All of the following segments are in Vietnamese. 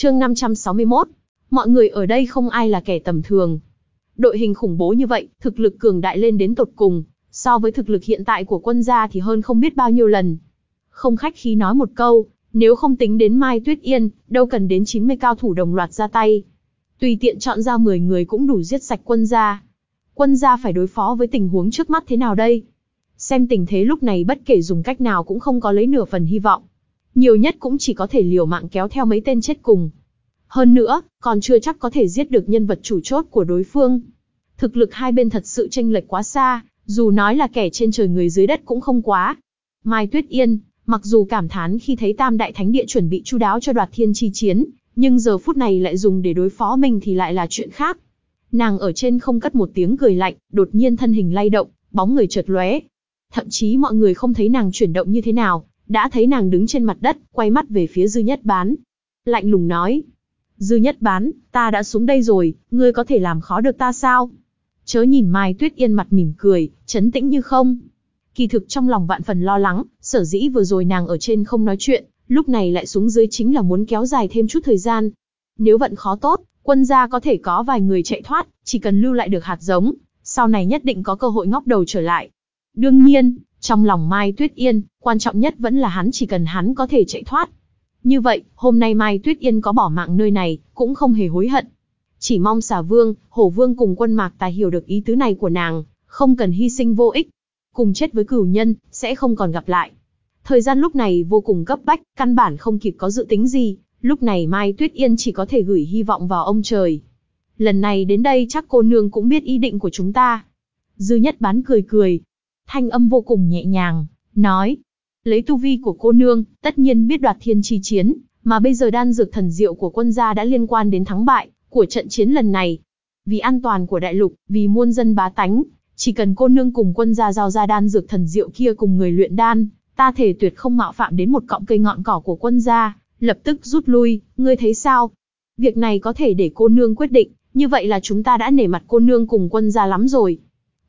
Chương 561. Mọi người ở đây không ai là kẻ tầm thường. Đội hình khủng bố như vậy, thực lực cường đại lên đến tột cùng, so với thực lực hiện tại của quân gia thì hơn không biết bao nhiêu lần. Không khách khí nói một câu, nếu không tính đến Mai Tuyết Yên, đâu cần đến 90 cao thủ đồng loạt ra tay. Tùy tiện chọn ra 10 người cũng đủ giết sạch quân gia. Quân gia phải đối phó với tình huống trước mắt thế nào đây? Xem tình thế lúc này bất kể dùng cách nào cũng không có lấy nửa phần hy vọng. Nhiều nhất cũng chỉ có thể liều mạng kéo theo mấy tên chết cùng. Hơn nữa, còn chưa chắc có thể giết được nhân vật chủ chốt của đối phương. Thực lực hai bên thật sự tranh lệch quá xa, dù nói là kẻ trên trời người dưới đất cũng không quá. Mai Tuyết Yên, mặc dù cảm thán khi thấy Tam Đại Thánh Địa chuẩn bị chu đáo cho đoạt thiên chi chiến, nhưng giờ phút này lại dùng để đối phó mình thì lại là chuyện khác. Nàng ở trên không cất một tiếng cười lạnh, đột nhiên thân hình lay động, bóng người chợt lóe. Thậm chí mọi người không thấy nàng chuyển động như thế nào, đã thấy nàng đứng trên mặt đất, quay mắt về phía Dư Nhất Bán. Lạnh lùng nói, Dư Nhất Bán, ta đã xuống đây rồi, ngươi có thể làm khó được ta sao? Chớ nhìn Mai Tuyết Yên mặt mỉm cười, chấn tĩnh như không. Kỳ thực trong lòng vạn phần lo lắng, sở dĩ vừa rồi nàng ở trên không nói chuyện, lúc này lại xuống dưới chính là muốn kéo dài thêm chút thời gian. Nếu vận khó tốt, quân gia có thể có vài người chạy thoát, chỉ cần lưu lại được hạt giống, sau này nhất định có cơ hội ngóc đầu trở lại. Đương nhiên, trong lòng Mai Tuyết Yên, quan trọng nhất vẫn là hắn chỉ cần hắn có thể chạy thoát. Như vậy, hôm nay Mai Tuyết Yên có bỏ mạng nơi này, cũng không hề hối hận. Chỉ mong xà vương, hổ vương cùng quân mạc tài hiểu được ý tứ này của nàng, không cần hy sinh vô ích. Cùng chết với cửu nhân, sẽ không còn gặp lại. Thời gian lúc này vô cùng cấp bách, căn bản không kịp có dự tính gì, lúc này Mai Tuyết Yên chỉ có thể gửi hy vọng vào ông trời. Lần này đến đây chắc cô nương cũng biết ý định của chúng ta. Dư nhất bán cười cười. Thanh âm vô cùng nhẹ nhàng, nói. Lấy tu vi của cô nương, tất nhiên biết đoạt thiên chi chiến, mà bây giờ đan dược thần diệu của quân gia đã liên quan đến thắng bại của trận chiến lần này. Vì an toàn của đại lục, vì muôn dân bá tánh, chỉ cần cô nương cùng quân gia giao ra đan dược thần diệu kia cùng người luyện đan, ta thể tuyệt không mạo phạm đến một cọng cây ngọn cỏ của quân gia, lập tức rút lui, ngươi thấy sao? Việc này có thể để cô nương quyết định, như vậy là chúng ta đã nể mặt cô nương cùng quân gia lắm rồi.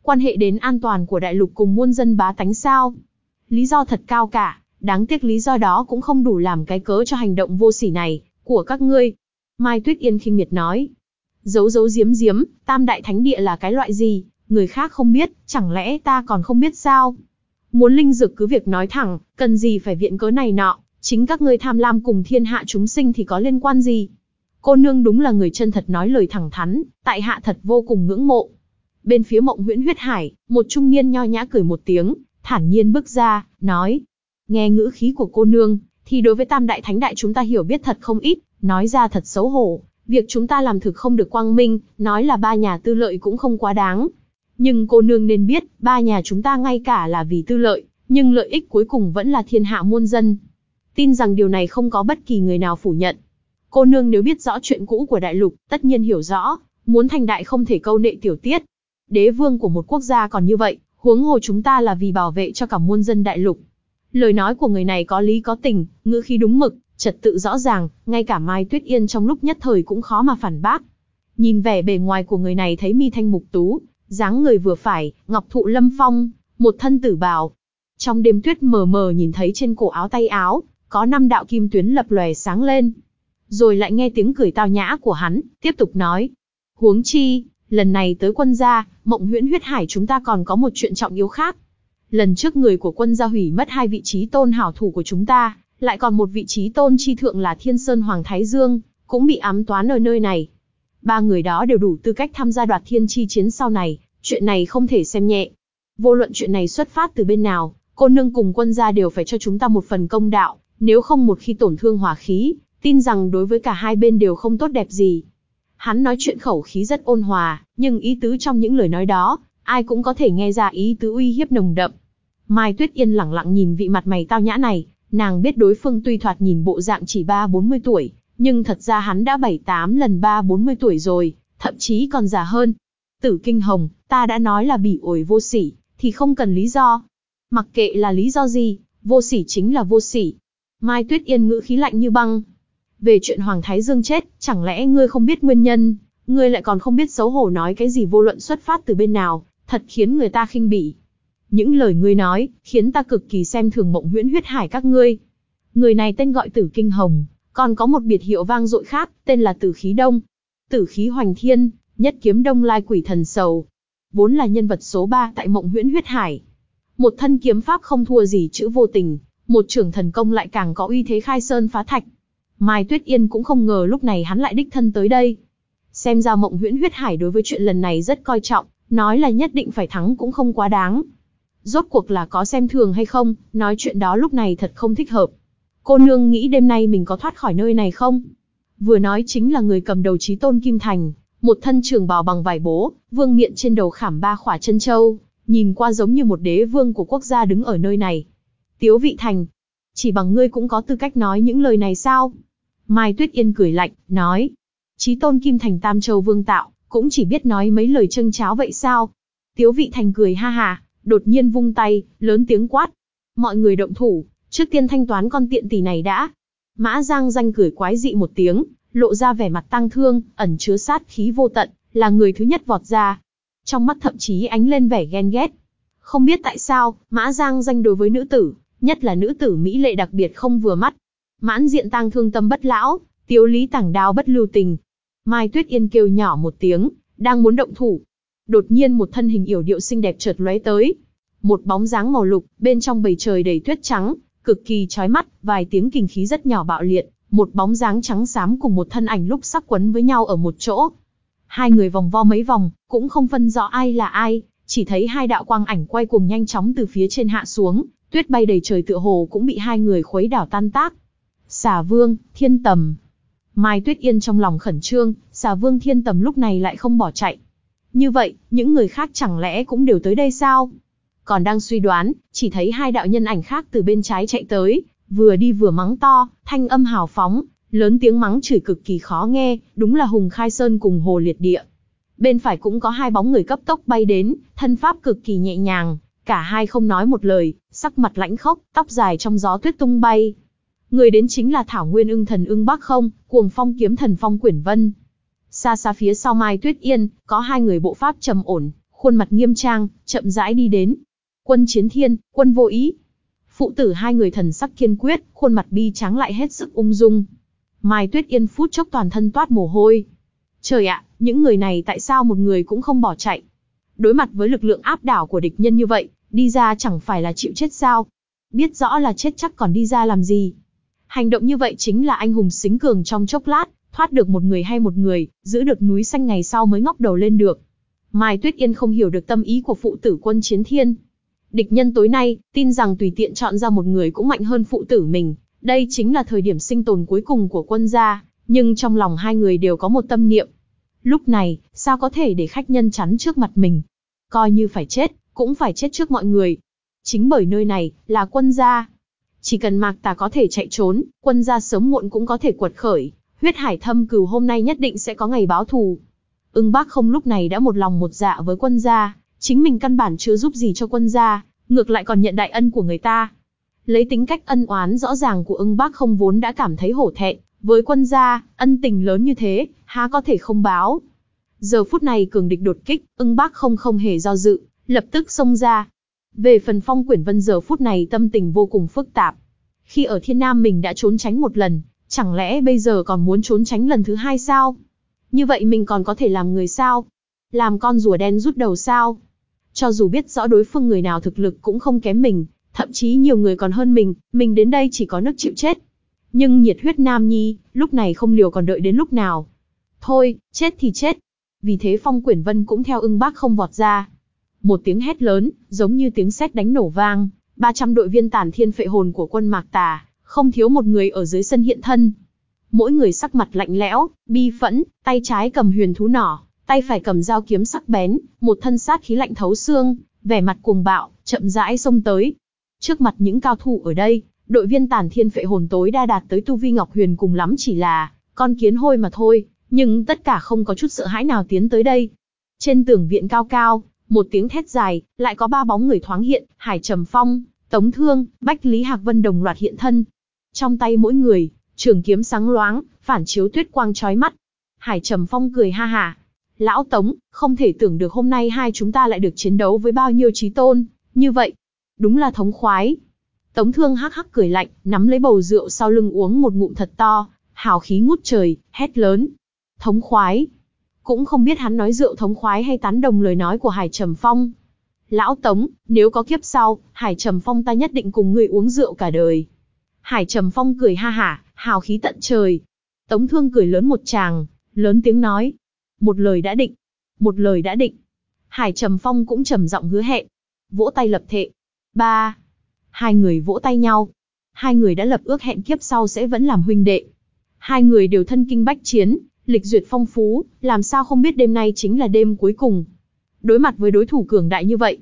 Quan hệ đến an toàn của đại lục cùng muôn dân bá tánh sao? Lý do thật cao cả, đáng tiếc lý do đó cũng không đủ làm cái cớ cho hành động vô sỉ này, của các ngươi. Mai Tuyết Yên khinh miệt nói. Giấu giấu giếm giếm, tam đại thánh địa là cái loại gì, người khác không biết, chẳng lẽ ta còn không biết sao? Muốn linh dược cứ việc nói thẳng, cần gì phải viện cớ này nọ, chính các ngươi tham lam cùng thiên hạ chúng sinh thì có liên quan gì? Cô nương đúng là người chân thật nói lời thẳng thắn, tại hạ thật vô cùng ngưỡng mộ. Bên phía mộng huyễn huyết hải, một trung niên nho nhã cười một tiếng, thản nhiên bước ra, nói. Nghe ngữ khí của cô nương, thì đối với tam đại thánh đại chúng ta hiểu biết thật không ít, nói ra thật xấu hổ. Việc chúng ta làm thực không được quang minh, nói là ba nhà tư lợi cũng không quá đáng. Nhưng cô nương nên biết, ba nhà chúng ta ngay cả là vì tư lợi, nhưng lợi ích cuối cùng vẫn là thiên hạ muôn dân. Tin rằng điều này không có bất kỳ người nào phủ nhận. Cô nương nếu biết rõ chuyện cũ của đại lục, tất nhiên hiểu rõ, muốn thành đại không thể câu nệ tiểu tiết. Đế vương của một quốc gia còn như vậy, huống hồ chúng ta là vì bảo vệ cho cả muôn dân đại lục. Lời nói của người này có lý có tình, ngữ khí đúng mực, trật tự rõ ràng, ngay cả Mai Tuyết Yên trong lúc nhất thời cũng khó mà phản bác. Nhìn vẻ bề ngoài của người này thấy mi thanh mục tú, dáng người vừa phải, ngọc thụ lâm phong, một thân tử bào. Trong đêm tuyết mờ mờ nhìn thấy trên cổ áo tay áo, có năm đạo kim tuyến lập lòe sáng lên. Rồi lại nghe tiếng cười tao nhã của hắn, tiếp tục nói. Huống chi, lần này tới quân gia, mộng huyễn huyết hải chúng ta còn có một chuyện trọng yếu khác. Lần trước người của quân gia hủy mất hai vị trí tôn hảo thủ của chúng ta, lại còn một vị trí tôn chi thượng là Thiên Sơn Hoàng Thái Dương, cũng bị ám toán ở nơi này. Ba người đó đều đủ tư cách tham gia đoạt thiên chi chiến sau này, chuyện này không thể xem nhẹ. Vô luận chuyện này xuất phát từ bên nào, cô nương cùng quân gia đều phải cho chúng ta một phần công đạo, nếu không một khi tổn thương hòa khí, tin rằng đối với cả hai bên đều không tốt đẹp gì. Hắn nói chuyện khẩu khí rất ôn hòa, nhưng ý tứ trong những lời nói đó, ai cũng có thể nghe ra ý tứ uy hiếp nồng đậm. Mai Tuyết Yên lẳng lặng nhìn vị mặt mày tao nhã này, nàng biết đối phương tuy thoạt nhìn bộ dạng chỉ ba bốn mươi tuổi, nhưng thật ra hắn đã bảy tám lần ba bốn mươi tuổi rồi, thậm chí còn già hơn. Tử Kinh Hồng, ta đã nói là bỉ ổi vô sỉ, thì không cần lý do. Mặc kệ là lý do gì, vô sỉ chính là vô sỉ. Mai Tuyết Yên ngữ khí lạnh như băng. Về chuyện Hoàng Thái Dương chết, chẳng lẽ ngươi không biết nguyên nhân, ngươi lại còn không biết xấu hổ nói cái gì vô luận xuất phát từ bên nào, thật khiến người ta khinh bỉ. Những lời ngươi nói, khiến ta cực kỳ xem thường mộng huyễn huyết hải các ngươi. Người này tên gọi Tử Kinh Hồng, Còn có một biệt hiệu vang dội khác, tên là Tử khí Đông. Tử khí hoành thiên, nhất kiếm đông lai quỷ thần sầu. Vốn là nhân vật số 3 tại mộng huyễn huyết hải. Một thân kiếm pháp không thua gì chữ vô tình, một trưởng thần công lại càng có uy thế khai sơn phá thạch. Mai Tuyết Yên cũng không ngờ lúc này hắn lại đích thân tới đây. Xem ra mộng huyễn huyết hải đối với chuyện lần này rất coi trọng, nói là nhất định phải thắng cũng không quá đáng. Rốt cuộc là có xem thường hay không, nói chuyện đó lúc này thật không thích hợp. Cô nương nghĩ đêm nay mình có thoát khỏi nơi này không? Vừa nói chính là người cầm đầu trí tôn Kim Thành, một thân trường bào bằng vải bố, vương miện trên đầu khảm ba khỏa chân châu, nhìn qua giống như một đế vương của quốc gia đứng ở nơi này. Tiếu vị thành, chỉ bằng ngươi cũng có tư cách nói những lời này sao? Mai Tuyết Yên cười lạnh, nói, trí tôn Kim Thành Tam Châu Vương tạo, cũng chỉ biết nói mấy lời trâng cháo vậy sao? Tiếu vị thành cười ha ha, đột nhiên vung tay, lớn tiếng quát. Mọi người động thủ, trước tiên thanh toán con tiện tỷ này đã. Mã Giang danh cười quái dị một tiếng, lộ ra vẻ mặt tăng thương, ẩn chứa sát khí vô tận, là người thứ nhất vọt ra. Trong mắt thậm chí ánh lên vẻ ghen ghét. Không biết tại sao, Mã Giang danh đối với nữ tử, nhất là nữ tử Mỹ lệ đặc biệt không vừa mắt. Mãn diện tăng thương tâm bất lão, tiếu lý tảng đao bất lưu tình. Mai Tuyết Yên kêu nhỏ một tiếng, đang muốn động thủ. Đột nhiên một thân hình yểu điệu xinh đẹp chợt lóe tới. Một bóng dáng màu lục, bên trong bầy trời đầy tuyết trắng, cực kỳ chói mắt, vài tiếng kình khí rất nhỏ bạo liệt, một bóng dáng trắng xám cùng một thân ảnh lúc sắc quấn với nhau ở một chỗ. Hai người vòng vo mấy vòng, cũng không phân rõ ai là ai, chỉ thấy hai đạo quang ảnh quay cùng nhanh chóng từ phía trên hạ xuống, tuyết bay đầy trời tựa hồ cũng bị hai người khuấy đảo tan tác. Xà Vương, Thiên Tầm. Mai Tuyết Yên trong lòng khẩn trương, Xà Vương Thiên Tầm lúc này lại không bỏ chạy. Như vậy, những người khác chẳng lẽ cũng đều tới đây sao? Còn đang suy đoán, chỉ thấy hai đạo nhân ảnh khác từ bên trái chạy tới, vừa đi vừa mắng to, thanh âm hào phóng, lớn tiếng mắng chửi cực kỳ khó nghe, đúng là Hùng Khai Sơn cùng Hồ Liệt Địa. Bên phải cũng có hai bóng người cấp tốc bay đến, thân pháp cực kỳ nhẹ nhàng, cả hai không nói một lời, sắc mặt lãnh khốc, tóc dài trong gió tuyết tung bay. Người đến chính là Thảo Nguyên ưng thần ưng Bắc không, cuồng phong kiếm thần phong quyển vân. Xa xa phía sau Mai Tuyết Yên, có hai người bộ pháp trầm ổn, khuôn mặt nghiêm trang, chậm rãi đi đến. Quân chiến thiên, quân vô ý, Phụ tử hai người thần sắc kiên quyết, khuôn mặt bi trắng lại hết sức ung dung. Mai Tuyết Yên phút chốc toàn thân toát mồ hôi. Trời ạ, những người này tại sao một người cũng không bỏ chạy? Đối mặt với lực lượng áp đảo của địch nhân như vậy, đi ra chẳng phải là chịu chết sao? Biết rõ là chết chắc còn đi ra làm gì? Hành động như vậy chính là anh hùng xính cường trong chốc lát, thoát được một người hay một người, giữ được núi xanh ngày sau mới ngóc đầu lên được. Mai Tuyết Yên không hiểu được tâm ý của phụ tử quân chiến thiên, Địch nhân tối nay, tin rằng tùy tiện chọn ra một người cũng mạnh hơn phụ tử mình, đây chính là thời điểm sinh tồn cuối cùng của quân gia, nhưng trong lòng hai người đều có một tâm niệm. Lúc này, sao có thể để khách nhân chắn trước mặt mình? Coi như phải chết, cũng phải chết trước mọi người. Chính bởi nơi này, là quân gia. Chỉ cần mạc tà có thể chạy trốn, quân gia sớm muộn cũng có thể quật khởi. Huyết hải thâm cừu hôm nay nhất định sẽ có ngày báo thù. Ưng bác không lúc này đã một lòng một dạ với quân gia, Chính mình căn bản chưa giúp gì cho quân gia, ngược lại còn nhận đại ân của người ta. Lấy tính cách ân oán rõ ràng của ưng bác không vốn đã cảm thấy hổ thẹn, với quân gia, ân tình lớn như thế, há có thể không báo. Giờ phút này cường địch đột kích, ưng bác không không hề do dự, lập tức xông ra. Về phần phong quyển vân giờ phút này tâm tình vô cùng phức tạp. Khi ở thiên nam mình đã trốn tránh một lần, chẳng lẽ bây giờ còn muốn trốn tránh lần thứ hai sao? Như vậy mình còn có thể làm người sao? Làm con rùa đen rút đầu sao? Cho dù biết rõ đối phương người nào thực lực cũng không kém mình, thậm chí nhiều người còn hơn mình, mình đến đây chỉ có nước chịu chết. Nhưng nhiệt huyết nam nhi, lúc này không liều còn đợi đến lúc nào. Thôi, chết thì chết. Vì thế Phong Quyển Vân cũng theo ưng bác không vọt ra. Một tiếng hét lớn, giống như tiếng sét đánh nổ vang, 300 đội viên tản thiên phệ hồn của quân Mạc Tà, không thiếu một người ở dưới sân hiện thân. Mỗi người sắc mặt lạnh lẽo, bi phẫn, tay trái cầm huyền thú nỏ, tay phải cầm dao kiếm sắc bén, một thân sát khí lạnh thấu xương, vẻ mặt cuồng bạo, chậm rãi xông tới. Trước mặt những cao thủ ở đây, đội viên tản thiên phệ hồn tối đa đạt tới tu vi ngọc huyền cùng lắm chỉ là con kiến hôi mà thôi, nhưng tất cả không có chút sợ hãi nào tiến tới đây. Trên tường viện cao cao, một tiếng thét dài, lại có ba bóng người thoáng hiện, Hải Trầm Phong, Tống Thương, Bách Lý Hạc Vân đồng loạt hiện thân. Trong tay mỗi người, trường kiếm sáng loáng, phản chiếu tuyết quang chói mắt. Hải Trầm Phong cười ha ha, Lão Tống, không thể tưởng được hôm nay hai chúng ta lại được chiến đấu với bao nhiêu trí tôn, như vậy. Đúng là thống khoái. Tống thương hắc hắc cười lạnh, nắm lấy bầu rượu sau lưng uống một ngụm thật to, hào khí ngút trời, hét lớn. Thống khoái. Cũng không biết hắn nói rượu thống khoái hay tán đồng lời nói của Hải Trầm Phong. Lão Tống, nếu có kiếp sau, Hải Trầm Phong ta nhất định cùng ngươi uống rượu cả đời. Hải Trầm Phong cười ha hả, hào khí tận trời. Tống Thương cười lớn một tràng, lớn tiếng nói. Một lời đã định. Một lời đã định. Hải Trầm Phong cũng trầm giọng hứa hẹn. Vỗ tay lập thệ. Ba. Hai người vỗ tay nhau. Hai người đã lập ước hẹn kiếp sau sẽ vẫn làm huynh đệ. Hai người đều thân kinh bách chiến, lịch duyệt phong phú, làm sao không biết đêm nay chính là đêm cuối cùng. Đối mặt với đối thủ cường đại như vậy,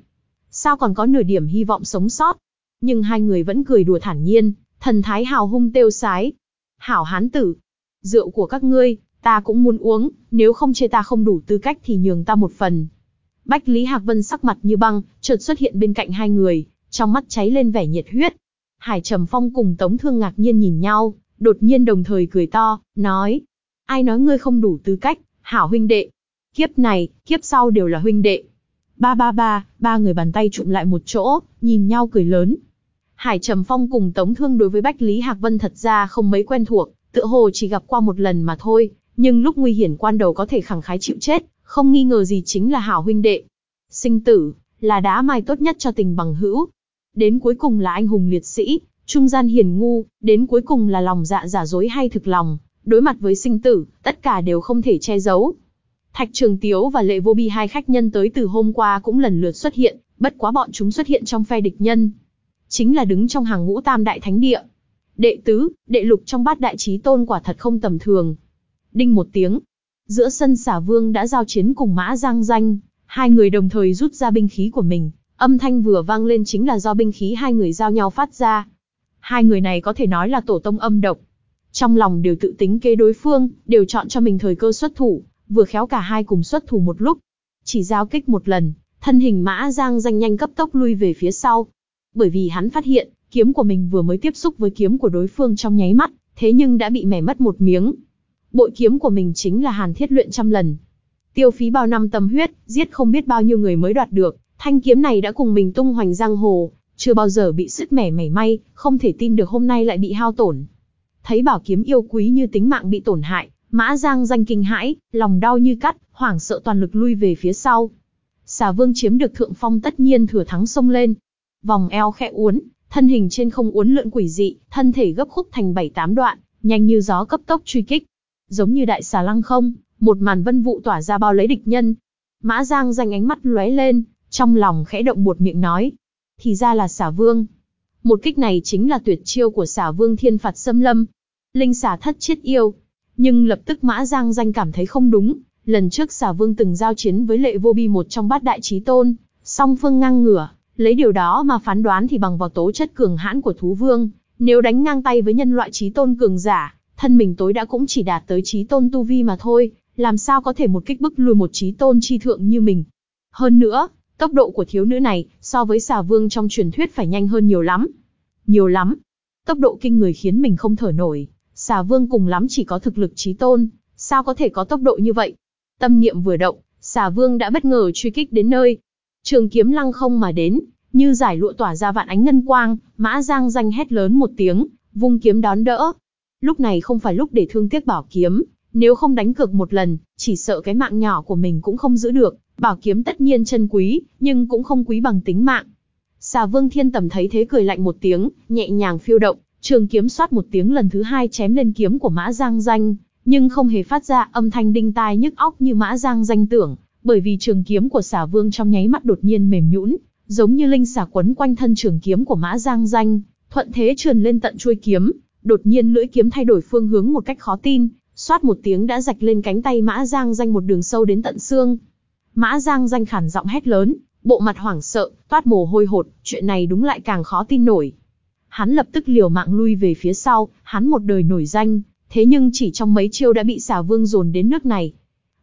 sao còn có nửa điểm hy vọng sống sót. Nhưng hai người vẫn cười đùa thản nhiên, thần thái hào hung tiêu sái. Hảo hán tử, rượu của các ngươi, ta cũng muốn uống, nếu không chê ta không đủ tư cách thì nhường ta một phần. Bách Lý Hạc Vân sắc mặt như băng, chợt xuất hiện bên cạnh hai người, trong mắt cháy lên vẻ nhiệt huyết. Hải Trầm Phong cùng Tống Thương ngạc nhiên nhìn nhau, đột nhiên đồng thời cười to, nói. Ai nói ngươi không đủ tư cách, hảo huynh đệ. Kiếp này, kiếp sau đều là huynh đệ. Ba ba ba, ba người bàn tay trụm lại một chỗ, nhìn nhau cười lớn. Hải Trầm Phong cùng Tống Thương đối với Bách Lý Hạc Vân thật ra không mấy quen thuộc, tựa hồ chỉ gặp qua một lần mà thôi, nhưng lúc nguy hiểm quan đầu có thể khẳng khái chịu chết, không nghi ngờ gì chính là hảo huynh đệ. Sinh tử, là đá mai tốt nhất cho tình bằng hữu. Đến cuối cùng là anh hùng liệt sĩ, trung gian hiền ngu, đến cuối cùng là lòng dạ giả dối hay thực lòng, đối mặt với sinh tử, tất cả đều không thể che giấu. Thạch Trường Tiếu và Lệ Vô Bi hai khách nhân tới từ hôm qua cũng lần lượt xuất hiện, bất quá bọn chúng xuất hiện trong phe địch nhân. Chính là đứng trong hàng ngũ tam đại thánh địa. Đệ tứ, đệ lục trong bát đại trí tôn quả thật không tầm thường. Đinh một tiếng. Giữa sân xả vương đã giao chiến cùng mã giang danh, hai người đồng thời rút ra binh khí của mình. Âm thanh vừa vang lên chính là do binh khí hai người giao nhau phát ra. Hai người này có thể nói là tổ tông âm độc. Trong lòng đều tự tính kế đối phương, đều chọn cho mình thời cơ xuất thủ, vừa khéo cả hai cùng xuất thủ một lúc. Chỉ giao kích một lần, thân hình mã giang danh nhanh cấp tốc lui về phía sau. Bởi vì hắn phát hiện, kiếm của mình vừa mới tiếp xúc với kiếm của đối phương trong nháy mắt, thế nhưng đã bị mẻ mất một miếng. Bội kiếm của mình chính là hàn thiết luyện trăm lần. Tiêu phí bao năm tâm huyết, giết không biết bao nhiêu người mới đoạt được, thanh kiếm này đã cùng mình tung hoành giang hồ, chưa bao giờ bị sứt mẻ mảy may, không thể tin được hôm nay lại bị hao tổn. Thấy bảo kiếm yêu quý như tính mạng bị tổn hại, Mã Giang danh kinh hãi, lòng đau như cắt, hoảng sợ toàn lực lui về phía sau. Xà Vương chiếm được thượng phong tất nhiên thừa thắng xông lên. Vòng eo khẽ uốn, thân hình trên không uốn lượn quỷ dị, thân thể gấp khúc thành bảy tám đoạn, nhanh như gió cấp tốc truy kích. Giống như đại xà lăng không, một màn vân vụ tỏa ra bao lấy địch nhân. Mã Giang danh ánh mắt lóe lên, trong lòng khẽ động buột miệng nói. Thì ra là xà vương. Một kích này chính là tuyệt chiêu của xà vương thiên phạt xâm lâm. Linh xả thất chiết yêu. Nhưng lập tức Mã Giang danh cảm thấy không đúng. Lần trước xả vương từng giao chiến với lệ vô bi một trong bát đại trí tôn. Song phương ngang ngửa, lấy điều đó mà phán đoán thì bằng vào tố chất cường hãn của thú vương. Nếu đánh ngang tay với nhân loại trí tôn cường giả, thân mình tối đã cũng chỉ đạt tới trí tôn tu vi mà thôi, làm sao có thể một kích bức lùi một trí tôn chi thượng như mình. Hơn nữa, tốc độ của thiếu nữ này, so với xà vương trong truyền thuyết phải nhanh hơn nhiều lắm. Nhiều lắm. Tốc độ kinh người khiến mình không thở nổi, xà vương cùng lắm chỉ có thực lực trí tôn, sao có thể có tốc độ như vậy. Tâm niệm vừa động, xà vương đã bất ngờ truy kích đến nơi. Trường kiếm lăng không mà đến, như giải lụa tỏa ra vạn ánh ngân quang, mã giang danh hét lớn một tiếng, vung kiếm đón đỡ. Lúc này không phải lúc để thương tiếc bảo kiếm, nếu không đánh cược một lần, chỉ sợ cái mạng nhỏ của mình cũng không giữ được, bảo kiếm tất nhiên chân quý, nhưng cũng không quý bằng tính mạng. Xà vương thiên tầm thấy thế cười lạnh một tiếng, nhẹ nhàng phiêu động, trường kiếm xoát một tiếng lần thứ hai chém lên kiếm của mã giang danh, nhưng không hề phát ra âm thanh đinh tai nhức óc như mã giang danh tưởng, bởi vì trường kiếm của xà vương trong nháy mắt đột nhiên mềm nhũn, giống như linh xà quấn quanh thân trường kiếm của mã giang danh, thuận thế trườn lên tận chuôi kiếm, đột nhiên lưỡi kiếm thay đổi phương hướng một cách khó tin, xoát một tiếng đã rạch lên cánh tay Mã Giang danh một đường sâu đến tận xương. Mã Giang danh khản giọng hét lớn, bộ mặt hoảng sợ, toát mồ hôi hột, chuyện này đúng lại càng khó tin nổi. Hắn lập tức liều mạng lui về phía sau, hắn một đời nổi danh, thế nhưng chỉ trong mấy chiêu đã bị xà vương dồn đến nước này.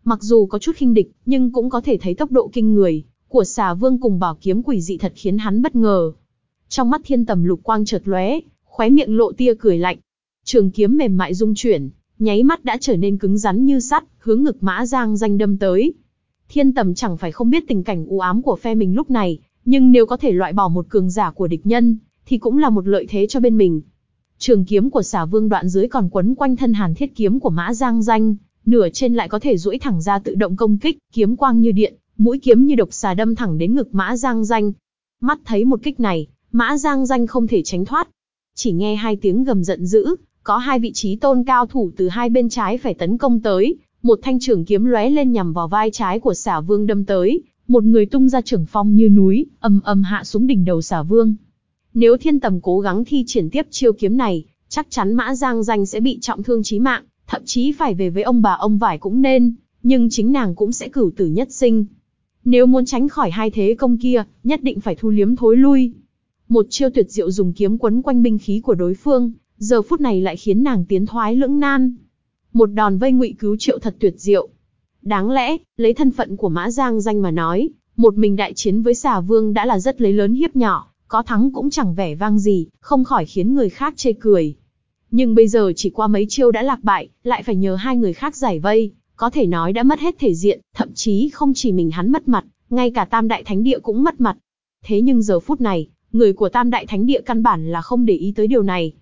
Mặc dù có chút khinh địch, nhưng cũng có thể thấy tốc độ kinh người của xà vương cùng bảo kiếm quỷ dị thật khiến hắn bất ngờ. Trong mắt thiên tầm lục quang chợt lóe, khóe miệng lộ tia cười lạnh. Trường kiếm mềm mại rung chuyển, nháy mắt đã trở nên cứng rắn như sắt, hướng ngực Mã Giang danh đâm tới. Thiên Tầm chẳng phải không biết tình cảnh u ám của phe mình lúc này, nhưng nếu có thể loại bỏ một cường giả của địch nhân, thì cũng là một lợi thế cho bên mình. Trường kiếm của xà vương đoạn dưới còn quấn quanh thân hàn thiết kiếm của mã giang danh, nửa trên lại có thể duỗi thẳng ra tự động công kích, kiếm quang như điện, mũi kiếm như độc xà đâm thẳng đến ngực mã giang danh. Mắt thấy một kích này, mã giang danh không thể tránh thoát. Chỉ nghe hai tiếng gầm giận dữ, có hai vị trí tôn cao thủ từ hai bên trái phải tấn công tới, một thanh trường kiếm lóe lên nhằm vào vai trái của xả vương đâm tới, một người tung ra trường phong như núi, ầm ầm hạ xuống đỉnh đầu xả vương. Nếu thiên tầm cố gắng thi triển tiếp chiêu kiếm này, chắc chắn mã giang danh sẽ bị trọng thương chí mạng, thậm chí phải về với ông bà ông vải cũng nên, nhưng chính nàng cũng sẽ cửu tử nhất sinh. Nếu muốn tránh khỏi hai thế công kia, nhất định phải thu liếm thối lui. Một chiêu tuyệt diệu dùng kiếm quấn quanh binh khí của đối phương, giờ phút này lại khiến nàng tiến thoái lưỡng nan. Một đòn vây ngụy cứu triệu thật tuyệt diệu. Đáng lẽ, lấy thân phận của Mã Giang danh mà nói, một mình đại chiến với xà vương đã là rất lấy lớn hiếp nhỏ, có thắng cũng chẳng vẻ vang gì, không khỏi khiến người khác chê cười. Nhưng bây giờ chỉ qua mấy chiêu đã lạc bại, lại phải nhờ hai người khác giải vây, có thể nói đã mất hết thể diện, thậm chí không chỉ mình hắn mất mặt, ngay cả Tam Đại Thánh Địa cũng mất mặt. Thế nhưng giờ phút này, người của Tam Đại Thánh Địa căn bản là không để ý tới điều này.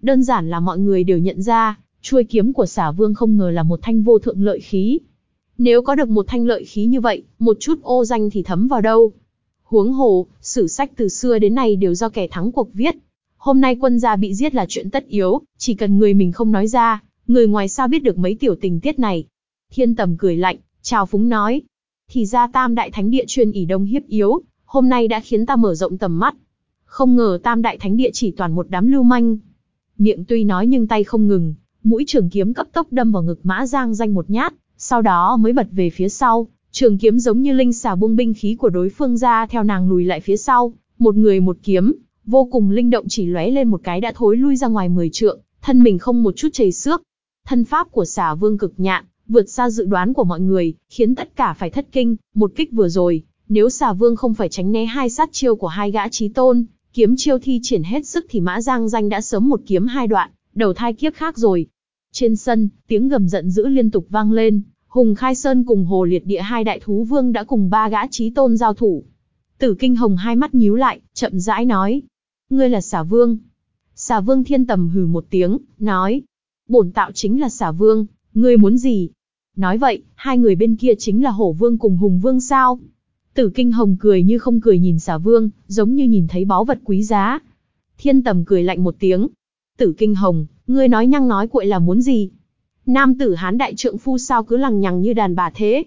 Đơn giản là mọi người đều nhận ra, chuôi kiếm của xả vương không ngờ là một thanh vô thượng lợi khí. Nếu có được một thanh lợi khí như vậy, một chút ô danh thì thấm vào đâu. Huống hồ, sử sách từ xưa đến nay đều do kẻ thắng cuộc viết. Hôm nay quân gia bị giết là chuyện tất yếu, chỉ cần người mình không nói ra, người ngoài sao biết được mấy tiểu tình tiết này. Thiên tầm cười lạnh, chào phúng nói. Thì ra tam đại thánh địa chuyên ỉ đông hiếp yếu, hôm nay đã khiến ta mở rộng tầm mắt. Không ngờ tam đại thánh địa chỉ toàn một đám lưu manh. Miệng tuy nói nhưng tay không ngừng, mũi trường kiếm cấp tốc đâm vào ngực mã giang danh một nhát, sau đó mới bật về phía sau. Trường kiếm giống như linh xà buông binh khí của đối phương ra theo nàng lùi lại phía sau, một người một kiếm, vô cùng linh động chỉ lóe lên một cái đã thối lui ra ngoài mười trượng, thân mình không một chút chảy xước. Thân pháp của xà vương cực nhạn, vượt xa dự đoán của mọi người, khiến tất cả phải thất kinh, một kích vừa rồi, nếu xà vương không phải tránh né hai sát chiêu của hai gã trí tôn, kiếm chiêu thi triển hết sức thì mã giang danh đã sớm một kiếm hai đoạn, đầu thai kiếp khác rồi. Trên sân, tiếng gầm giận dữ liên tục vang lên, Hùng Khai Sơn cùng Hồ Liệt Địa hai đại thú vương đã cùng ba gã trí tôn giao thủ. Tử Kinh Hồng hai mắt nhíu lại, chậm rãi nói. Ngươi là xà vương. Xà vương thiên tầm hừ một tiếng, nói. Bổn tạo chính là xà vương, ngươi muốn gì? Nói vậy, hai người bên kia chính là hổ vương cùng hùng vương sao? Tử Kinh Hồng cười như không cười nhìn xà vương, giống như nhìn thấy báu vật quý giá. Thiên tầm cười lạnh một tiếng. Tử Kinh Hồng, ngươi nói nhăng nói cuội là muốn gì? Nam tử hán đại trượng phu sao cứ lằng nhằng như đàn bà thế?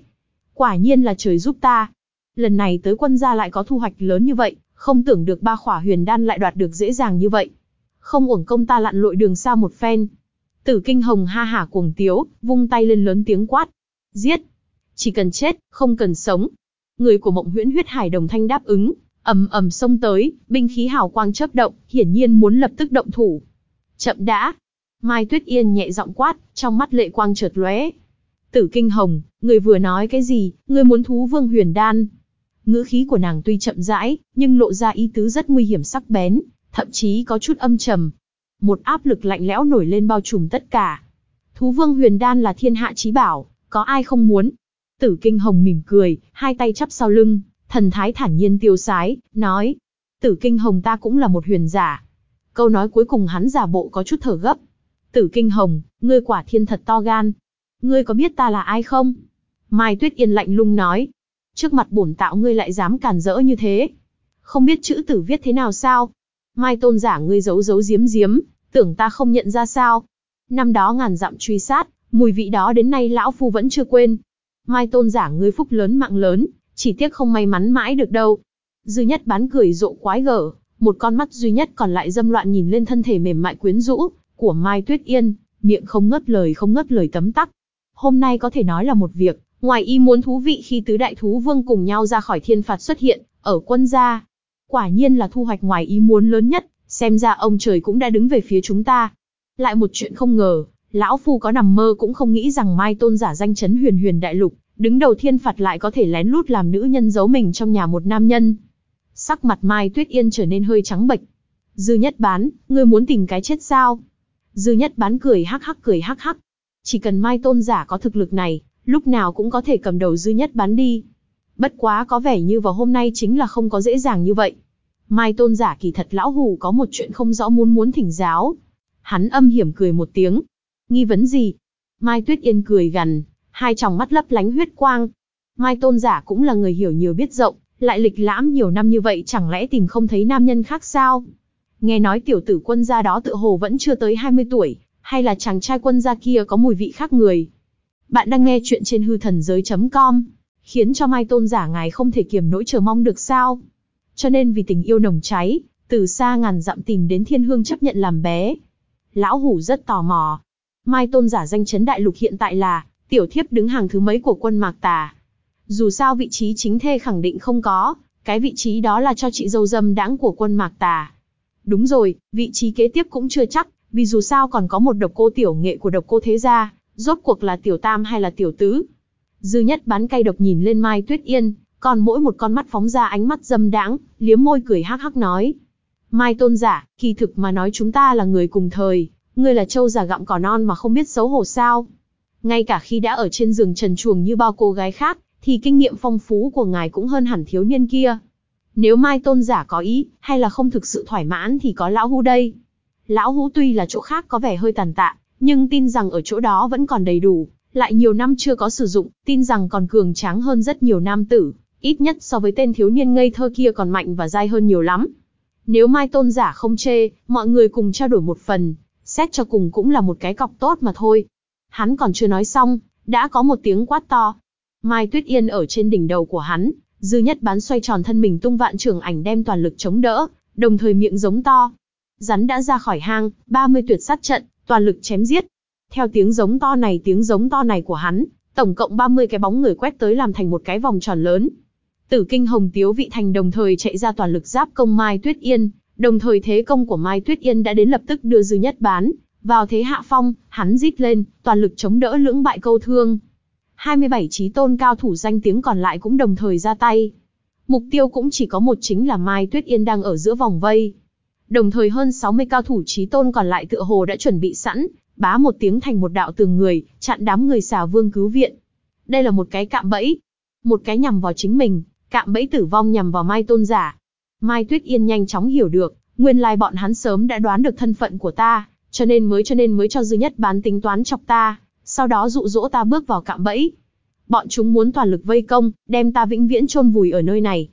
Quả nhiên là trời giúp ta. Lần này tới quân gia lại có thu hoạch lớn như vậy, không tưởng được ba khỏa huyền đan lại đoạt được dễ dàng như vậy. Không uổng công ta lặn lội đường xa một phen. Tử kinh hồng ha hả cuồng tiếu, vung tay lên lớn tiếng quát. Giết! Chỉ cần chết, không cần sống. Người của mộng huyễn huyết hải đồng thanh đáp ứng, ầm ầm xông tới, binh khí hào quang chớp động, hiển nhiên muốn lập tức động thủ. Chậm đã, Mai Tuyết Yên nhẹ giọng quát, trong mắt lệ quang chợt lóe. Tử Kinh Hồng, người vừa nói cái gì, người muốn thú vương huyền đan. Ngữ khí của nàng tuy chậm rãi, nhưng lộ ra ý tứ rất nguy hiểm sắc bén, thậm chí có chút âm trầm. Một áp lực lạnh lẽo nổi lên bao trùm tất cả. Thú vương huyền đan là thiên hạ chí bảo, có ai không muốn. Tử Kinh Hồng mỉm cười, hai tay chắp sau lưng, thần thái thản nhiên tiêu sái, nói. Tử Kinh Hồng ta cũng là một huyền giả. Câu nói cuối cùng hắn giả bộ có chút thở gấp, Tử Kinh Hồng, ngươi quả thiên thật to gan. Ngươi có biết ta là ai không? Mai Tuyết Yên lạnh lung nói. Trước mặt bổn tạo ngươi lại dám càn rỡ như thế. Không biết chữ tử viết thế nào sao? Mai tôn giả ngươi giấu giấu giếm giếm, tưởng ta không nhận ra sao? Năm đó ngàn dặm truy sát, mùi vị đó đến nay lão phu vẫn chưa quên. Mai tôn giả ngươi phúc lớn mạng lớn, chỉ tiếc không may mắn mãi được đâu. Dư nhất bán cười rộ quái gở, một con mắt duy nhất còn lại dâm loạn nhìn lên thân thể mềm mại quyến rũ, của Mai Tuyết Yên, miệng không ngớt lời không ngớt lời tấm tắc. Hôm nay có thể nói là một việc, ngoài ý muốn thú vị khi tứ đại thú vương cùng nhau ra khỏi thiên phạt xuất hiện, ở quân gia. Quả nhiên là thu hoạch ngoài ý muốn lớn nhất, xem ra ông trời cũng đã đứng về phía chúng ta. Lại một chuyện không ngờ, lão phu có nằm mơ cũng không nghĩ rằng Mai Tôn giả danh chấn huyền huyền đại lục, đứng đầu thiên phạt lại có thể lén lút làm nữ nhân giấu mình trong nhà một nam nhân. Sắc mặt Mai Tuyết Yên trở nên hơi trắng bệch. Dư nhất bán, ngươi muốn tìm cái chết sao? Dư nhất bán cười hắc hắc cười hắc hắc. Chỉ cần Mai Tôn giả có thực lực này, lúc nào cũng có thể cầm đầu dư nhất bán đi. Bất quá có vẻ như vào hôm nay chính là không có dễ dàng như vậy. Mai Tôn giả kỳ thật lão hủ có một chuyện không rõ muốn muốn thỉnh giáo. Hắn âm hiểm cười một tiếng. Nghi vấn gì? Mai Tuyết Yên cười gằn, hai tròng mắt lấp lánh huyết quang. Mai Tôn giả cũng là người hiểu nhiều biết rộng, lại lịch lãm nhiều năm như vậy chẳng lẽ tìm không thấy nam nhân khác sao? Nghe nói tiểu tử quân gia đó tự hồ vẫn chưa tới 20 tuổi, hay là chàng trai quân gia kia có mùi vị khác người? Bạn đang nghe chuyện trên hư thần giới.com, khiến cho Mai Tôn giả ngài không thể kiềm nỗi chờ mong được sao? Cho nên vì tình yêu nồng cháy, từ xa ngàn dặm tìm đến thiên hương chấp nhận làm bé. Lão Hủ rất tò mò. Mai Tôn giả danh chấn đại lục hiện tại là, tiểu thiếp đứng hàng thứ mấy của quân Mạc Tà. Dù sao vị trí chính thê khẳng định không có, cái vị trí đó là cho chị dâu dâm đãng của quân Mạc Tà. Đúng rồi, vị trí kế tiếp cũng chưa chắc, vì dù sao còn có một độc cô tiểu nghệ của độc cô thế gia, rốt cuộc là tiểu tam hay là tiểu tứ. Dư nhất bán cay độc nhìn lên Mai Tuyết Yên, còn mỗi một con mắt phóng ra ánh mắt dâm đãng, liếm môi cười hắc hắc nói. Mai tôn giả, kỳ thực mà nói chúng ta là người cùng thời, ngươi là trâu già gặm cỏ non mà không biết xấu hổ sao. Ngay cả khi đã ở trên giường trần chuồng như bao cô gái khác, thì kinh nghiệm phong phú của ngài cũng hơn hẳn thiếu niên kia. Nếu Mai tôn giả có ý, hay là không thực sự thoải mãn thì có lão hú đây. Lão hú tuy là chỗ khác có vẻ hơi tàn tạ, nhưng tin rằng ở chỗ đó vẫn còn đầy đủ, lại nhiều năm chưa có sử dụng, tin rằng còn cường tráng hơn rất nhiều nam tử, ít nhất so với tên thiếu niên ngây thơ kia còn mạnh và dai hơn nhiều lắm. Nếu Mai Tôn giả không chê, mọi người cùng trao đổi một phần, xét cho cùng cũng là một cái cọc tốt mà thôi. Hắn còn chưa nói xong, đã có một tiếng quát to. Mai Tuyết Yên ở trên đỉnh đầu của hắn, dư nhất bán xoay tròn thân mình tung vạn trường ảnh đem toàn lực chống đỡ, đồng thời miệng giống to. Rắn đã ra khỏi hang, 30 tuyệt sát trận, toàn lực chém giết. Theo tiếng giống to này tiếng giống to này của hắn, tổng cộng 30 cái bóng người quét tới làm thành một cái vòng tròn lớn. Tử Kinh Hồng Tiếu Vị Thành đồng thời chạy ra toàn lực giáp công Mai Tuyết Yên, đồng thời thế công của Mai Tuyết Yên đã đến lập tức đưa Dư Nhất Bán vào thế hạ phong, hắn rít lên, toàn lực chống đỡ lưỡng bại câu thương. 27 trí tôn cao thủ danh tiếng còn lại cũng đồng thời ra tay. Mục tiêu cũng chỉ có một chính là Mai Tuyết Yên đang ở giữa vòng vây. Đồng thời hơn 60 cao thủ trí tôn còn lại tựa hồ đã chuẩn bị sẵn, bá một tiếng thành một đạo tường người, chặn đám người xà vương cứu viện. Đây là một cái cạm bẫy, một cái nhằm vào chính mình, cạm bẫy tử vong nhằm vào Mai Tôn giả. Mai Tuyết Yên nhanh chóng hiểu được, nguyên lai bọn hắn sớm đã đoán được thân phận của ta, cho nên mới cho nên mới cho dư nhất bán tính toán chọc ta, sau đó dụ dỗ ta bước vào cạm bẫy. Bọn chúng muốn toàn lực vây công, đem ta vĩnh viễn chôn vùi ở nơi này.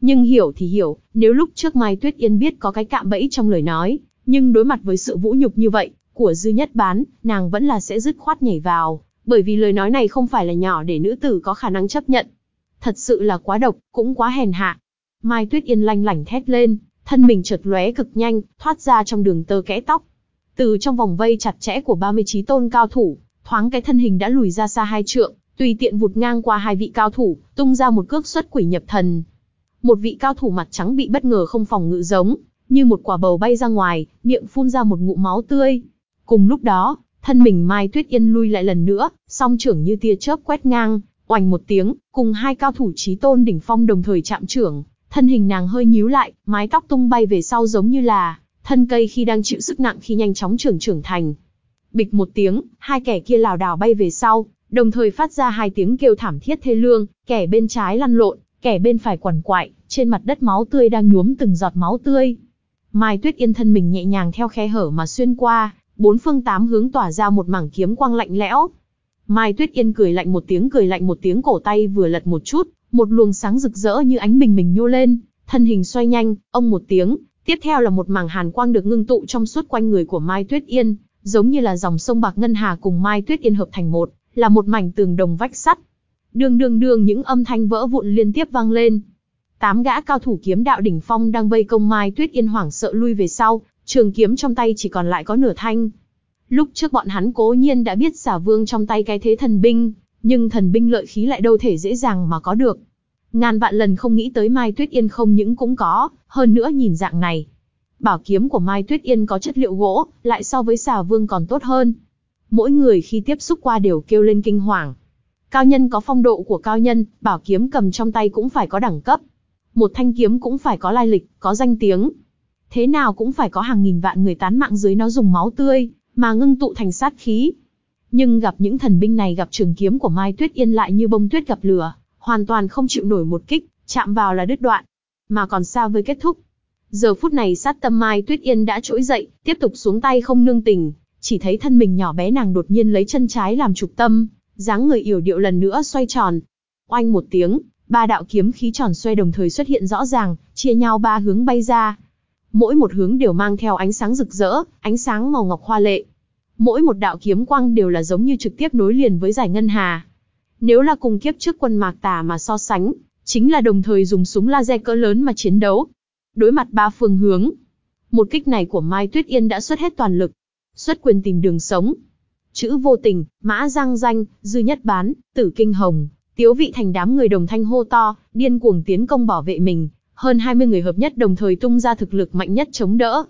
Nhưng hiểu thì hiểu, nếu lúc trước Mai Tuyết Yên biết có cái cạm bẫy trong lời nói, nhưng đối mặt với sự vũ nhục như vậy, của dư nhất bán, nàng vẫn là sẽ dứt khoát nhảy vào, bởi vì lời nói này không phải là nhỏ để nữ tử có khả năng chấp nhận. Thật sự là quá độc, cũng quá hèn hạ. Mai Tuyết Yên lanh lảnh thét lên, thân mình chợt lóe cực nhanh, thoát ra trong đường tơ kẽ tóc. Từ trong vòng vây chặt chẽ của 39 tôn cao thủ, thoáng cái thân hình đã lùi ra xa hai trượng, tùy tiện vụt ngang qua hai vị cao thủ, tung ra một cước xuất quỷ nhập thần. Một vị cao thủ mặt trắng bị bất ngờ không phòng ngự giống, như một quả bầu bay ra ngoài, miệng phun ra một ngụm máu tươi. Cùng lúc đó, thân mình Mai Tuyết Yên lui lại lần nữa, song trưởng như tia chớp quét ngang, oành một tiếng, cùng hai cao thủ trí tôn đỉnh phong đồng thời chạm trưởng, thân hình nàng hơi nhíu lại, mái tóc tung bay về sau giống như là thân cây khi đang chịu sức nặng khi nhanh chóng trưởng trưởng thành. Bịch một tiếng, hai kẻ kia lảo đảo bay về sau, đồng thời phát ra hai tiếng kêu thảm thiết thê lương, kẻ bên trái lăn lộn, kẻ bên phải quằn quại, trên mặt đất máu tươi đang nhuốm từng giọt máu tươi. Mai Tuyết Yên thân mình nhẹ nhàng theo khe hở mà xuyên qua, bốn phương tám hướng tỏa ra một mảng kiếm quang lạnh lẽo. Mai Tuyết Yên cười lạnh một tiếng cười lạnh một tiếng cổ tay vừa lật một chút, một luồng sáng rực rỡ như ánh bình mình nhô lên, thân hình xoay nhanh, ông một tiếng, tiếp theo là một mảng hàn quang được ngưng tụ trong suốt quanh người của Mai Tuyết Yên, giống như là dòng sông bạc ngân hà cùng Mai Tuyết Yên hợp thành một, là một mảnh tường đồng vách sắt. Đường đường đường những âm thanh vỡ vụn liên tiếp vang lên. Tám gã cao thủ kiếm đạo đỉnh phong đang vây công Mai Tuyết Yên hoảng sợ lui về sau, trường kiếm trong tay chỉ còn lại có nửa thanh. Lúc trước bọn hắn cố nhiên đã biết xả vương trong tay cái thế thần binh, nhưng thần binh lợi khí lại đâu thể dễ dàng mà có được. Ngàn vạn lần không nghĩ tới Mai Tuyết Yên không những cũng có, hơn nữa nhìn dạng này. Bảo kiếm của Mai Tuyết Yên có chất liệu gỗ, lại so với xà vương còn tốt hơn. Mỗi người khi tiếp xúc qua đều kêu lên kinh hoàng. Cao nhân có phong độ của cao nhân, bảo kiếm cầm trong tay cũng phải có đẳng cấp. Một thanh kiếm cũng phải có lai lịch, có danh tiếng. Thế nào cũng phải có hàng nghìn vạn người tán mạng dưới nó dùng máu tươi, mà ngưng tụ thành sát khí. Nhưng gặp những thần binh này gặp trường kiếm của Mai Tuyết Yên lại như bông tuyết gặp lửa, hoàn toàn không chịu nổi một kích, chạm vào là đứt đoạn, mà còn xa với kết thúc. Giờ phút này sát tâm Mai Tuyết Yên đã trỗi dậy, tiếp tục xuống tay không nương tình, chỉ thấy thân mình nhỏ bé nàng đột nhiên lấy chân trái làm trục tâm, dáng người yểu điệu lần nữa xoay tròn. Oanh một tiếng, ba đạo kiếm khí tròn xoay đồng thời xuất hiện rõ ràng, chia nhau ba hướng bay ra. Mỗi một hướng đều mang theo ánh sáng rực rỡ, ánh sáng màu ngọc hoa lệ. Mỗi một đạo kiếm quang đều là giống như trực tiếp nối liền với giải ngân hà. Nếu là cùng kiếp trước quân mạc tà mà so sánh, chính là đồng thời dùng súng laser cỡ lớn mà chiến đấu. Đối mặt ba phương hướng. Một kích này của Mai Tuyết Yên đã xuất hết toàn lực. Xuất quyền tìm đường sống. Chữ vô tình, mã giang danh, dư nhất bán, tử kinh hồng, tiếu vị thành đám người đồng thanh hô to, điên cuồng tiến công bảo vệ mình. Hơn 20 người hợp nhất đồng thời tung ra thực lực mạnh nhất chống đỡ.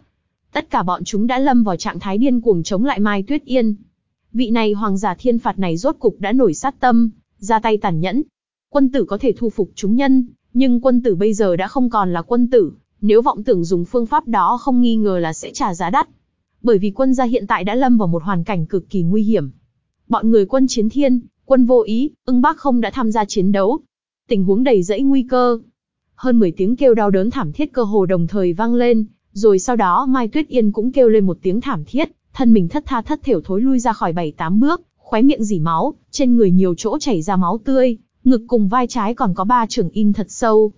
Tất cả bọn chúng đã lâm vào trạng thái điên cuồng chống lại Mai Tuyết Yên. Vị này hoàng giả thiên phạt này rốt cục đã nổi sát tâm, ra tay tàn nhẫn. Quân tử có thể thu phục chúng nhân, nhưng quân tử bây giờ đã không còn là quân tử, nếu vọng tưởng dùng phương pháp đó không nghi ngờ là sẽ trả giá đắt. Bởi vì quân gia hiện tại đã lâm vào một hoàn cảnh cực kỳ nguy hiểm. Bọn người quân chiến thiên, quân vô ý, ưng bác không đã tham gia chiến đấu. Tình huống đầy rẫy nguy cơ. Hơn 10 tiếng kêu đau đớn thảm thiết cơ hồ đồng thời vang lên, rồi sau đó Mai Tuyết Yên cũng kêu lên một tiếng thảm thiết, thân mình thất tha thất thểu thối lui ra khỏi bảy tám bước, khóe miệng dỉ máu, trên người nhiều chỗ chảy ra máu tươi, ngực cùng vai trái còn có ba trường in thật sâu.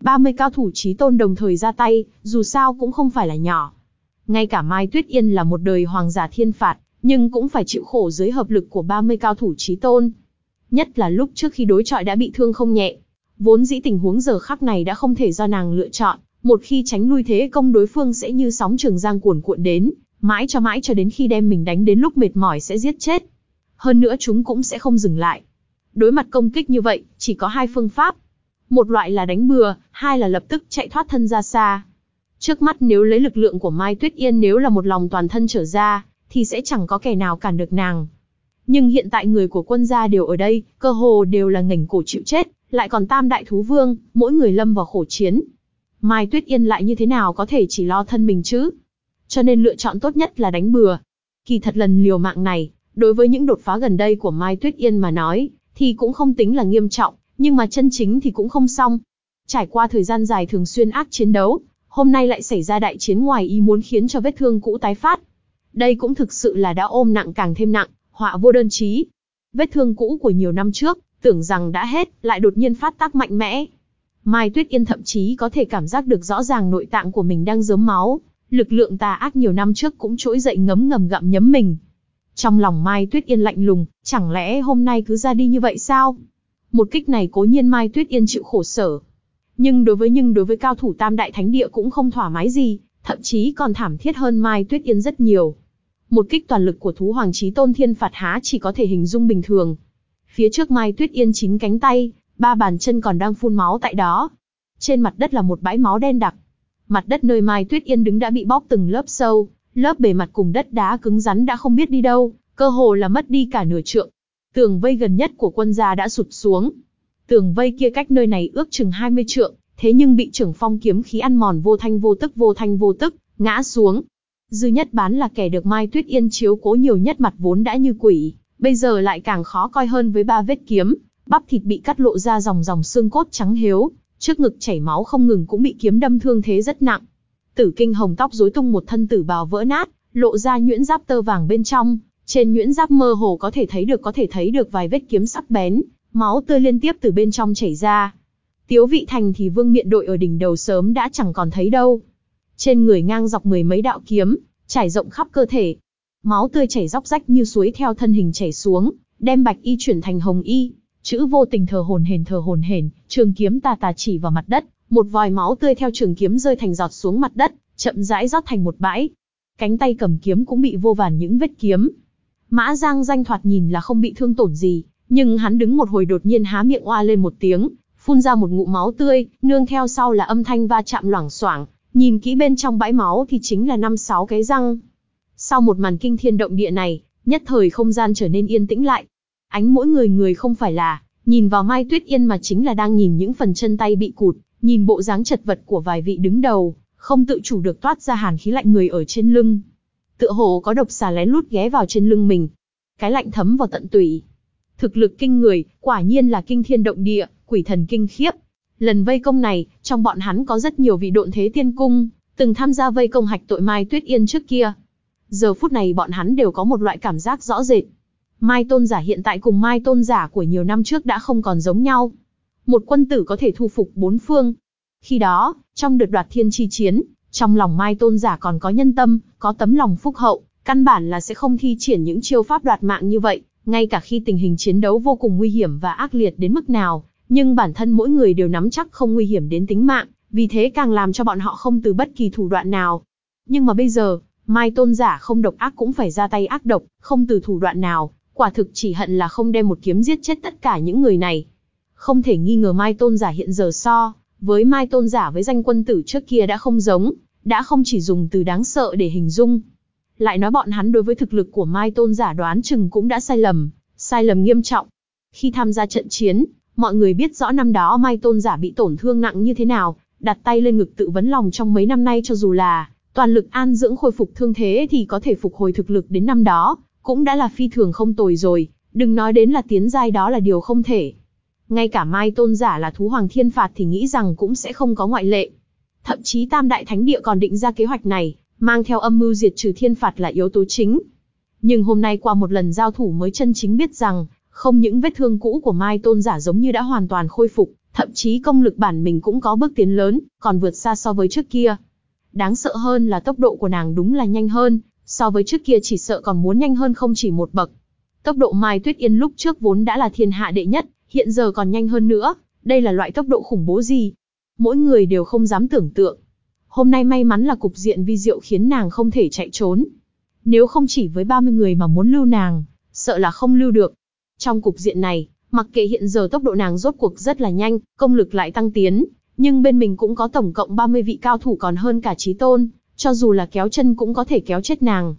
30 cao thủ trí tôn đồng thời ra tay, dù sao cũng không phải là nhỏ. Ngay cả Mai Tuyết Yên là một đời hoàng giả thiên phạt, nhưng cũng phải chịu khổ dưới hợp lực của 30 cao thủ trí tôn. Nhất là lúc trước khi đối trọi đã bị thương không nhẹ. Vốn dĩ tình huống giờ khắc này đã không thể do nàng lựa chọn, một khi tránh lui thế công đối phương sẽ như sóng trường giang cuồn cuộn đến, mãi cho mãi cho đến khi đem mình đánh đến lúc mệt mỏi sẽ giết chết. Hơn nữa chúng cũng sẽ không dừng lại. Đối mặt công kích như vậy, chỉ có hai phương pháp. Một loại là đánh bừa, hai là lập tức chạy thoát thân ra xa. Trước mắt nếu lấy lực lượng của Mai Tuyết Yên nếu là một lòng toàn thân trở ra, thì sẽ chẳng có kẻ nào cản được nàng. Nhưng hiện tại người của quân gia đều ở đây, cơ hồ đều là ngành cổ chịu chết, lại còn tam đại thú vương, mỗi người lâm vào khổ chiến. Mai Tuyết Yên lại như thế nào có thể chỉ lo thân mình chứ? Cho nên lựa chọn tốt nhất là đánh bừa. Kỳ thật lần liều mạng này, đối với những đột phá gần đây của Mai Tuyết Yên mà nói, thì cũng không tính là nghiêm trọng, nhưng mà chân chính thì cũng không xong. Trải qua thời gian dài thường xuyên ác chiến đấu, hôm nay lại xảy ra đại chiến ngoài ý muốn khiến cho vết thương cũ tái phát. Đây cũng thực sự là đã ôm nặng càng thêm nặng, họa vô đơn chí. Vết thương cũ của nhiều năm trước, tưởng rằng đã hết, lại đột nhiên phát tác mạnh mẽ. Mai Tuyết Yên thậm chí có thể cảm giác được rõ ràng nội tạng của mình đang dớm máu, lực lượng tà ác nhiều năm trước cũng trỗi dậy ngấm ngầm gặm nhấm mình. Trong lòng Mai Tuyết Yên lạnh lùng, chẳng lẽ hôm nay cứ ra đi như vậy sao? Một kích này cố nhiên Mai Tuyết Yên chịu khổ sở. Nhưng đối với nhưng đối với cao thủ tam đại thánh địa cũng không thoải mái gì, thậm chí còn thảm thiết hơn Mai Tuyết Yên rất nhiều. Một kích toàn lực của thú hoàng chí tôn thiên phạt há chỉ có thể hình dung bình thường. Phía trước Mai Tuyết Yên chín cánh tay, ba bàn chân còn đang phun máu tại đó. Trên mặt đất là một bãi máu đen đặc. Mặt đất nơi Mai Tuyết Yên đứng đã bị bóp từng lớp sâu, lớp bề mặt cùng đất đá cứng rắn đã không biết đi đâu, cơ hồ là mất đi cả nửa trượng. Tường vây gần nhất của quân gia đã sụt xuống. Tường vây kia cách nơi này ước chừng 20 trượng, thế nhưng bị trưởng phong kiếm khí ăn mòn vô thanh vô tức vô thanh vô tức, ngã xuống. Dư nhất bán là kẻ được Mai Tuyết Yên chiếu cố nhiều nhất mặt vốn đã như quỷ, bây giờ lại càng khó coi hơn với ba vết kiếm, bắp thịt bị cắt lộ ra dòng dòng xương cốt trắng hiếu, trước ngực chảy máu không ngừng cũng bị kiếm đâm thương thế rất nặng. Tử kinh hồng tóc rối tung một thân tử bào vỡ nát, lộ ra nhuyễn giáp tơ vàng bên trong, trên nhuyễn giáp mơ hồ có thể thấy được có thể thấy được vài vết kiếm sắc bén, máu tươi liên tiếp từ bên trong chảy ra. Tiếu vị thành thì vương miện đội ở đỉnh đầu sớm đã chẳng còn thấy đâu. Trên người ngang dọc mười mấy đạo kiếm, trải rộng khắp cơ thể. Máu tươi chảy róc rách như suối theo thân hình chảy xuống, đem bạch y chuyển thành hồng y. Chữ vô tình thờ hồn hển thờ hồn hển, trường kiếm tà tà chỉ vào mặt đất, một vòi máu tươi theo trường kiếm rơi thành giọt xuống mặt đất, chậm rãi rót thành một bãi. Cánh tay cầm kiếm cũng bị vô vàn những vết kiếm. Mã Giang danh thoạt nhìn là không bị thương tổn gì, nhưng hắn đứng một hồi đột nhiên há miệng oa lên một tiếng, phun ra một ngụm máu tươi, nương theo sau là âm thanh va chạm loảng xoảng, nhìn kỹ bên trong bãi máu thì chính là năm sáu cái răng. Sau một màn kinh thiên động địa này, nhất thời không gian trở nên yên tĩnh lại. Ánh mỗi người người không phải là, nhìn vào Mai Tuyết Yên mà chính là đang nhìn những phần chân tay bị cụt, nhìn bộ dáng chật vật của vài vị đứng đầu, không tự chủ được toát ra hàn khí lạnh người ở trên lưng. Tựa hồ có độc xà lén lút ghé vào trên lưng mình. Cái lạnh thấm vào tận tủy. Thực lực kinh người, quả nhiên là kinh thiên động địa, quỷ thần kinh khiếp. Lần vây công này, trong bọn hắn có rất nhiều vị độn thế tiên cung, từng tham gia vây công hạch tội Mai Tuyết Yên trước kia. Giờ phút này bọn hắn đều có một loại cảm giác rõ rệt. Mai Tôn giả hiện tại cùng Mai Tôn giả của nhiều năm trước đã không còn giống nhau. Một quân tử có thể thu phục bốn phương. Khi đó, trong đợt đoạt thiên chi chiến, trong lòng Mai Tôn giả còn có nhân tâm, có tấm lòng phúc hậu, căn bản là sẽ không thi triển những chiêu pháp đoạt mạng như vậy, ngay cả khi tình hình chiến đấu vô cùng nguy hiểm và ác liệt đến mức nào, nhưng bản thân mỗi người đều nắm chắc không nguy hiểm đến tính mạng, vì thế càng làm cho bọn họ không từ bất kỳ thủ đoạn nào. Nhưng mà bây giờ, Mai Tôn giả không độc ác cũng phải ra tay ác độc, không từ thủ đoạn nào, quả thực chỉ hận là không đem một kiếm giết chết tất cả những người này. Không thể nghi ngờ Mai Tôn giả hiện giờ so, với Mai Tôn giả với danh quân tử trước kia đã không giống, đã không chỉ dùng từ đáng sợ để hình dung. Lại nói bọn hắn đối với thực lực của Mai Tôn giả đoán chừng cũng đã sai lầm, sai lầm nghiêm trọng. Khi tham gia trận chiến, mọi người biết rõ năm đó Mai Tôn giả bị tổn thương nặng như thế nào, đặt tay lên ngực tự vấn lòng trong mấy năm nay cho dù là toàn lực an dưỡng khôi phục thương thế thì có thể phục hồi thực lực đến năm đó, cũng đã là phi thường không tồi rồi, đừng nói đến là tiến giai đó là điều không thể. Ngay cả Mai Tôn giả là thú hoàng thiên phạt thì nghĩ rằng cũng sẽ không có ngoại lệ. Thậm chí Tam Đại Thánh Địa còn định ra kế hoạch này, mang theo âm mưu diệt trừ thiên phạt là yếu tố chính. Nhưng hôm nay qua một lần giao thủ mới chân chính biết rằng, không những vết thương cũ của Mai Tôn giả giống như đã hoàn toàn khôi phục, thậm chí công lực bản mình cũng có bước tiến lớn, còn vượt xa so với trước kia. Đáng sợ hơn là tốc độ của nàng đúng là nhanh hơn, so với trước kia chỉ sợ còn muốn nhanh hơn không chỉ một bậc. Tốc độ Mai Tuyết Yên lúc trước vốn đã là thiên hạ đệ nhất, hiện giờ còn nhanh hơn nữa, đây là loại tốc độ khủng bố gì? Mỗi người đều không dám tưởng tượng. Hôm nay may mắn là cục diện vi diệu khiến nàng không thể chạy trốn. Nếu không chỉ với 30 người mà muốn lưu nàng, sợ là không lưu được. Trong cục diện này, mặc kệ hiện giờ tốc độ nàng rốt cuộc rất là nhanh, công lực lại tăng tiến, nhưng bên mình cũng có tổng cộng 30 vị cao thủ còn hơn cả trí tôn, cho dù là kéo chân cũng có thể kéo chết nàng.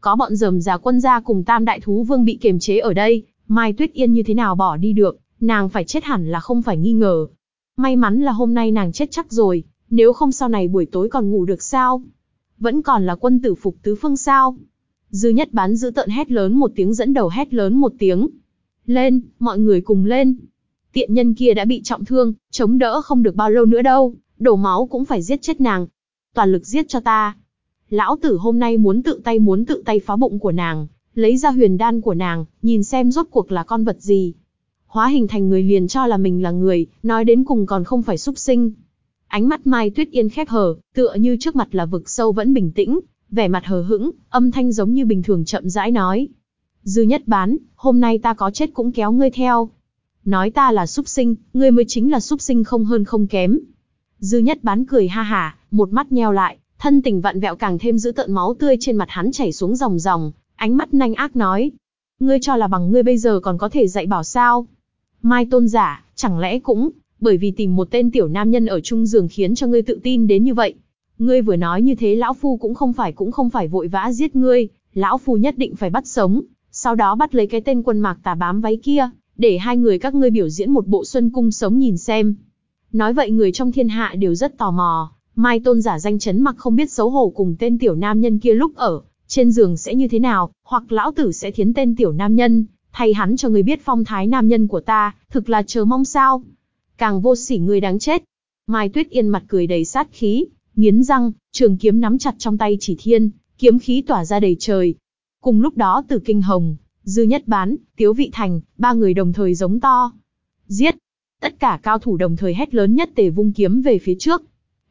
Có bọn dầm già quân gia cùng tam đại thú vương bị kiềm chế ở đây, Mai Tuyết Yên như thế nào bỏ đi được, nàng phải chết hẳn là không phải nghi ngờ. May mắn là hôm nay nàng chết chắc rồi, nếu không sau này buổi tối còn ngủ được sao? Vẫn còn là quân tử phục tứ phương sao? Dư nhất bán giữ tợn hét lớn một tiếng dẫn đầu hét lớn một tiếng. Lên, mọi người cùng lên. Tiện nhân kia đã bị trọng thương, chống đỡ không được bao lâu nữa đâu, đổ máu cũng phải giết chết nàng. Toàn lực giết cho ta. Lão tử hôm nay muốn tự tay muốn tự tay phá bụng của nàng, lấy ra huyền đan của nàng, nhìn xem rốt cuộc là con vật gì. Hóa hình thành người liền cho là mình là người, nói đến cùng còn không phải súc sinh. Ánh mắt Mai Tuyết Yên khép hờ, tựa như trước mặt là vực sâu vẫn bình tĩnh, vẻ mặt hờ hững, âm thanh giống như bình thường chậm rãi nói. Dư nhất bán, hôm nay ta có chết cũng kéo ngươi theo. Nói ta là súc sinh, ngươi mới chính là súc sinh không hơn không kém. Dư nhất bán cười ha hả, một mắt nheo lại, thân tình vặn vẹo càng thêm giữ tợn máu tươi trên mặt hắn chảy xuống dòng dòng, ánh mắt nanh ác nói. Ngươi cho là bằng ngươi bây giờ còn có thể dạy bảo sao? Mai tôn giả, chẳng lẽ cũng, bởi vì tìm một tên tiểu nam nhân ở chung giường khiến cho ngươi tự tin đến như vậy. Ngươi vừa nói như thế lão phu cũng không phải cũng không phải vội vã giết ngươi, lão phu nhất định phải bắt sống, sau đó bắt lấy cái tên quân mạc tà bám váy kia, để hai người các ngươi biểu diễn một bộ xuân cung sống nhìn xem. Nói vậy người trong thiên hạ đều rất tò mò, Mai Tôn giả danh chấn mặc không biết xấu hổ cùng tên tiểu nam nhân kia lúc ở, trên giường sẽ như thế nào, hoặc lão tử sẽ thiến tên tiểu nam nhân, thay hắn cho người biết phong thái nam nhân của ta, thực là chờ mong sao. Càng vô sỉ người đáng chết. Mai Tuyết Yên mặt cười đầy sát khí, nghiến răng, trường kiếm nắm chặt trong tay chỉ thiên, kiếm khí tỏa ra đầy trời. Cùng lúc đó từ kinh hồng, dư nhất bán, tiếu vị thành, ba người đồng thời giống to. Giết! Tất cả cao thủ đồng thời hét lớn nhất tề vung kiếm về phía trước.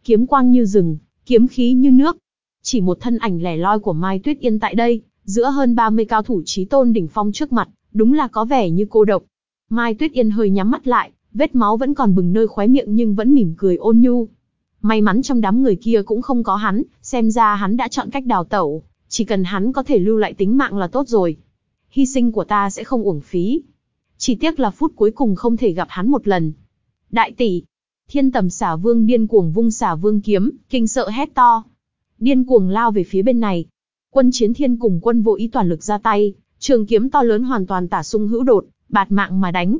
Kiếm quang như rừng, kiếm khí như nước. Chỉ một thân ảnh lẻ loi của Mai Tuyết Yên tại đây, giữa hơn 30 cao thủ trí tôn đỉnh phong trước mặt, đúng là có vẻ như cô độc. Mai Tuyết Yên hơi nhắm mắt lại, vết máu vẫn còn bừng nơi khóe miệng nhưng vẫn mỉm cười ôn nhu. May mắn trong đám người kia cũng không có hắn, xem ra hắn đã chọn cách đào tẩu, chỉ cần hắn có thể lưu lại tính mạng là tốt rồi. Hy sinh của ta sẽ không uổng phí. Chỉ tiếc là phút cuối cùng không thể gặp hắn một lần. Đại tỷ, thiên tầm xả vương điên cuồng vung xả vương kiếm, kinh sợ hét to. Điên cuồng lao về phía bên này. Quân chiến thiên cùng quân vô ý toàn lực ra tay, trường kiếm to lớn hoàn toàn tả sung hữu đột, bạt mạng mà đánh.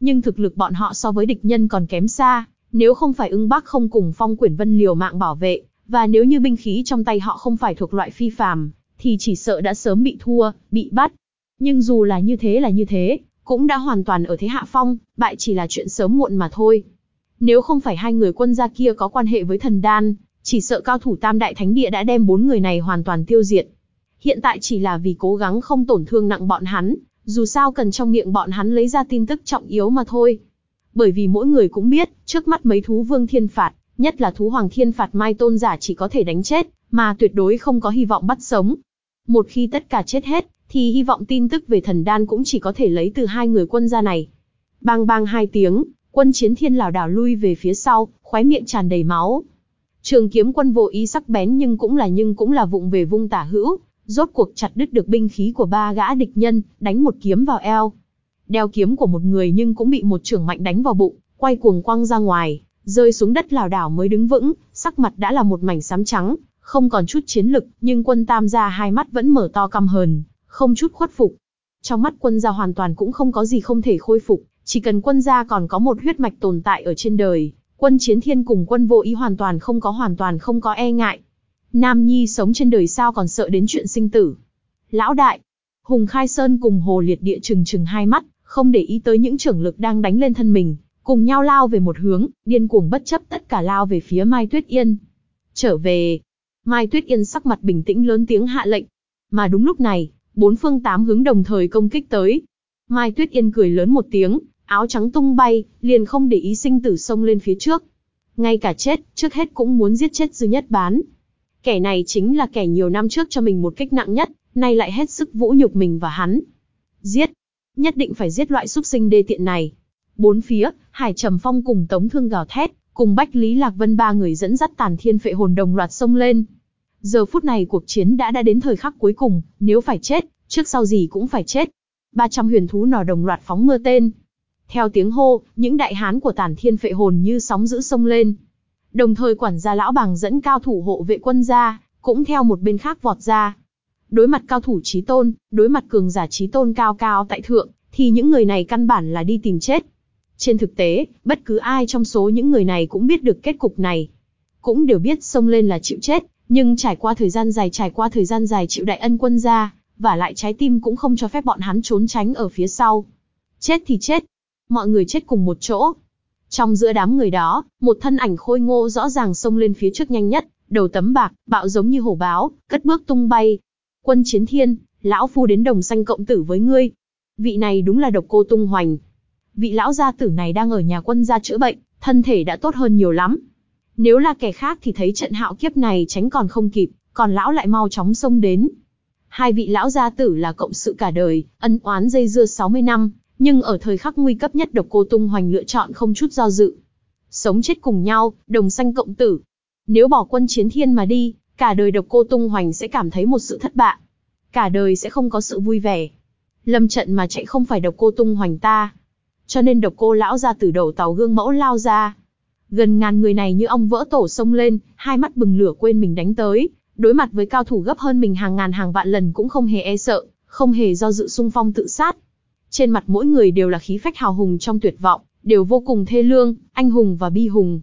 Nhưng thực lực bọn họ so với địch nhân còn kém xa, nếu không phải ưng bác không cùng phong quyển vân liều mạng bảo vệ, và nếu như binh khí trong tay họ không phải thuộc loại phi phàm, thì chỉ sợ đã sớm bị thua, bị bắt. Nhưng dù là như thế là như thế, cũng đã hoàn toàn ở thế hạ phong, bại chỉ là chuyện sớm muộn mà thôi. Nếu không phải hai người quân gia kia có quan hệ với thần đan, chỉ sợ cao thủ tam đại thánh địa đã đem bốn người này hoàn toàn tiêu diệt. Hiện tại chỉ là vì cố gắng không tổn thương nặng bọn hắn, dù sao cần trong miệng bọn hắn lấy ra tin tức trọng yếu mà thôi. Bởi vì mỗi người cũng biết, trước mắt mấy thú vương thiên phạt, nhất là thú hoàng thiên phạt mai tôn giả chỉ có thể đánh chết, mà tuyệt đối không có hy vọng bắt sống. Một khi tất cả chết hết, thì hy vọng tin tức về thần đan cũng chỉ có thể lấy từ hai người quân gia này. Bang bang hai tiếng, quân chiến thiên lảo đảo lui về phía sau, khóe miệng tràn đầy máu. Trường kiếm quân vô ý sắc bén nhưng cũng là nhưng cũng là vụng về vung tả hữu, rốt cuộc chặt đứt được binh khí của ba gã địch nhân, đánh một kiếm vào eo. Đeo kiếm của một người nhưng cũng bị một trưởng mạnh đánh vào bụng, quay cuồng quăng ra ngoài, rơi xuống đất lảo đảo mới đứng vững, sắc mặt đã là một mảnh xám trắng, không còn chút chiến lực, nhưng quân tam gia hai mắt vẫn mở to căm hờn, không chút khuất phục. Trong mắt quân gia hoàn toàn cũng không có gì không thể khôi phục, chỉ cần quân gia còn có một huyết mạch tồn tại ở trên đời, quân chiến thiên cùng quân vô ý hoàn toàn không có hoàn toàn không có e ngại. Nam Nhi sống trên đời sao còn sợ đến chuyện sinh tử. Lão đại, Hùng Khai Sơn cùng Hồ Liệt Địa trừng trừng hai mắt, không để ý tới những trưởng lực đang đánh lên thân mình, cùng nhau lao về một hướng, điên cuồng bất chấp tất cả lao về phía Mai Tuyết Yên. Trở về, Mai Tuyết Yên sắc mặt bình tĩnh lớn tiếng hạ lệnh. Mà đúng lúc này, bốn phương tám hướng đồng thời công kích tới. Mai Tuyết Yên cười lớn một tiếng, áo trắng tung bay, liền không để ý sinh tử xông lên phía trước. Ngay cả chết, trước hết cũng muốn giết chết dư nhất bán. Kẻ này chính là kẻ nhiều năm trước cho mình một cách nặng nhất, nay lại hết sức vũ nhục mình và hắn. Giết! Nhất định phải giết loại xuất sinh đê tiện này. Bốn phía, Hải Trầm Phong cùng Tống Thương gào thét, cùng Bách Lý Lạc Vân ba người dẫn dắt tàn thiên phệ hồn đồng loạt xông lên. Giờ phút này cuộc chiến đã đã đến thời khắc cuối cùng, nếu phải chết, trước sau gì cũng phải chết. 300 huyền thú nỏ đồng loạt phóng mưa tên. Theo tiếng hô, những đại hán của tàn thiên phệ hồn như sóng giữ sông lên. Đồng thời quản gia lão bàng dẫn cao thủ hộ vệ quân ra, cũng theo một bên khác vọt ra. Đối mặt cao thủ trí tôn, đối mặt cường giả trí tôn cao cao tại thượng, thì những người này căn bản là đi tìm chết. Trên thực tế, bất cứ ai trong số những người này cũng biết được kết cục này. Cũng đều biết xông lên là chịu chết, nhưng trải qua thời gian dài trải qua thời gian dài chịu đại ân quân gia, và lại trái tim cũng không cho phép bọn hắn trốn tránh ở phía sau. Chết thì chết. Mọi người chết cùng một chỗ. Trong giữa đám người đó, một thân ảnh khôi ngô rõ ràng xông lên phía trước nhanh nhất, đầu tấm bạc, bạo giống như hổ báo, cất bước tung bay. Quân chiến thiên, lão phu đến đồng xanh cộng tử với ngươi. Vị này đúng là độc cô tung hoành. Vị lão gia tử này đang ở nhà quân gia chữa bệnh, thân thể đã tốt hơn nhiều lắm. Nếu là kẻ khác thì thấy trận hạo kiếp này tránh còn không kịp, còn lão lại mau chóng xông đến. Hai vị lão gia tử là cộng sự cả đời, ân oán dây dưa 60 năm, nhưng ở thời khắc nguy cấp nhất độc cô tung hoành lựa chọn không chút do dự. Sống chết cùng nhau, đồng sanh cộng tử. Nếu bỏ quân chiến thiên mà đi, cả đời độc cô tung hoành sẽ cảm thấy một sự thất bại. Cả đời sẽ không có sự vui vẻ. Lâm trận mà chạy không phải độc cô tung hoành ta. Cho nên độc cô lão ra từ đầu tàu gương mẫu lao ra. Gần ngàn người này như ong vỡ tổ sông lên, hai mắt bừng lửa quên mình đánh tới, đối mặt với cao thủ gấp hơn mình hàng ngàn hàng vạn lần cũng không hề e sợ, không hề do dự xung phong tự sát. Trên mặt mỗi người đều là khí phách hào hùng trong tuyệt vọng, đều vô cùng thê lương, anh hùng và bi hùng.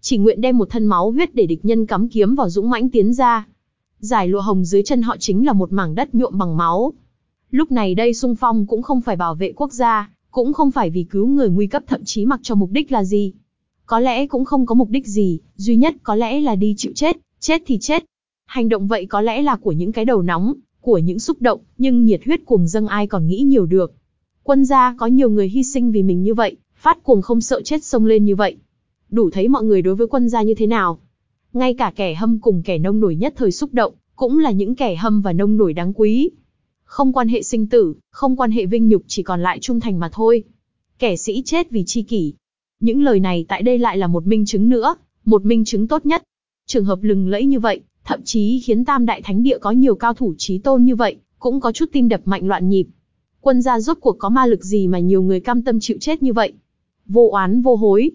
Chỉ nguyện đem một thân máu huyết để địch nhân cắm kiếm vào dũng mãnh tiến ra. Giải lụa hồng dưới chân họ chính là một mảng đất nhuộm bằng máu. Lúc này đây xung phong cũng không phải bảo vệ quốc gia, cũng không phải vì cứu người nguy cấp thậm chí mặc cho mục đích là gì. Có lẽ cũng không có mục đích gì, duy nhất có lẽ là đi chịu chết, chết thì chết. Hành động vậy có lẽ là của những cái đầu nóng, của những xúc động, nhưng nhiệt huyết cuồng dâng ai còn nghĩ nhiều được. Quân gia có nhiều người hy sinh vì mình như vậy, phát cuồng không sợ chết sông lên như vậy. Đủ thấy mọi người đối với quân gia như thế nào. Ngay cả kẻ hâm cùng kẻ nông nổi nhất thời xúc động, cũng là những kẻ hâm và nông nổi đáng quý. Không quan hệ sinh tử, không quan hệ vinh nhục chỉ còn lại trung thành mà thôi. Kẻ sĩ chết vì chi kỷ. Những lời này tại đây lại là một minh chứng nữa, một minh chứng tốt nhất. Trường hợp lừng lẫy như vậy, thậm chí khiến Tam Đại Thánh Địa có nhiều cao thủ trí tôn như vậy, cũng có chút tim đập mạnh loạn nhịp. Quân gia rốt cuộc có ma lực gì mà nhiều người cam tâm chịu chết như vậy? Vô oán vô hối.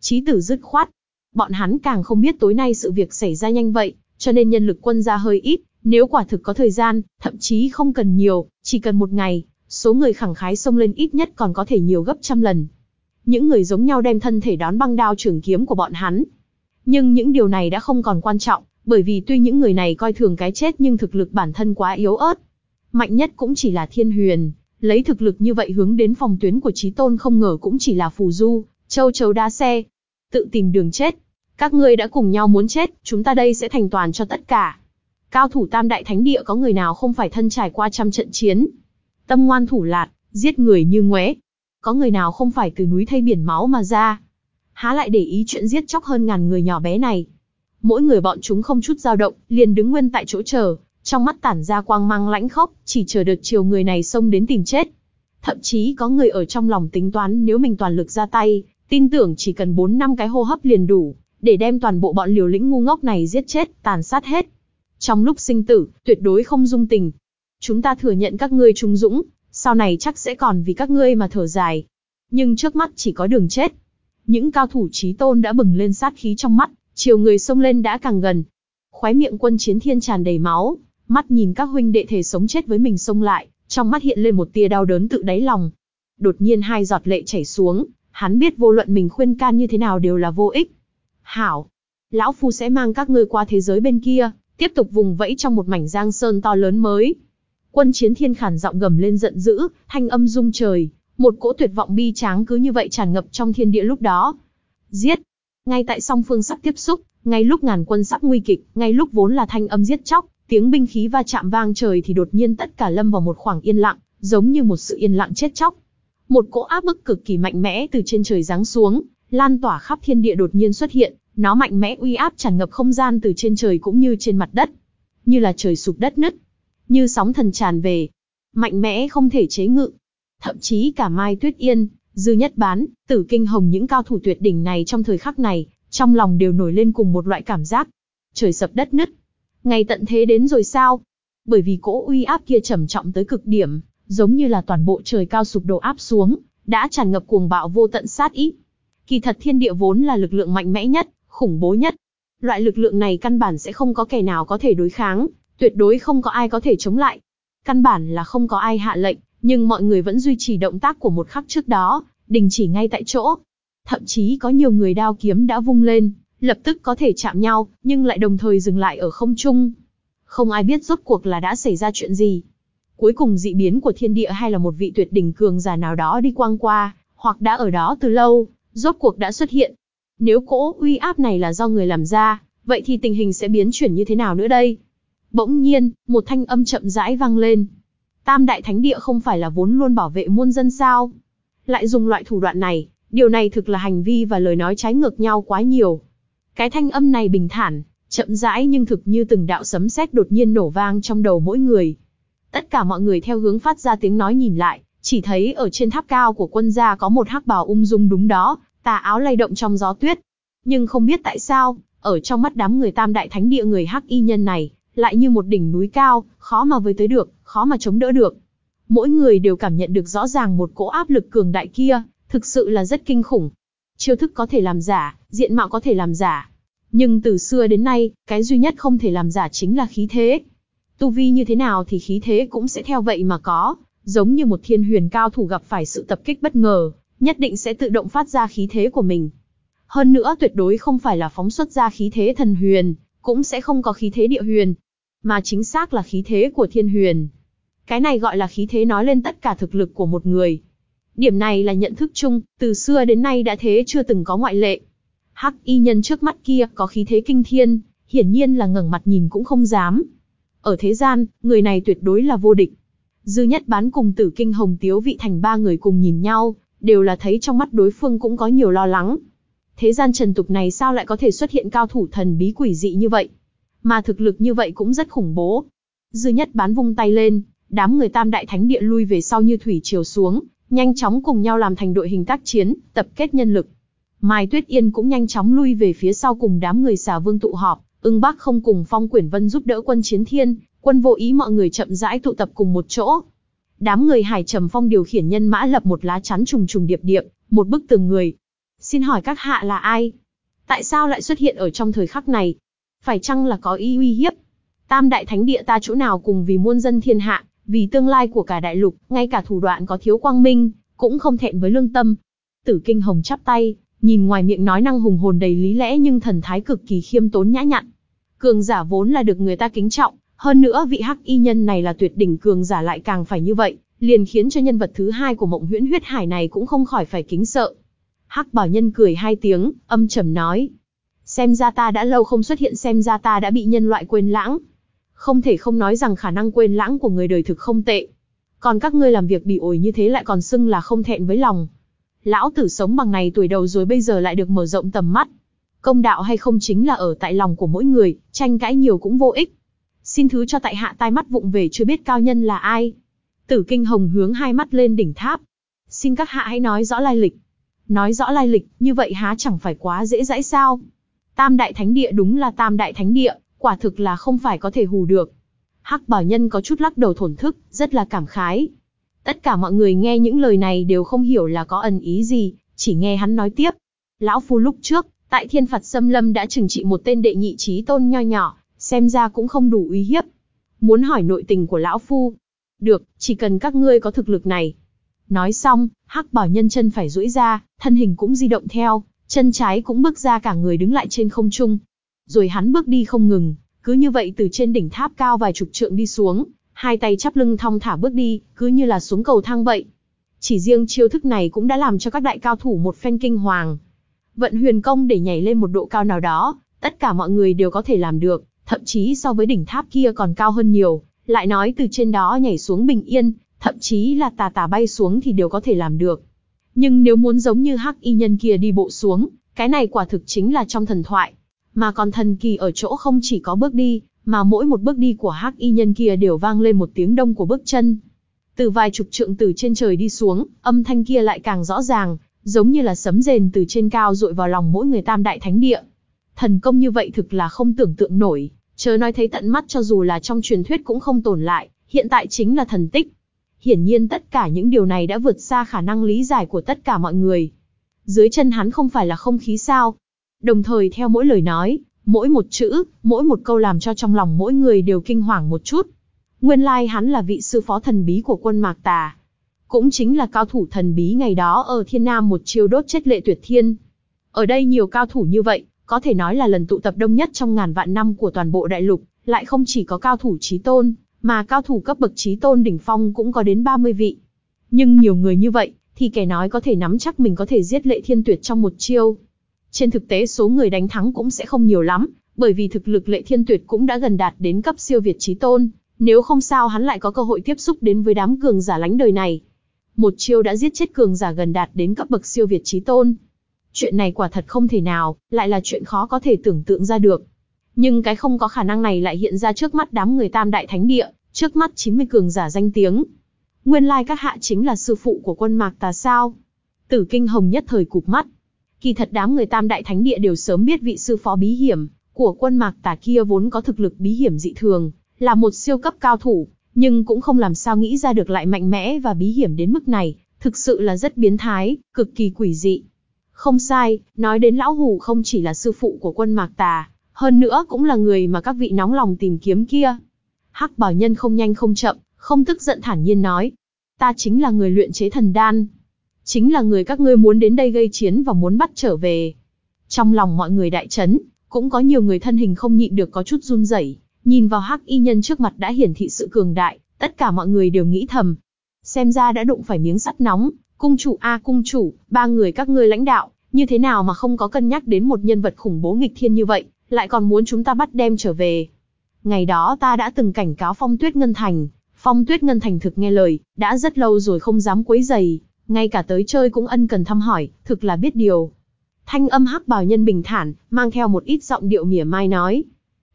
Chí tử dứt khoát. Bọn hắn càng không biết tối nay sự việc xảy ra nhanh vậy, cho nên nhân lực quân gia hơi ít, nếu quả thực có thời gian, thậm chí không cần nhiều, chỉ cần một ngày, số người khẳng khái xông lên ít nhất còn có thể nhiều gấp trăm lần. Những người giống nhau đem thân thể đón băng đao trường kiếm của bọn hắn. Nhưng những điều này đã không còn quan trọng, bởi vì tuy những người này coi thường cái chết nhưng thực lực bản thân quá yếu ớt. Mạnh nhất cũng chỉ là thiên huyền, lấy thực lực như vậy hướng đến phòng tuyến của trí tôn không ngờ cũng chỉ là phù du, châu chấu đá xe. Tự tìm đường chết. Các ngươi đã cùng nhau muốn chết, chúng ta đây sẽ thành toàn cho tất cả. Cao thủ tam đại thánh địa có người nào không phải thân trải qua trăm trận chiến. Tâm ngoan thủ lạt, giết người như ngoé. Có người nào không phải từ núi thay biển máu mà ra. Há lại để ý chuyện giết chóc hơn ngàn người nhỏ bé này. Mỗi người bọn chúng không chút dao động, liền đứng nguyên tại chỗ chờ, trong mắt tản ra quang mang lãnh khốc, chỉ chờ được chiều người này xông đến tìm chết. Thậm chí có người ở trong lòng tính toán nếu mình toàn lực ra tay, tin tưởng chỉ cần 4 năm cái hô hấp liền đủ, để đem toàn bộ bọn liều lĩnh ngu ngốc này giết chết, tàn sát hết. Trong lúc sinh tử, tuyệt đối không dung tình. Chúng ta thừa nhận các ngươi trung dũng, sau này chắc sẽ còn vì các ngươi mà thở dài. Nhưng trước mắt chỉ có đường chết. Những cao thủ trí tôn đã bừng lên sát khí trong mắt, chiều người xông lên đã càng gần. Khóe miệng quân chiến thiên tràn đầy máu, mắt nhìn các huynh đệ thể sống chết với mình xông lại, trong mắt hiện lên một tia đau đớn tự đáy lòng. Đột nhiên hai giọt lệ chảy xuống, hắn biết vô luận mình khuyên can như thế nào đều là vô ích. Hảo, lão phu sẽ mang các ngươi qua thế giới bên kia, tiếp tục vùng vẫy trong một mảnh giang sơn to lớn mới. Quân chiến thiên khản giọng gầm lên giận dữ, thanh âm rung trời, một cỗ tuyệt vọng bi tráng cứ như vậy tràn ngập trong thiên địa lúc đó. Giết! Ngay tại song phương sắp tiếp xúc, ngay lúc ngàn quân sắp nguy kịch, ngay lúc vốn là thanh âm giết chóc, tiếng binh khí va chạm vang trời thì đột nhiên tất cả lâm vào một khoảng yên lặng, giống như một sự yên lặng chết chóc. Một cỗ áp bức cực kỳ mạnh mẽ từ trên trời giáng xuống, lan tỏa khắp thiên địa đột nhiên xuất hiện, nó mạnh mẽ uy áp tràn ngập không gian từ trên trời cũng như trên mặt đất, như là trời sụp đất nứt, như sóng thần tràn về, mạnh mẽ không thể chế ngự. Thậm chí cả Mai Tuyết Yên, Dư Nhất Bán, Tử Kinh Hồng những cao thủ tuyệt đỉnh này trong thời khắc này, trong lòng đều nổi lên cùng một loại cảm giác. Trời sập đất nứt. Ngày tận thế đến rồi sao? Bởi vì cỗ uy áp kia trầm trọng tới cực điểm, giống như là toàn bộ trời cao sụp đổ áp xuống, đã tràn ngập cuồng bạo vô tận sát ý. Kỳ thật thiên địa vốn là lực lượng mạnh mẽ nhất, khủng bố nhất. Loại lực lượng này căn bản sẽ không có kẻ nào có thể đối kháng, tuyệt đối không có ai có thể chống lại. Căn bản là không có ai hạ lệnh, nhưng mọi người vẫn duy trì động tác của một khắc trước đó, đình chỉ ngay tại chỗ. Thậm chí có nhiều người đao kiếm đã vung lên, lập tức có thể chạm nhau, nhưng lại đồng thời dừng lại ở không trung. Không ai biết rốt cuộc là đã xảy ra chuyện gì. Cuối cùng dị biến của thiên địa hay là một vị tuyệt đỉnh cường giả nào đó đi quang qua, hoặc đã ở đó từ lâu, rốt cuộc đã xuất hiện. Nếu cỗ uy áp này là do người làm ra, vậy thì tình hình sẽ biến chuyển như thế nào nữa đây? Bỗng nhiên, một thanh âm chậm rãi vang lên. Tam đại thánh địa không phải là vốn luôn bảo vệ muôn dân sao? Lại dùng loại thủ đoạn này, điều này thực là hành vi và lời nói trái ngược nhau quá nhiều. Cái thanh âm này bình thản, chậm rãi nhưng thực như từng đạo sấm sét đột nhiên nổ vang trong đầu mỗi người. Tất cả mọi người theo hướng phát ra tiếng nói nhìn lại, chỉ thấy ở trên tháp cao của quân gia có một hắc bào ung dung đúng đó, tà áo lay động trong gió tuyết. Nhưng không biết tại sao, ở trong mắt đám người tam đại thánh địa người hắc y nhân này, lại như một đỉnh núi cao, khó mà với tới được, khó mà chống đỡ được. Mỗi người đều cảm nhận được rõ ràng một cỗ áp lực cường đại kia, thực sự là rất kinh khủng. Chiêu thức có thể làm giả, diện mạo có thể làm giả. Nhưng từ xưa đến nay, cái duy nhất không thể làm giả chính là khí thế. Tu vi như thế nào thì khí thế cũng sẽ theo vậy mà có, giống như một thiên huyền cao thủ gặp phải sự tập kích bất ngờ, nhất định sẽ tự động phát ra khí thế của mình. Hơn nữa tuyệt đối không phải là phóng xuất ra khí thế thần huyền, cũng sẽ không có khí thế địa huyền, mà chính xác là khí thế của thiên huyền. Cái này gọi là khí thế nói lên tất cả thực lực của một người. Điểm này là nhận thức chung, từ xưa đến nay đã thế chưa từng có ngoại lệ. Hắc y nhân trước mắt kia có khí thế kinh thiên, hiển nhiên là ngẩng mặt nhìn cũng không dám. Ở thế gian, người này tuyệt đối là vô địch. Dư nhất bán cùng tử kinh hồng tiếu vị thành ba người cùng nhìn nhau, đều là thấy trong mắt đối phương cũng có nhiều lo lắng. Thế gian trần tục này sao lại có thể xuất hiện cao thủ thần bí quỷ dị như vậy? Mà thực lực như vậy cũng rất khủng bố. Dư nhất bán vung tay lên, đám người tam đại thánh địa lui về sau như thủy chiều xuống, nhanh chóng cùng nhau làm thành đội hình tác chiến, tập kết nhân lực. Mai Tuyết Yên cũng nhanh chóng lui về phía sau cùng đám người xà vương tụ họp, ưng bác không cùng Phong Quyển Vân giúp đỡ quân chiến thiên, quân vô ý mọi người chậm rãi tụ tập cùng một chỗ. Đám người Hải Trầm Phong điều khiển nhân mã lập một lá chắn trùng trùng điệp điệp, một bức tường người. Xin hỏi các hạ là ai? Tại sao lại xuất hiện ở trong thời khắc này? Phải chăng là có ý uy hiếp? Tam đại thánh địa ta chỗ nào cùng vì muôn dân thiên hạ, vì tương lai của cả đại lục, ngay cả thủ đoạn có thiếu quang minh, cũng không thẹn với lương tâm. Tử Kinh Hồng chắp tay, nhìn ngoài miệng nói năng hùng hồn đầy lý lẽ nhưng thần thái cực kỳ khiêm tốn nhã nhặn. Cường giả vốn là được người ta kính trọng, hơn nữa vị hắc y nhân này là tuyệt đỉnh cường giả lại càng phải như vậy, liền khiến cho nhân vật thứ hai của mộng huyễn huyết hải này cũng không khỏi phải kính sợ. Hắc bảo nhân cười hai tiếng, âm trầm nói. Xem ra ta đã lâu không xuất hiện xem ra ta đã bị nhân loại quên lãng. Không thể không nói rằng khả năng quên lãng của người đời thực không tệ. Còn các ngươi làm việc bị ổi như thế lại còn xưng là không thẹn với lòng. Lão tử sống bằng này tuổi đầu rồi bây giờ lại được mở rộng tầm mắt. Công đạo hay không chính là ở tại lòng của mỗi người, tranh cãi nhiều cũng vô ích. Xin thứ cho tại hạ tai mắt vụng về chưa biết cao nhân là ai. Tử Kinh Hồng hướng hai mắt lên đỉnh tháp. Xin các hạ hãy nói rõ lai lịch. Nói rõ lai lịch, như vậy há chẳng phải quá dễ dãi sao? Tam đại thánh địa đúng là tam đại thánh địa, quả thực là không phải có thể hù được. Hắc bảo nhân có chút lắc đầu thổn thức, rất là cảm khái. Tất cả mọi người nghe những lời này đều không hiểu là có ẩn ý gì, chỉ nghe hắn nói tiếp. Lão Phu lúc trước, tại thiên phạt xâm lâm đã trừng trị một tên đệ nhị trí tôn nho nhỏ, xem ra cũng không đủ uy hiếp. Muốn hỏi nội tình của Lão Phu? Được, chỉ cần các ngươi có thực lực này. Nói xong, hắc bảo nhân chân phải duỗi ra, thân hình cũng di động theo, chân trái cũng bước ra cả người đứng lại trên không trung. Rồi hắn bước đi không ngừng, cứ như vậy từ trên đỉnh tháp cao vài chục trượng đi xuống, hai tay chắp lưng thong thả bước đi, cứ như là xuống cầu thang vậy. Chỉ riêng chiêu thức này cũng đã làm cho các đại cao thủ một phen kinh hoàng. Vận huyền công để nhảy lên một độ cao nào đó, tất cả mọi người đều có thể làm được, thậm chí so với đỉnh tháp kia còn cao hơn nhiều, lại nói từ trên đó nhảy xuống bình yên, thậm chí là tà tà bay xuống thì đều có thể làm được. Nhưng nếu muốn giống như hắc y nhân kia đi bộ xuống, cái này quả thực chính là trong thần thoại. Mà còn thần kỳ ở chỗ không chỉ có bước đi, mà mỗi một bước đi của hắc y nhân kia đều vang lên một tiếng đông của bước chân. Từ vài chục trượng từ trên trời đi xuống, âm thanh kia lại càng rõ ràng, giống như là sấm rền từ trên cao dội vào lòng mỗi người tam đại thánh địa. Thần công như vậy thực là không tưởng tượng nổi, chớ nói thấy tận mắt cho dù là trong truyền thuyết cũng không tồn lại, hiện tại chính là thần tích. Hiển nhiên tất cả những điều này đã vượt xa khả năng lý giải của tất cả mọi người. Dưới chân hắn không phải là không khí sao. Đồng thời theo mỗi lời nói, mỗi một chữ, mỗi một câu làm cho trong lòng mỗi người đều kinh hoàng một chút. Nguyên lai like hắn là vị sư phó thần bí của quân Mạc Tà. Cũng chính là cao thủ thần bí ngày đó ở Thiên Nam một chiêu đốt chết lệ tuyệt thiên. Ở đây nhiều cao thủ như vậy, có thể nói là lần tụ tập đông nhất trong ngàn vạn năm của toàn bộ đại lục, lại không chỉ có cao thủ trí tôn, mà cao thủ cấp bậc trí tôn đỉnh phong cũng có đến 30 vị. Nhưng nhiều người như vậy, thì kẻ nói có thể nắm chắc mình có thể giết lệ thiên tuyệt trong một chiêu. Trên thực tế số người đánh thắng cũng sẽ không nhiều lắm, bởi vì thực lực lệ thiên tuyệt cũng đã gần đạt đến cấp siêu việt trí tôn, nếu không sao hắn lại có cơ hội tiếp xúc đến với đám cường giả lánh đời này. Một chiêu đã giết chết cường giả gần đạt đến cấp bậc siêu việt trí tôn. Chuyện này quả thật không thể nào, lại là chuyện khó có thể tưởng tượng ra được. Nhưng cái không có khả năng này lại hiện ra trước mắt đám người tam đại thánh địa, trước mắt 90 cường giả danh tiếng. Nguyên lai các hạ chính là sư phụ của quân mạc tà sao. Tử kinh hồng nhất thời cụp mắt. Kỳ thật đám người tam đại thánh địa đều sớm biết vị sư phó bí hiểm, của quân mạc tà kia vốn có thực lực bí hiểm dị thường, là một siêu cấp cao thủ, nhưng cũng không làm sao nghĩ ra được lại mạnh mẽ và bí hiểm đến mức này, thực sự là rất biến thái, cực kỳ quỷ dị. Không sai, nói đến lão hủ không chỉ là sư phụ của quân mạc tà, hơn nữa cũng là người mà các vị nóng lòng tìm kiếm kia. Hắc bảo nhân không nhanh không chậm, không tức giận thản nhiên nói. Ta chính là người luyện chế thần đan. Chính là người các ngươi muốn đến đây gây chiến và muốn bắt trở về. Trong lòng mọi người đại chấn, cũng có nhiều người thân hình không nhịn được có chút run rẩy, nhìn vào hắc y nhân trước mặt đã hiển thị sự cường đại, tất cả mọi người đều nghĩ thầm. Xem ra đã đụng phải miếng sắt nóng, cung chủ a cung chủ, ba người các ngươi lãnh đạo, như thế nào mà không có cân nhắc đến một nhân vật khủng bố nghịch thiên như vậy, lại còn muốn chúng ta bắt đem trở về. Ngày đó ta đã từng cảnh cáo Phong Tuyết Ngân Thành, Phong Tuyết Ngân Thành thực nghe lời, đã rất lâu rồi không dám quấy giày, ngay cả tới chơi cũng ân cần thăm hỏi, thực là biết điều. Thanh âm hắc bào nhân bình thản, mang theo một ít giọng điệu mỉa mai nói.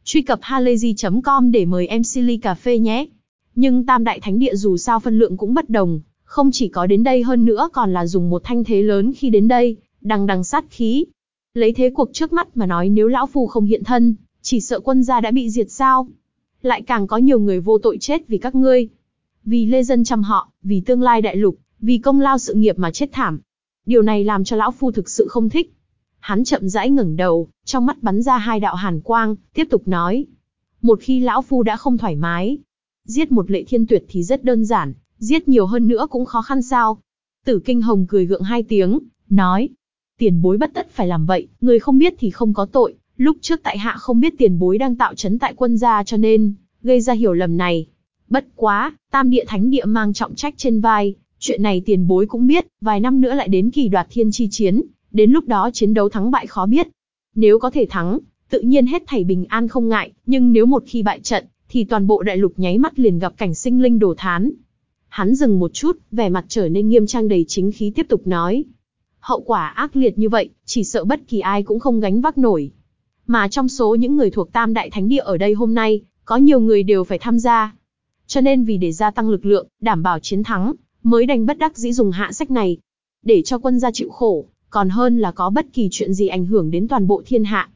Truy cập halayzi.com để mời em Silly Cà Phê nhé. Nhưng Tam Đại Thánh Địa dù sao phân lượng cũng bất đồng, không chỉ có đến đây hơn nữa còn là dùng một thanh thế lớn khi đến đây, đằng đằng sát khí. Lấy thế cuộc trước mắt mà nói nếu lão phu không hiện thân, chỉ sợ quân gia đã bị diệt sao. Lại càng có nhiều người vô tội chết vì các ngươi. Vì lê dân chăm họ, vì tương lai đại lục, vì công lao sự nghiệp mà chết thảm. Điều này làm cho lão phu thực sự không thích. Hắn chậm rãi ngẩng đầu, trong mắt bắn ra hai đạo hàn quang, tiếp tục nói. Một khi lão phu đã không thoải mái, giết một lệ thiên tuyệt thì rất đơn giản, giết nhiều hơn nữa cũng khó khăn sao. Tử Kinh Hồng cười gượng hai tiếng, nói. Tiền bối bất tất phải làm vậy, người không biết thì không có tội, lúc trước tại hạ không biết tiền bối đang tạo chấn tại quân gia cho nên, gây ra hiểu lầm này. Bất quá, tam địa thánh địa mang trọng trách trên vai, chuyện này tiền bối cũng biết, vài năm nữa lại đến kỳ đoạt thiên chi chiến, đến lúc đó chiến đấu thắng bại khó biết. Nếu có thể thắng, tự nhiên hết thảy bình an không ngại, nhưng nếu một khi bại trận, thì toàn bộ đại lục nháy mắt liền gặp cảnh sinh linh đổ thán. Hắn dừng một chút, vẻ mặt trở nên nghiêm trang đầy chính khí tiếp tục nói. Hậu quả ác liệt như vậy, chỉ sợ bất kỳ ai cũng không gánh vác nổi. Mà trong số những người thuộc Tam Đại Thánh Địa ở đây hôm nay, có nhiều người đều phải tham gia. Cho nên vì để gia tăng lực lượng, đảm bảo chiến thắng, mới đành bất đắc dĩ dùng hạ sách này. Để cho quân gia chịu khổ, còn hơn là có bất kỳ chuyện gì ảnh hưởng đến toàn bộ thiên hạ.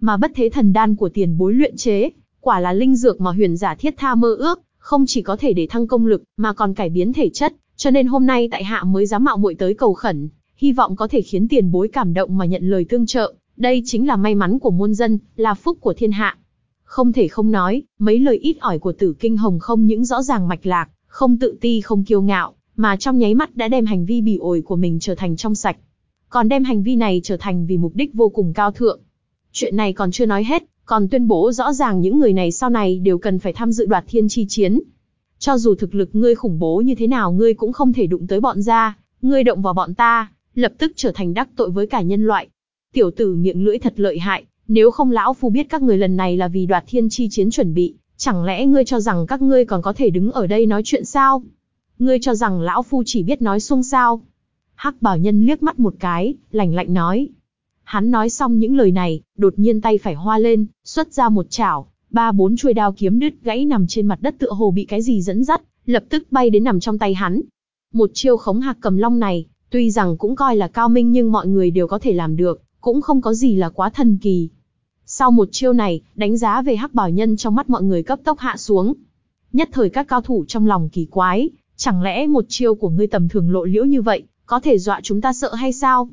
Mà bất thế thần đan của tiền bối luyện chế, quả là linh dược mà huyền giả thiết tha mơ ước, không chỉ có thể để thăng công lực, mà còn cải biến thể chất, cho nên hôm nay tại hạ mới dám mạo muội tới cầu khẩn, hy vọng có thể khiến tiền bối cảm động mà nhận lời tương trợ, đây chính là may mắn của muôn dân, là phúc của thiên hạ. Không thể không nói, mấy lời ít ỏi của tử kinh hồng không những rõ ràng mạch lạc, không tự ti không kiêu ngạo, mà trong nháy mắt đã đem hành vi bỉ ổi của mình trở thành trong sạch. Còn đem hành vi này trở thành vì mục đích vô cùng cao thượng. Chuyện này còn chưa nói hết, còn tuyên bố rõ ràng những người này sau này đều cần phải tham dự đoạt thiên chi chiến. Cho dù thực lực ngươi khủng bố như thế nào ngươi cũng không thể đụng tới bọn ra, ngươi động vào bọn ta, lập tức trở thành đắc tội với cả nhân loại. Tiểu tử miệng lưỡi thật lợi hại, nếu không lão phu biết các người lần này là vì đoạt thiên chi chiến chuẩn bị, chẳng lẽ ngươi cho rằng các ngươi còn có thể đứng ở đây nói chuyện sao? Ngươi cho rằng lão phu chỉ biết nói xuông sao? Hắc bảo nhân liếc mắt một cái, lạnh lạnh nói. Hắn nói xong những lời này, đột nhiên tay phải hoa lên, xuất ra một chảo, ba bốn chuôi đao kiếm đứt gãy nằm trên mặt đất tựa hồ bị cái gì dẫn dắt, lập tức bay đến nằm trong tay hắn. Một chiêu khống hạc cầm long này, tuy rằng cũng coi là cao minh nhưng mọi người đều có thể làm được, cũng không có gì là quá thần kỳ. Sau một chiêu này, đánh giá về hắc bảo nhân trong mắt mọi người cấp tốc hạ xuống. Nhất thời các cao thủ trong lòng kỳ quái, chẳng lẽ một chiêu của ngươi tầm thường lộ liễu như vậy, có thể dọa chúng ta sợ hay sao?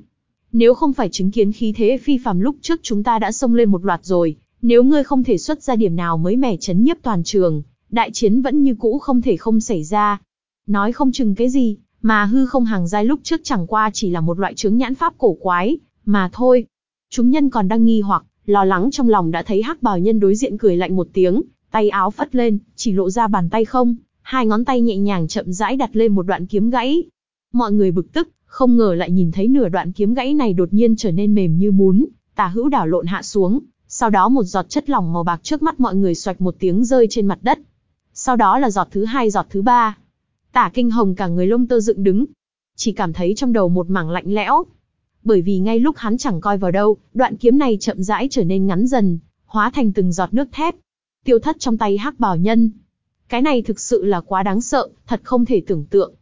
Nếu không phải chứng kiến khí thế phi phàm lúc trước chúng ta đã xông lên một loạt rồi, nếu ngươi không thể xuất ra điểm nào mới mẻ chấn nhiếp toàn trường, đại chiến vẫn như cũ không thể không xảy ra. Nói không chừng cái gì, mà hư không hàng giai lúc trước chẳng qua chỉ là một loại chứng nhãn pháp cổ quái, mà thôi. Chúng nhân còn đang nghi hoặc, lo lắng trong lòng đã thấy hắc bào nhân đối diện cười lạnh một tiếng, tay áo phất lên, chỉ lộ ra bàn tay không, hai ngón tay nhẹ nhàng chậm rãi đặt lên một đoạn kiếm gãy. Mọi người bực tức, không ngờ lại nhìn thấy nửa đoạn kiếm gãy này đột nhiên trở nên mềm như bún, tà hữu đảo lộn hạ xuống, sau đó một giọt chất lỏng màu bạc trước mắt mọi người xoạch một tiếng rơi trên mặt đất. Sau đó là giọt thứ hai giọt thứ ba. Tả kinh hồng cả người lông tơ dựng đứng. Chỉ cảm thấy trong đầu một mảng lạnh lẽo. Bởi vì ngay lúc hắn chẳng coi vào đâu, đoạn kiếm này chậm rãi trở nên ngắn dần, hóa thành từng giọt nước thép. Tiêu thất trong tay hắc bảo nhân. Cái này thực sự là quá đáng sợ, thật không thể tưởng tượng.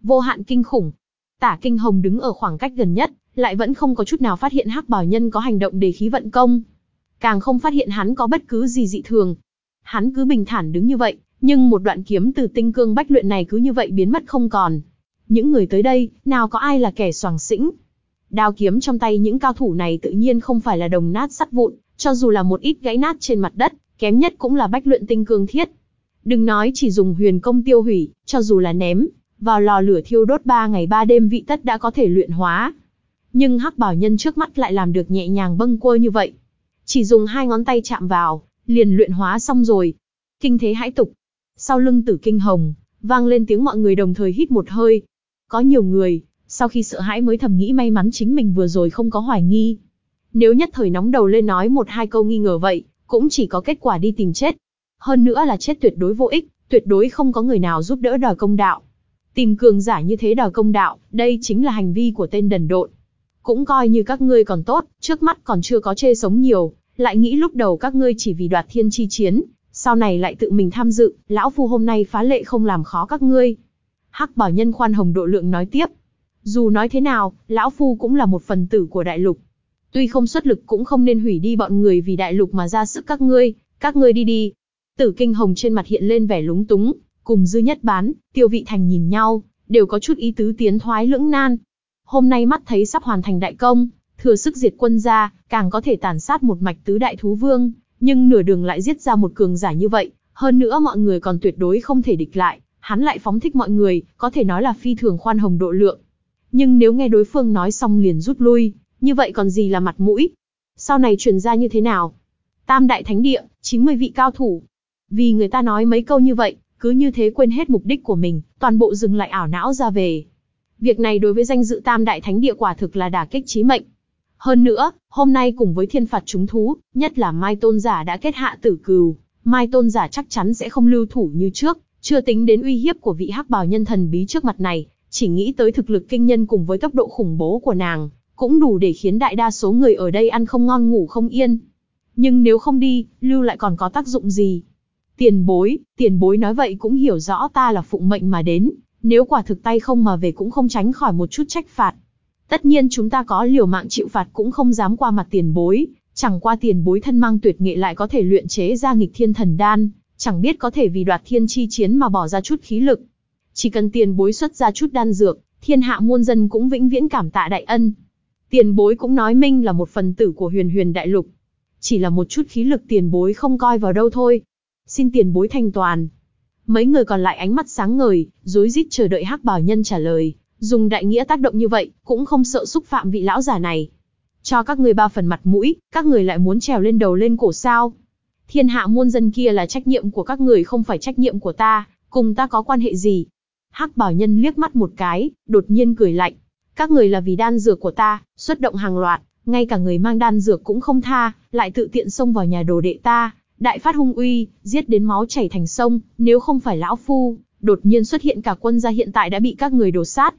Vô hạn kinh khủng. Tả kinh hồng đứng ở khoảng cách gần nhất, lại vẫn không có chút nào phát hiện hắc bảo nhân có hành động đề khí vận công. Càng không phát hiện hắn có bất cứ gì dị thường. Hắn cứ bình thản đứng như vậy, nhưng một đoạn kiếm từ tinh cương bách luyện này cứ như vậy biến mất không còn. Những người tới đây, nào có ai là kẻ soàng xĩnh. Đao kiếm trong tay những cao thủ này tự nhiên không phải là đồng nát sắt vụn, cho dù là một ít gãy nát trên mặt đất, kém nhất cũng là bách luyện tinh cương thiết. Đừng nói chỉ dùng huyền công tiêu hủy, cho dù là ném, vào lò lửa thiêu đốt ba ngày ba đêm vị tất đã có thể luyện hóa. Nhưng hắc bảo nhân trước mắt lại làm được nhẹ nhàng bâng quơ như vậy. Chỉ dùng hai ngón tay chạm vào, liền luyện hóa xong rồi. Kinh thế hãi tục. Sau lưng tử kinh hồng, vang lên tiếng mọi người đồng thời hít một hơi. Có nhiều người, sau khi sợ hãi mới thầm nghĩ may mắn chính mình vừa rồi không có hoài nghi. Nếu nhất thời nóng đầu lên nói một hai câu nghi ngờ vậy, cũng chỉ có kết quả đi tìm chết. Hơn nữa là chết tuyệt đối vô ích, tuyệt đối không có người nào giúp đỡ đòi công đạo. Tìm cường giả như thế đòi công đạo, đây chính là hành vi của tên đần độn. Cũng coi như các ngươi còn tốt, trước mắt còn chưa có chê sống nhiều, lại nghĩ lúc đầu các ngươi chỉ vì đoạt thiên chi chiến, sau này lại tự mình tham dự, lão phu hôm nay phá lệ không làm khó các ngươi. Hắc bảo nhân khoan hồng độ lượng nói tiếp. Dù nói thế nào, lão phu cũng là một phần tử của đại lục. Tuy không xuất lực cũng không nên hủy đi bọn người vì đại lục mà ra sức các ngươi, các ngươi đi đi. Tử kinh hồng trên mặt hiện lên vẻ lúng túng, cùng dư nhất bán, tiêu vị thành nhìn nhau, đều có chút ý tứ tiến thoái lưỡng nan. Hôm nay mắt thấy sắp hoàn thành đại công, thừa sức diệt quân ra, càng có thể tàn sát một mạch tứ đại thú vương, nhưng nửa đường lại giết ra một cường giả như vậy, hơn nữa mọi người còn tuyệt đối không thể địch lại, hắn lại phóng thích mọi người, có thể nói là phi thường khoan hồng độ lượng. Nhưng nếu nghe đối phương nói xong liền rút lui, như vậy còn gì là mặt mũi? Sau này truyền ra như thế nào? Tam đại thánh địa, 90 vị cao thủ. Vì người ta nói mấy câu như vậy, cứ như thế quên hết mục đích của mình, toàn bộ dừng lại ảo não ra về. Việc này đối với danh dự tam đại thánh địa quả thực là đả kích chí mệnh. Hơn nữa, hôm nay cùng với thiên phạt chúng thú, nhất là Mai Tôn Giả đã kết hạ tử cừu, Mai Tôn Giả chắc chắn sẽ không lưu thủ như trước, chưa tính đến uy hiếp của vị hắc bào nhân thần bí trước mặt này, chỉ nghĩ tới thực lực kinh nhân cùng với tốc độ khủng bố của nàng, cũng đủ để khiến đại đa số người ở đây ăn không ngon ngủ không yên. Nhưng nếu không đi, lưu lại còn có tác dụng gì? Tiền bối, tiền bối nói vậy cũng hiểu rõ ta là phụng mệnh mà đến, nếu quả thực tay không mà về cũng không tránh khỏi một chút trách phạt. Tất nhiên chúng ta có liều mạng chịu phạt cũng không dám qua mặt tiền bối, chẳng qua tiền bối thân mang tuyệt nghệ lại có thể luyện chế ra nghịch thiên thần đan, chẳng biết có thể vì đoạt thiên chi chiến mà bỏ ra chút khí lực. Chỉ cần tiền bối xuất ra chút đan dược, thiên hạ muôn dân cũng vĩnh viễn cảm tạ đại ân. Tiền bối cũng nói minh là một phần tử của huyền huyền đại lục. Chỉ là một chút khí lực tiền bối không coi vào đâu thôi. Xin tiền bối thanh toàn. Mấy người còn lại ánh mắt sáng ngời, rối rít chờ đợi hắc bảo nhân trả lời, dùng đại nghĩa tác động như vậy, cũng không sợ xúc phạm vị lão già này. Cho các người ba phần mặt mũi, các người lại muốn trèo lên đầu lên cổ sao. Thiên hạ muôn dân kia là trách nhiệm của các người không phải trách nhiệm của ta, cùng ta có quan hệ gì. hắc bảo nhân liếc mắt một cái, đột nhiên cười lạnh. Các người là vì đan dược của ta, xuất động hàng loạt, ngay cả người mang đan dược cũng không tha, lại tự tiện xông vào nhà đồ đệ ta, đại phát hung uy, giết đến máu chảy thành sông, nếu không phải lão phu, đột nhiên xuất hiện cả quân gia hiện tại đã bị các người đổ sát.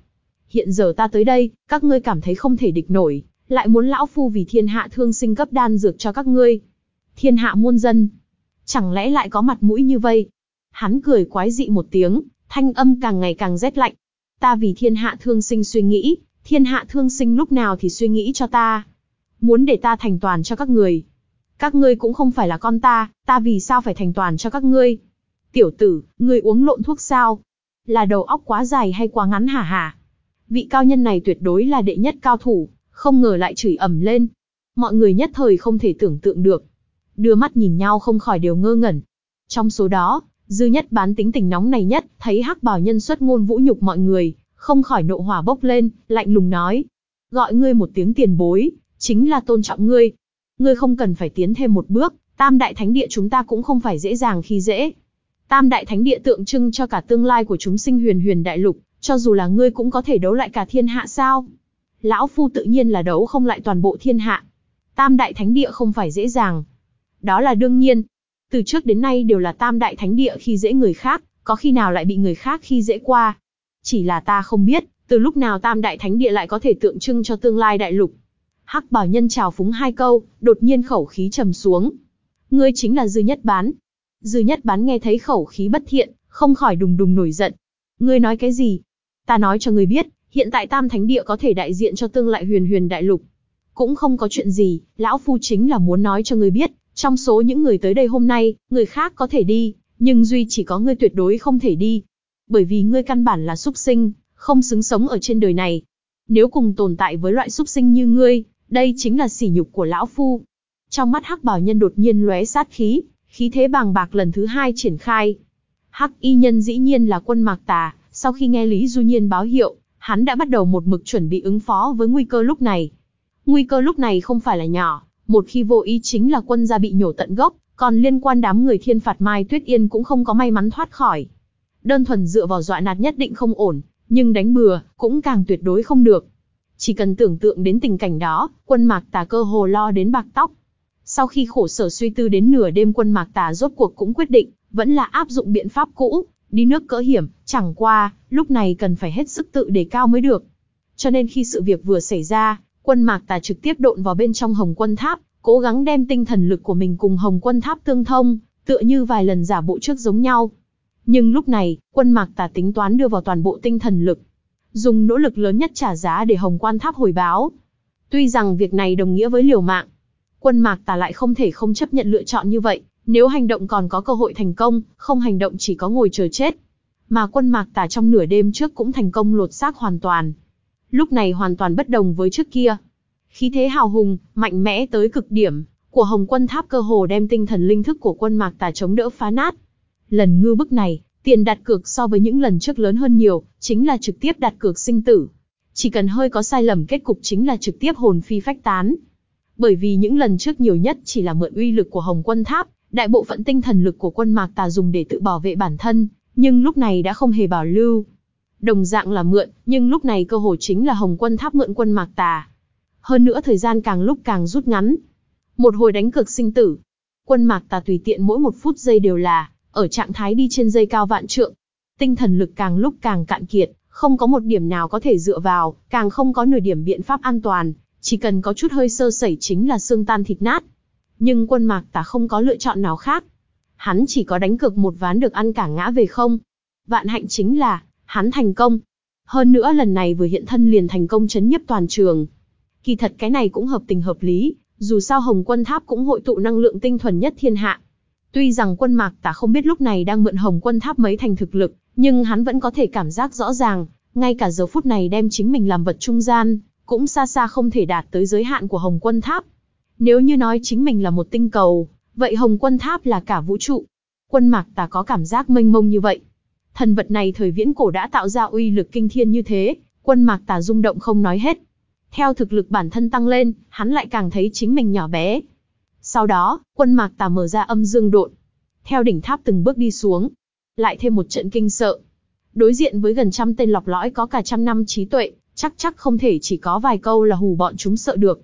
Hiện giờ ta tới đây, các ngươi cảm thấy không thể địch nổi, lại muốn lão phu vì thiên hạ thương sinh cấp đan dược cho các ngươi. Thiên hạ muôn dân, chẳng lẽ lại có mặt mũi như vây? Hắn cười quái dị một tiếng, thanh âm càng ngày càng rét lạnh. Ta vì thiên hạ thương sinh suy nghĩ, thiên hạ thương sinh lúc nào thì suy nghĩ cho ta. Muốn để ta thành toàn cho các người. Các ngươi cũng không phải là con ta, ta vì sao phải thành toàn cho các ngươi? Tiểu tử, ngươi uống lộn thuốc sao? Là đầu óc quá dài hay quá ngắn hả hả? Vị cao nhân này tuyệt đối là đệ nhất cao thủ, không ngờ lại chửi ẩm lên. Mọi người nhất thời không thể tưởng tượng được. Đưa mắt nhìn nhau không khỏi đều ngơ ngẩn. Trong số đó, dư nhất bán tính tình nóng này nhất, thấy hắc bảo nhân xuất ngôn vũ nhục mọi người, không khỏi nộ hỏa bốc lên, lạnh lùng nói. Gọi ngươi một tiếng tiền bối, chính là tôn trọng ngươi. Ngươi không cần phải tiến thêm một bước, tam đại thánh địa chúng ta cũng không phải dễ dàng khi dễ. Tam đại thánh địa tượng trưng cho cả tương lai của chúng sinh huyền huyền đại lục, cho dù là ngươi cũng có thể đấu lại cả thiên hạ sao? Lão Phu tự nhiên là đấu không lại toàn bộ thiên hạ. Tam đại thánh địa không phải dễ dàng. Đó là đương nhiên. Từ trước đến nay đều là tam đại thánh địa khi dễ người khác, có khi nào lại bị người khác khi dễ qua. Chỉ là ta không biết, từ lúc nào tam đại thánh địa lại có thể tượng trưng cho tương lai đại lục. Hắc bảo nhân chào phúng hai câu, đột nhiên khẩu khí trầm xuống. Ngươi chính là dư nhất bán. Dư nhất bán nghe thấy khẩu khí bất thiện, không khỏi đùng đùng nổi giận. Ngươi nói cái gì? Ta nói cho ngươi biết, hiện tại Tam Thánh Địa có thể đại diện cho tương lại huyền huyền đại lục. Cũng không có chuyện gì, lão phu chính là muốn nói cho ngươi biết, trong số những người tới đây hôm nay, người khác có thể đi, nhưng duy chỉ có ngươi tuyệt đối không thể đi. Bởi vì ngươi căn bản là súc sinh, không xứng sống ở trên đời này. Nếu cùng tồn tại với loại súc sinh như ngươi, đây chính là sỉ nhục của lão phu. Trong mắt Hắc Bảo Nhân đột nhiên lóe sát khí, khí thế bàng bạc lần thứ hai triển khai. Hắc Y Nhân dĩ nhiên là quân Mạc Tà, sau khi nghe Lý Du Nhiên báo hiệu, hắn đã bắt đầu một mực chuẩn bị ứng phó với nguy cơ lúc này. Nguy cơ lúc này không phải là nhỏ, một khi vô ý chính là quân gia bị nhổ tận gốc, còn liên quan đám người thiên phạt Mai Tuyết Yên cũng không có may mắn thoát khỏi. Đơn thuần dựa vào dọa nạt nhất định không ổn, nhưng đánh bừa, cũng càng tuyệt đối không được. Chỉ cần tưởng tượng đến tình cảnh đó, quân mạc tà cơ hồ lo đến bạc tóc. Sau khi khổ sở suy tư đến nửa đêm quân mạc tà rốt cuộc cũng quyết định, vẫn là áp dụng biện pháp cũ, đi nước cỡ hiểm, chẳng qua, lúc này cần phải hết sức tự đề cao mới được. Cho nên khi sự việc vừa xảy ra, quân mạc tà trực tiếp độn vào bên trong hồng quân tháp, cố gắng đem tinh thần lực của mình cùng hồng quân tháp tương thông, tựa như vài lần giả bộ trước giống nhau. Nhưng lúc này, quân mạc tà tính toán đưa vào toàn bộ tinh thần lực, dùng nỗ lực lớn nhất trả giá để hồng quan tháp hồi báo. Tuy rằng việc này đồng nghĩa với liều mạng, quân mạc tà lại không thể không chấp nhận lựa chọn như vậy, nếu hành động còn có cơ hội thành công, không hành động chỉ có ngồi chờ chết. Mà quân mạc tà trong nửa đêm trước cũng thành công lột xác hoàn toàn. Lúc này hoàn toàn bất đồng với trước kia. Khí thế hào hùng, mạnh mẽ tới cực điểm, của Hồng Quân Tháp cơ hồ đem tinh thần linh thức của quân mạc tà chống đỡ phá nát. Lần ngư bức này, tiền đặt cược so với những lần trước lớn hơn nhiều, chính là trực tiếp đặt cược sinh tử. Chỉ cần hơi có sai lầm kết cục chính là trực tiếp hồn phi phách tán. Bởi vì những lần trước nhiều nhất chỉ là mượn uy lực của Hồng Quân Tháp, đại bộ phận tinh thần lực của quân mạc tà dùng để tự bảo vệ bản thân, nhưng lúc này đã không hề bảo lưu. Đồng dạng là mượn, nhưng lúc này cơ hồ chính là hồng quân tháp mượn quân mạc tà. Hơn nữa thời gian càng lúc càng rút ngắn. Một hồi đánh cược sinh tử. Quân mạc tà tùy tiện mỗi một phút giây đều là, ở trạng thái đi trên dây cao vạn trượng. Tinh thần lực càng lúc càng cạn kiệt, không có một điểm nào có thể dựa vào, càng không có nửa điểm biện pháp an toàn, chỉ cần có chút hơi sơ sẩy chính là xương tan thịt nát. Nhưng quân mạc tả không có lựa chọn nào khác. Hắn chỉ có đánh cược một ván được ăn cả ngã về không. Vạn hạnh chính là, hắn thành công. Hơn nữa lần này vừa hiện thân liền thành công chấn nhiếp toàn trường. Kỳ thật cái này cũng hợp tình hợp lý, dù sao Hồng Quân Tháp cũng hội tụ năng lượng tinh thuần nhất thiên hạ. Tuy rằng quân mạc tả không biết lúc này đang mượn Hồng Quân Tháp mấy thành thực lực, nhưng hắn vẫn có thể cảm giác rõ ràng, ngay cả giờ phút này đem chính mình làm vật trung gian, cũng xa xa không thể đạt tới giới hạn của Hồng Quân Tháp. Nếu như nói chính mình là một tinh cầu, vậy Hồng Quân Tháp là cả vũ trụ. Quân mạc tà có cảm giác mênh mông như vậy. Thần vật này thời viễn cổ đã tạo ra uy lực kinh thiên như thế, quân mạc tà rung động không nói hết. Theo thực lực bản thân tăng lên, hắn lại càng thấy chính mình nhỏ bé. Sau đó, quân mạc tà mở ra âm dương độn. Theo đỉnh tháp từng bước đi xuống. Lại thêm một trận kinh sợ. Đối diện với gần trăm tên lọc lõi có cả trăm năm trí tuệ, chắc chắc không thể chỉ có vài câu là hù bọn chúng sợ được.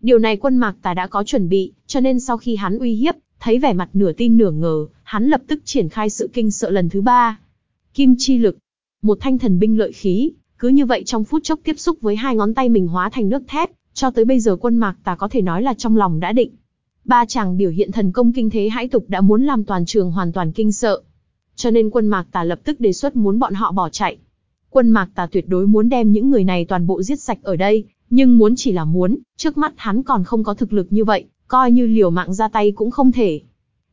Điều này quân mạc tà đã có chuẩn bị, cho nên sau khi hắn uy hiếp, thấy vẻ mặt nửa tin nửa ngờ, hắn lập tức triển khai sự kinh sợ lần thứ ba. Kim chi lực, một thanh thần binh lợi khí, cứ như vậy trong phút chốc tiếp xúc với hai ngón tay mình hóa thành nước thép, cho tới bây giờ quân mạc tà có thể nói là trong lòng đã định. Ba chàng biểu hiện thần công kinh thế hãi tục đã muốn làm toàn trường hoàn toàn kinh sợ. Cho nên quân mạc tà lập tức đề xuất muốn bọn họ bỏ chạy. Quân mạc tà tuyệt đối muốn đem những người này toàn bộ giết sạch ở đây, nhưng muốn chỉ là muốn, trước mắt hắn còn không có thực lực như vậy, coi như liều mạng ra tay cũng không thể.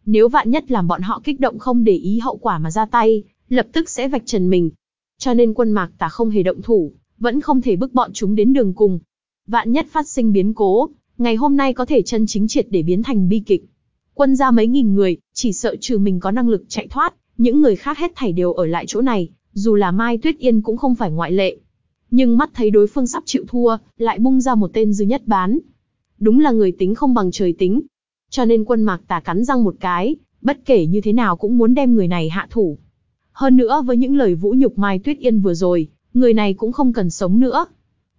Nếu vạn nhất làm bọn họ kích động không để ý hậu quả mà ra tay, lập tức sẽ vạch trần mình. Cho nên quân mạc tà không hề động thủ, vẫn không thể bức bọn chúng đến đường cùng. Vạn nhất phát sinh biến cố, ngày hôm nay có thể chân chính triệt để biến thành bi kịch. Quân ra mấy nghìn người, chỉ sợ trừ mình có năng lực chạy thoát, những người khác hết thảy đều ở lại chỗ này, dù là Mai Tuyết Yên cũng không phải ngoại lệ. Nhưng mắt thấy đối phương sắp chịu thua, lại bung ra một tên dư nhất bán. Đúng là người tính không bằng trời tính. Cho nên quân mạc tà cắn răng một cái, bất kể như thế nào cũng muốn đem người này hạ thủ. Hơn nữa với những lời vũ nhục Mai Tuyết Yên vừa rồi, người này cũng không cần sống nữa.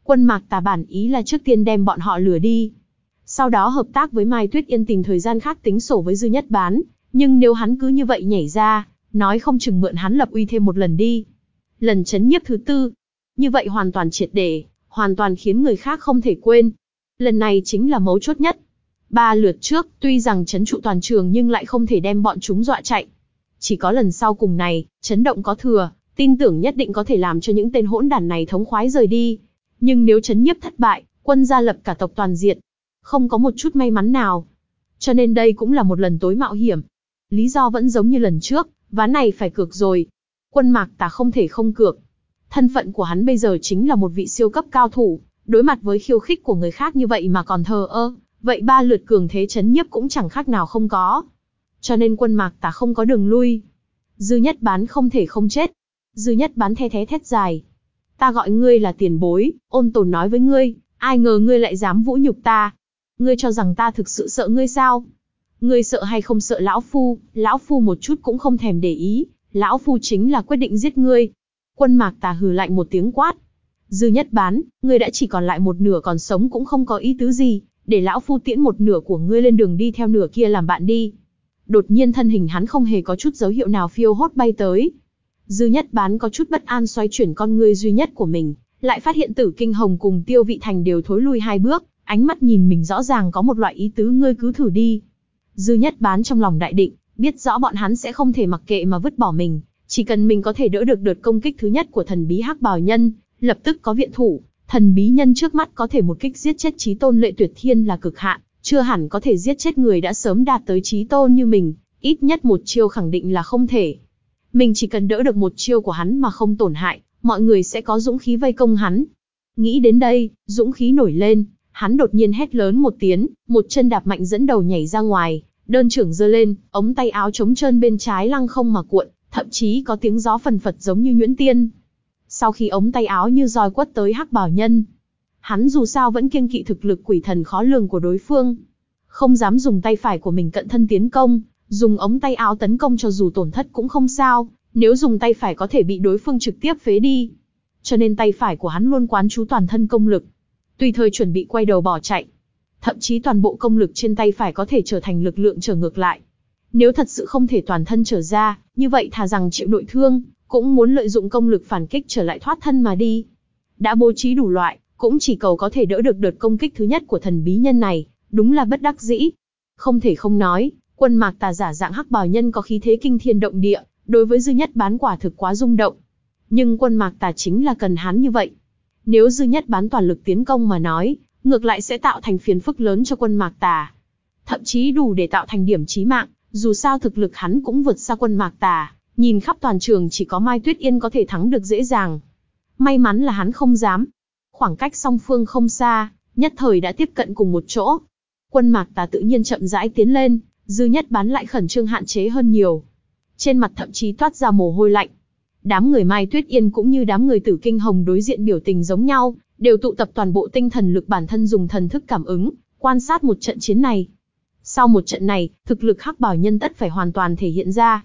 Quân mạc tà bản ý là trước tiên đem bọn họ lừa đi. Sau đó hợp tác với Mai Tuyết Yên tìm thời gian khác tính sổ với Dư Nhất Bán. Nhưng nếu hắn cứ như vậy nhảy ra, nói không chừng mượn hắn lập uy thêm một lần đi. Lần chấn nhiếp thứ tư. Như vậy hoàn toàn triệt để, hoàn toàn khiến người khác không thể quên. Lần này chính là mấu chốt nhất. Ba lượt trước, tuy rằng chấn trụ toàn trường nhưng lại không thể đem bọn chúng dọa chạy. Chỉ có lần sau cùng này, chấn động có thừa, tin tưởng nhất định có thể làm cho những tên hỗn đản này thống khoái rời đi. Nhưng nếu chấn nhiếp thất bại, quân gia lập cả tộc toàn diệt. Không có một chút may mắn nào. Cho nên đây cũng là một lần tối mạo hiểm. Lý do vẫn giống như lần trước, ván này phải cược rồi. Quân mạc tà không thể không cược. Thân phận của hắn bây giờ chính là một vị siêu cấp cao thủ, đối mặt với khiêu khích của người khác như vậy mà còn thờ ơ, vậy ba lượt cường thế chấn nhiếp cũng chẳng khác nào không có. Cho nên quân mạc tà không có đường lui. Dư nhất bán không thể không chết. Dư nhất bán the thế thét dài. Ta gọi ngươi là tiền bối, ôn tồn nói với ngươi, ai ngờ ngươi lại dám vũ nhục ta. Ngươi cho rằng ta thực sự sợ ngươi sao? Ngươi sợ hay không sợ lão phu, lão phu một chút cũng không thèm để ý, lão phu chính là quyết định giết ngươi. Quân mạc tà hừ lạnh một tiếng quát. Dư nhất bán, ngươi đã chỉ còn lại một nửa còn sống cũng không có ý tứ gì, để lão phu tiễn một nửa của ngươi lên đường đi theo nửa kia làm bạn đi. Đột nhiên thân hình hắn không hề có chút dấu hiệu nào phiêu hốt bay tới. Dư nhất bán có chút bất an xoay chuyển con ngươi duy nhất của mình, lại phát hiện tử kinh hồng cùng tiêu vị thành đều thối lui hai bước, ánh mắt nhìn mình rõ ràng có một loại ý tứ ngươi cứ thử đi. Dư nhất bán trong lòng đại định, biết rõ bọn hắn sẽ không thể mặc kệ mà vứt bỏ mình, chỉ cần mình có thể đỡ được đợt công kích thứ nhất của thần bí hắc bào nhân, lập tức có viện thủ, thần bí nhân trước mắt có thể một kích giết chết trí tôn lệ tuyệt thiên là cực hạn, chưa hẳn có thể giết chết người đã sớm đạt tới trí tôn như mình, ít nhất một chiêu khẳng định là không thể. Mình chỉ cần đỡ được một chiêu của hắn mà không tổn hại, mọi người sẽ có dũng khí vây công hắn. Nghĩ đến đây, dũng khí nổi lên, hắn đột nhiên hét lớn một tiếng, một chân đạp mạnh dẫn đầu nhảy ra ngoài, đơn trưởng giơ lên, ống tay áo trống trơn bên trái lăng không mà cuộn, thậm chí có tiếng gió phần phật giống như nhuyễn tiên. Sau khi ống tay áo như roi quất tới hắc bảo nhân, hắn dù sao vẫn kiêng kỵ thực lực quỷ thần khó lường của đối phương. Không dám dùng tay phải của mình cận thân tiến công, dùng ống tay áo tấn công cho dù tổn thất cũng không sao, nếu dùng tay phải có thể bị đối phương trực tiếp phế đi. Cho nên tay phải của hắn luôn quán chú toàn thân công lực tùy thời chuẩn bị quay đầu bỏ chạy. Thậm chí toàn bộ công lực trên tay phải có thể trở thành lực lượng trở ngược lại. Nếu thật sự không thể toàn thân trở ra, như vậy thà rằng chịu nội thương, cũng muốn lợi dụng công lực phản kích trở lại thoát thân mà đi. Đã bố trí đủ loại, cũng chỉ cầu có thể đỡ được đợt công kích thứ nhất của thần bí nhân này, đúng là bất đắc dĩ. Không thể không nói, quân mạc tà giả dạng hắc bào nhân có khí thế kinh thiên động địa, đối với dư nhất bán quả thực quá rung động. Nhưng quân mạc tà chính là cần hắn như vậy. Nếu dư nhất bán toàn lực tiến công mà nói, ngược lại sẽ tạo thành phiền phức lớn cho quân mạc tà. Thậm chí đủ để tạo thành điểm chí mạng, dù sao thực lực hắn cũng vượt xa quân mạc tà, nhìn khắp toàn trường chỉ có Mai Tuyết Yên có thể thắng được dễ dàng. May mắn là hắn không dám. Khoảng cách song phương không xa, nhất thời đã tiếp cận cùng một chỗ. Quân mạc tà tự nhiên chậm rãi tiến lên, dư nhất bán lại khẩn trương hạn chế hơn nhiều. Trên mặt thậm chí toát ra mồ hôi lạnh. Đám người Mai Tuyết Yên cũng như đám người tử kinh hồng đối diện biểu tình giống nhau, đều tụ tập toàn bộ tinh thần lực bản thân dùng thần thức cảm ứng, quan sát một trận chiến này. Sau một trận này, thực lực hắc bảo nhân tất phải hoàn toàn thể hiện ra.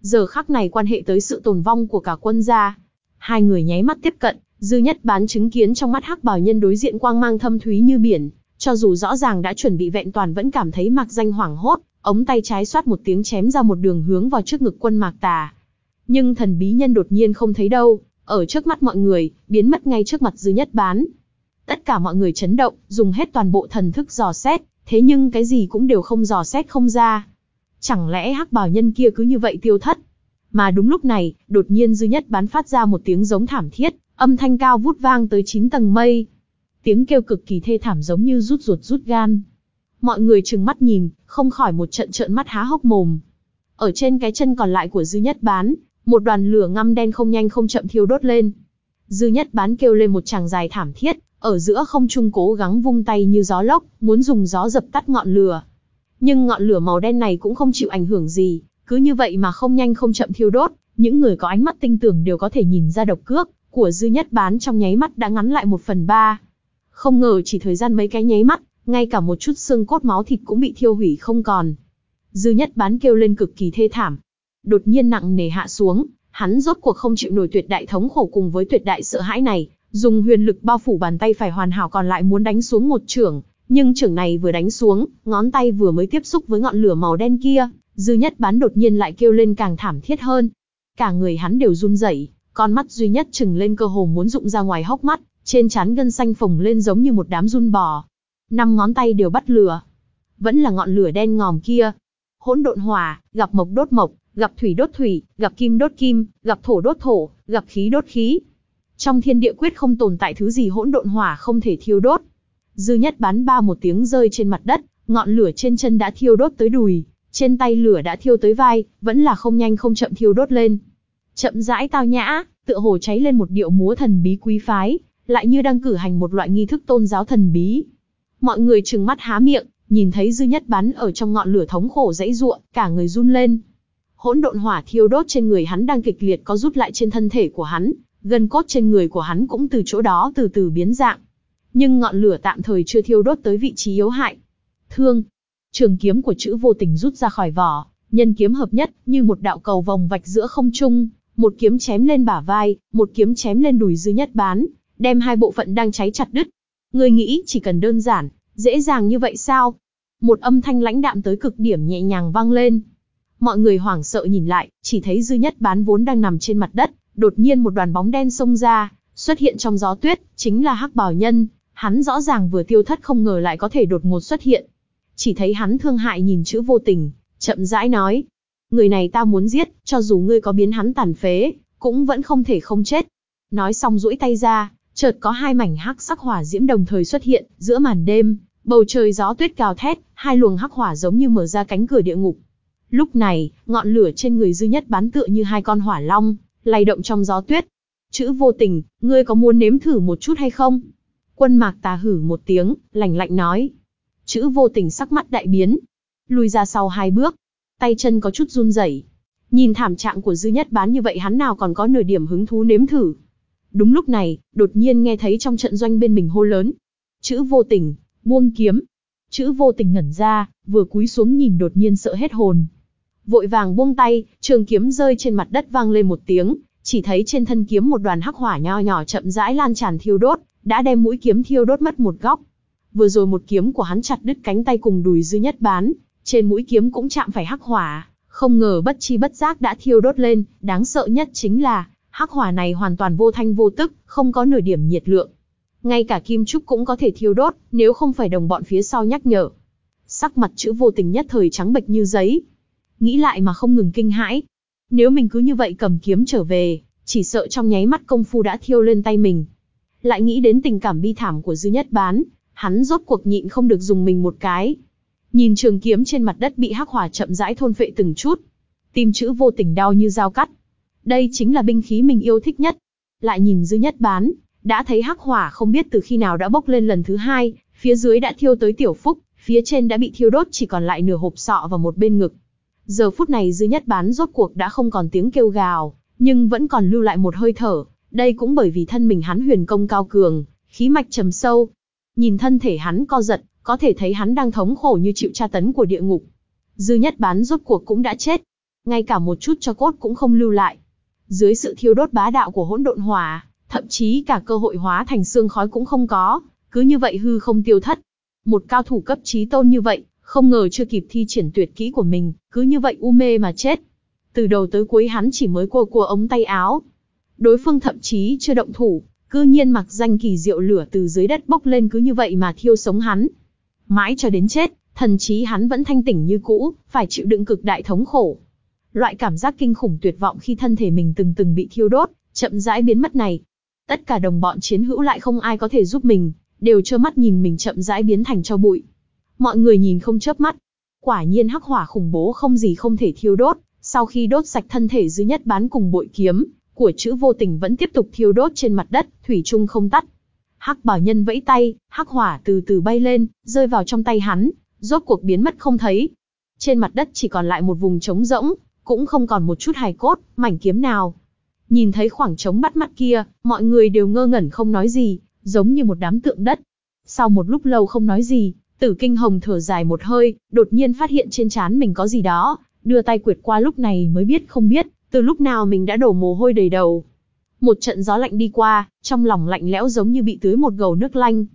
Giờ khắc này quan hệ tới sự tồn vong của cả quân gia. Hai người nháy mắt tiếp cận, dư nhất bán chứng kiến trong mắt hắc bảo nhân đối diện quang mang thâm thúy như biển, cho dù rõ ràng đã chuẩn bị vẹn toàn vẫn cảm thấy mặc danh hoảng hốt, ống tay trái xoát một tiếng chém ra một đường hướng vào trước ngực quân mạc tà. Nhưng thần bí nhân đột nhiên không thấy đâu, ở trước mắt mọi người, biến mất ngay trước mặt dư nhất bán. Tất cả mọi người chấn động, dùng hết toàn bộ thần thức dò xét, thế nhưng cái gì cũng đều không dò xét không ra. Chẳng lẽ hắc bảo nhân kia cứ như vậy tiêu thất? Mà đúng lúc này, đột nhiên dư nhất bán phát ra một tiếng giống thảm thiết, âm thanh cao vút vang tới 9 tầng mây. Tiếng kêu cực kỳ thê thảm giống như rút ruột rút gan. Mọi người trừng mắt nhìn, không khỏi một trận trợn mắt há hốc mồm. Ở trên cái chân còn lại của dư nhất bán, một đoàn lửa ngăm đen không nhanh không chậm thiêu đốt lên. Dư nhất bán kêu lên một tràng dài thảm thiết, ở giữa không trung cố gắng vung tay như gió lốc, muốn dùng gió dập tắt ngọn lửa. Nhưng ngọn lửa màu đen này cũng không chịu ảnh hưởng gì, cứ như vậy mà không nhanh không chậm thiêu đốt, những người có ánh mắt tinh tưởng đều có thể nhìn ra độc cước của dư nhất bán trong nháy mắt đã ngắn lại một phần ba. Không ngờ chỉ thời gian mấy cái nháy mắt, ngay cả một chút xương cốt máu thịt cũng bị thiêu hủy không còn. Dư nhất bán kêu lên cực kỳ thê thảm. Đột nhiên nặng nề hạ xuống, hắn rốt cuộc không chịu nổi tuyệt đại thống khổ cùng với tuyệt đại sợ hãi này, dùng huyền lực bao phủ bàn tay phải hoàn hảo còn lại muốn đánh xuống một trưởng, nhưng trưởng này vừa đánh xuống, ngón tay vừa mới tiếp xúc với ngọn lửa màu đen kia, dư nhất bán đột nhiên lại kêu lên càng thảm thiết hơn. Cả người hắn đều run rẩy, con mắt duy nhất chừng lên cơ hồ muốn rụng ra ngoài hốc mắt, trên trán gân xanh phồng lên giống như một đám run bò. Năm ngón tay đều bắt lửa. Vẫn là ngọn lửa đen ngòm kia. Hỗn độn hỏa, gặp mộc đốt mộc, gặp thủy đốt thủy, gặp kim đốt kim, gặp thổ đốt thổ, gặp khí đốt khí. Trong thiên địa quyết không tồn tại thứ gì hỗn độn hỏa không thể thiêu đốt. Dư nhất bắn ba một tiếng rơi trên mặt đất, ngọn lửa trên chân đã thiêu đốt tới đùi, trên tay lửa đã thiêu tới vai, vẫn là không nhanh không chậm thiêu đốt lên. Chậm rãi tao nhã, tựa hồ cháy lên một điệu múa thần bí quý phái, lại như đang cử hành một loại nghi thức tôn giáo thần bí. Mọi người trừng mắt há miệng, nhìn thấy dư nhất bắn ở trong ngọn lửa thống khổ dãy ruộng, cả người run lên. Hỗn độn hỏa thiêu đốt trên người hắn đang kịch liệt có rút lại trên thân thể của hắn, gân cốt trên người của hắn cũng từ chỗ đó từ từ biến dạng. Nhưng ngọn lửa tạm thời chưa thiêu đốt tới vị trí yếu hại. Thương, trường kiếm của chữ vô tình rút ra khỏi vỏ, nhân kiếm hợp nhất, như một đạo cầu vòng vạch giữa không trung, một kiếm chém lên bả vai, một kiếm chém lên đùi dư nhất bán, đem hai bộ phận đang cháy chặt đứt. Người nghĩ chỉ cần đơn giản, dễ dàng như vậy sao? Một âm thanh lãnh đạm tới cực điểm nhẹ nhàng vang lên. Mọi người hoảng sợ nhìn lại, chỉ thấy dư nhất bán vốn đang nằm trên mặt đất, đột nhiên một đoàn bóng đen xông ra, xuất hiện trong gió tuyết, chính là hắc bảo nhân. Hắn rõ ràng vừa tiêu thất không ngờ lại có thể đột ngột xuất hiện. Chỉ thấy hắn thương hại nhìn chữ vô tình, chậm rãi nói. Người này ta muốn giết, cho dù ngươi có biến hắn tàn phế, cũng vẫn không thể không chết. Nói xong duỗi tay ra, chợt có hai mảnh hắc sắc hỏa diễm đồng thời xuất hiện, giữa màn đêm, bầu trời gió tuyết cao thét, hai luồng hắc hỏa giống như mở ra cánh cửa địa ngục. Lúc này, ngọn lửa trên người dư nhất bán tựa như hai con hỏa long, lay động trong gió tuyết. Chữ vô tình, ngươi có muốn nếm thử một chút hay không? Quân mạc tà hử một tiếng, lạnh lạnh nói. Chữ vô tình sắc mắt đại biến. Lùi ra sau hai bước. Tay chân có chút run rẩy. Nhìn thảm trạng của dư nhất bán như vậy hắn nào còn có nửa điểm hứng thú nếm thử. Đúng lúc này, đột nhiên nghe thấy trong trận doanh bên mình hô lớn. Chữ vô tình, buông kiếm. Chữ vô tình ngẩn ra, vừa cúi xuống nhìn đột nhiên sợ hết hồn, vội vàng buông tay, trường kiếm rơi trên mặt đất vang lên một tiếng, chỉ thấy trên thân kiếm một đoàn hắc hỏa nho nhỏ chậm rãi lan tràn thiêu đốt, đã đem mũi kiếm thiêu đốt mất một góc. Vừa rồi một kiếm của hắn chặt đứt cánh tay cùng đùi duy nhất bán, trên mũi kiếm cũng chạm phải hắc hỏa, không ngờ bất chi bất giác đã thiêu đốt lên, đáng sợ nhất chính là, hắc hỏa này hoàn toàn vô thanh vô tức, không có nửa điểm nhiệt lượng. Ngay cả kim trúc cũng có thể thiêu đốt, nếu không phải đồng bọn phía sau nhắc nhở. Sắc mặt chữ vô tình nhất thời trắng bệch như giấy. Nghĩ lại mà không ngừng kinh hãi. Nếu mình cứ như vậy cầm kiếm trở về, chỉ sợ trong nháy mắt công phu đã thiêu lên tay mình. Lại nghĩ đến tình cảm bi thảm của dư nhất bán, hắn rốt cuộc nhịn không được dùng mình một cái. Nhìn trường kiếm trên mặt đất bị hắc hỏa chậm rãi thôn phệ từng chút. Tim chữ vô tình đau như dao cắt. Đây chính là binh khí mình yêu thích nhất. Lại nhìn dư nhất bán, đã thấy hắc hỏa không biết từ khi nào đã bốc lên lần thứ hai, phía dưới đã thiêu tới tiểu phúc, phía trên đã bị thiêu đốt chỉ còn lại nửa hộp sọ và một bên ngực. Giờ phút này dư nhất bán rốt cuộc đã không còn tiếng kêu gào, nhưng vẫn còn lưu lại một hơi thở, đây cũng bởi vì thân mình hắn huyền công cao cường, khí mạch trầm sâu. Nhìn thân thể hắn co giật, có thể thấy hắn đang thống khổ như chịu tra tấn của địa ngục. Dư nhất bán rốt cuộc cũng đã chết, ngay cả một chút cho cốt cũng không lưu lại. Dưới sự thiêu đốt bá đạo của hỗn độn hỏa, thậm chí cả cơ hội hóa thành xương khói cũng không có, cứ như vậy hư không tiêu thất. Một cao thủ cấp trí tôn như vậy, không ngờ chưa kịp thi triển tuyệt kỹ của mình, cứ như vậy u mê mà chết. Từ đầu tới cuối hắn chỉ mới cua cua ống tay áo. Đối phương thậm chí chưa động thủ, cư nhiên mặc danh kỳ diệu lửa từ dưới đất bốc lên cứ như vậy mà thiêu sống hắn. Mãi cho đến chết, thần trí hắn vẫn thanh tỉnh như cũ, phải chịu đựng cực đại thống khổ. Loại cảm giác kinh khủng tuyệt vọng khi thân thể mình từng từng bị thiêu đốt, chậm rãi biến mất này. Tất cả đồng bọn chiến hữu lại không ai có thể giúp mình, đều trơ mắt nhìn mình chậm rãi biến thành cho bụi. Mọi người nhìn không chớp mắt. Quả nhiên hắc hỏa khủng bố không gì không thể thiêu đốt, sau khi đốt sạch thân thể dư nhất bán cùng bội kiếm, của chữ vô tình vẫn tiếp tục thiêu đốt trên mặt đất, thủy chung không tắt. Hắc bảo nhân vẫy tay, hắc hỏa từ từ bay lên, rơi vào trong tay hắn, rốt cuộc biến mất không thấy. Trên mặt đất chỉ còn lại một vùng trống rỗng, cũng không còn một chút hài cốt, mảnh kiếm nào. Nhìn thấy khoảng trống bắt mắt kia, mọi người đều ngơ ngẩn không nói gì, giống như một đám tượng đất. Sau một lúc lâu không nói gì, tử kinh hồng thở dài một hơi, đột nhiên phát hiện trên trán mình có gì đó, đưa tay quyệt qua lúc này mới biết không biết, từ lúc nào mình đã đổ mồ hôi đầy đầu. Một trận gió lạnh đi qua, trong lòng lạnh lẽo giống như bị tưới một gầu nước lanh.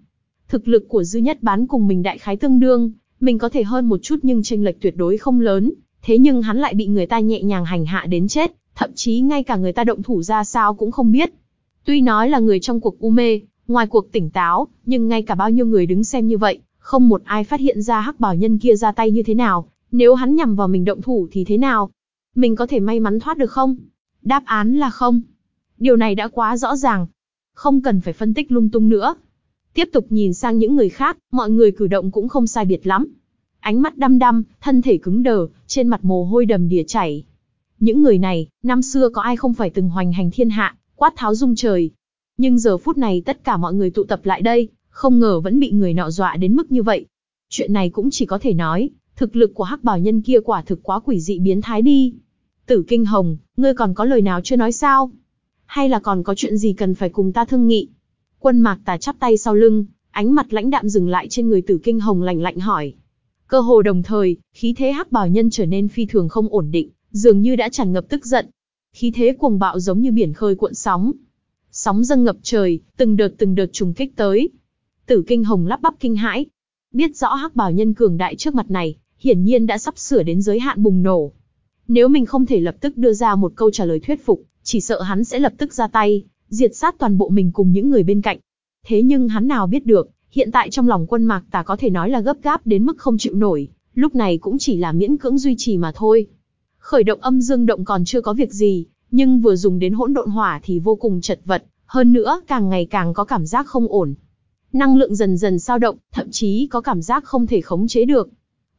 Thực lực của dư nhất bán cùng mình đại khái tương đương, mình có thể hơn một chút nhưng chênh lệch tuyệt đối không lớn, thế nhưng hắn lại bị người ta nhẹ nhàng hành hạ đến chết, thậm chí ngay cả người ta động thủ ra sao cũng không biết. Tuy nói là người trong cuộc u mê, ngoài cuộc tỉnh táo, nhưng ngay cả bao nhiêu người đứng xem như vậy, không một ai phát hiện ra hắc bảo nhân kia ra tay như thế nào, nếu hắn nhằm vào mình động thủ thì thế nào? Mình có thể may mắn thoát được không? Đáp án là không. Điều này đã quá rõ ràng. Không cần phải phân tích lung tung nữa. Tiếp tục nhìn sang những người khác, mọi người cử động cũng không sai biệt lắm. Ánh mắt đăm đăm, thân thể cứng đờ, trên mặt mồ hôi đầm đìa chảy. Những người này, năm xưa có ai không phải từng hoành hành thiên hạ, quát tháo dung trời. Nhưng giờ phút này tất cả mọi người tụ tập lại đây, không ngờ vẫn bị người nọ dọa đến mức như vậy. Chuyện này cũng chỉ có thể nói, thực lực của hắc bảo nhân kia quả thực quá quỷ dị biến thái đi. Tử Kinh Hồng, ngươi còn có lời nào chưa nói sao? Hay là còn có chuyện gì cần phải cùng ta thương nghị? Quân mạc tà chắp tay sau lưng, ánh mặt lãnh đạm dừng lại trên người Tử Kinh Hồng lạnh lạnh hỏi. Cơ hồ đồng thời, khí thế hắc bảo nhân trở nên phi thường không ổn định, dường như đã tràn ngập tức giận. Khí thế cuồng bạo giống như biển khơi cuộn sóng. Sóng dâng ngập trời, từng đợt từng đợt trùng kích tới. Tử Kinh Hồng lắp bắp kinh hãi. Biết rõ hắc bảo nhân cường đại trước mặt này, hiển nhiên đã sắp sửa đến giới hạn bùng nổ. Nếu mình không thể lập tức đưa ra một câu trả lời thuyết phục, chỉ sợ hắn sẽ lập tức ra tay, diệt sát toàn bộ mình cùng những người bên cạnh. Thế nhưng hắn nào biết được, hiện tại trong lòng quân mạc tà có thể nói là gấp gáp đến mức không chịu nổi, lúc này cũng chỉ là miễn cưỡng duy trì mà thôi. Khởi động âm dương động còn chưa có việc gì, nhưng vừa dùng đến hỗn độn hỏa thì vô cùng chật vật, hơn nữa càng ngày càng có cảm giác không ổn. Năng lượng dần dần sao động, thậm chí có cảm giác không thể khống chế được.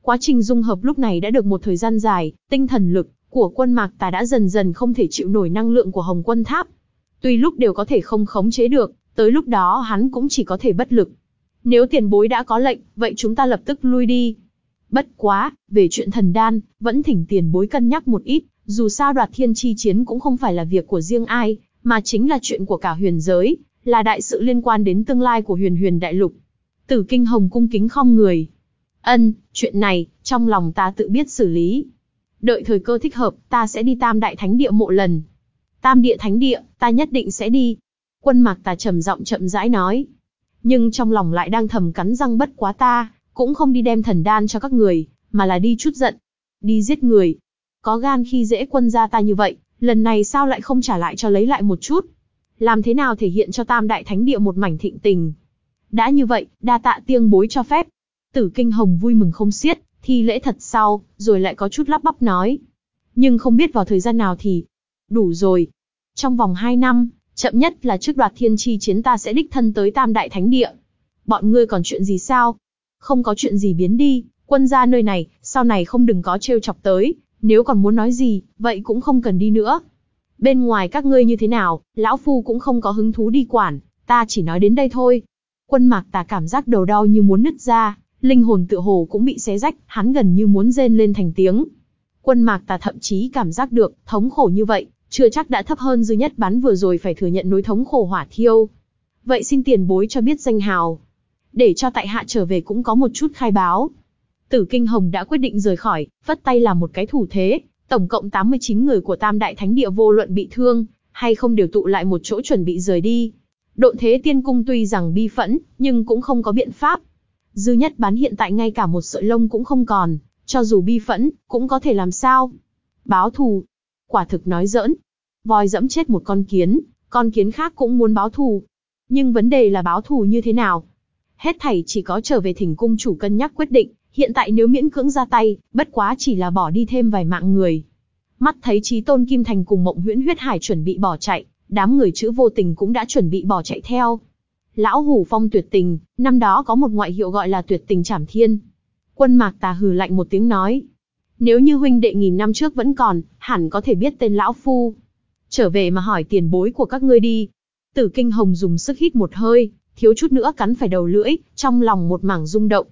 Quá trình dung hợp lúc này đã được một thời gian dài, tinh thần lực của quân mạc tà đã dần dần không thể chịu nổi năng lượng của hồng quân tháp. Tuy lúc đều có thể không khống chế được, tới lúc đó hắn cũng chỉ có thể bất lực. Nếu tiền bối đã có lệnh, vậy chúng ta lập tức lui đi. Bất quá, về chuyện thần đan, vẫn thỉnh tiền bối cân nhắc một ít, dù sao đoạt thiên chi chiến cũng không phải là việc của riêng ai, mà chính là chuyện của cả huyền giới, là đại sự liên quan đến tương lai của huyền huyền đại lục. Tử Kinh Hồng cung kính không người, Ân, chuyện này, trong lòng ta tự biết xử lý. Đợi thời cơ thích hợp, ta sẽ đi tam đại thánh địa mộ lần. Tam địa thánh địa, ta nhất định sẽ đi. Quân mạc ta trầm giọng chậm rãi nói. nhưng trong lòng lại đang thầm cắn răng bất quá ta, cũng không đi đem thần đan cho các người, mà là đi chút giận, đi giết người. Có gan khi dễ quân gia ta như vậy, lần này sao lại không trả lại cho lấy lại một chút? Làm thế nào thể hiện cho tam đại thánh địa một mảnh thịnh tình? Đã như vậy, đa tạ tiêng bối cho phép. Tử Kinh Hồng vui mừng không xiết, thi lễ thật sau, rồi lại có chút lắp bắp nói. Nhưng không biết vào thời gian nào thì... Đủ rồi. Trong vòng 2 năm, chậm nhất là trước đoạt thiên chi chiến ta sẽ đích thân tới tam đại thánh địa. Bọn ngươi còn chuyện gì sao? Không có chuyện gì biến đi, quân gia nơi này, sau này không đừng có trêu chọc tới, nếu còn muốn nói gì, vậy cũng không cần đi nữa. Bên ngoài các ngươi như thế nào, lão phu cũng không có hứng thú đi quản, ta chỉ nói đến đây thôi. Quân mạc tà cảm giác đầu đau như muốn nứt ra, linh hồn tựa hồ cũng bị xé rách, hắn gần như muốn rên lên thành tiếng. Quân mạc tà thậm chí cảm giác được, thống khổ như vậy, chưa chắc đã thấp hơn dư nhất bắn vừa rồi phải thừa nhận nỗi thống khổ hỏa thiêu. Vậy xin tiền bối cho biết danh hào. Để cho tại hạ trở về cũng có một chút khai báo. Tử Kinh Hồng đã quyết định rời khỏi, vất tay làm một cái thủ thế, tổng cộng 89 người của Tam Đại Thánh Địa vô luận bị thương, hay không đều tụ lại một chỗ chuẩn bị rời đi. Độn thế tiên cung tuy rằng bi phẫn, nhưng cũng không có biện pháp. Dư nhất bán hiện tại ngay cả một sợi lông cũng không còn, cho dù bi phẫn, cũng có thể làm sao. Báo thù. Quả thực nói giỡn. Voi dẫm chết một con kiến, con kiến khác cũng muốn báo thù. Nhưng vấn đề là báo thù như thế nào? Hết thảy chỉ có trở về thỉnh cung chủ cân nhắc quyết định, hiện tại nếu miễn cưỡng ra tay, bất quá chỉ là bỏ đi thêm vài mạng người. Mắt thấy chí tôn Kim Thành cùng mộng huyễn huyết hải chuẩn bị bỏ chạy, đám người chữ vô tình cũng đã chuẩn bị bỏ chạy theo. Lão Hủ Phong tuyệt tình, năm đó có một ngoại hiệu gọi là tuyệt tình trảm thiên. Quân mạc tà hừ lạnh một tiếng nói. Nếu như huynh đệ nghìn năm trước vẫn còn, hẳn có thể biết tên Lão Phu. Trở về mà hỏi tiền bối của các ngươi đi. Tử Kinh Hồng dùng sức hít một hơi, thiếu chút nữa cắn phải đầu lưỡi, trong lòng một mảng rung động.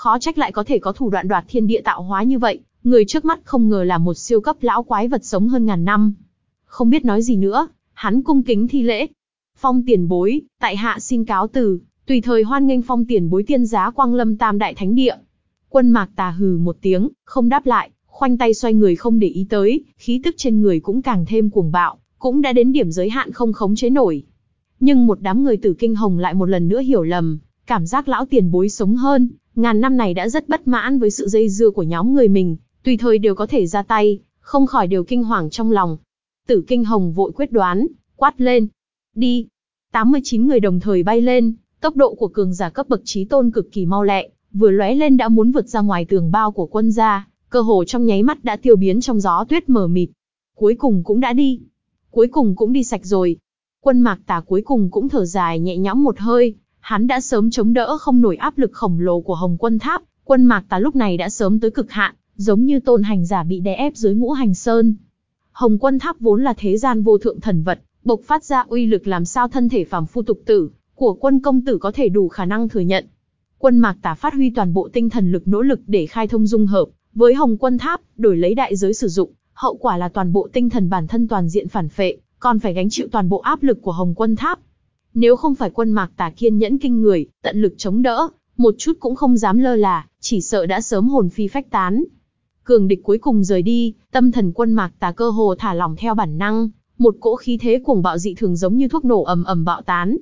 Khó trách lại có thể có thủ đoạn đoạt thiên địa tạo hóa như vậy, người trước mắt không ngờ là một siêu cấp lão quái vật sống hơn ngàn năm. Không biết nói gì nữa, hắn cung kính thi lễ. Phong tiền bối, tại hạ xin cáo từ, tùy thời hoan nghênh phong tiền bối tiên giá quang lâm tam đại thánh địa. Quân mạc tà hừ một tiếng, không đáp lại, khoanh tay xoay người không để ý tới, khí tức trên người cũng càng thêm cuồng bạo, cũng đã đến điểm giới hạn không khống chế nổi. Nhưng một đám người tử kinh hồng lại một lần nữa hiểu lầm, cảm giác lão tiền bối sống hơn, ngàn năm này đã rất bất mãn với sự dây dưa của nhóm người mình, tùy thời đều có thể ra tay, không khỏi điều kinh hoàng trong lòng. Tử kinh hồng vội quyết đoán, quát lên. Đi. 89 người đồng thời bay lên, tốc độ của cường giả cấp bậc trí tôn cực kỳ mau lẹ, vừa lóe lên đã muốn vượt ra ngoài tường bao của quân gia, cơ hồ trong nháy mắt đã tiêu biến trong gió tuyết mờ mịt. Cuối cùng cũng đã đi. Cuối cùng cũng đi sạch rồi. Quân mạc tà cuối cùng cũng thở dài nhẹ nhõm một hơi, hắn đã sớm chống đỡ không nổi áp lực khổng lồ của Hồng Quân Tháp, quân mạc tà lúc này đã sớm tới cực hạn, giống như tôn hành giả bị đè ép dưới ngũ hành sơn. Hồng Quân Tháp vốn là thế gian vô thượng thần vật, bộc phát ra uy lực làm sao thân thể phàm phu tục tử của quân công tử có thể đủ khả năng thừa nhận. Quân Mạc Tả phát huy toàn bộ tinh thần lực nỗ lực để khai thông dung hợp với Hồng Quân Tháp, đổi lấy đại giới sử dụng, hậu quả là toàn bộ tinh thần bản thân toàn diện phản phệ, còn phải gánh chịu toàn bộ áp lực của Hồng Quân Tháp. Nếu không phải quân Mạc Tả kiên nhẫn kinh người, tận lực chống đỡ, một chút cũng không dám lơ là, chỉ sợ đã sớm hồn phi phách tán. Cường địch cuối cùng rời đi, tâm thần quân Mạc Tả cơ hồ thả lỏng theo bản năng, một cỗ khí thế cuồng bạo dị thường giống như thuốc nổ ầm ầm bạo tán.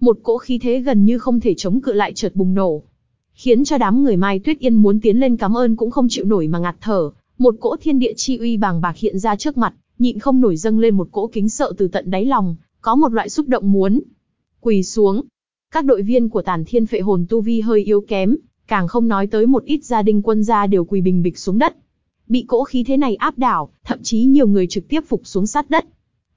Một cỗ khí thế gần như không thể chống cự lại chợt bùng nổ, khiến cho đám người Mai Tuyết Yên muốn tiến lên cảm ơn cũng không chịu nổi mà ngạt thở. Một cỗ thiên địa chi uy bàng bạc hiện ra trước mặt, nhịn không nổi dâng lên một cỗ kính sợ từ tận đáy lòng, có một loại xúc động muốn quỳ xuống. Các đội viên của Tản Thiên Phệ Hồn tu vi hơi yếu kém, càng không nói tới một ít gia đình quân gia đều quỳ bình bịch xuống đất. Bị cỗ khí thế này áp đảo, thậm chí nhiều người trực tiếp phục xuống sát đất.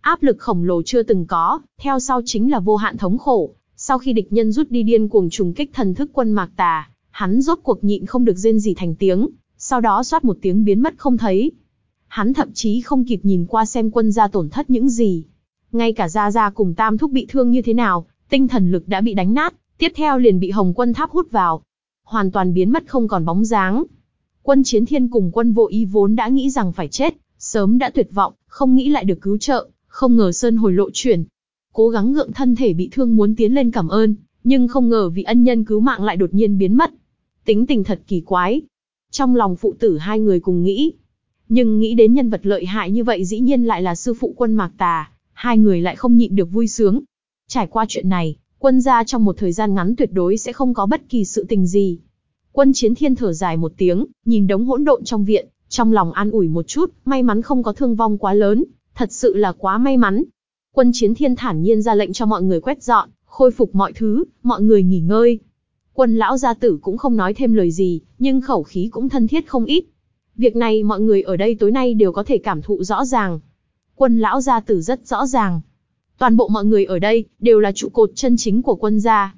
Áp lực khổng lồ chưa từng có, theo sau chính là vô hạn thống khổ. Sau khi địch nhân rút đi điên cuồng trùng kích thần thức quân mạc tà, hắn rốt cuộc nhịn không được rên gì thành tiếng, sau đó xoát một tiếng biến mất không thấy. Hắn thậm chí không kịp nhìn qua xem quân gia tổn thất những gì. Ngay cả Gia Gia cùng Tam Thúc bị thương như thế nào, tinh thần lực đã bị đánh nát, tiếp theo liền bị Hồng quân tháp hút vào. Hoàn toàn biến mất không còn bóng dáng. Quân chiến thiên cùng quân vô ý vốn đã nghĩ rằng phải chết, sớm đã tuyệt vọng, không nghĩ lại được cứu trợ, không ngờ Sơn hồi lộ chuyển. Cố gắng gượng thân thể bị thương muốn tiến lên cảm ơn, nhưng không ngờ vị ân nhân cứu mạng lại đột nhiên biến mất. Tính tình thật kỳ quái. Trong lòng phụ tử hai người cùng nghĩ. Nhưng nghĩ đến nhân vật lợi hại như vậy dĩ nhiên lại là sư phụ quân Mạc Tà, hai người lại không nhịn được vui sướng. Trải qua chuyện này, Quân gia trong một thời gian ngắn tuyệt đối sẽ không có bất kỳ sự tình gì. Quân chiến thiên thở dài một tiếng, nhìn đống hỗn độn trong viện, trong lòng an ủi một chút, may mắn không có thương vong quá lớn, thật sự là quá may mắn. Quân chiến thiên thản nhiên ra lệnh cho mọi người quét dọn, khôi phục mọi thứ, mọi người nghỉ ngơi. Quân lão gia tử cũng không nói thêm lời gì, nhưng khẩu khí cũng thân thiết không ít. Việc này mọi người ở đây tối nay đều có thể cảm thụ rõ ràng. Quân lão gia tử rất rõ ràng. Toàn bộ mọi người ở đây đều là trụ cột chân chính của quân gia.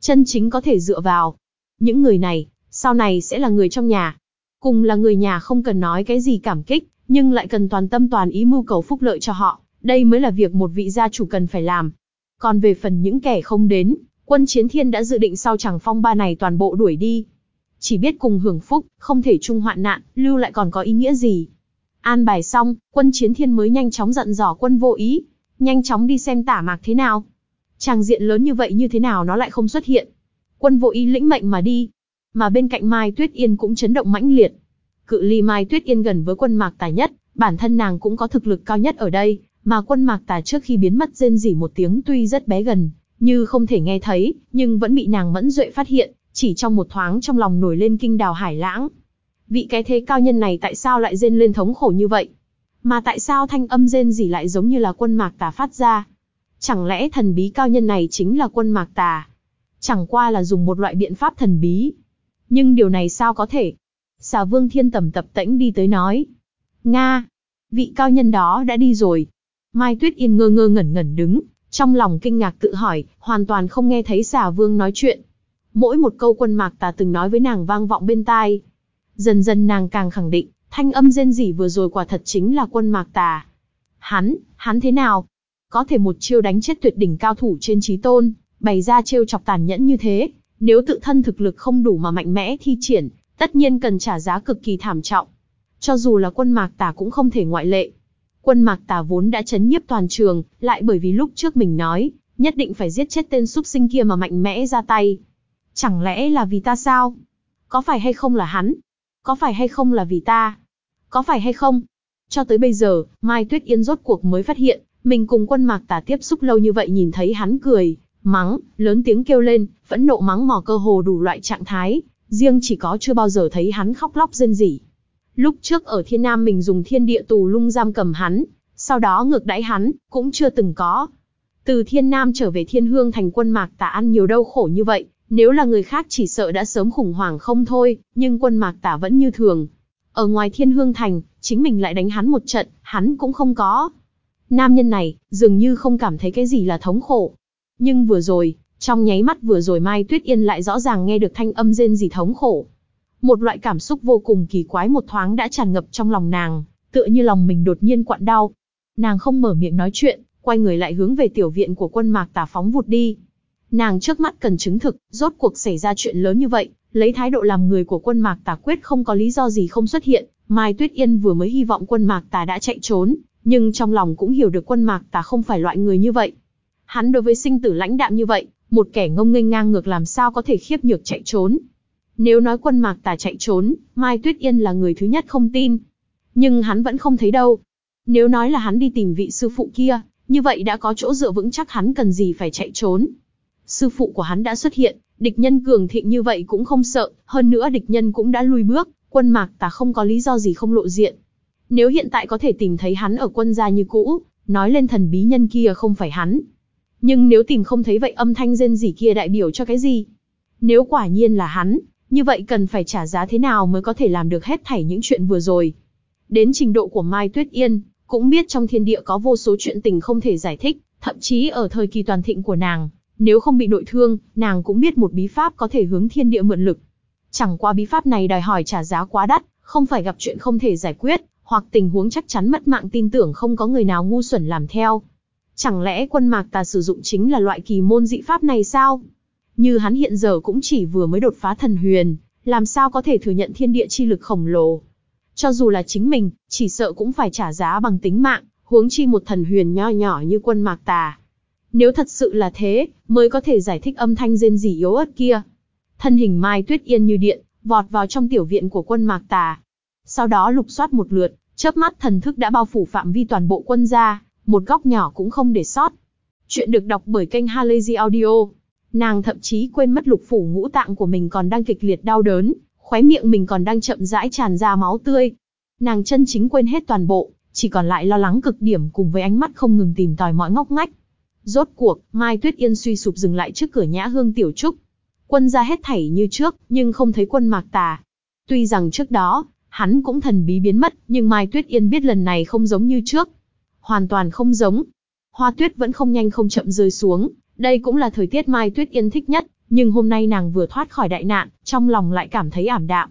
Chân chính có thể dựa vào. Những người này, sau này sẽ là người trong nhà. Cùng là người nhà không cần nói cái gì cảm kích, nhưng lại cần toàn tâm toàn ý mưu cầu phúc lợi cho họ. Đây mới là việc một vị gia chủ cần phải làm. Còn về phần những kẻ không đến, quân chiến thiên đã dự định sau chẳng phong ba này toàn bộ đuổi đi. Chỉ biết cùng hưởng phúc, không thể chung hoạn nạn, lưu lại còn có ý nghĩa gì. An bài xong, quân chiến thiên mới nhanh chóng dặn dò quân vô ý. Nhanh chóng đi xem tả mạc thế nào. Tràng diện lớn như vậy như thế nào nó lại không xuất hiện. Quân vô ý lĩnh mệnh mà đi. Mà bên cạnh Mai Tuyết Yên cũng chấn động mãnh liệt. Cự ly Mai Tuyết Yên gần với quân mạc tài nhất, bản thân nàng cũng có thực lực cao nhất ở đây, mà quân mạc tà trước khi biến mất rên rỉ một tiếng tuy rất bé gần, như không thể nghe thấy, nhưng vẫn bị nàng mẫn duệ phát hiện, chỉ trong một thoáng trong lòng nổi lên kinh đào hải lãng. Vị cái thế cao nhân này tại sao lại rên lên thống khổ như vậy? Mà tại sao thanh âm rên rỉ lại giống như là quân mạc tà phát ra? Chẳng lẽ thần bí cao nhân này chính là quân mạc tà? Chẳng qua là dùng một loại biện pháp thần bí. Nhưng điều này sao có thể? Xà vương thiên tầm tập tễnh đi tới nói. Nga! Vị cao nhân đó đã đi rồi. Mai Tuyết Yên ngơ ngơ ngẩn ngẩn đứng, trong lòng kinh ngạc tự hỏi, hoàn toàn không nghe thấy xà vương nói chuyện. Mỗi một câu quân mạc tà từng nói với nàng vang vọng bên tai. Dần dần nàng càng khẳng định, thanh âm rên rỉ vừa rồi quả thật chính là quân mạc tà. Hắn, hắn thế nào? Có thể một chiêu đánh chết tuyệt đỉnh cao thủ trên trí tôn, bày ra chiêu chọc tàn nhẫn như thế, nếu tự thân thực lực không đủ mà mạnh mẽ thi triển, tất nhiên cần trả giá cực kỳ thảm trọng. Cho dù là quân mạc tà cũng không thể ngoại lệ. Quân mạc tà vốn đã chấn nhiếp toàn trường, lại bởi vì lúc trước mình nói, nhất định phải giết chết tên súc sinh kia mà mạnh mẽ ra tay. Chẳng lẽ là vì ta sao? Có phải hay không là hắn? Có phải hay không là vì ta? Có phải hay không? Cho tới bây giờ, Mai Tuyết Yên rốt cuộc mới phát hiện, mình cùng quân mạc tà tiếp xúc lâu như vậy nhìn thấy hắn cười, mắng, lớn tiếng kêu lên, phẫn nộ mắng mò cơ hồ đủ loại trạng thái, riêng chỉ có chưa bao giờ thấy hắn khóc lóc rên rỉ. Lúc trước ở Thiên Nam mình dùng thiên địa tù lung giam cầm hắn, sau đó ngược đãi hắn, cũng chưa từng có. Từ Thiên Nam trở về Thiên Hương thành quân mạc tả ăn nhiều đau khổ như vậy, nếu là người khác chỉ sợ đã sớm khủng hoảng không thôi, nhưng quân mạc tả vẫn như thường. Ở ngoài Thiên Hương thành, chính mình lại đánh hắn một trận, hắn cũng không có. Nam nhân này, dường như không cảm thấy cái gì là thống khổ. Nhưng vừa rồi, trong nháy mắt vừa rồi Mai Tuyết Yên lại rõ ràng nghe được thanh âm rên gì thống khổ. Một loại cảm xúc vô cùng kỳ quái một thoáng đã tràn ngập trong lòng nàng, tựa như lòng mình đột nhiên quặn đau. Nàng không mở miệng nói chuyện, quay người lại hướng về tiểu viện của quân mạc Tả phóng vụt đi. Nàng trước mắt cần chứng thực, rốt cuộc xảy ra chuyện lớn như vậy, lấy thái độ làm người của quân mạc tà quyết không có lý do gì không xuất hiện. Mai Tuyết Yên vừa mới hy vọng quân mạc tà đã chạy trốn, nhưng trong lòng cũng hiểu được quân mạc tà không phải loại người như vậy. Hắn đối với sinh tử lãnh đạm như vậy, một kẻ ngông nghênh ngang ngược làm sao có thể khiếp nhược chạy trốn. Nếu nói quân mạc tà chạy trốn, Mai Tuyết Yên là người thứ nhất không tin. Nhưng hắn vẫn không thấy đâu. Nếu nói là hắn đi tìm vị sư phụ kia, như vậy đã có chỗ dựa vững chắc hắn cần gì phải chạy trốn. Sư phụ của hắn đã xuất hiện, địch nhân cường thịnh như vậy cũng không sợ, hơn nữa địch nhân cũng đã lui bước, quân mạc tà không có lý do gì không lộ diện. Nếu hiện tại có thể tìm thấy hắn ở quân gia như cũ, nói lên thần bí nhân kia không phải hắn. Nhưng nếu tìm không thấy vậy âm thanh rên rỉ kia đại biểu cho cái gì? Nếu quả nhiên là hắn, như vậy cần phải trả giá thế nào mới có thể làm được hết thảy những chuyện vừa rồi. Đến trình độ của Mai Tuyết Yên, cũng biết trong thiên địa có vô số chuyện tình không thể giải thích, thậm chí ở thời kỳ toàn thịnh của nàng, nếu không bị nội thương, nàng cũng biết một bí pháp có thể hướng thiên địa mượn lực. Chẳng qua bí pháp này đòi hỏi trả giá quá đắt, không phải gặp chuyện không thể giải quyết, hoặc tình huống chắc chắn mất mạng tin tưởng không có người nào ngu xuẩn làm theo. Chẳng lẽ quân mạc tà sử dụng chính là loại kỳ môn dị pháp này sao? Như hắn hiện giờ cũng chỉ vừa mới đột phá thần huyền, làm sao có thể thừa nhận thiên địa chi lực khổng lồ. Cho dù là chính mình, chỉ sợ cũng phải trả giá bằng tính mạng, huống chi một thần huyền nho nhỏ như quân mạc tà. Nếu thật sự là thế, mới có thể giải thích âm thanh rên rỉ yếu ớt kia. Thân hình Mai Tuyết Yên như điện, vọt vào trong tiểu viện của quân mạc tà. Sau đó lục soát một lượt, chớp mắt thần thức đã bao phủ phạm vi toàn bộ quân gia, một góc nhỏ cũng không để sót. Chuyện được đọc bởi kênh Halazy Audio. Nàng thậm chí quên mất lục phủ ngũ tạng của mình còn đang kịch liệt đau đớn, khóe miệng mình còn đang chậm rãi tràn ra máu tươi. Nàng chân chính quên hết toàn bộ, chỉ còn lại lo lắng cực điểm cùng với ánh mắt không ngừng tìm tòi mọi ngóc ngách. Rốt cuộc, Mai Tuyết Yên suy sụp dừng lại trước cửa nhã hương tiểu trúc. Quân ra hết thảy như trước, nhưng không thấy quân mạc tà. Tuy rằng trước đó, hắn cũng thần bí biến mất, nhưng Mai Tuyết Yên biết lần này không giống như trước. Hoàn toàn không giống. Hoa tuyết vẫn không nhanh không chậm rơi xuống, đây cũng là thời tiết Mai Tuyết Yên thích nhất, nhưng hôm nay nàng vừa thoát khỏi đại nạn, trong lòng lại cảm thấy ảm đạm.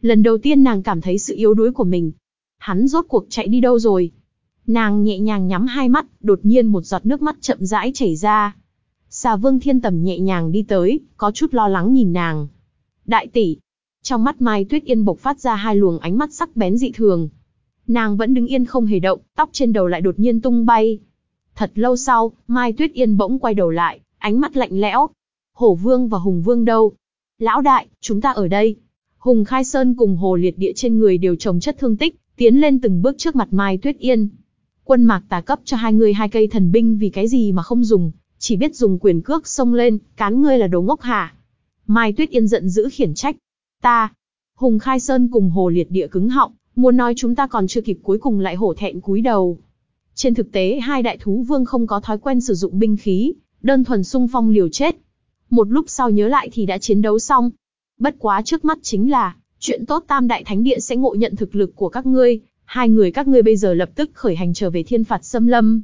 Lần đầu tiên nàng cảm thấy sự yếu đuối của mình. Hắn rốt cuộc chạy đi đâu rồi? Nàng nhẹ nhàng nhắm hai mắt, đột nhiên một giọt nước mắt chậm rãi chảy ra. Xà vương thiên tầm nhẹ nhàng đi tới, có chút lo lắng nhìn nàng. Đại tỷ. Trong mắt Mai Tuyết Yên bộc phát ra hai luồng ánh mắt sắc bén dị thường. Nàng vẫn đứng yên không hề động, tóc trên đầu lại đột nhiên tung bay. Thật lâu sau, Mai Tuyết Yên bỗng quay đầu lại, ánh mắt lạnh lẽo. Hổ Vương và Hùng Vương đâu? Lão đại, chúng ta ở đây. Hùng Khai Sơn cùng Hồ Liệt Địa trên người đều trồng chất thương tích, tiến lên từng bước trước mặt Mai Tuyết Yên. Quân mạc tà cấp cho hai người hai cây thần binh vì cái gì mà không dùng, chỉ biết dùng quyền cước xông lên, cán ngươi là đồ ngốc hả? Mai Tuyết Yên giận dữ khiển trách. Ta, Hùng Khai Sơn cùng Hồ Liệt Địa cứng họng, muốn nói chúng ta còn chưa kịp cuối cùng lại hổ thẹn cúi đầu. Trên thực tế hai đại thú vương không có thói quen sử dụng binh khí, đơn thuần sung phong liều chết. Một lúc sau nhớ lại thì đã chiến đấu xong. Bất quá trước mắt chính là, chuyện tốt tam đại thánh địa sẽ ngộ nhận thực lực của các ngươi, hai người các ngươi bây giờ lập tức khởi hành trở về thiên phạt xâm lâm.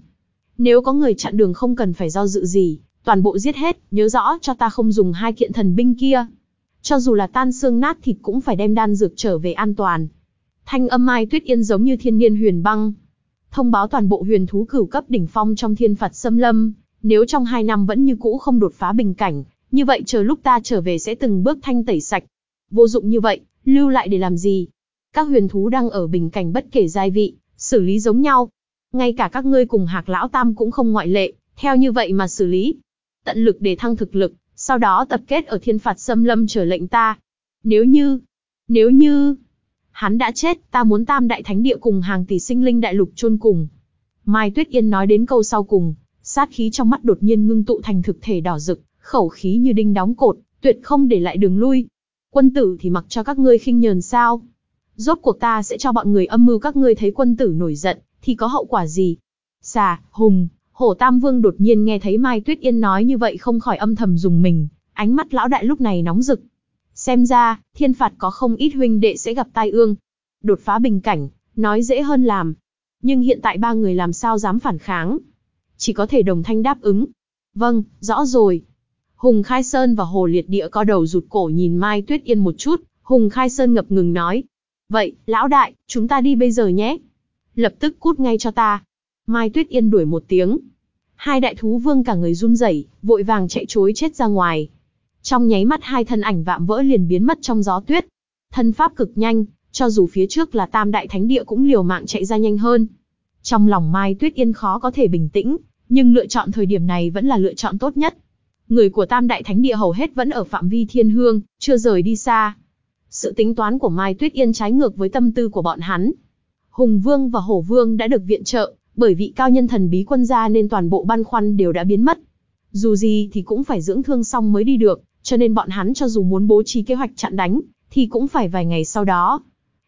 Nếu có người chặn đường không cần phải do dự gì, toàn bộ giết hết, nhớ rõ cho ta không dùng hai kiện thần binh kia. Cho dù là tan xương nát thịt cũng phải đem đan dược trở về an toàn. Thanh âm Mai Tuyết Yên giống như thiên niên huyền băng. Thông báo toàn bộ huyền thú cửu cấp đỉnh phong trong thiên phạt xâm lâm, nếu trong hai năm vẫn như cũ không đột phá bình cảnh, như vậy chờ lúc ta trở về sẽ từng bước thanh tẩy sạch. Vô dụng như vậy, lưu lại để làm gì? Các huyền thú đang ở bình cảnh bất kể giai vị, xử lý giống nhau. Ngay cả các ngươi cùng hạc lão tam cũng không ngoại lệ, theo như vậy mà xử lý. Tận lực để thăng thực lực, sau đó tập kết ở thiên phạt xâm lâm trở lệnh ta. Nếu như, nếu như, hắn đã chết, ta muốn tam đại thánh địa cùng hàng tỷ sinh linh đại lục chôn cùng. Mai Tuyết Yên nói đến câu sau cùng, sát khí trong mắt đột nhiên ngưng tụ thành thực thể đỏ rực, khẩu khí như đinh đóng cột, tuyệt không để lại đường lui. Quân tử thì mặc cho các ngươi khinh nhờn sao? Rốt cuộc ta sẽ cho bọn người âm mưu các ngươi thấy quân tử nổi giận, thì có hậu quả gì? Xà, hùng, hổ tam vương đột nhiên nghe thấy Mai Tuyết Yên nói như vậy không khỏi âm thầm dùng mình, ánh mắt lão đại lúc này nóng rực. Xem ra, thiên phạt có không ít huynh đệ sẽ gặp tai ương. Đột phá bình cảnh, nói dễ hơn làm. Nhưng hiện tại ba người làm sao dám phản kháng? Chỉ có thể đồng thanh đáp ứng. Vâng, rõ rồi. Hùng Khai Sơn và Hồ Liệt Địa co đầu rụt cổ nhìn Mai Tuyết Yên một chút, Hùng Khai Sơn ngập ngừng nói, Vậy, lão đại, chúng ta đi bây giờ nhé. Lập tức cút ngay cho ta. Mai Tuyết Yên đuổi một tiếng. Hai đại thú vương cả người run rẩy, vội vàng chạy chối chết ra ngoài. Trong nháy mắt hai thân ảnh vạm vỡ liền biến mất trong gió tuyết. Thân pháp cực nhanh, cho dù phía trước là tam đại thánh địa cũng liều mạng chạy ra nhanh hơn. Trong lòng Mai Tuyết Yên khó có thể bình tĩnh, nhưng lựa chọn thời điểm này vẫn là lựa chọn tốt nhất. Người của tam đại thánh địa hầu hết vẫn ở phạm vi thiên hương, chưa rời đi xa. Sự tính toán của Mai Tuyết Yên trái ngược với tâm tư của bọn hắn. Hùng Vương và Hổ Vương đã được viện trợ, bởi vị cao nhân thần bí quân gia nên toàn bộ băn khoăn đều đã biến mất. Dù gì thì cũng phải dưỡng thương xong mới đi được, cho nên bọn hắn cho dù muốn bố trí kế hoạch chặn đánh, thì cũng phải vài ngày sau đó.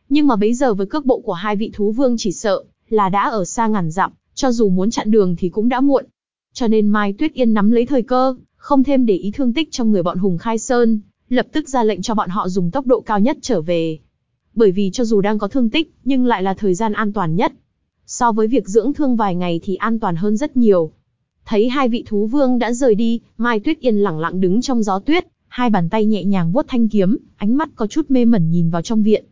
Nhưng mà bấy giờ với cước bộ của hai vị thú vương chỉ sợ là đã ở xa ngàn dặm, cho dù muốn chặn đường thì cũng đã muộn. Cho nên Mai Tuyết Yên nắm lấy thời cơ, không thêm để ý thương tích trong người bọn Hùng Khai Sơn, lập tức ra lệnh cho bọn họ dùng tốc độ cao nhất trở về. Bởi vì cho dù đang có thương tích, nhưng lại là thời gian an toàn nhất. So với việc dưỡng thương vài ngày thì an toàn hơn rất nhiều. Thấy hai vị thú vương đã rời đi, Mai Tuyết Yên lặng lặng đứng trong gió tuyết, hai bàn tay nhẹ nhàng vuốt thanh kiếm, ánh mắt có chút mê mẩn nhìn vào trong viện.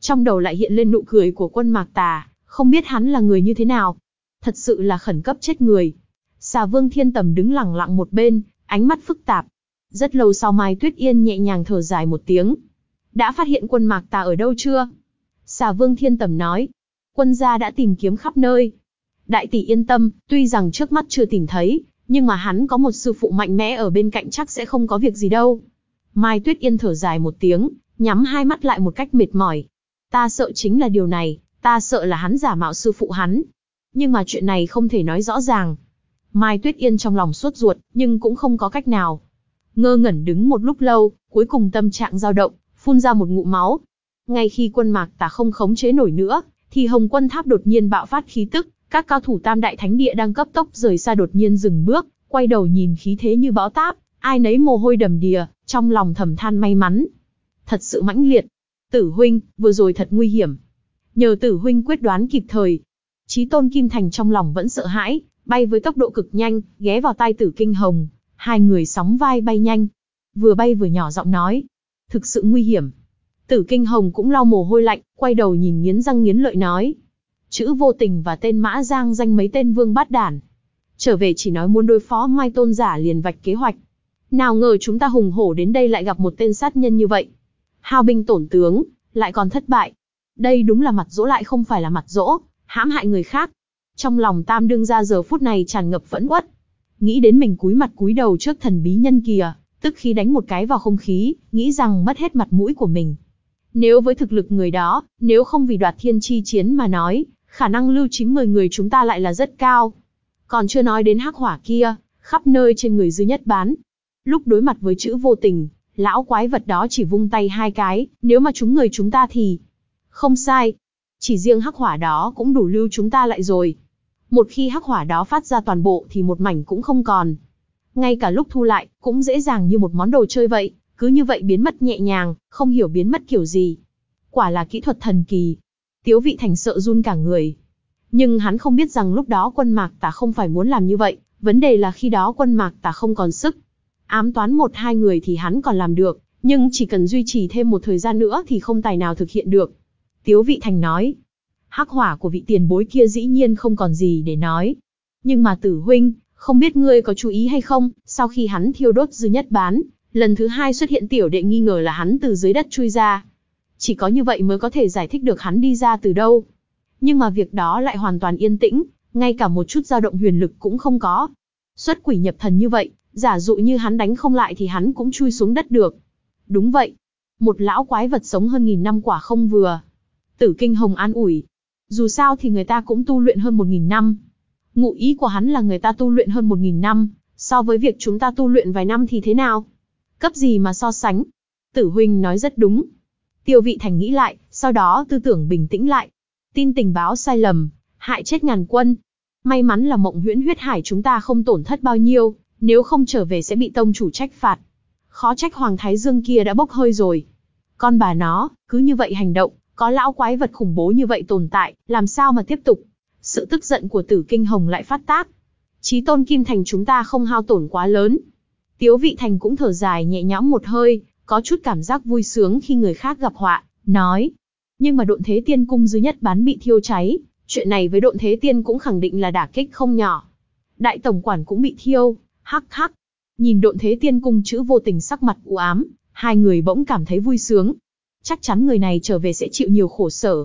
Trong đầu lại hiện lên nụ cười của quân mạc tà, không biết hắn là người như thế nào. Thật sự là khẩn cấp chết người. Xà vương thiên tầm đứng lặng lặng một bên, ánh mắt phức tạp, rất lâu sau Mai Tuyết Yên nhẹ nhàng thở dài một tiếng. Đã phát hiện quân mạc Ta ở đâu chưa? Xà vương thiên tầm nói. Quân gia đã tìm kiếm khắp nơi. Đại tỷ yên tâm, tuy rằng trước mắt chưa tìm thấy, nhưng mà hắn có một sư phụ mạnh mẽ ở bên cạnh chắc sẽ không có việc gì đâu. Mai Tuyết Yên thở dài một tiếng, nhắm hai mắt lại một cách mệt mỏi. Ta sợ chính là điều này, ta sợ là hắn giả mạo sư phụ hắn. Nhưng mà chuyện này không thể nói rõ ràng. Mai Tuyết Yên trong lòng suốt ruột, nhưng cũng không có cách nào ngơ ngẩn đứng một lúc lâu, cuối cùng tâm trạng dao động, phun ra một ngụm máu. Ngay khi quân mạc tà không khống chế nổi nữa, thì hồng quân tháp đột nhiên bạo phát khí tức, các cao thủ tam đại thánh địa đang cấp tốc rời xa đột nhiên dừng bước, quay đầu nhìn khí thế như bão táp, ai nấy mồ hôi đầm đìa, trong lòng thầm than may mắn. Thật sự mãnh liệt. Tử huynh, vừa rồi thật nguy hiểm. Nhờ tử huynh quyết đoán kịp thời. Chí tôn Kim Thành trong lòng vẫn sợ hãi, bay với tốc độ cực nhanh, ghé vào tai tử kinh hồng. Hai người sóng vai bay nhanh. Vừa bay vừa nhỏ giọng nói. Thực sự nguy hiểm. Tử kinh hồng cũng lau mồ hôi lạnh, quay đầu nhìn nghiến răng nghiến lợi nói. Chữ vô tình và tên mã giang danh mấy tên vương bát đản. Trở về chỉ nói muốn đối phó mai tôn giả liền vạch kế hoạch. Nào ngờ chúng ta hùng hổ đến đây lại gặp một tên sát nhân như vậy. Hao binh tổn tướng, lại còn thất bại. Đây đúng là mặt dỗ lại không phải là mặt dỗ, hãm hại người khác. Trong lòng tam đương ra giờ phút này tràn ngập phẫn uất. Nghĩ đến mình cúi mặt cúi đầu trước thần bí nhân kìa, tức khi đánh một cái vào không khí, nghĩ rằng mất hết mặt mũi của mình. Nếu với thực lực người đó, nếu không vì đoạt thiên chi chiến mà nói, khả năng lưu chính 10 người chúng ta lại là rất cao. Còn chưa nói đến hắc hỏa kia, khắp nơi trên người dư nhất bán. Lúc đối mặt với chữ vô tình, lão quái vật đó chỉ vung tay hai cái, nếu mà chúng người chúng ta thì... Không sai. Chỉ riêng hắc hỏa đó cũng đủ lưu chúng ta lại rồi. Một khi hắc hỏa đó phát ra toàn bộ thì một mảnh cũng không còn. Ngay cả lúc thu lại, cũng dễ dàng như một món đồ chơi vậy, cứ như vậy biến mất nhẹ nhàng, không hiểu biến mất kiểu gì. Quả là kỹ thuật thần kỳ. Tiếu vị thành sợ run cả người. Nhưng hắn không biết rằng lúc đó quân mạc tả không phải muốn làm như vậy, vấn đề là khi đó quân mạc tả không còn sức. Ám toán một hai người thì hắn còn làm được, nhưng chỉ cần duy trì thêm một thời gian nữa thì không tài nào thực hiện được. Tiếu vị thành nói, hắc hỏa của vị tiền bối kia dĩ nhiên không còn gì để nói. Nhưng mà tử huynh, không biết ngươi có chú ý hay không, sau khi hắn thiêu đốt dư nhất bán, lần thứ hai xuất hiện tiểu đệ nghi ngờ là hắn từ dưới đất chui ra. Chỉ có như vậy mới có thể giải thích được hắn đi ra từ đâu. Nhưng mà việc đó lại hoàn toàn yên tĩnh, ngay cả một chút dao động huyền lực cũng không có. Xuất quỷ nhập thần như vậy, giả dụ như hắn đánh không lại thì hắn cũng chui xuống đất được. Đúng vậy. Một lão quái vật sống hơn nghìn năm quả không vừa. Tử kinh hồng an ủi. Dù sao thì người ta cũng tu luyện hơn một nghìn năm. Ngụ ý của hắn là người ta tu luyện hơn một nghìn năm, so với việc chúng ta tu luyện vài năm thì thế nào? Cấp gì mà so sánh? Tử huynh nói rất đúng. Tiêu vị thành nghĩ lại, sau đó tư tưởng bình tĩnh lại. Tin tình báo sai lầm, hại chết ngàn quân. May mắn là mộng huyễn huyết hải chúng ta không tổn thất bao nhiêu, nếu không trở về sẽ bị tông chủ trách phạt. Khó trách Hoàng Thái Dương kia đã bốc hơi rồi. Con bà nó, cứ như vậy hành động, có lão quái vật khủng bố như vậy tồn tại, làm sao mà tiếp tục? Sự tức giận của tử kinh hồng lại phát tác. Chí tôn kim thành chúng ta không hao tổn quá lớn. Tiếu vị thành cũng thở dài nhẹ nhõm một hơi, có chút cảm giác vui sướng khi người khác gặp họa, nói. Nhưng mà độn thế tiên cung duy nhất bán bị thiêu cháy, chuyện này với độn thế tiên cũng khẳng định là đả kích không nhỏ. Đại tổng quản cũng bị thiêu, hắc hắc. Nhìn độn thế tiên cung chữ vô tình sắc mặt u ám, hai người bỗng cảm thấy vui sướng. Chắc chắn người này trở về sẽ chịu nhiều khổ sở.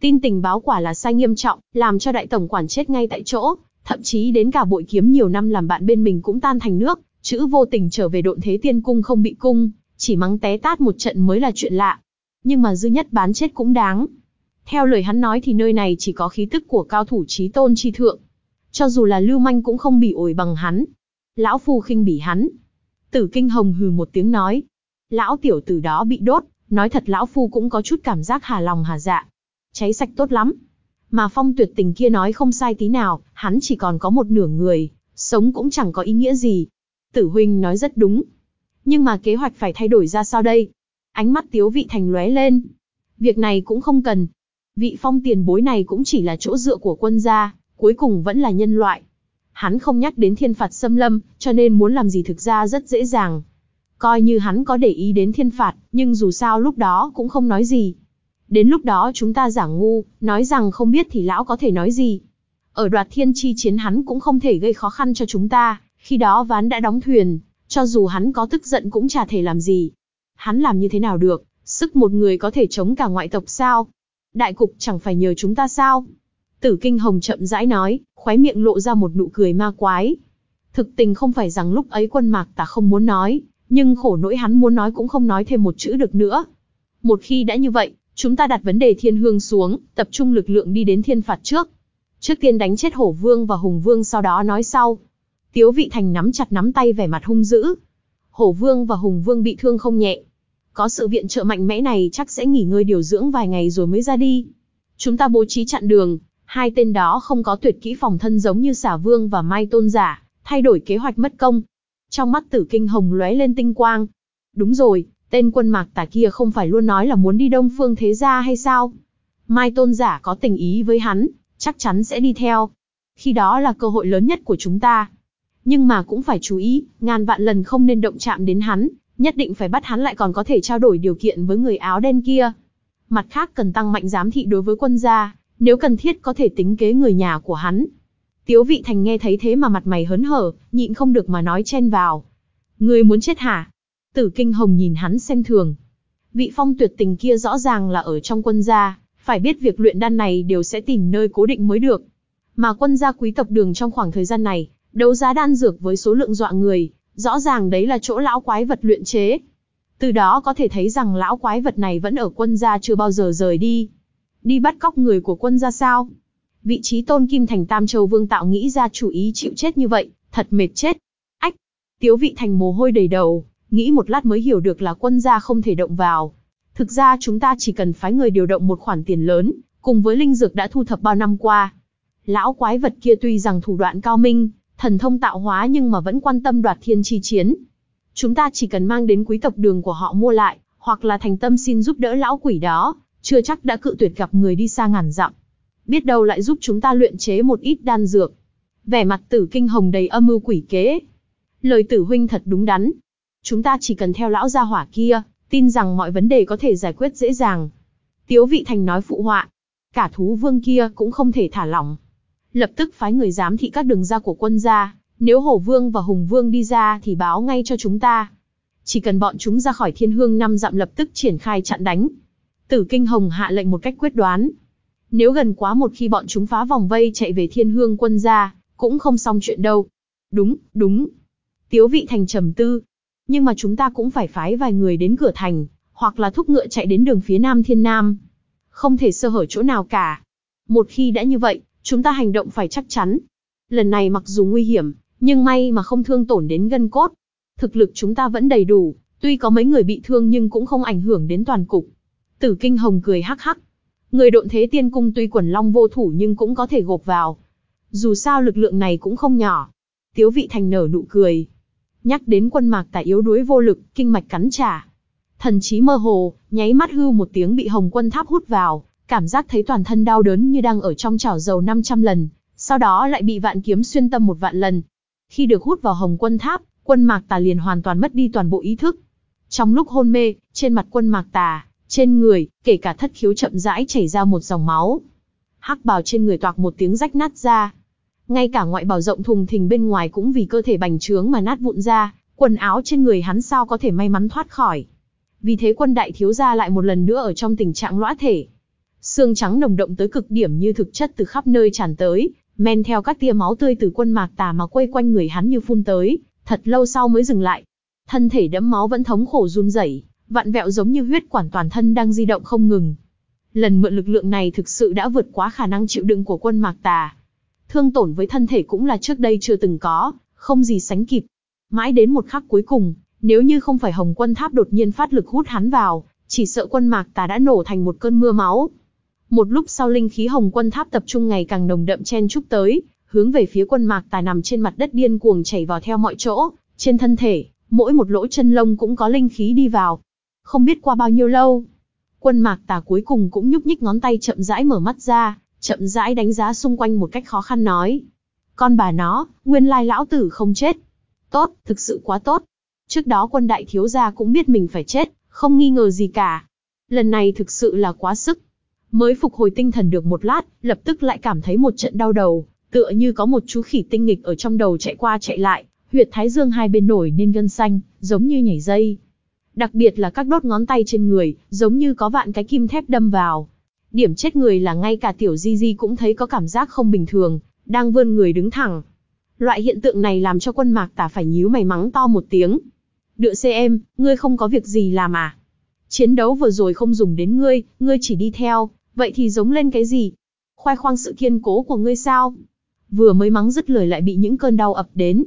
Tin tình báo quả là sai nghiêm trọng, làm cho đại tổng quản chết ngay tại chỗ, thậm chí đến cả bội kiếm nhiều năm làm bạn bên mình cũng tan thành nước, chữ vô tình trở về độn thế tiên cung không bị cung, chỉ mắng té tát một trận mới là chuyện lạ. Nhưng mà dư nhất bán chết cũng đáng. Theo lời hắn nói thì nơi này chỉ có khí tức của cao thủ trí tôn chi thượng. Cho dù là lưu manh cũng không bị ổi bằng hắn. Lão phu khinh bỉ hắn. Tử kinh hồng hừ một tiếng nói. Lão tiểu tử đó bị đốt, nói thật lão phu cũng có chút cảm giác hà lòng hà dạ. Cháy sạch tốt lắm. Mà phong tuyệt tình kia nói không sai tí nào, hắn chỉ còn có một nửa người, sống cũng chẳng có ý nghĩa gì. Tử huynh nói rất đúng, nhưng mà kế hoạch phải thay đổi ra sao đây? Ánh mắt Tiếu Vị Thành lóe lên. Việc này cũng không cần. Vị phong tiền bối này cũng chỉ là chỗ dựa của quân gia, cuối cùng vẫn là nhân loại. Hắn không nhắc đến thiên phạt xâm lâm, cho nên muốn làm gì thực ra rất dễ dàng. Coi như hắn có để ý đến thiên phạt, nhưng dù sao lúc đó cũng không nói gì. Đến lúc đó chúng ta giả ngu, nói rằng không biết thì lão có thể nói gì. Ở đoạt thiên chi chiến hắn cũng không thể gây khó khăn cho chúng ta, khi đó ván đã đóng thuyền, cho dù hắn có tức giận cũng chả thể làm gì. Hắn làm như thế nào được, sức một người có thể chống cả ngoại tộc sao? Đại cục chẳng phải nhờ chúng ta sao? Tử Kinh Hồng chậm rãi nói, khóe miệng lộ ra một nụ cười ma quái. Thực tình không phải rằng lúc ấy quân mạc ta không muốn nói, nhưng khổ nỗi hắn muốn nói cũng không nói thêm một chữ được nữa. Một khi đã như vậy, chúng ta đặt vấn đề thiên hương xuống, tập trung lực lượng đi đến thiên phạt trước. Trước tiên đánh chết hổ vương và hùng vương sau đó nói sau. Tiếu vị thành nắm chặt nắm tay vẻ mặt hung dữ. Hổ Vương và Hùng Vương bị thương không nhẹ. Có sự viện trợ mạnh mẽ này chắc sẽ nghỉ ngơi điều dưỡng vài ngày rồi mới ra đi. Chúng ta bố trí chặn đường, hai tên đó không có tuyệt kỹ phòng thân giống như xả vương và mai tôn giả, thay đổi kế hoạch mất công. Trong mắt tử kinh hồng lóe lên tinh quang. Đúng rồi, tên quân mạc tà kia không phải luôn nói là muốn đi đông phương thế gia hay sao? Mai tôn giả có tình ý với hắn, chắc chắn sẽ đi theo. Khi đó là cơ hội lớn nhất của chúng ta. Nhưng mà cũng phải chú ý, ngàn vạn lần không nên động chạm đến hắn, nhất định phải bắt hắn lại còn có thể trao đổi điều kiện với người áo đen kia. Mặt khác cần tăng mạnh giám thị đối với quân gia, nếu cần thiết có thể tính kế người nhà của hắn. Tiếu vị thành nghe thấy thế mà mặt mày hớn hở, nhịn không được mà nói chen vào. Người muốn chết hả? Tử kinh hồng nhìn hắn xem thường. Vị phong tuyệt tình kia rõ ràng là ở trong quân gia, phải biết việc luyện đan này đều sẽ tìm nơi cố định mới được. Mà quân gia quý tộc đường trong khoảng thời gian này, đấu giá đan dược với số lượng dọa người, rõ ràng đấy là chỗ lão quái vật luyện chế. Từ đó có thể thấy rằng lão quái vật này vẫn ở quân gia chưa bao giờ rời đi. Đi bắt cóc người của quân gia sao? Vị trí tôn kim thành Tam Châu Vương tạo nghĩ ra chủ ý chịu chết như vậy, thật mệt chết. Ách! Tiếu vị thành mồ hôi đầy đầu, nghĩ một lát mới hiểu được là quân gia không thể động vào. Thực ra chúng ta chỉ cần phái người điều động một khoản tiền lớn, cùng với linh dược đã thu thập bao năm qua. Lão quái vật kia tuy rằng thủ đoạn cao minh, thần thông tạo hóa nhưng mà vẫn quan tâm đoạt thiên chi chiến. Chúng ta chỉ cần mang đến quý tộc đường của họ mua lại, hoặc là thành tâm xin giúp đỡ lão quỷ đó, chưa chắc đã cự tuyệt gặp người đi xa ngàn dặm. Biết đâu lại giúp chúng ta luyện chế một ít đan dược. Vẻ mặt tử kinh hồng đầy âm mưu quỷ kế. Lời tử huynh thật đúng đắn. Chúng ta chỉ cần theo lão gia hỏa kia, tin rằng mọi vấn đề có thể giải quyết dễ dàng. Tiếu vị thành nói phụ họa. Cả thú vương kia cũng không thể thả lỏng. Lập tức phái người giám thị các đường ra của quân gia, nếu hổ vương và hùng vương đi ra thì báo ngay cho chúng ta. Chỉ cần bọn chúng ra khỏi thiên hương năm dặm lập tức triển khai chặn đánh. Tử Kinh Hồng hạ lệnh một cách quyết đoán. Nếu gần quá một khi bọn chúng phá vòng vây chạy về thiên hương quân gia, cũng không xong chuyện đâu. Đúng, đúng. Tiếu vị thành trầm tư. Nhưng mà chúng ta cũng phải phái vài người đến cửa thành, hoặc là thúc ngựa chạy đến đường phía nam thiên nam. Không thể sơ hở chỗ nào cả. Một khi đã như vậy, chúng ta hành động phải chắc chắn. Lần này mặc dù nguy hiểm, nhưng may mà không thương tổn đến gân cốt. Thực lực chúng ta vẫn đầy đủ, tuy có mấy người bị thương nhưng cũng không ảnh hưởng đến toàn cục. Tử Kinh Hồng cười hắc hắc. Người độn thế tiên cung tuy quần long vô thủ nhưng cũng có thể gộp vào. Dù sao lực lượng này cũng không nhỏ. Tiếu vị thành nở nụ cười. Nhắc đến quân mạc tà yếu đuối vô lực, kinh mạch cắn trả. Thần trí mơ hồ, nháy mắt hưu một tiếng bị hồng quân tháp hút vào, cảm giác thấy toàn thân đau đớn như đang ở trong chảo dầu 500 lần, sau đó lại bị vạn kiếm xuyên tâm một vạn lần. Khi được hút vào hồng quân tháp, quân mạc tà liền hoàn toàn mất đi toàn bộ ý thức. Trong lúc hôn mê, trên mặt quân mạc tà, trên người, kể cả thất khiếu chậm rãi chảy ra một dòng máu. Hắc bào trên người toạc một tiếng rách nát ra. Ngay cả ngoại bào rộng thùng thình bên ngoài cũng vì cơ thể bành trướng mà nát vụn ra, quần áo trên người hắn sao có thể may mắn thoát khỏi. Vì thế quân đại thiếu gia lại một lần nữa ở trong tình trạng lõa thể. Xương trắng nồng động tới cực điểm như thực chất từ khắp nơi tràn tới, men theo các tia máu tươi từ quân mạc tà mà quay quanh người hắn như phun tới, thật lâu sau mới dừng lại. Thân thể đẫm máu vẫn thống khổ run rẩy, vặn vẹo giống như huyết quản toàn thân đang di động không ngừng. Lần mượn lực lượng này thực sự đã vượt quá khả năng chịu đựng của quân mạc tà. Thương tổn với thân thể cũng là trước đây chưa từng có, không gì sánh kịp. Mãi đến một khắc cuối cùng, nếu như không phải Hồng Quân Tháp đột nhiên phát lực hút hắn vào, chỉ sợ quân mạc tà đã nổ thành một cơn mưa máu. Một lúc sau linh khí Hồng Quân Tháp tập trung ngày càng nồng đậm chen chúc tới, hướng về phía quân mạc tà nằm trên mặt đất điên cuồng chảy vào theo mọi chỗ, trên thân thể, mỗi một lỗ chân lông cũng có linh khí đi vào, không biết qua bao nhiêu lâu, quân mạc tà cuối cùng cũng nhúc nhích ngón tay chậm rãi mở mắt ra, chậm rãi đánh giá xung quanh một cách khó khăn nói. Con bà nó, nguyên lai lão tử không chết. Tốt, thực sự quá tốt. Trước đó quân đại thiếu gia cũng biết mình phải chết, không nghi ngờ gì cả. Lần này thực sự là quá sức. Mới phục hồi tinh thần được một lát, lập tức lại cảm thấy một trận đau đầu, tựa như có một chú khỉ tinh nghịch ở trong đầu chạy qua chạy lại, huyệt thái dương hai bên nổi nên gân xanh, giống như nhảy dây. Đặc biệt là các đốt ngón tay trên người, giống như có vạn cái kim thép đâm vào. Điểm chết người là ngay cả tiểu di di cũng thấy có cảm giác không bình thường, đang vươn người đứng thẳng. Loại hiện tượng này làm cho quân mạc tả phải nhíu mày mắng to một tiếng. Đựa em ngươi không có việc gì làm à? Chiến đấu vừa rồi không dùng đến ngươi, ngươi chỉ đi theo, vậy thì giống lên cái gì? Khoai khoang sự kiên cố của ngươi sao? Vừa mới mắng dứt lời lại bị những cơn đau ập đến.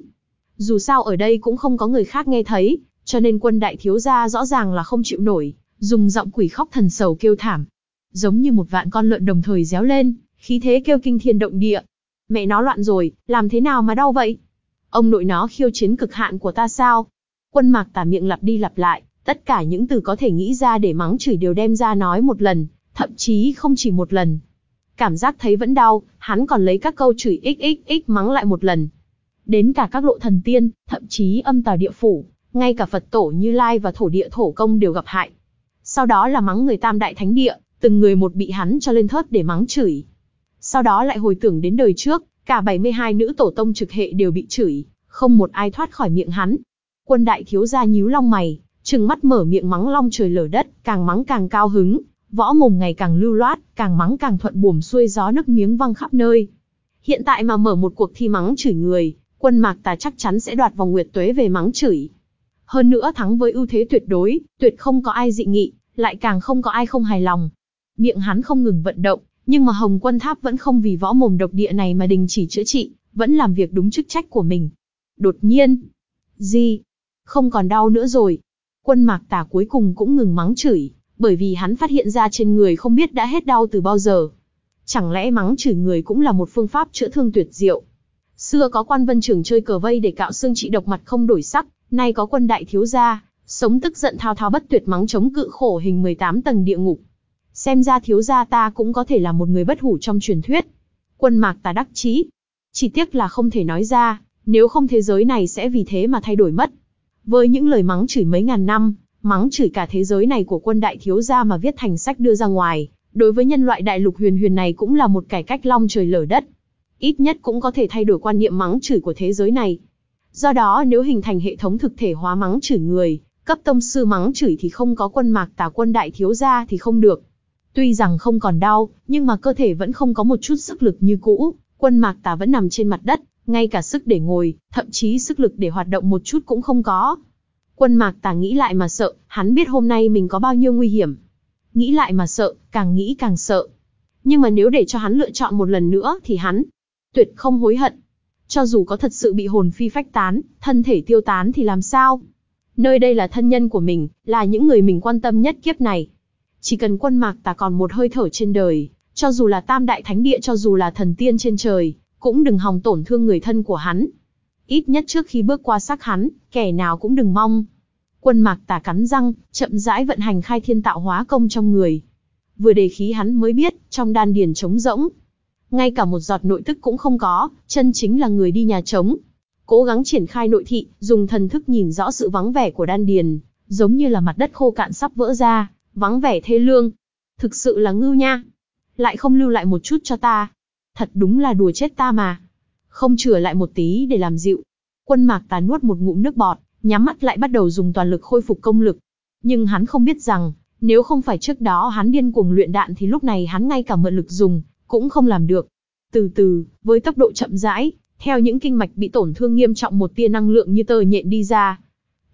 Dù sao ở đây cũng không có người khác nghe thấy, cho nên quân đại thiếu gia rõ ràng là không chịu nổi, dùng giọng quỷ khóc thần sầu kêu thảm. Giống như một vạn con lợn đồng thời réo lên, khí thế kêu kinh thiên động địa. Mẹ nó loạn rồi, làm thế nào mà đau vậy? Ông nội nó khiêu chiến cực hạn của ta sao? Quân mạc tả miệng lặp đi lặp lại, tất cả những từ có thể nghĩ ra để mắng chửi đều đem ra nói một lần, thậm chí không chỉ một lần. Cảm giác thấy vẫn đau, hắn còn lấy các câu chửi xxx mắng lại một lần. Đến cả các lộ thần tiên, thậm chí âm tà địa phủ, ngay cả Phật tổ Như Lai và thổ địa thổ công đều gặp hại. Sau đó là mắng người tam đại thánh địa, từng người một bị hắn cho lên thớt để mắng chửi. Sau đó lại hồi tưởng đến đời trước, cả 72 nữ tổ tông trực hệ đều bị chửi, không một ai thoát khỏi miệng hắn. Quân đại thiếu gia nhíu long mày, trừng mắt mở miệng mắng long trời lở đất, càng mắng càng cao hứng, võ mồm ngày càng lưu loát, càng mắng càng thuận buồm xuôi gió nước miếng văng khắp nơi. Hiện tại mà mở một cuộc thi mắng chửi người, quân mạc tà chắc chắn sẽ đoạt vòng nguyệt tuế về mắng chửi. Hơn nữa thắng với ưu thế tuyệt đối, tuyệt không có ai dị nghị, lại càng không có ai không hài lòng. Miệng hắn không ngừng vận động, nhưng mà Hồng Quân Tháp vẫn không vì võ mồm độc địa này mà đình chỉ chữa trị, vẫn làm việc đúng chức trách của mình. Đột nhiên, gì? Không còn đau nữa rồi. Quân mạc tả cuối cùng cũng ngừng mắng chửi, bởi vì hắn phát hiện ra trên người không biết đã hết đau từ bao giờ. Chẳng lẽ mắng chửi người cũng là một phương pháp chữa thương tuyệt diệu? Xưa có quan vân trưởng chơi cờ vây để cạo xương trị độc mặt không đổi sắc, nay có quân đại thiếu gia, sống tức giận thao thao bất tuyệt mắng chống cự khổ hình 18 tầng địa ngục. Xem ra thiếu gia ta cũng có thể là một người bất hủ trong truyền thuyết. Quân mạc ta đắc chí. Chỉ tiếc là không thể nói ra, nếu không thế giới này sẽ vì thế mà thay đổi mất. Với những lời mắng chửi mấy ngàn năm, mắng chửi cả thế giới này của quân đại thiếu gia mà viết thành sách đưa ra ngoài, đối với nhân loại đại lục huyền huyền này cũng là một cải cách long trời lở đất. Ít nhất cũng có thể thay đổi quan niệm mắng chửi của thế giới này. Do đó nếu hình thành hệ thống thực thể hóa mắng chửi người, cấp tông sư mắng chửi thì không có quân mạc tà quân đại thiếu gia thì không được. Tuy rằng không còn đau, nhưng mà cơ thể vẫn không có một chút sức lực như cũ, quân mạc tà vẫn nằm trên mặt đất, ngay cả sức để ngồi, thậm chí sức lực để hoạt động một chút cũng không có. Quân mạc tà nghĩ lại mà sợ, hắn biết hôm nay mình có bao nhiêu nguy hiểm. Nghĩ lại mà sợ, càng nghĩ càng sợ. Nhưng mà nếu để cho hắn lựa chọn một lần nữa thì hắn tuyệt không hối hận. Cho dù có thật sự bị hồn phi phách tán, thân thể tiêu tán thì làm sao? Nơi đây là thân nhân của mình, là những người mình quan tâm nhất kiếp này. Chỉ cần quân mạc tà còn một hơi thở trên đời, cho dù là tam đại thánh địa cho dù là thần tiên trên trời, cũng đừng hòng tổn thương người thân của hắn. Ít nhất trước khi bước qua xác hắn, kẻ nào cũng đừng mong. Quân mạc tà cắn răng, chậm rãi vận hành khai thiên tạo hóa công trong người. Vừa đề khí hắn mới biết, trong đan điền trống rỗng. Ngay cả một giọt nội tức cũng không có, chân chính là người đi nhà trống. Cố gắng triển khai nội thị, dùng thần thức nhìn rõ sự vắng vẻ của đan điền, giống như là mặt đất khô cạn sắp vỡ ra, vắng vẻ thê lương. Thực sự là ngưu nha. Lại không lưu lại một chút cho ta. Thật đúng là đùa chết ta mà. Không chừa lại một tí để làm dịu. Quân mạc tà nuốt một ngụm nước bọt, nhắm mắt lại bắt đầu dùng toàn lực khôi phục công lực. Nhưng hắn không biết rằng, nếu không phải trước đó hắn điên cuồng luyện đạn thì lúc này hắn ngay cả mượn lực dùng, cũng không làm được. Từ từ, với tốc độ chậm rãi, theo những kinh mạch bị tổn thương nghiêm trọng một tia năng lượng như tơ nhện đi ra.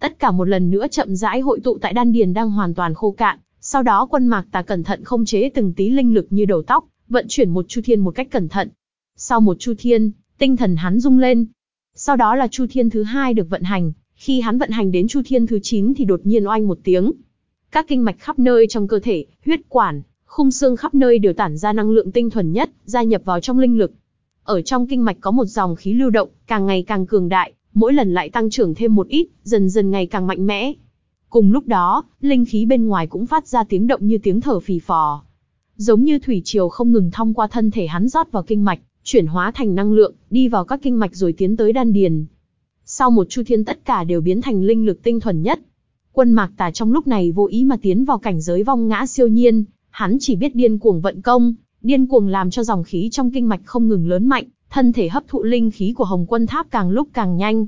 Tất cả một lần nữa chậm rãi hội tụ tại đan điền đang hoàn toàn khô cạn, sau đó quân mạc tà cẩn thận không chế từng tí linh lực như đầu tóc, vận chuyển một chu thiên một cách cẩn thận. Sau một chu thiên, tinh thần hắn rung lên. Sau đó là chu thiên thứ hai được vận hành, khi hắn vận hành đến chu thiên thứ 9 thì đột nhiên oanh một tiếng. Các kinh mạch khắp nơi trong cơ thể, huyết quản, khung xương khắp nơi đều tản ra năng lượng tinh thuần nhất, gia nhập vào trong linh lực. Ở trong kinh mạch có một dòng khí lưu động, càng ngày càng cường đại, mỗi lần lại tăng trưởng thêm một ít, dần dần ngày càng mạnh mẽ. Cùng lúc đó, linh khí bên ngoài cũng phát ra tiếng động như tiếng thở phì phò. Giống như thủy triều không ngừng thông qua thân thể hắn rót vào kinh mạch, chuyển hóa thành năng lượng, đi vào các kinh mạch rồi tiến tới đan điền. Sau một chu thiên tất cả đều biến thành linh lực tinh thuần nhất. Quân mạc tà trong lúc này vô ý mà tiến vào cảnh giới vong ngã siêu nhiên, hắn chỉ biết điên cuồng vận công, điên cuồng làm cho dòng khí trong kinh mạch không ngừng lớn mạnh, thân thể hấp thụ linh khí của Hồng Quân Tháp càng lúc càng nhanh.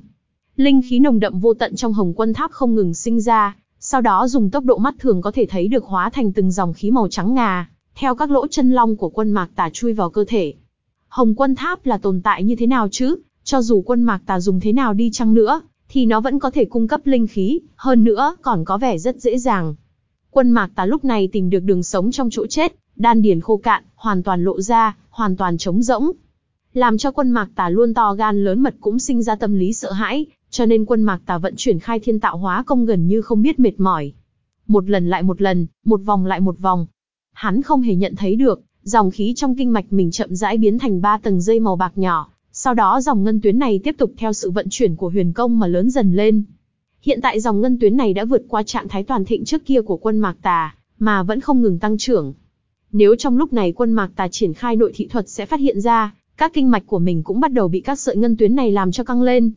Linh khí nồng đậm vô tận trong Hồng Quân Tháp không ngừng sinh ra, sau đó dùng tốc độ mắt thường có thể thấy được hóa thành từng dòng khí màu trắng ngà, theo các lỗ chân long của quân mạc tà chui vào cơ thể. Hồng Quân Tháp là tồn tại như thế nào chứ? Cho dù quân mạc tà dùng thế nào đi chăng nữa, thì nó vẫn có thể cung cấp linh khí, hơn nữa còn có vẻ rất dễ dàng. Quân mạc tà lúc này tìm được đường sống trong chỗ chết, đan điền khô cạn, hoàn toàn lộ ra, hoàn toàn trống rỗng. Làm cho quân mạc tà luôn to gan lớn mật cũng sinh ra tâm lý sợ hãi, Cho nên quân mạc tà vận chuyển khai thiên tạo hóa công gần như không biết mệt mỏi. Một lần lại một lần, một vòng lại một vòng. Hắn không hề nhận thấy được, dòng khí trong kinh mạch mình chậm rãi biến thành ba tầng dây màu bạc nhỏ, sau đó dòng ngân tuyến này tiếp tục theo sự vận chuyển của huyền công mà lớn dần lên. Hiện tại dòng ngân tuyến này đã vượt qua trạng thái toàn thịnh trước kia của quân Mạc Tà, mà vẫn không ngừng tăng trưởng. Nếu trong lúc này quân Mạc Tà triển khai nội thị thuật sẽ phát hiện ra, các kinh mạch của mình cũng bắt đầu bị các sợi ngân tuyến này làm cho căng lên.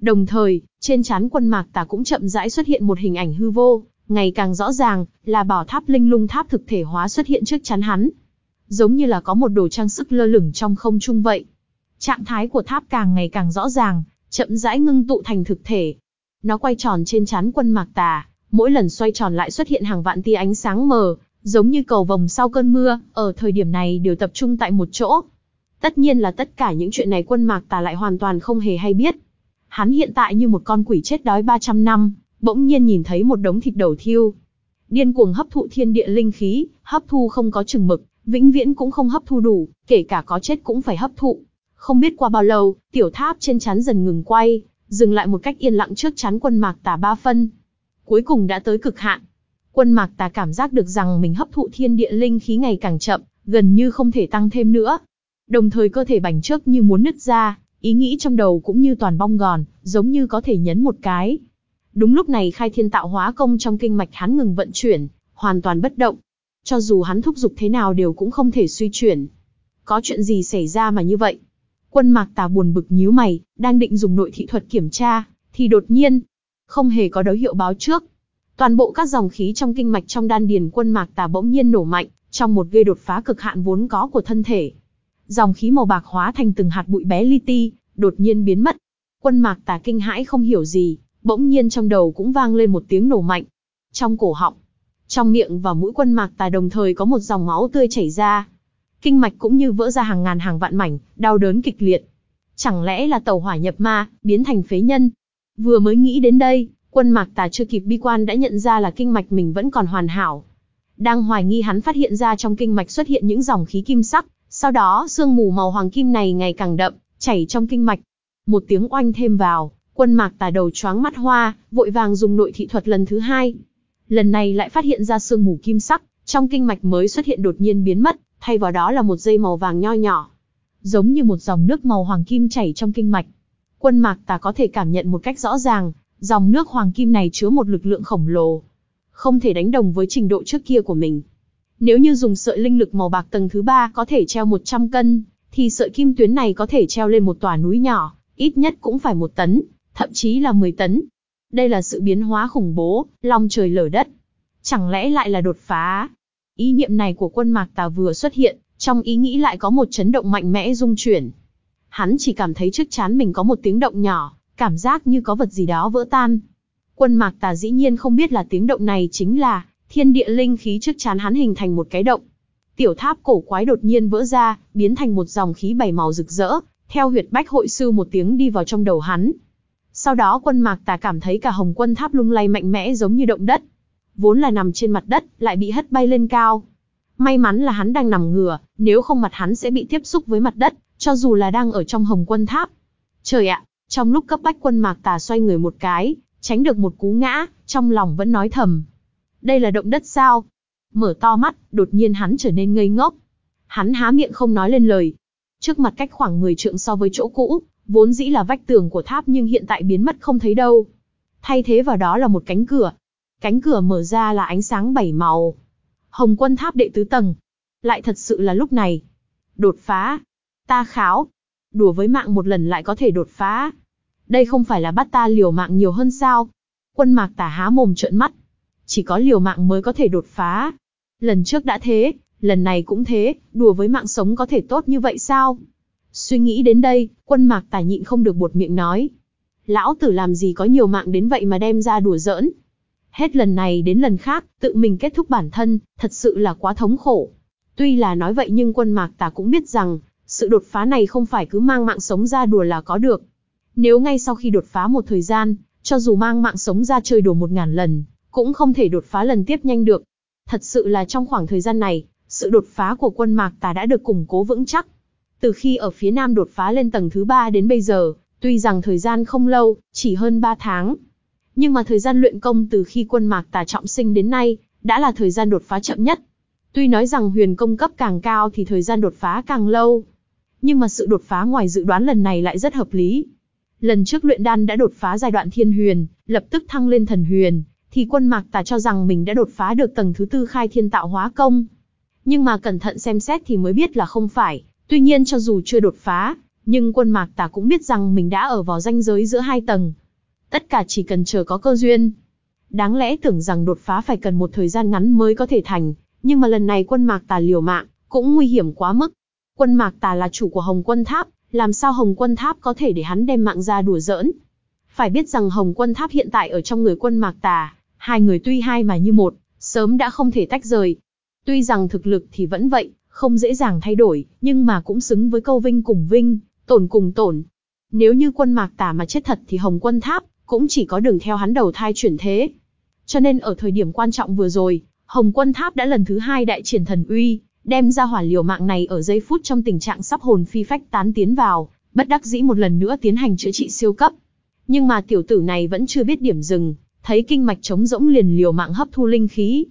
Đồng thời, trên trán quân Mạc Tà cũng chậm rãi xuất hiện một hình ảnh hư vô, ngày càng rõ ràng, là bảo tháp linh lung tháp thực thể hóa xuất hiện trước chắn hắn. Giống như là có một đồ trang sức lơ lửng trong không trung vậy. Trạng thái của tháp càng ngày càng rõ ràng, chậm rãi ngưng tụ thành thực thể. Nó quay tròn trên chán quân mạc tà, mỗi lần xoay tròn lại xuất hiện hàng vạn tia ánh sáng mờ, giống như cầu vồng sau cơn mưa, ở thời điểm này đều tập trung tại một chỗ. Tất nhiên là tất cả những chuyện này quân mạc tà lại hoàn toàn không hề hay biết. Hắn hiện tại như một con quỷ chết đói 300 năm, bỗng nhiên nhìn thấy một đống thịt đầu thiêu. Điên cuồng hấp thụ thiên địa linh khí, hấp thu không có chừng mực, vĩnh viễn cũng không hấp thu đủ, kể cả có chết cũng phải hấp thụ. Không biết qua bao lâu, tiểu tháp trên chắn dần ngừng quay, dừng lại một cách yên lặng trước chắn quân mạc tà ba phân. Cuối cùng đã tới cực hạn. Quân mạc tà cảm giác được rằng mình hấp thụ thiên địa linh khí ngày càng chậm, gần như không thể tăng thêm nữa. Đồng thời cơ thể bành trước như muốn nứt ra, ý nghĩ trong đầu cũng như toàn bong gòn, giống như có thể nhấn một cái. Đúng lúc này khai thiên tạo hóa công trong kinh mạch hắn ngừng vận chuyển, hoàn toàn bất động. Cho dù hắn thúc giục thế nào đều cũng không thể suy chuyển. Có chuyện gì xảy ra mà như vậy? Quân mạc tà buồn bực nhíu mày, đang định dùng nội thị thuật kiểm tra, thì đột nhiên, không hề có dấu hiệu báo trước. Toàn bộ các dòng khí trong kinh mạch trong đan điền quân mạc tà bỗng nhiên nổ mạnh, trong một gây đột phá cực hạn vốn có của thân thể. Dòng khí màu bạc hóa thành từng hạt bụi bé li ti, đột nhiên biến mất. Quân mạc tà kinh hãi không hiểu gì, bỗng nhiên trong đầu cũng vang lên một tiếng nổ mạnh. Trong cổ họng, trong miệng và mũi quân mạc tà đồng thời có một dòng máu tươi chảy ra kinh mạch cũng như vỡ ra hàng ngàn hàng vạn mảnh, đau đớn kịch liệt. Chẳng lẽ là tàu hỏa nhập ma, biến thành phế nhân? Vừa mới nghĩ đến đây, quân mạc tà chưa kịp bi quan đã nhận ra là kinh mạch mình vẫn còn hoàn hảo. Đang hoài nghi hắn phát hiện ra trong kinh mạch xuất hiện những dòng khí kim sắc, sau đó sương mù màu hoàng kim này ngày càng đậm, chảy trong kinh mạch. Một tiếng oanh thêm vào, quân mạc tà đầu choáng mắt hoa, vội vàng dùng nội thị thuật lần thứ hai. Lần này lại phát hiện ra sương mù kim sắc, trong kinh mạch mới xuất hiện đột nhiên biến mất, thay vào đó là một dây màu vàng nho nhỏ, giống như một dòng nước màu hoàng kim chảy trong kinh mạch. Quân Mạc Tà có thể cảm nhận một cách rõ ràng, dòng nước hoàng kim này chứa một lực lượng khổng lồ, không thể đánh đồng với trình độ trước kia của mình. Nếu như dùng sợi linh lực màu bạc tầng thứ ba có thể treo 100 cân, thì sợi kim tuyến này có thể treo lên một tòa núi nhỏ, ít nhất cũng phải một tấn, thậm chí là 10 tấn. Đây là sự biến hóa khủng bố, long trời lở đất. Chẳng lẽ lại là đột phá? Ý niệm này của quân mạc tà vừa xuất hiện, trong ý nghĩ lại có một chấn động mạnh mẽ rung chuyển. Hắn chỉ cảm thấy trước chán mình có một tiếng động nhỏ, cảm giác như có vật gì đó vỡ tan. Quân mạc tà dĩ nhiên không biết là tiếng động này chính là thiên địa linh khí trước chán hắn hình thành một cái động. Tiểu tháp cổ quái đột nhiên vỡ ra, biến thành một dòng khí bảy màu rực rỡ, theo huyệt bách hội sư một tiếng đi vào trong đầu hắn. Sau đó quân mạc tà cảm thấy cả hồng quân tháp lung lay mạnh mẽ giống như động đất vốn là nằm trên mặt đất, lại bị hất bay lên cao. May mắn là hắn đang nằm ngửa, nếu không mặt hắn sẽ bị tiếp xúc với mặt đất, cho dù là đang ở trong hồng quân tháp. Trời ạ, trong lúc cấp bách quân mạc tà xoay người một cái, tránh được một cú ngã, trong lòng vẫn nói thầm. Đây là động đất sao? Mở to mắt, đột nhiên hắn trở nên ngây ngốc. Hắn há miệng không nói lên lời. Trước mặt cách khoảng 10 trượng so với chỗ cũ, vốn dĩ là vách tường của tháp nhưng hiện tại biến mất không thấy đâu. Thay thế vào đó là một cánh cửa, Cánh cửa mở ra là ánh sáng bảy màu. Hồng quân tháp đệ tứ tầng. Lại thật sự là lúc này. Đột phá. Ta kháo. Đùa với mạng một lần lại có thể đột phá. Đây không phải là bắt ta liều mạng nhiều hơn sao? Quân mạc tả há mồm trợn mắt. Chỉ có liều mạng mới có thể đột phá. Lần trước đã thế, lần này cũng thế, đùa với mạng sống có thể tốt như vậy sao? Suy nghĩ đến đây, quân mạc tả nhịn không được buột miệng nói. Lão tử làm gì có nhiều mạng đến vậy mà đem ra đùa giỡn, Hết lần này đến lần khác, tự mình kết thúc bản thân, thật sự là quá thống khổ. Tuy là nói vậy nhưng quân mạc tà cũng biết rằng, sự đột phá này không phải cứ mang mạng sống ra đùa là có được. Nếu ngay sau khi đột phá một thời gian, cho dù mang mạng sống ra chơi đùa một ngàn lần, cũng không thể đột phá lần tiếp nhanh được. Thật sự là trong khoảng thời gian này, sự đột phá của quân mạc tà đã được củng cố vững chắc. Từ khi ở phía nam đột phá lên tầng thứ ba đến bây giờ, Tuy rằng thời gian không lâu, chỉ hơn 3 tháng. Nhưng mà thời gian luyện công từ khi quân mạc tà trọng sinh đến nay, đã là thời gian đột phá chậm nhất. Tuy nói rằng huyền công cấp càng cao thì thời gian đột phá càng lâu. Nhưng mà sự đột phá ngoài dự đoán lần này lại rất hợp lý. Lần trước luyện đan đã đột phá giai đoạn thiên huyền, lập tức thăng lên thần huyền, thì quân mạc tà cho rằng mình đã đột phá được tầng thứ tư khai thiên tạo hóa công. Nhưng mà cẩn thận xem xét thì mới biết là không phải, tuy nhiên cho dù chưa đột phá, nhưng quân mạc tà cũng biết rằng mình đã ở vào ranh giới giữa hai tầng. Tất cả chỉ cần chờ có cơ duyên. Đáng lẽ tưởng rằng đột phá phải cần một thời gian ngắn mới có thể thành, nhưng mà lần này quân mạc tà liều mạng, cũng nguy hiểm quá mức. Quân mạc tà là chủ của Hồng Quân Tháp, làm sao Hồng Quân Tháp có thể để hắn đem mạng ra đùa giỡn. Phải biết rằng Hồng Quân Tháp hiện tại ở trong người quân mạc tà, hai người tuy hai mà như một, sớm đã không thể tách rời. Tuy rằng thực lực thì vẫn vậy, không dễ dàng thay đổi, nhưng mà cũng xứng với câu vinh cùng vinh, tổn cùng tổn. Nếu như quân mạc tà mà chết thật thì Hồng Quân Tháp cũng chỉ có đường theo hắn đầu thai chuyển thế. Cho nên ở thời điểm quan trọng vừa rồi, Hồng Quân Tháp đã lần thứ hai đại triển thần uy, đem ra hỏa liều mạng này ở giây phút trong tình trạng sắp hồn phi phách tán tiến vào, bất đắc dĩ một lần nữa tiến hành chữa trị siêu cấp. Nhưng mà tiểu tử này vẫn chưa biết điểm dừng, thấy kinh mạch trống rỗng liền liều mạng hấp thu linh khí.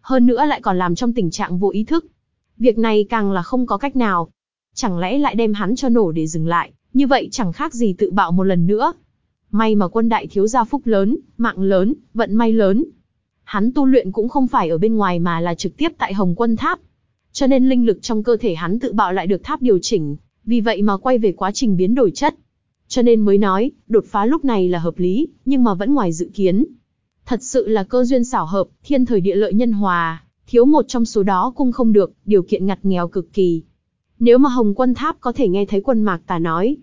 Hơn nữa lại còn làm trong tình trạng vô ý thức. Việc này càng là không có cách nào. Chẳng lẽ lại đem hắn cho nổ để dừng lại, như vậy chẳng khác gì tự bạo một lần nữa. May mà quân đại thiếu gia phúc lớn, mạng lớn, vận may lớn. Hắn tu luyện cũng không phải ở bên ngoài mà là trực tiếp tại Hồng Quân Tháp. Cho nên linh lực trong cơ thể hắn tự bạo lại được tháp điều chỉnh, vì vậy mà quay về quá trình biến đổi chất. Cho nên mới nói, đột phá lúc này là hợp lý, nhưng mà vẫn ngoài dự kiến. Thật sự là cơ duyên xảo hợp, thiên thời địa lợi nhân hòa, thiếu một trong số đó cũng không được, điều kiện ngặt nghèo cực kỳ. Nếu mà Hồng Quân Tháp có thể nghe thấy quân mạc tà nói,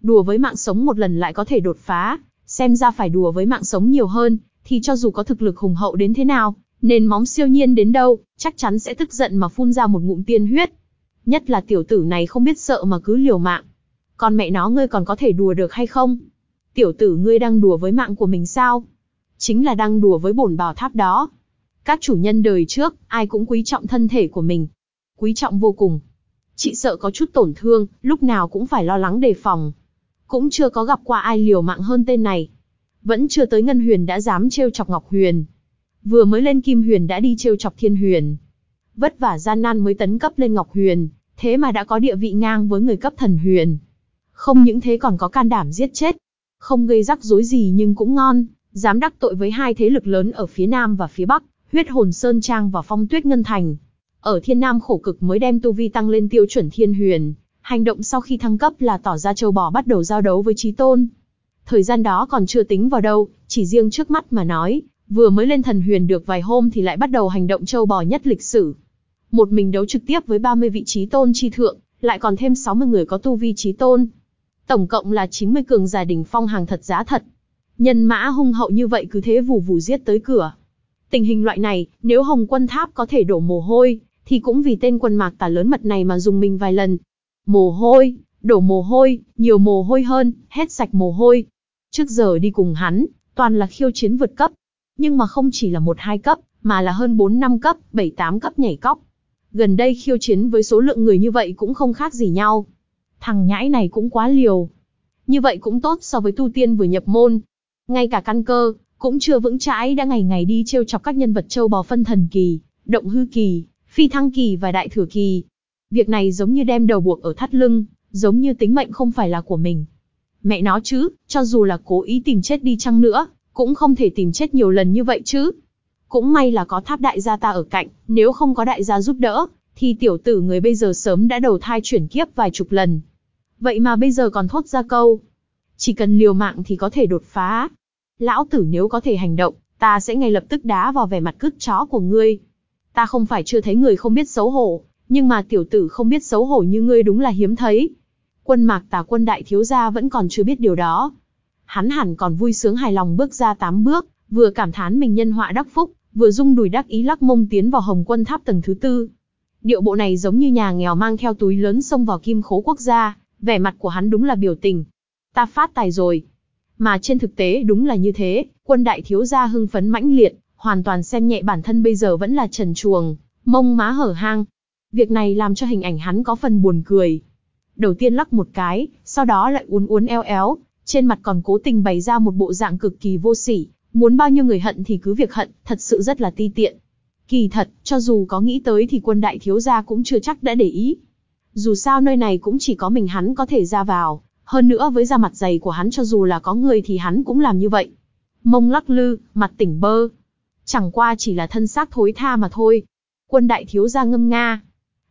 đùa với mạng sống một lần lại có thể đột phá, xem ra phải đùa với mạng sống nhiều hơn, thì cho dù có thực lực hùng hậu đến thế nào, nền móng siêu nhiên đến đâu, chắc chắn sẽ tức giận mà phun ra một ngụm tiên huyết. Nhất là tiểu tử này không biết sợ mà cứ liều mạng. Còn mẹ nó ngươi còn có thể đùa được hay không? Tiểu tử ngươi đang đùa với mạng của mình sao? Chính là đang đùa với bổn bảo tháp đó. Các chủ nhân đời trước, ai cũng quý trọng thân thể của mình. Quý trọng vô cùng. Chị sợ có chút tổn thương, lúc nào cũng phải lo lắng đề phòng. Cũng chưa có gặp qua ai liều mạng hơn tên này. Vẫn chưa tới Ngân Huyền đã dám trêu chọc Ngọc Huyền. Vừa mới lên Kim Huyền đã đi trêu chọc Thiên Huyền. Vất vả gian nan mới tấn cấp lên Ngọc Huyền, thế mà đã có địa vị ngang với người cấp thần huyền. Không những thế còn có can đảm giết chết. Không gây rắc rối gì nhưng cũng ngon, dám đắc tội với hai thế lực lớn ở phía Nam và phía Bắc, huyết hồn Sơn Trang và phong tuyết Ngân Thành. Ở Thiên Nam khổ cực mới đem tu vi tăng lên tiêu chuẩn Thiên Huyền, hành động sau khi thăng cấp là tỏ ra châu bò bắt đầu giao đấu với Chí Tôn. Thời gian đó còn chưa tính vào đâu, chỉ riêng trước mắt mà nói, vừa mới lên thần huyền được vài hôm thì lại bắt đầu hành động châu bò nhất lịch sử. Một mình đấu trực tiếp với 30 vị trí tôn chi thượng, lại còn thêm 60 người có tu vi trí tôn. Tổng cộng là 90 cường giả đỉnh phong hàng thật giá thật. Nhân mã hung hậu như vậy cứ thế vù vù giết tới cửa. Tình hình loại này, nếu Hồng Quân Tháp có thể đổ mồ hôi, thì cũng vì tên quân mạc tà lớn mật này mà dùng mình vài lần. Mồ hôi, đổ mồ hôi, nhiều mồ hôi hơn, hết sạch mồ hôi. Trước giờ đi cùng hắn, toàn là khiêu chiến vượt cấp. Nhưng mà không chỉ là một hai cấp, mà là hơn 4 năm cấp, 7 8 cấp nhảy cóc. Gần đây khiêu chiến với số lượng người như vậy cũng không khác gì nhau. Thằng nhãi này cũng quá liều. Như vậy cũng tốt so với tu tiên vừa nhập môn. Ngay cả căn cơ, cũng chưa vững chãi đã ngày ngày đi trêu chọc các nhân vật châu bò phân thần kỳ, động hư kỳ, phi thăng kỳ và đại thừa kỳ. Việc này giống như đem đầu buộc ở thắt lưng, giống như tính mệnh không phải là của mình. Mẹ nó chứ, cho dù là cố ý tìm chết đi chăng nữa, cũng không thể tìm chết nhiều lần như vậy chứ. Cũng may là có tháp đại gia ta ở cạnh, nếu không có đại gia giúp đỡ, thì tiểu tử người bây giờ sớm đã đầu thai chuyển kiếp vài chục lần. Vậy mà bây giờ còn thốt ra câu. Chỉ cần liều mạng thì có thể đột phá. Lão tử nếu có thể hành động, ta sẽ ngay lập tức đá vào vẻ mặt cứt chó của ngươi. Ta không phải chưa thấy người không biết xấu hổ, nhưng mà tiểu tử không biết xấu hổ như ngươi đúng là hiếm thấy. Quân mạc tà quân đại thiếu gia vẫn còn chưa biết điều đó. Hắn hẳn còn vui sướng hài lòng bước ra tám bước, vừa cảm thán mình nhân họa đắc phúc, vừa rung đùi đắc ý lắc mông tiến vào hồng quân tháp tầng thứ tư. Điệu bộ này giống như nhà nghèo mang theo túi lớn xông vào kim khố quốc gia, vẻ mặt của hắn đúng là biểu tình. Ta phát tài rồi. Mà trên thực tế đúng là như thế, quân đại thiếu gia hưng phấn mãnh liệt, hoàn toàn xem nhẹ bản thân bây giờ vẫn là trần chuồng, mông má hở hang. Việc này làm cho hình ảnh hắn có phần buồn cười. Đầu tiên lắc một cái, sau đó lại uốn uốn eo éo, trên mặt còn cố tình bày ra một bộ dạng cực kỳ vô sỉ, muốn bao nhiêu người hận thì cứ việc hận, thật sự rất là ti tiện. Kỳ thật, cho dù có nghĩ tới thì quân đại thiếu gia cũng chưa chắc đã để ý. Dù sao nơi này cũng chỉ có mình hắn có thể ra vào, hơn nữa với da mặt dày của hắn cho dù là có người thì hắn cũng làm như vậy. Mông lắc lư, mặt tỉnh bơ. Chẳng qua chỉ là thân xác thối tha mà thôi. Quân đại thiếu gia ngâm nga.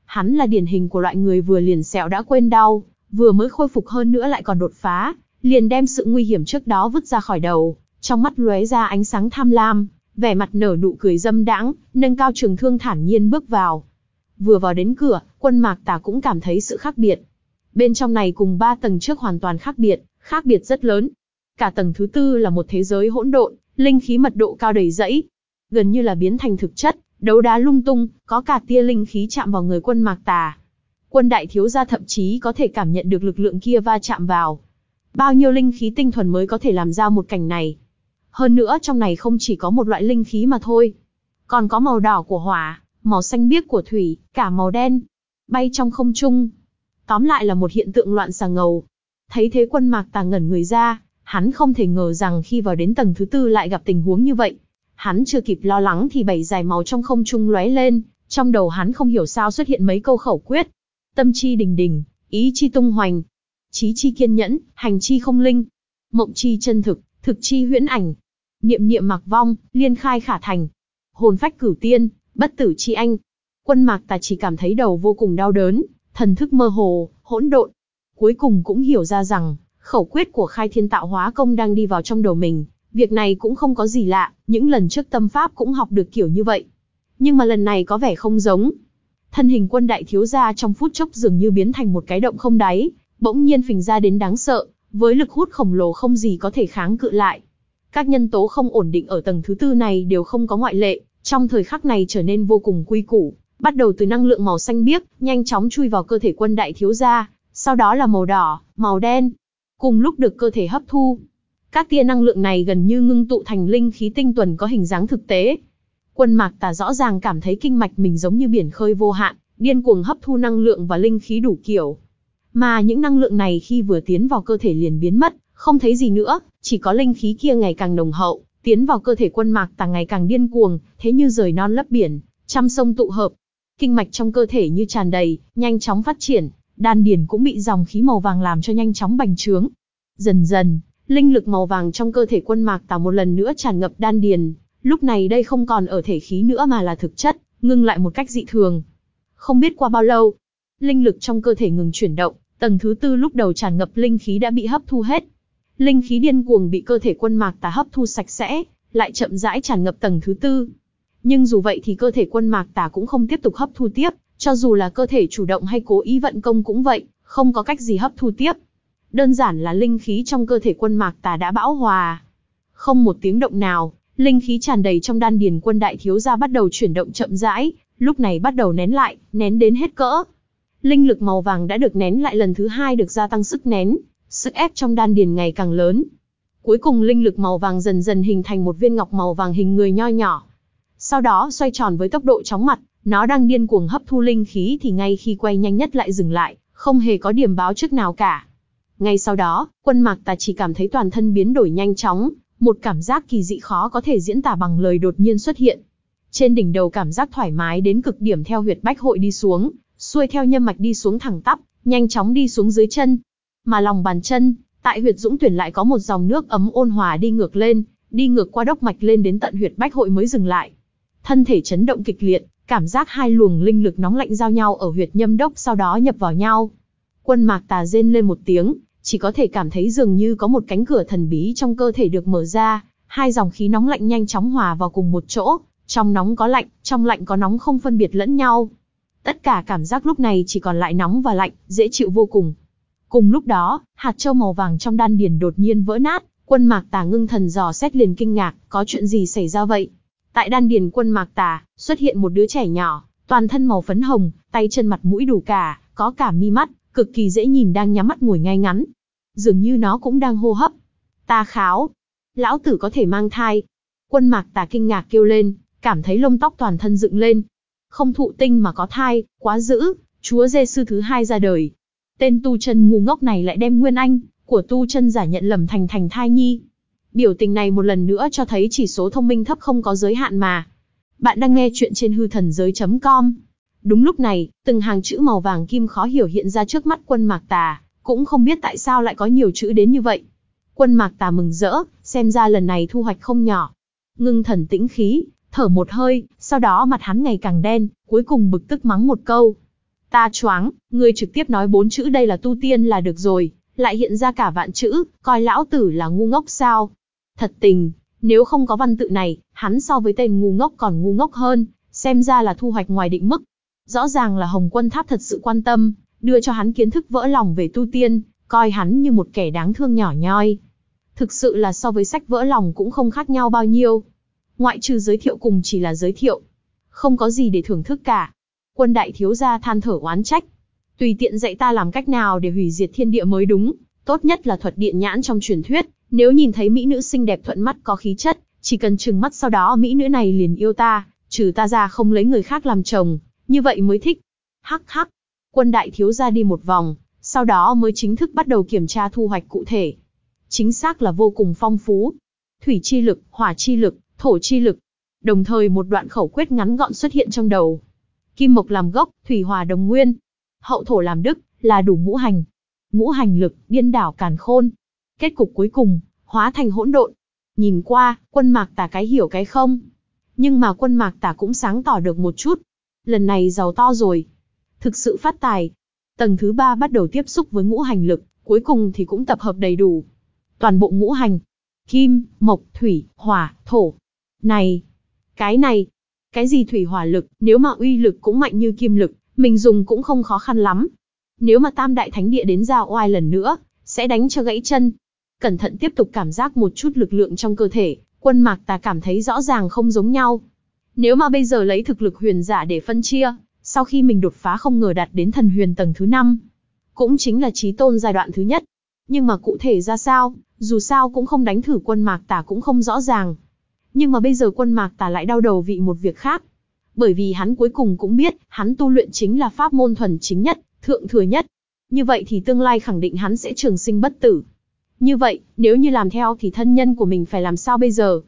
Hắn là điển hình của loại người vừa liền sẹo đã quên đau, vừa mới khôi phục hơn nữa lại còn đột phá, liền đem sự nguy hiểm trước đó vứt ra khỏi đầu, trong mắt lóe ra ánh sáng tham lam, vẻ mặt nở nụ cười dâm đãng, nâng cao trường thương thản nhiên bước vào. Vừa vào đến cửa, quân mạc tà cũng cảm thấy sự khác biệt. Bên trong này cùng ba tầng trước hoàn toàn khác biệt, khác biệt rất lớn. Cả tầng thứ tư là một thế giới hỗn độn, linh khí mật độ cao đầy rẫy, gần như là biến thành thực chất, đấu đá lung tung, có cả tia linh khí chạm vào người quân mạc tà. Quân đại thiếu gia thậm chí có thể cảm nhận được lực lượng kia va chạm vào. Bao nhiêu linh khí tinh thuần mới có thể làm ra một cảnh này. Hơn nữa trong này không chỉ có một loại linh khí mà thôi. Còn có màu đỏ của hỏa, màu xanh biếc của thủy, cả màu đen. Bay trong không trung. Tóm lại là một hiện tượng loạn xà ngầu. Thấy thế quân mạc tà ngẩn người ra, hắn không thể ngờ rằng khi vào đến tầng thứ tư lại gặp tình huống như vậy. Hắn chưa kịp lo lắng thì bảy dài màu trong không trung lóe lên, trong đầu hắn không hiểu sao xuất hiện mấy câu khẩu quyết. Tâm chi đình đình, ý chi tung hoành, trí chi kiên nhẫn, hành chi không linh, mộng chi chân thực, thực chi huyễn ảnh, niệm niệm mặc vong, liên khai khả thành, hồn phách cửu tiên, bất tử chi anh. Quân mạc tà chỉ cảm thấy đầu vô cùng đau đớn, thần thức mơ hồ, hỗn độn. Cuối cùng cũng hiểu ra rằng, khẩu quyết của khai thiên tạo hóa công đang đi vào trong đầu mình. Việc này cũng không có gì lạ, những lần trước tâm pháp cũng học được kiểu như vậy. Nhưng mà lần này có vẻ không giống. Thân hình quân đại thiếu gia trong phút chốc dường như biến thành một cái động không đáy, bỗng nhiên phình ra đến đáng sợ, với lực hút khổng lồ không gì có thể kháng cự lại. Các nhân tố không ổn định ở tầng thứ tư này đều không có ngoại lệ, trong thời khắc này trở nên vô cùng quy củ, bắt đầu từ năng lượng màu xanh biếc, nhanh chóng chui vào cơ thể quân đại thiếu gia, sau đó là màu đỏ, màu đen, cùng lúc được cơ thể hấp thu. Các tia năng lượng này gần như ngưng tụ thành linh khí tinh tuần có hình dáng thực tế. Quân mạc tà rõ ràng cảm thấy kinh mạch mình giống như biển khơi vô hạn, điên cuồng hấp thu năng lượng và linh khí đủ kiểu. Mà những năng lượng này khi vừa tiến vào cơ thể liền biến mất, không thấy gì nữa, chỉ có linh khí kia ngày càng nồng hậu, tiến vào cơ thể quân mạc tà ngày càng điên cuồng, thế như rời non lấp biển, trăm sông tụ hợp. Kinh mạch trong cơ thể như tràn đầy, nhanh chóng phát triển, đan điền cũng bị dòng khí màu vàng làm cho nhanh chóng bành trướng. Dần dần, linh lực màu vàng trong cơ thể quân mạc tà một lần nữa tràn ngập đan điền, lúc này đây không còn ở thể khí nữa mà là thực chất, ngưng lại một cách dị thường. Không biết qua bao lâu, linh lực trong cơ thể ngừng chuyển động, tầng thứ tư lúc đầu tràn ngập linh khí đã bị hấp thu hết. Linh khí điên cuồng bị cơ thể quân mạc tà hấp thu sạch sẽ, lại chậm rãi tràn ngập tầng thứ tư. Nhưng dù vậy thì cơ thể quân mạc tà cũng không tiếp tục hấp thu tiếp, cho dù là cơ thể chủ động hay cố ý vận công cũng vậy, không có cách gì hấp thu tiếp. Đơn giản là linh khí trong cơ thể quân mạc tà đã bão hòa. Không một tiếng động nào, linh khí tràn đầy trong đan điền quân đại thiếu gia bắt đầu chuyển động chậm rãi, lúc này bắt đầu nén lại, nén đến hết cỡ. Linh lực màu vàng đã được nén lại lần thứ hai được gia tăng sức nén, sức ép trong đan điền ngày càng lớn. Cuối cùng linh lực màu vàng dần dần hình thành một viên ngọc màu vàng hình người nho nhỏ. Sau đó xoay tròn với tốc độ chóng mặt, nó đang điên cuồng hấp thu linh khí thì ngay khi quay nhanh nhất lại dừng lại, không hề có điểm báo trước nào cả. Ngay sau đó, quân mạc tà chỉ cảm thấy toàn thân biến đổi nhanh chóng, một cảm giác kỳ dị khó có thể diễn tả bằng lời đột nhiên xuất hiện. Trên đỉnh đầu cảm giác thoải mái đến cực điểm theo huyệt bách hội đi xuống, xuôi theo nhâm mạch đi xuống thẳng tắp, nhanh chóng đi xuống dưới chân. Mà lòng bàn chân, tại huyệt dũng tuyển lại có một dòng nước ấm ôn hòa đi ngược lên, đi ngược qua đốc mạch lên đến tận huyệt bách hội mới dừng lại. Thân thể chấn động kịch liệt, cảm giác hai luồng linh lực nóng lạnh giao nhau ở huyệt nhâm đốc sau đó nhập vào nhau. Quân mạc tà rên lên một tiếng, chỉ có thể cảm thấy dường như có một cánh cửa thần bí trong cơ thể được mở ra, hai dòng khí nóng lạnh nhanh chóng hòa vào cùng một chỗ, trong nóng có lạnh, trong lạnh có nóng không phân biệt lẫn nhau. Tất cả cảm giác lúc này chỉ còn lại nóng và lạnh, dễ chịu vô cùng. Cùng lúc đó, hạt châu màu vàng trong đan điền đột nhiên vỡ nát, quân mạc tà ngưng thần dò xét liền kinh ngạc, có chuyện gì xảy ra vậy? Tại đan điền quân mạc tà, xuất hiện một đứa trẻ nhỏ, toàn thân màu phấn hồng, tay chân mặt mũi đủ cả, có cả mi mắt, cực kỳ dễ nhìn đang nhắm mắt ngồi ngay ngắn. Dường như nó cũng đang hô hấp. Ta kháo. Lão tử có thể mang thai. Quân mạc tà kinh ngạc kêu lên, cảm thấy lông tóc toàn thân dựng lên, không thụ tinh mà có thai, quá dữ, chúa giê sư thứ hai ra đời. Tên tu chân ngu ngốc này lại đem Nguyên Anh, của tu chân giả nhận lầm thành thành thai nhi. Biểu tình này một lần nữa cho thấy chỉ số thông minh thấp không có giới hạn mà. Bạn đang nghe chuyện trên hư thần giới.com. Đúng lúc này, từng hàng chữ màu vàng kim khó hiểu hiện ra trước mắt quân mạc tà, cũng không biết tại sao lại có nhiều chữ đến như vậy. Quân mạc tà mừng rỡ, xem ra lần này thu hoạch không nhỏ. Ngưng thần tĩnh khí, thở một hơi, sau đó mặt hắn ngày càng đen, cuối cùng bực tức mắng một câu. Ta choáng, ngươi trực tiếp nói bốn chữ đây là tu tiên là được rồi, lại hiện ra cả vạn chữ, coi lão tử là ngu ngốc sao. Thật tình, nếu không có văn tự này, hắn so với tên ngu ngốc còn ngu ngốc hơn, xem ra là thu hoạch ngoài định mức. Rõ ràng là Hồng Quân Tháp thật sự quan tâm, đưa cho hắn kiến thức vỡ lòng về tu tiên, coi hắn như một kẻ đáng thương nhỏ nhoi. Thực sự là so với sách vỡ lòng cũng không khác nhau bao nhiêu. Ngoại trừ giới thiệu cùng chỉ là giới thiệu. Không có gì để thưởng thức cả. Quân đại thiếu gia than thở oán trách. Tùy tiện dạy ta làm cách nào để hủy diệt thiên địa mới đúng, tốt nhất là thuật điện nhãn trong truyền thuyết, nếu nhìn thấy mỹ nữ xinh đẹp thuận mắt có khí chất, chỉ cần trừng mắt sau đó mỹ nữ này liền yêu ta, trừ ta ra không lấy người khác làm chồng, như vậy mới thích. Hắc hắc. Quân đại thiếu gia đi một vòng, sau đó mới chính thức bắt đầu kiểm tra thu hoạch cụ thể. Chính xác là vô cùng phong phú. Thủy chi lực, hỏa chi lực, thổ chi lực. Đồng thời một đoạn khẩu quyết ngắn gọn xuất hiện trong đầu. Kim mộc làm gốc, thủy hòa đồng nguyên. Hậu thổ làm đức, là đủ ngũ hành. Ngũ hành lực, điên đảo càn khôn. Kết cục cuối cùng, hóa thành hỗn độn. Nhìn qua, quân mạc tả cái hiểu cái không. Nhưng mà quân mạc tả cũng sáng tỏ được một chút. Lần này giàu to rồi. Thực sự phát tài. Tầng thứ ba bắt đầu tiếp xúc với ngũ hành lực, cuối cùng thì cũng tập hợp đầy đủ. Toàn bộ ngũ hành. Kim, mộc, thủy, hỏa, thổ. Này! Cái này! Cái gì thủy hỏa lực, nếu mà uy lực cũng mạnh như kim lực, mình dùng cũng không khó khăn lắm. Nếu mà tam đại thánh địa đến ra oai lần nữa, sẽ đánh cho gãy chân. Cẩn thận tiếp tục cảm giác một chút lực lượng trong cơ thể, quân mạc ta cảm thấy rõ ràng không giống nhau. Nếu mà bây giờ lấy thực lực huyền giả để phân chia, sau khi mình đột phá không ngờ đạt đến thần huyền tầng thứ 5, cũng chính là trí tôn giai đoạn thứ nhất. Nhưng mà cụ thể ra sao, dù sao cũng không đánh thử quân mạc tả cũng không rõ ràng. Nhưng mà bây giờ quân mạc tả lại đau đầu vì một việc khác. Bởi vì hắn cuối cùng cũng biết, hắn tu luyện chính là pháp môn thuần chính nhất, thượng thừa nhất. Như vậy thì tương lai khẳng định hắn sẽ trường sinh bất tử. Như vậy, nếu như làm theo thì thân nhân của mình phải làm sao bây giờ?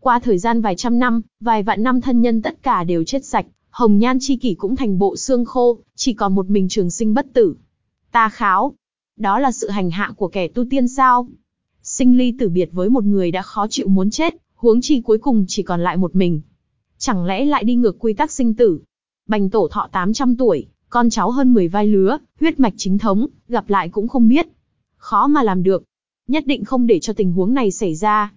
Qua thời gian vài trăm năm, vài vạn năm thân nhân tất cả đều chết sạch, hồng nhan chi kỷ cũng thành bộ xương khô, chỉ còn một mình trường sinh bất tử. Ta kháo, đó là sự hành hạ của kẻ tu tiên sao? Sinh ly tử biệt với một người đã khó chịu muốn chết, huống chi cuối cùng chỉ còn lại một mình. Chẳng lẽ lại đi ngược quy tắc sinh tử? Bành tổ thọ 800 tuổi, con cháu hơn 10 vai lứa, huyết mạch chính thống, gặp lại cũng không biết. Khó mà làm được. Nhất định không để cho tình huống này xảy ra.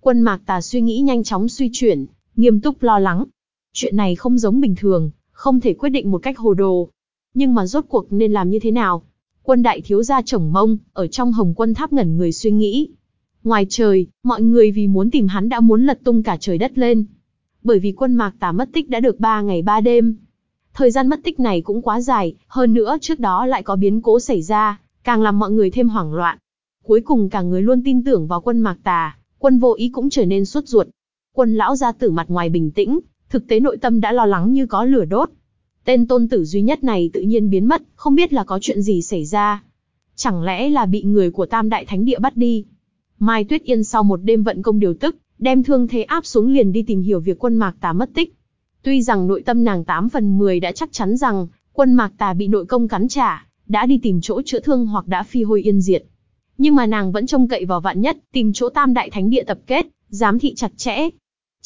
Quân mạc tà suy nghĩ nhanh chóng suy chuyển, nghiêm túc lo lắng. Chuyện này không giống bình thường, không thể quyết định một cách hồ đồ. Nhưng mà rốt cuộc nên làm như thế nào? Quân đại thiếu gia chồng mông, ở trong hồng quân tháp ngẩn người suy nghĩ. Ngoài trời, mọi người vì muốn tìm hắn đã muốn lật tung cả trời đất lên. Bởi vì quân mạc tà mất tích đã được 3 ngày 3 đêm. Thời gian mất tích này cũng quá dài, hơn nữa trước đó lại có biến cố xảy ra, càng làm mọi người thêm hoảng loạn. Cuối cùng cả người luôn tin tưởng vào quân mạc tà, quân vô ý cũng trở nên suốt ruột. Quân lão gia tử mặt ngoài bình tĩnh, thực tế nội tâm đã lo lắng như có lửa đốt. Tên tôn tử duy nhất này tự nhiên biến mất, không biết là có chuyện gì xảy ra. Chẳng lẽ là bị người của Tam Đại Thánh Địa bắt đi? Mai Tuyết Yên sau một đêm vận công điều tức, đem thương thế áp xuống liền đi tìm hiểu việc quân Mạc Tà mất tích. Tuy rằng nội tâm nàng 8 phần 10 đã chắc chắn rằng, quân Mạc Tà bị nội công cắn trả, đã đi tìm chỗ chữa thương hoặc đã phi hôi yên diệt. Nhưng mà nàng vẫn trông cậy vào vạn nhất, tìm chỗ Tam Đại Thánh Địa tập kết, giám thị chặt chẽ.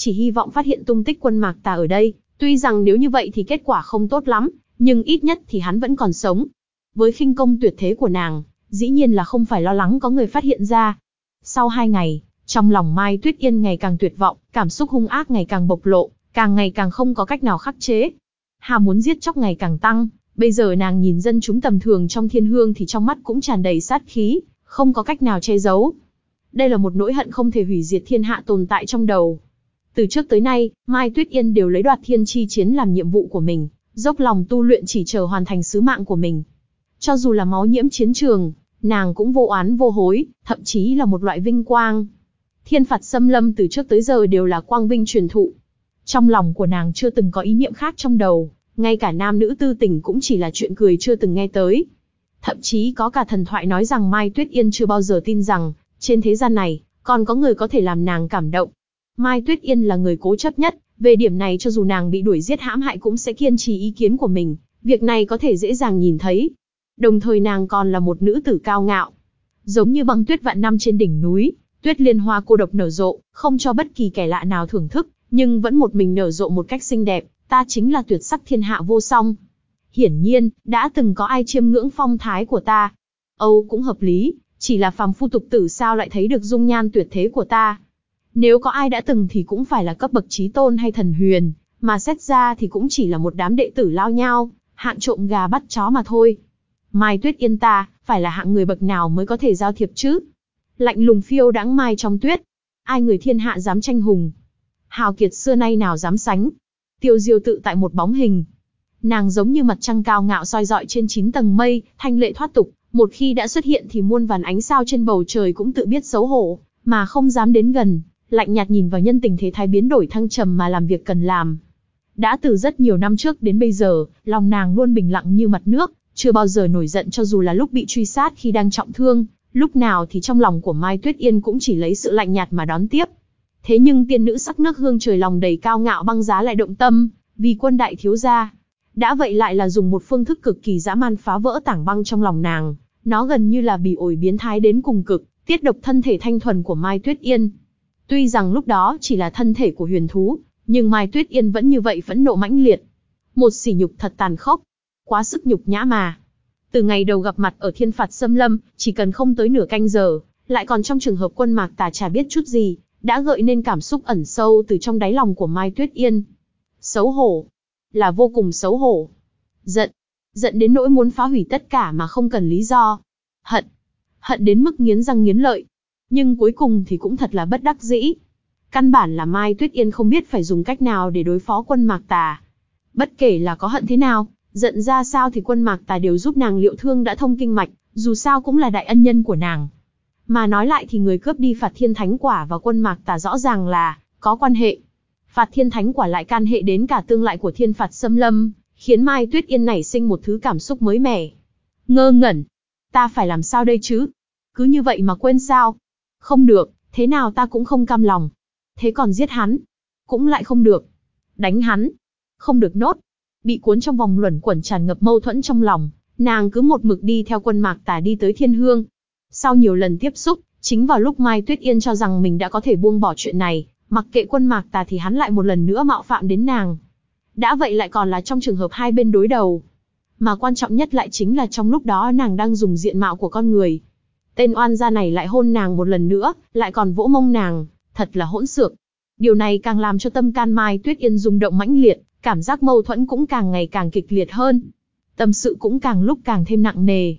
Chỉ hy vọng phát hiện tung tích quân Mạc Tà ở đây, Tuy rằng nếu như vậy thì kết quả không tốt lắm, nhưng ít nhất thì hắn vẫn còn sống. Với khinh công tuyệt thế của nàng, dĩ nhiên là không phải lo lắng có người phát hiện ra. Sau hai ngày, trong lòng Mai Tuyết Yên ngày càng tuyệt vọng, cảm xúc hung ác ngày càng bộc lộ, càng ngày càng không có cách nào khắc chế. Hà muốn giết chóc ngày càng tăng, bây giờ nàng nhìn dân chúng tầm thường trong thiên hương thì trong mắt cũng tràn đầy sát khí, không có cách nào che giấu. Đây là một nỗi hận không thể hủy diệt thiên hạ tồn tại trong đầu. Từ trước tới nay, Mai Tuyết Yên đều lấy đoạt thiên chi chiến làm nhiệm vụ của mình, dốc lòng tu luyện chỉ chờ hoàn thành sứ mạng của mình. Cho dù là máu nhiễm chiến trường, nàng cũng vô oán vô hối, thậm chí là một loại vinh quang. Thiên phạt xâm lâm từ trước tới giờ đều là quang vinh truyền thụ. Trong lòng của nàng chưa từng có ý niệm khác trong đầu, ngay cả nam nữ tư tình cũng chỉ là chuyện cười chưa từng nghe tới. Thậm chí có cả thần thoại nói rằng Mai Tuyết Yên chưa bao giờ tin rằng, trên thế gian này, còn có người có thể làm nàng cảm động. Mai Tuyết Yên là người cố chấp nhất, về điểm này cho dù nàng bị đuổi giết hãm hại cũng sẽ kiên trì ý kiến của mình, việc này có thể dễ dàng nhìn thấy. Đồng thời nàng còn là một nữ tử cao ngạo. Giống như băng tuyết vạn năm trên đỉnh núi, tuyết liên hoa cô độc nở rộ, không cho bất kỳ kẻ lạ nào thưởng thức, nhưng vẫn một mình nở rộ một cách xinh đẹp, ta chính là tuyệt sắc thiên hạ vô song. Hiển nhiên, đã từng có ai chiêm ngưỡng phong thái của ta. Âu cũng hợp lý, chỉ là phàm phu tục tử sao lại thấy được dung nhan tuyệt thế của ta. Nếu có ai đã từng thì cũng phải là cấp bậc trí tôn hay thần huyền, mà xét ra thì cũng chỉ là một đám đệ tử lao nhau, hạng trộm gà bắt chó mà thôi. Mai Tuyết Yên ta, phải là hạng người bậc nào mới có thể giao thiệp chứ? Lạnh lùng phiêu đãng mai trong tuyết. Ai người thiên hạ dám tranh hùng? Hào kiệt xưa nay nào dám sánh? Tiêu diêu tự tại một bóng hình. Nàng giống như mặt trăng cao ngạo soi dọi trên chín tầng mây, thanh lệ thoát tục, một khi đã xuất hiện thì muôn vàn ánh sao trên bầu trời cũng tự biết xấu hổ, mà không dám đến gần, lạnh nhạt nhìn vào nhân tình thế thái biến đổi thăng trầm mà làm việc cần làm. Đã từ rất nhiều năm trước đến bây giờ, lòng nàng luôn bình lặng như mặt nước, chưa bao giờ nổi giận cho dù là lúc bị truy sát khi đang trọng thương, lúc nào thì trong lòng của Mai Tuyết Yên cũng chỉ lấy sự lạnh nhạt mà đón tiếp. Thế nhưng tiên nữ sắc nước hương trời lòng đầy cao ngạo băng giá lại động tâm, vì quân đại thiếu gia. Đã vậy lại là dùng một phương thức cực kỳ dã man phá vỡ tảng băng trong lòng nàng, nó gần như là bị ổi biến thái đến cùng cực, tiết độc thân thể thanh thuần của Mai Tuyết Yên. Tuy rằng lúc đó chỉ là thân thể của huyền thú, nhưng Mai Tuyết Yên vẫn như vậy phẫn nộ mãnh liệt. Một sỉ nhục thật tàn khốc, quá sức nhục nhã mà. Từ ngày đầu gặp mặt ở thiên phạt xâm lâm, chỉ cần không tới nửa canh giờ, lại còn trong trường hợp quân mạc tà chả biết chút gì, đã gợi nên cảm xúc ẩn sâu từ trong đáy lòng của Mai Tuyết Yên. Xấu hổ. Là vô cùng xấu hổ. Giận. Giận đến nỗi muốn phá hủy tất cả mà không cần lý do. Hận. Hận đến mức nghiến răng nghiến lợi. Nhưng cuối cùng thì cũng thật là bất đắc dĩ. Căn bản là Mai Tuyết Yên không biết phải dùng cách nào để đối phó quân mạc tà. Bất kể là có hận thế nào, giận ra sao thì quân mạc tà đều giúp nàng liệu thương đã thông kinh mạch, dù sao cũng là đại ân nhân của nàng. Mà nói lại thì người cướp đi phạt thiên thánh quả và quân mạc tà rõ ràng là, có quan hệ. Phạt thiên thánh quả lại can hệ đến cả tương lại của thiên phạt xâm lâm, khiến Mai Tuyết Yên nảy sinh một thứ cảm xúc mới mẻ. Ngơ ngẩn. Ta phải làm sao đây chứ? Cứ như vậy mà quên sao? Không được, thế nào ta cũng không cam lòng. Thế còn giết hắn? Cũng lại không được. Đánh hắn? Không được nốt. Bị cuốn trong vòng luẩn quẩn tràn ngập mâu thuẫn trong lòng, nàng cứ một mực đi theo quân mạc tà đi tới thiên hương. Sau nhiều lần tiếp xúc, chính vào lúc Mai Tuyết Yên cho rằng mình đã có thể buông bỏ chuyện này, mặc kệ quân mạc tà thì hắn lại một lần nữa mạo phạm đến nàng. Đã vậy lại còn là trong trường hợp hai bên đối đầu. Mà quan trọng nhất lại chính là trong lúc đó nàng đang dùng diện mạo của con người. Tên oan gia này lại hôn nàng một lần nữa, lại còn vỗ mông nàng, thật là hỗn xược. Điều này càng làm cho tâm can Mai Tuyết Yên rung động mãnh liệt, cảm giác mâu thuẫn cũng càng ngày càng kịch liệt hơn. Tâm sự cũng càng lúc càng thêm nặng nề.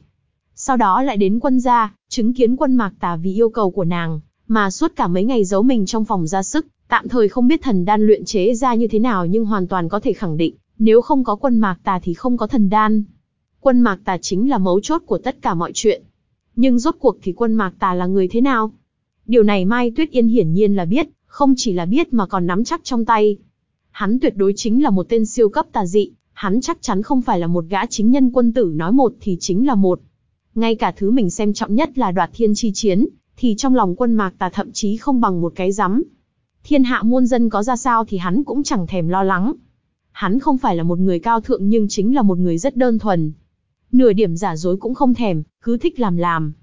Sau đó lại đến quân gia, chứng kiến quân mạc tà vì yêu cầu của nàng, mà suốt cả mấy ngày giấu mình trong phòng ra sức, tạm thời không biết thần đan luyện chế ra như thế nào nhưng hoàn toàn có thể khẳng định, nếu không có quân mạc tà thì không có thần đan. Quân mạc tà chính là mấu chốt của tất cả mọi chuyện. Nhưng rốt cuộc thì quân mạc tà là người thế nào? Điều này Mai Tuyết Yên hiển nhiên là biết, không chỉ là biết mà còn nắm chắc trong tay. Hắn tuyệt đối chính là một tên siêu cấp tà dị, hắn chắc chắn không phải là một gã chính nhân quân tử nói một thì chính là một. Ngay cả thứ mình xem trọng nhất là đoạt thiên chi chiến, thì trong lòng quân mạc tà thậm chí không bằng một cái rắm. Thiên hạ muôn dân có ra sao thì hắn cũng chẳng thèm lo lắng. Hắn không phải là một người cao thượng nhưng chính là một người rất đơn thuần. Nửa điểm giả dối cũng không thèm, cứ thích làm làm.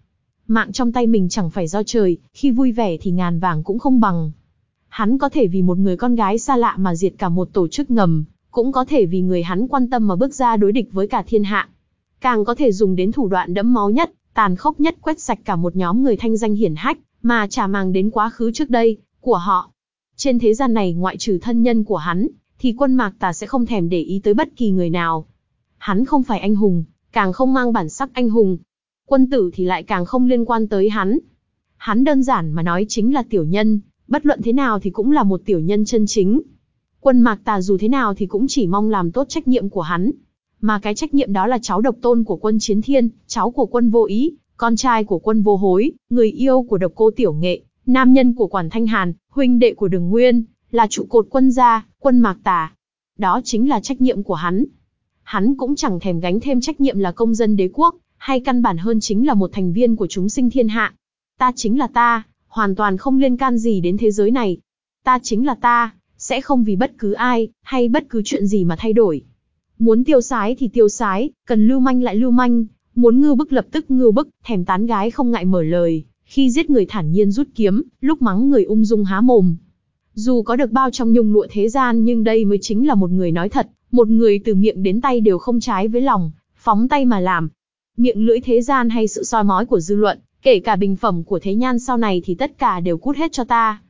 Mạng trong tay mình chẳng phải do trời, khi vui vẻ thì ngàn vàng cũng không bằng. Hắn có thể vì một người con gái xa lạ mà diệt cả một tổ chức ngầm, cũng có thể vì người hắn quan tâm mà bước ra đối địch với cả thiên hạ. Càng có thể dùng đến thủ đoạn đẫm máu nhất, tàn khốc nhất quét sạch cả một nhóm người thanh danh hiển hách, mà trả màng đến quá khứ trước đây, của họ. Trên thế gian này ngoại trừ thân nhân của hắn, thì quân mạc tà sẽ không thèm để ý tới bất kỳ người nào. Hắn không phải anh hùng, càng không mang bản sắc anh hùng. Quân tử thì lại càng không liên quan tới hắn. Hắn đơn giản mà nói chính là tiểu nhân, bất luận thế nào thì cũng là một tiểu nhân chân chính. Quân mạc tà dù thế nào thì cũng chỉ mong làm tốt trách nhiệm của hắn. Mà cái trách nhiệm đó là cháu độc tôn của quân chiến thiên, cháu của quân vô ý, con trai của quân vô hối, người yêu của độc cô tiểu nghệ, nam nhân của quản thanh hàn, huynh đệ của đường nguyên, là trụ cột quân gia, quân mạc tà. Đó chính là trách nhiệm của hắn. Hắn cũng chẳng thèm gánh thêm trách nhiệm là công dân đế quốc, hay căn bản hơn chính là một thành viên của chúng sinh thiên hạ. Ta chính là ta, hoàn toàn không liên can gì đến thế giới này. Ta chính là ta, sẽ không vì bất cứ ai, hay bất cứ chuyện gì mà thay đổi. Muốn tiêu sái thì tiêu sái, cần lưu manh lại lưu manh, muốn ngưu bức lập tức ngưu bức, thèm tán gái không ngại mở lời, khi giết người thản nhiên rút kiếm, lúc mắng người ung dung há mồm. Dù có được bao trong nhung lụa thế gian nhưng đây mới chính là một người nói thật, một người từ miệng đến tay đều không trái với lòng, phóng tay mà làm. Miệng lưỡi thế gian hay sự soi mói của dư luận, kể cả bình phẩm của thế nhan sau này thì tất cả đều cút hết cho ta.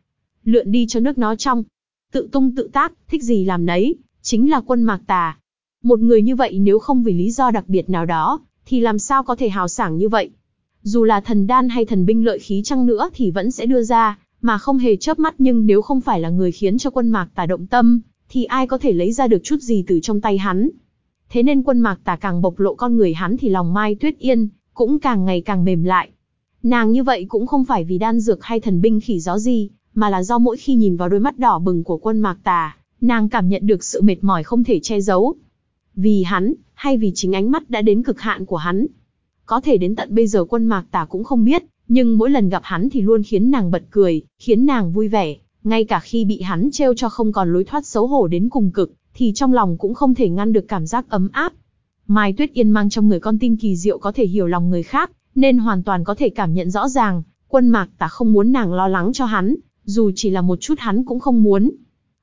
Lượn đi cho nước nó trong. Tự tung tự tác, thích gì làm nấy, chính là quân mạc tà. Một người như vậy nếu không vì lý do đặc biệt nào đó, thì làm sao có thể hào sảng như vậy? Dù là thần đan hay thần binh lợi khí chăng nữa thì vẫn sẽ đưa ra, mà không hề chớp mắt nhưng nếu không phải là người khiến cho quân mạc tà động tâm, thì ai có thể lấy ra được chút gì từ trong tay hắn. Thế nên quân mạc tà càng bộc lộ con người hắn thì lòng Mai Tuyết Yên, cũng càng ngày càng mềm lại. Nàng như vậy cũng không phải vì đan dược hay thần binh khỉ gió gì, mà là do mỗi khi nhìn vào đôi mắt đỏ bừng của quân mạc tà, nàng cảm nhận được sự mệt mỏi không thể che giấu. Vì hắn, hay vì chính ánh mắt đã đến cực hạn của hắn. Có thể đến tận bây giờ quân mạc tà cũng không biết, nhưng mỗi lần gặp hắn thì luôn khiến nàng bật cười, khiến nàng vui vẻ, ngay cả khi bị hắn trêu cho không còn lối thoát xấu hổ đến cùng cực, thì trong lòng cũng không thể ngăn được cảm giác ấm áp. Mai Tuyết Yên mang trong người con tim kỳ diệu có thể hiểu lòng người khác, nên hoàn toàn có thể cảm nhận rõ ràng, quân mạc tả không muốn nàng lo lắng cho hắn, dù chỉ là một chút hắn cũng không muốn.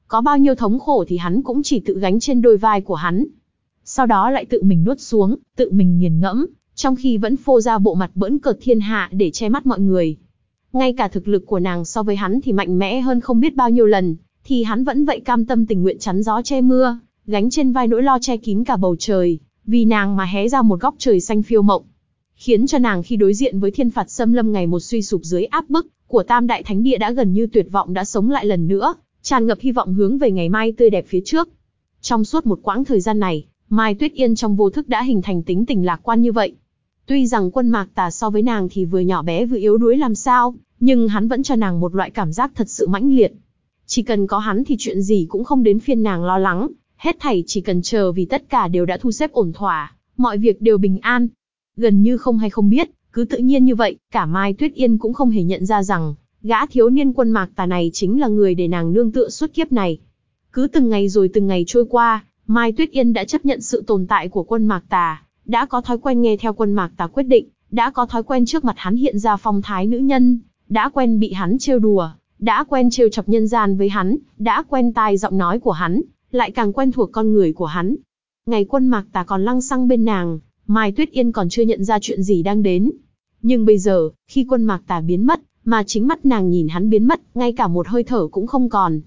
Có bao nhiêu thống khổ thì hắn cũng chỉ tự gánh trên đôi vai của hắn. Sau đó lại tự mình nuốt xuống, tự mình nghiền ngẫm, trong khi vẫn phô ra bộ mặt bỡn cợt thiên hạ để che mắt mọi người. Ngay cả thực lực của nàng so với hắn thì mạnh mẽ hơn không biết bao nhiêu lần, thì hắn vẫn vậy cam tâm tình nguyện chắn gió che mưa, gánh trên vai nỗi lo che kín cả bầu trời, vì nàng mà hé ra một góc trời xanh phiêu mộng. Khiến cho nàng khi đối diện với thiên phạt xâm lâm ngày một suy sụp dưới áp bức của tam đại thánh địa đã gần như tuyệt vọng đã sống lại lần nữa, tràn ngập hy vọng hướng về ngày mai tươi đẹp phía trước. Trong suốt một quãng thời gian này, Mai Tuyết Yên trong vô thức đã hình thành tính tình lạc quan như vậy. Tuy rằng quân mạc tà so với nàng thì vừa nhỏ bé vừa yếu đuối làm sao, nhưng hắn vẫn cho nàng một loại cảm giác thật sự mãnh liệt. Chỉ cần có hắn thì chuyện gì cũng không đến phiên nàng lo lắng, hết thảy chỉ cần chờ vì tất cả đều đã thu xếp ổn thỏa, mọi việc đều bình an. Gần như không hay không biết, cứ tự nhiên như vậy, cả Mai Tuyết Yên cũng không hề nhận ra rằng, gã thiếu niên quân mạc tà này chính là người để nàng nương tựa suốt kiếp này. Cứ từng ngày rồi từng ngày trôi qua, Mai Tuyết Yên đã chấp nhận sự tồn tại của quân mạc tà, đã có thói quen nghe theo quân mạc tà quyết định, đã có thói quen trước mặt hắn hiện ra phong thái nữ nhân, đã quen bị hắn trêu đùa, đã quen trêu chọc nhân gian với hắn, đã quen tai giọng nói của hắn, lại càng quen thuộc con người của hắn. Ngày quân mạc tà còn lăng xăng bên nàng, Mai Tuyết Yên còn chưa nhận ra chuyện gì đang đến. Nhưng bây giờ, khi quân mạc tà biến mất, mà chính mắt nàng nhìn hắn biến mất, ngay cả một hơi thở cũng không còn.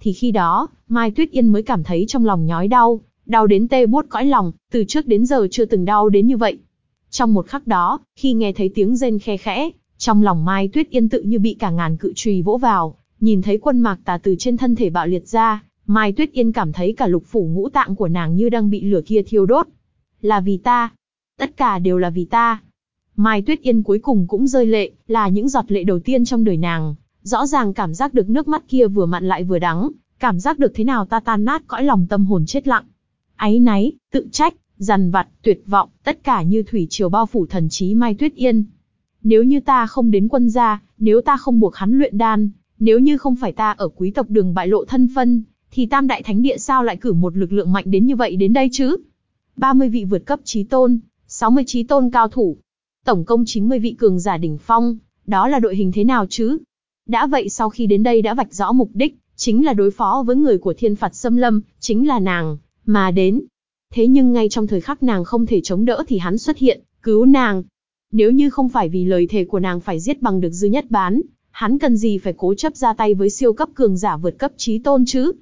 Thì khi đó, Mai Tuyết Yên mới cảm thấy trong lòng nhói đau, đau đến tê buốt cõi lòng, từ trước đến giờ chưa từng đau đến như vậy. Trong một khắc đó, khi nghe thấy tiếng rên khe khẽ, trong lòng Mai Tuyết Yên tự như bị cả ngàn cự trùy vỗ vào, nhìn thấy quân mạc tà từ trên thân thể bạo liệt ra, Mai Tuyết Yên cảm thấy cả lục phủ ngũ tạng của nàng như đang bị lửa kia thiêu đốt. Là vì ta. Tất cả đều là vì ta. Mai Tuyết Yên cuối cùng cũng rơi lệ, là những giọt lệ đầu tiên trong đời nàng. Rõ ràng cảm giác được nước mắt kia vừa mặn lại vừa đắng, cảm giác được thế nào ta tan nát cõi lòng tâm hồn chết lặng. Áy náy, tự trách, dằn vặt, tuyệt vọng, tất cả như thủy triều bao phủ thần trí Mai Tuyết Yên. Nếu như ta không đến quân gia, nếu ta không buộc hắn luyện đan, nếu như không phải ta ở quý tộc đường bại lộ thân phân, thì Tam Đại Thánh Địa sao lại cử một lực lượng mạnh đến như vậy đến đây chứ? 30 vị vượt cấp trí tôn, 60 trí tôn cao thủ, tổng công 90 vị cường giả đỉnh phong, đó là đội hình thế nào chứ? Đã vậy sau khi đến đây đã vạch rõ mục đích, chính là đối phó với người của thiên phạt xâm lâm, chính là nàng, mà đến. Thế nhưng ngay trong thời khắc nàng không thể chống đỡ thì hắn xuất hiện, cứu nàng. Nếu như không phải vì lời thề của nàng phải giết bằng được dư nhất bán, hắn cần gì phải cố chấp ra tay với siêu cấp cường giả vượt cấp trí tôn chứ?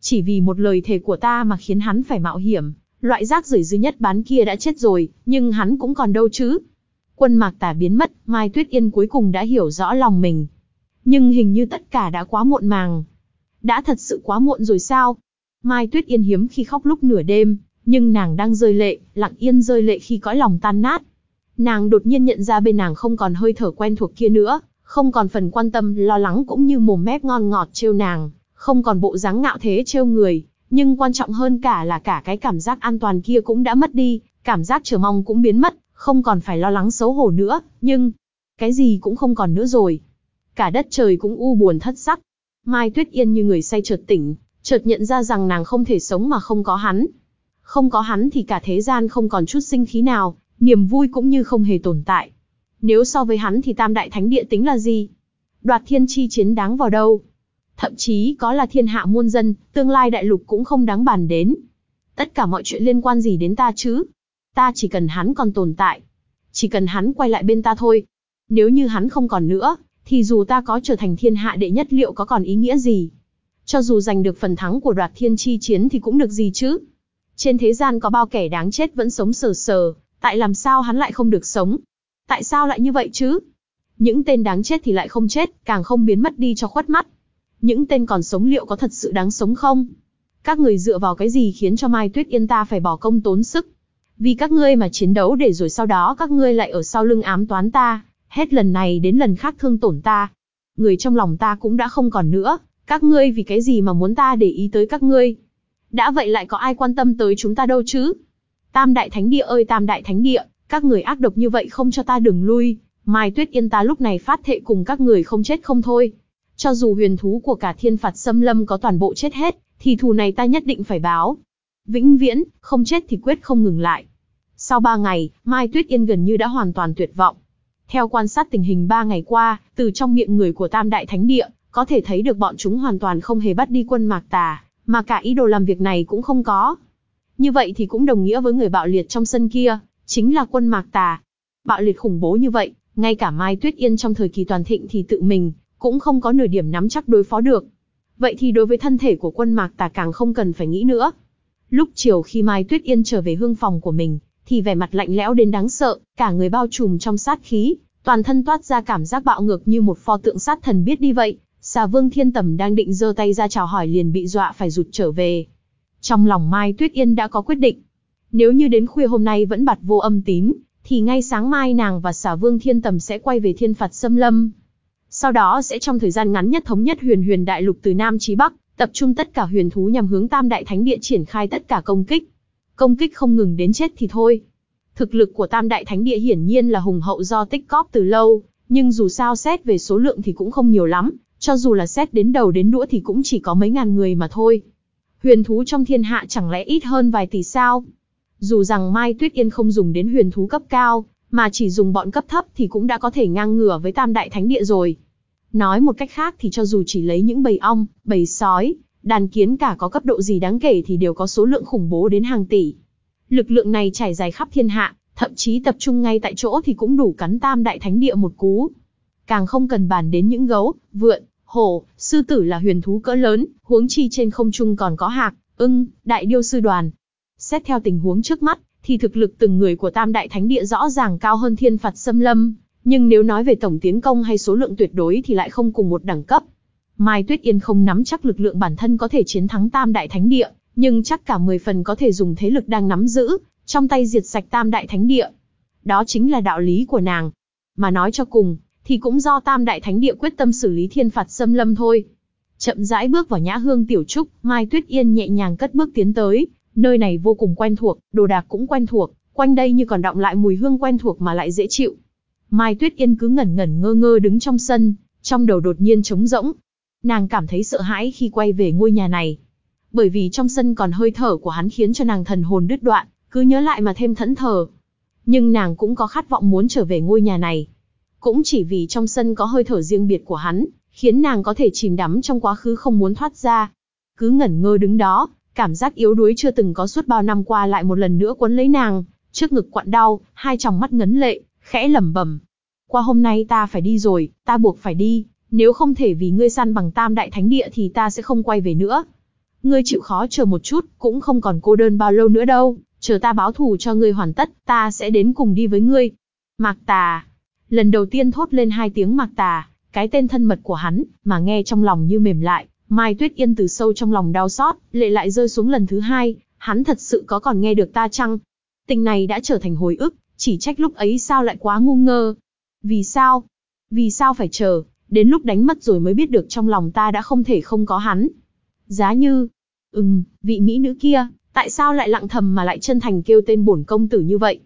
Chỉ vì một lời thề của ta mà khiến hắn phải mạo hiểm, loại rác rưởi dư nhất bán kia đã chết rồi, nhưng hắn cũng còn đâu chứ? Quân mạc tả biến mất, Mai Tuyết Yên cuối cùng đã hiểu rõ lòng mình. Nhưng hình như tất cả đã quá muộn màng. Đã thật sự quá muộn rồi sao? Mai Tuyết Yên hiếm khi khóc lúc nửa đêm, nhưng nàng đang rơi lệ, lặng yên rơi lệ khi cõi lòng tan nát. Nàng đột nhiên nhận ra bên nàng không còn hơi thở quen thuộc kia nữa, không còn phần quan tâm, lo lắng cũng như mồm mép ngon ngọt trêu nàng, không còn bộ dáng ngạo thế trêu người, nhưng quan trọng hơn cả là cả cái cảm giác an toàn kia cũng đã mất đi, cảm giác chờ mong cũng biến mất, Không còn phải lo lắng xấu hổ nữa, nhưng, cái gì cũng không còn nữa rồi. Cả đất trời cũng u buồn thất sắc. Mai Tuyết Yên như người say chợt tỉnh, chợt nhận ra rằng nàng không thể sống mà không có hắn. Không có hắn thì cả thế gian không còn chút sinh khí nào, niềm vui cũng như không hề tồn tại. Nếu so với hắn thì Tam Đại Thánh Địa tính là gì? Đoạt thiên chi chiến đáng vào đâu? Thậm chí có là thiên hạ muôn dân, tương lai đại lục cũng không đáng bàn đến. Tất cả mọi chuyện liên quan gì đến ta chứ? Ta chỉ cần hắn còn tồn tại. Chỉ cần hắn quay lại bên ta thôi. Nếu như hắn không còn nữa, thì dù ta có trở thành thiên hạ đệ nhất liệu có còn ý nghĩa gì? Cho dù giành được phần thắng của đoạt thiên chi chiến thì cũng được gì chứ? Trên thế gian có bao kẻ đáng chết vẫn sống sờ sờ, tại làm sao hắn lại không được sống? Tại sao lại như vậy chứ? Những tên đáng chết thì lại không chết, càng không biến mất đi cho khuất mắt. Những tên còn sống liệu có thật sự đáng sống không? Các người dựa vào cái gì khiến cho Mai Tuyết Yên ta phải bỏ công tốn sức? Vì các ngươi mà chiến đấu để rồi sau đó các ngươi lại ở sau lưng ám toán ta, hết lần này đến lần khác thương tổn ta. Người trong lòng ta cũng đã không còn nữa, các ngươi vì cái gì mà muốn ta để ý tới các ngươi? Đã vậy lại có ai quan tâm tới chúng ta đâu chứ? Tam đại thánh địa ơi tam đại thánh địa, các người ác độc như vậy không cho ta đừng lui, Mai Tuyết Yên ta lúc này phát thệ cùng các người không chết không thôi. Cho dù huyền thú của cả thiên phạt xâm lâm có toàn bộ chết hết, thì thù này ta nhất định phải báo. Vĩnh viễn, không chết thì quyết không ngừng lại. Sau ba ngày, Mai Tuyết Yên gần như đã hoàn toàn tuyệt vọng. Theo quan sát tình hình ba ngày qua, từ trong miệng người của Tam Đại Thánh Địa, có thể thấy được bọn chúng hoàn toàn không hề bắt đi quân Mạc Tà, mà cả ý đồ làm việc này cũng không có. Như vậy thì cũng đồng nghĩa với người bạo liệt trong sân kia, chính là quân Mạc Tà. Bạo liệt khủng bố như vậy, ngay cả Mai Tuyết Yên trong thời kỳ toàn thịnh thì tự mình, cũng không có nửa điểm nắm chắc đối phó được. Vậy thì đối với thân thể của quân Mạc Tà càng không cần phải nghĩ nữa. Lúc chiều khi Mai Tuyết Yên trở về hương phòng của mình, thì vẻ mặt lạnh lẽo đến đáng sợ, cả người bao trùm trong sát khí, toàn thân toát ra cảm giác bạo ngược như một pho tượng sát thần biết đi vậy. Xà Vương Thiên Tầm đang định giơ tay ra chào hỏi liền bị dọa phải rụt trở về. Trong lòng Mai Tuyết Yên đã có quyết định. Nếu như đến khuya hôm nay vẫn bặt vô âm tín, thì ngay sáng mai nàng và xà Vương Thiên Tầm sẽ quay về thiên phạt xâm lâm. Sau đó sẽ trong thời gian ngắn nhất thống nhất huyền huyền đại lục từ Nam chí Bắc, tập trung tất cả huyền thú nhằm hướng Tam Đại Thánh Địa triển khai tất cả công kích. Công kích không ngừng đến chết thì thôi. Thực lực của Tam Đại Thánh Địa hiển nhiên là hùng hậu do tích cóp từ lâu, nhưng dù sao xét về số lượng thì cũng không nhiều lắm, cho dù là xét đến đầu đến đũa thì cũng chỉ có mấy ngàn người mà thôi. Huyền thú trong thiên hạ chẳng lẽ ít hơn vài tỷ sao? Dù rằng Mai Tuyết Yên không dùng đến huyền thú cấp cao, mà chỉ dùng bọn cấp thấp thì cũng đã có thể ngang ngửa với Tam Đại Thánh Địa rồi. Nói một cách khác thì cho dù chỉ lấy những bầy ong, bầy sói, đàn kiến cả có cấp độ gì đáng kể thì đều có số lượng khủng bố đến hàng tỷ. Lực lượng này trải dài khắp thiên hạ, thậm chí tập trung ngay tại chỗ thì cũng đủ cắn tam đại thánh địa một cú. Càng không cần bàn đến những gấu, vượn, hổ, sư tử là huyền thú cỡ lớn, huống chi trên không trung còn có hạc, ưng, đại điêu sư đoàn. Xét theo tình huống trước mắt, thì thực lực từng người của tam đại thánh địa rõ ràng cao hơn thiên phạt xâm lâm, nhưng nếu nói về tổng tiến công hay số lượng tuyệt đối thì lại không cùng một đẳng cấp. Mai Tuyết Yên không nắm chắc lực lượng bản thân có thể chiến thắng Tam Đại Thánh Địa, nhưng chắc cả 10 phần có thể dùng thế lực đang nắm giữ, trong tay diệt sạch Tam Đại Thánh Địa. Đó chính là đạo lý của nàng. Mà nói cho cùng, thì cũng do Tam Đại Thánh Địa quyết tâm xử lý thiên phạt xâm lâm thôi. Chậm rãi bước vào nhã hương tiểu trúc, Mai Tuyết Yên nhẹ nhàng cất bước tiến tới, nơi này vô cùng quen thuộc, đồ đạc cũng quen thuộc, quanh đây như còn đọng lại mùi hương quen thuộc mà lại dễ chịu. Mai Tuyết Yên cứ ngẩn ngẩn ngơ ngơ đứng trong sân, trong đầu đột nhiên trống rỗng. Nàng cảm thấy sợ hãi khi quay về ngôi nhà này. Bởi vì trong sân còn hơi thở của hắn khiến cho nàng thần hồn đứt đoạn, cứ nhớ lại mà thêm thẫn thờ. Nhưng nàng cũng có khát vọng muốn trở về ngôi nhà này. Cũng chỉ vì trong sân có hơi thở riêng biệt của hắn, khiến nàng có thể chìm đắm trong quá khứ không muốn thoát ra. Cứ ngẩn ngơ đứng đó, cảm giác yếu đuối chưa từng có suốt bao năm qua lại một lần nữa quấn lấy nàng, trước ngực quặn đau, hai tròng mắt ngấn lệ, khẽ lẩm bẩm. Qua hôm nay ta phải đi rồi, ta buộc phải đi, nếu không thể vì ngươi săn bằng tam đại thánh địa thì ta sẽ không quay về nữa. Ngươi chịu khó chờ một chút, cũng không còn cô đơn bao lâu nữa đâu, chờ ta báo thù cho ngươi hoàn tất, ta sẽ đến cùng đi với ngươi. Mạc Tà. Lần đầu tiên thốt lên hai tiếng Mạc Tà, cái tên thân mật của hắn, mà nghe trong lòng như mềm lại, Mai Tuyết Yên từ sâu trong lòng đau xót, lệ lại rơi xuống lần thứ hai, hắn thật sự có còn nghe được ta chăng? Tình này đã trở thành hồi ức, chỉ trách lúc ấy sao lại quá ngu ngơ. Vì sao? Vì sao phải chờ, đến lúc đánh mất rồi mới biết được trong lòng ta đã không thể không có hắn. Giá như, ừm, vị mỹ nữ kia, tại sao lại lặng thầm mà lại chân thành kêu tên bổn công tử như vậy?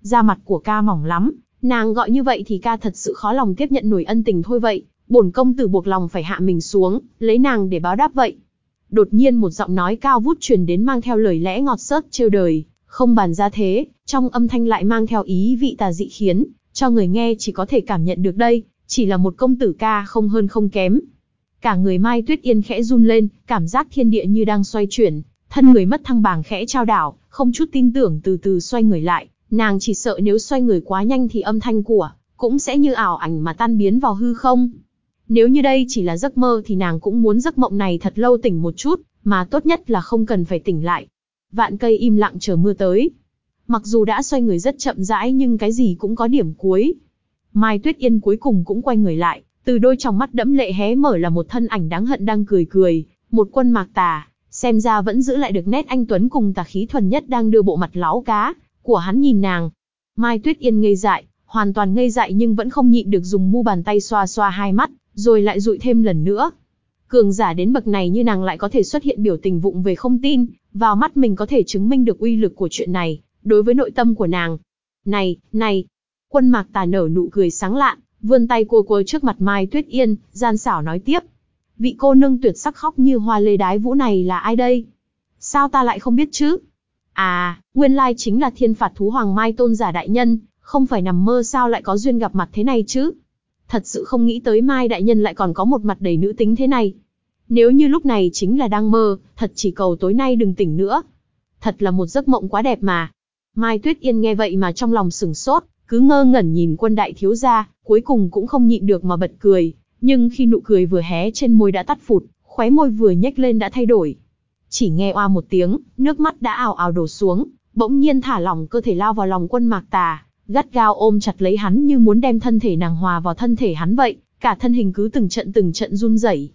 da mặt của ca mỏng lắm, nàng gọi như vậy thì ca thật sự khó lòng tiếp nhận nổi ân tình thôi vậy, bổn công tử buộc lòng phải hạ mình xuống, lấy nàng để báo đáp vậy. Đột nhiên một giọng nói cao vút truyền đến mang theo lời lẽ ngọt sớt trêu đời, không bàn ra thế, trong âm thanh lại mang theo ý vị tà dị khiến, cho người nghe chỉ có thể cảm nhận được đây, chỉ là một công tử ca không hơn không kém. Cả người Mai Tuyết Yên khẽ run lên, cảm giác thiên địa như đang xoay chuyển, thân người mất thăng bảng khẽ trao đảo, không chút tin tưởng từ từ xoay người lại, nàng chỉ sợ nếu xoay người quá nhanh thì âm thanh của, cũng sẽ như ảo ảnh mà tan biến vào hư không. Nếu như đây chỉ là giấc mơ thì nàng cũng muốn giấc mộng này thật lâu tỉnh một chút, mà tốt nhất là không cần phải tỉnh lại. Vạn cây im lặng chờ mưa tới. Mặc dù đã xoay người rất chậm rãi nhưng cái gì cũng có điểm cuối. Mai Tuyết Yên cuối cùng cũng quay người lại, từ đôi trong mắt đẫm lệ hé mở là một thân ảnh đáng hận đang cười cười, một quân mạc tà, xem ra vẫn giữ lại được nét anh Tuấn cùng tà khí thuần nhất đang đưa bộ mặt láo cá, của hắn nhìn nàng. Mai Tuyết Yên ngây dại, hoàn toàn ngây dại nhưng vẫn không nhịn được dùng mu bàn tay xoa xoa hai mắt, rồi lại dụi thêm lần nữa. Cường giả đến bậc này như nàng lại có thể xuất hiện biểu tình vụng về không tin, vào mắt mình có thể chứng minh được uy lực của chuyện này, đối với nội tâm của nàng. Này, này! Quân mạc tà nở nụ cười sáng lạn, vươn tay cua cua trước mặt Mai Tuyết Yên, gian xảo nói tiếp. Vị cô nương tuyệt sắc khóc như hoa lê đái vũ này là ai đây? Sao ta lại không biết chứ? À, nguyên lai chính là thiên phạt thú hoàng Mai tôn giả đại nhân, không phải nằm mơ sao lại có duyên gặp mặt thế này chứ? Thật sự không nghĩ tới Mai đại nhân lại còn có một mặt đầy nữ tính thế này. Nếu như lúc này chính là đang mơ, thật chỉ cầu tối nay đừng tỉnh nữa. Thật là một giấc mộng quá đẹp mà. Mai Tuyết Yên nghe vậy mà trong lòng sừng sốt, cứ ngơ ngẩn nhìn quân đại thiếu gia, cuối cùng cũng không nhịn được mà bật cười. Nhưng khi nụ cười vừa hé trên môi đã tắt phụt, khóe môi vừa nhếch lên đã thay đổi. Chỉ nghe oa một tiếng, nước mắt đã ào ào đổ xuống, bỗng nhiên thả lỏng cơ thể lao vào lòng quân mạc tà, gắt gao ôm chặt lấy hắn như muốn đem thân thể nàng hòa vào thân thể hắn vậy, cả thân hình cứ từng trận từng trận run rẩy.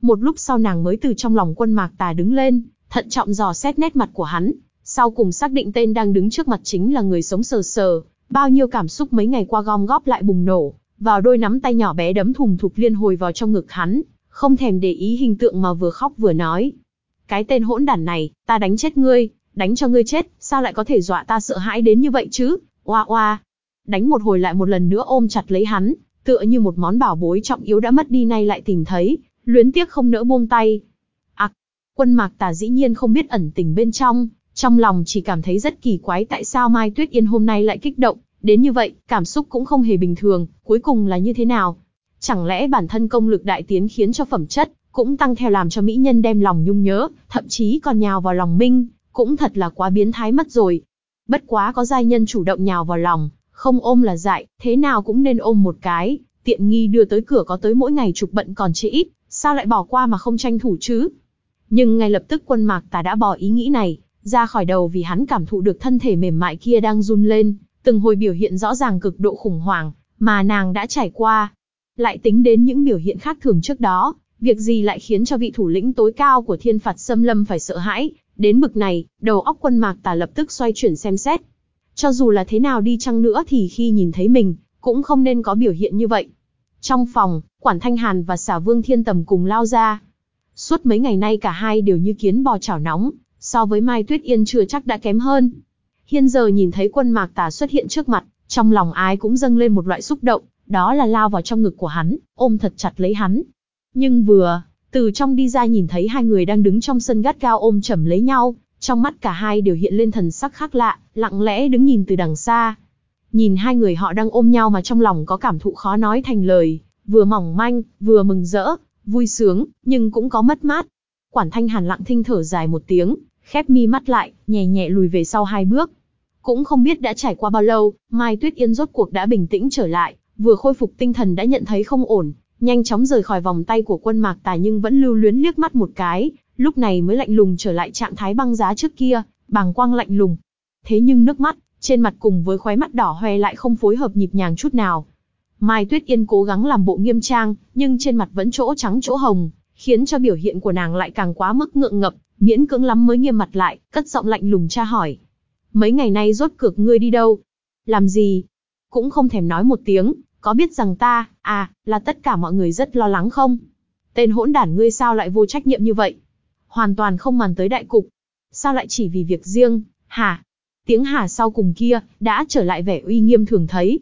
Một lúc sau nàng mới từ trong lòng quân mạc tà đứng lên, thận trọng dò xét nét mặt của hắn, sau cùng xác định tên đang đứng trước mặt chính là người sống sờ sờ, bao nhiêu cảm xúc mấy ngày qua gom góp lại bùng nổ, vào đôi nắm tay nhỏ bé đấm thùng thục liên hồi vào trong ngực hắn, không thèm để ý hình tượng mà vừa khóc vừa nói. Cái tên hỗn đản này, ta đánh chết ngươi, đánh cho ngươi chết, sao lại có thể dọa ta sợ hãi đến như vậy chứ? Oa oa. Đánh một hồi lại một lần nữa ôm chặt lấy hắn, tựa như một món bảo bối trọng yếu đã mất đi nay lại tìm thấy, luyến tiếc không nỡ buông tay. Ặc, quân mạc tà dĩ nhiên không biết ẩn tình bên trong, trong lòng chỉ cảm thấy rất kỳ quái tại sao Mai Tuyết Yên hôm nay lại kích động, đến như vậy, cảm xúc cũng không hề bình thường, cuối cùng là như thế nào? Chẳng lẽ bản thân công lực đại tiến khiến cho phẩm chất, cũng tăng theo làm cho mỹ nhân đem lòng nhung nhớ, thậm chí còn nhào vào lòng minh, cũng thật là quá biến thái mất rồi. Bất quá có giai nhân chủ động nhào vào lòng, không ôm là dại, thế nào cũng nên ôm một cái, tiện nghi đưa tới cửa có tới mỗi ngày chục bận còn chỉ ít, sao lại bỏ qua mà không tranh thủ chứ? Nhưng ngay lập tức quân mạc tà đã bỏ ý nghĩ này, ra khỏi đầu vì hắn cảm thụ được thân thể mềm mại kia đang run lên, từng hồi biểu hiện rõ ràng cực độ khủng hoảng, mà nàng đã trải qua. Lại tính đến những biểu hiện khác thường trước đó, việc gì lại khiến cho vị thủ lĩnh tối cao của thiên phạt xâm lâm phải sợ hãi, đến bực này, đầu óc quân mạc tà lập tức xoay chuyển xem xét. Cho dù là thế nào đi chăng nữa thì khi nhìn thấy mình, cũng không nên có biểu hiện như vậy. Trong phòng, Quản Thanh Hàn và xả vương thiên tầm cùng lao ra. Suốt mấy ngày nay cả hai đều như kiến bò chảo nóng, so với Mai Tuyết Yên chưa chắc đã kém hơn. Hiện giờ nhìn thấy quân mạc tà xuất hiện trước mặt, trong lòng ai cũng dâng lên một loại xúc động, đó là lao vào trong ngực của hắn, ôm thật chặt lấy hắn. Nhưng vừa, từ trong đi ra nhìn thấy hai người đang đứng trong sân gắt cao ôm chầm lấy nhau, trong mắt cả hai đều hiện lên thần sắc khác lạ, lặng lẽ đứng nhìn từ đằng xa. Nhìn hai người họ đang ôm nhau mà trong lòng có cảm thụ khó nói thành lời, vừa mỏng manh, vừa mừng rỡ, vui sướng, nhưng cũng có mất mát. Quản thanh hàn lặng thinh thở dài một tiếng, khép mi mắt lại, nhẹ nhẹ lùi về sau hai bước. Cũng không biết đã trải qua bao lâu, Mai Tuyết Yên rốt cuộc đã bình tĩnh trở lại, vừa khôi phục tinh thần đã nhận thấy không ổn, nhanh chóng rời khỏi vòng tay của quân mạc tài nhưng vẫn lưu luyến liếc mắt một cái, lúc này mới lạnh lùng trở lại trạng thái băng giá trước kia, bàng quang lạnh lùng. Thế nhưng nước mắt, trên mặt cùng với khóe mắt đỏ hoe lại không phối hợp nhịp nhàng chút nào. Mai Tuyết Yên cố gắng làm bộ nghiêm trang, nhưng trên mặt vẫn chỗ trắng chỗ hồng, khiến cho biểu hiện của nàng lại càng quá mức ngượng ngập, miễn cưỡng lắm mới nghiêm mặt lại, cất giọng lạnh lùng tra hỏi. Mấy ngày nay rốt cược ngươi đi đâu? Làm gì? Cũng không thèm nói một tiếng, có biết rằng ta, à, là tất cả mọi người rất lo lắng không? Tên hỗn đản ngươi sao lại vô trách nhiệm như vậy? Hoàn toàn không màn tới đại cục. Sao lại chỉ vì việc riêng, hả? tiếng hà sau cùng kia, đã trở lại vẻ uy nghiêm thường thấy.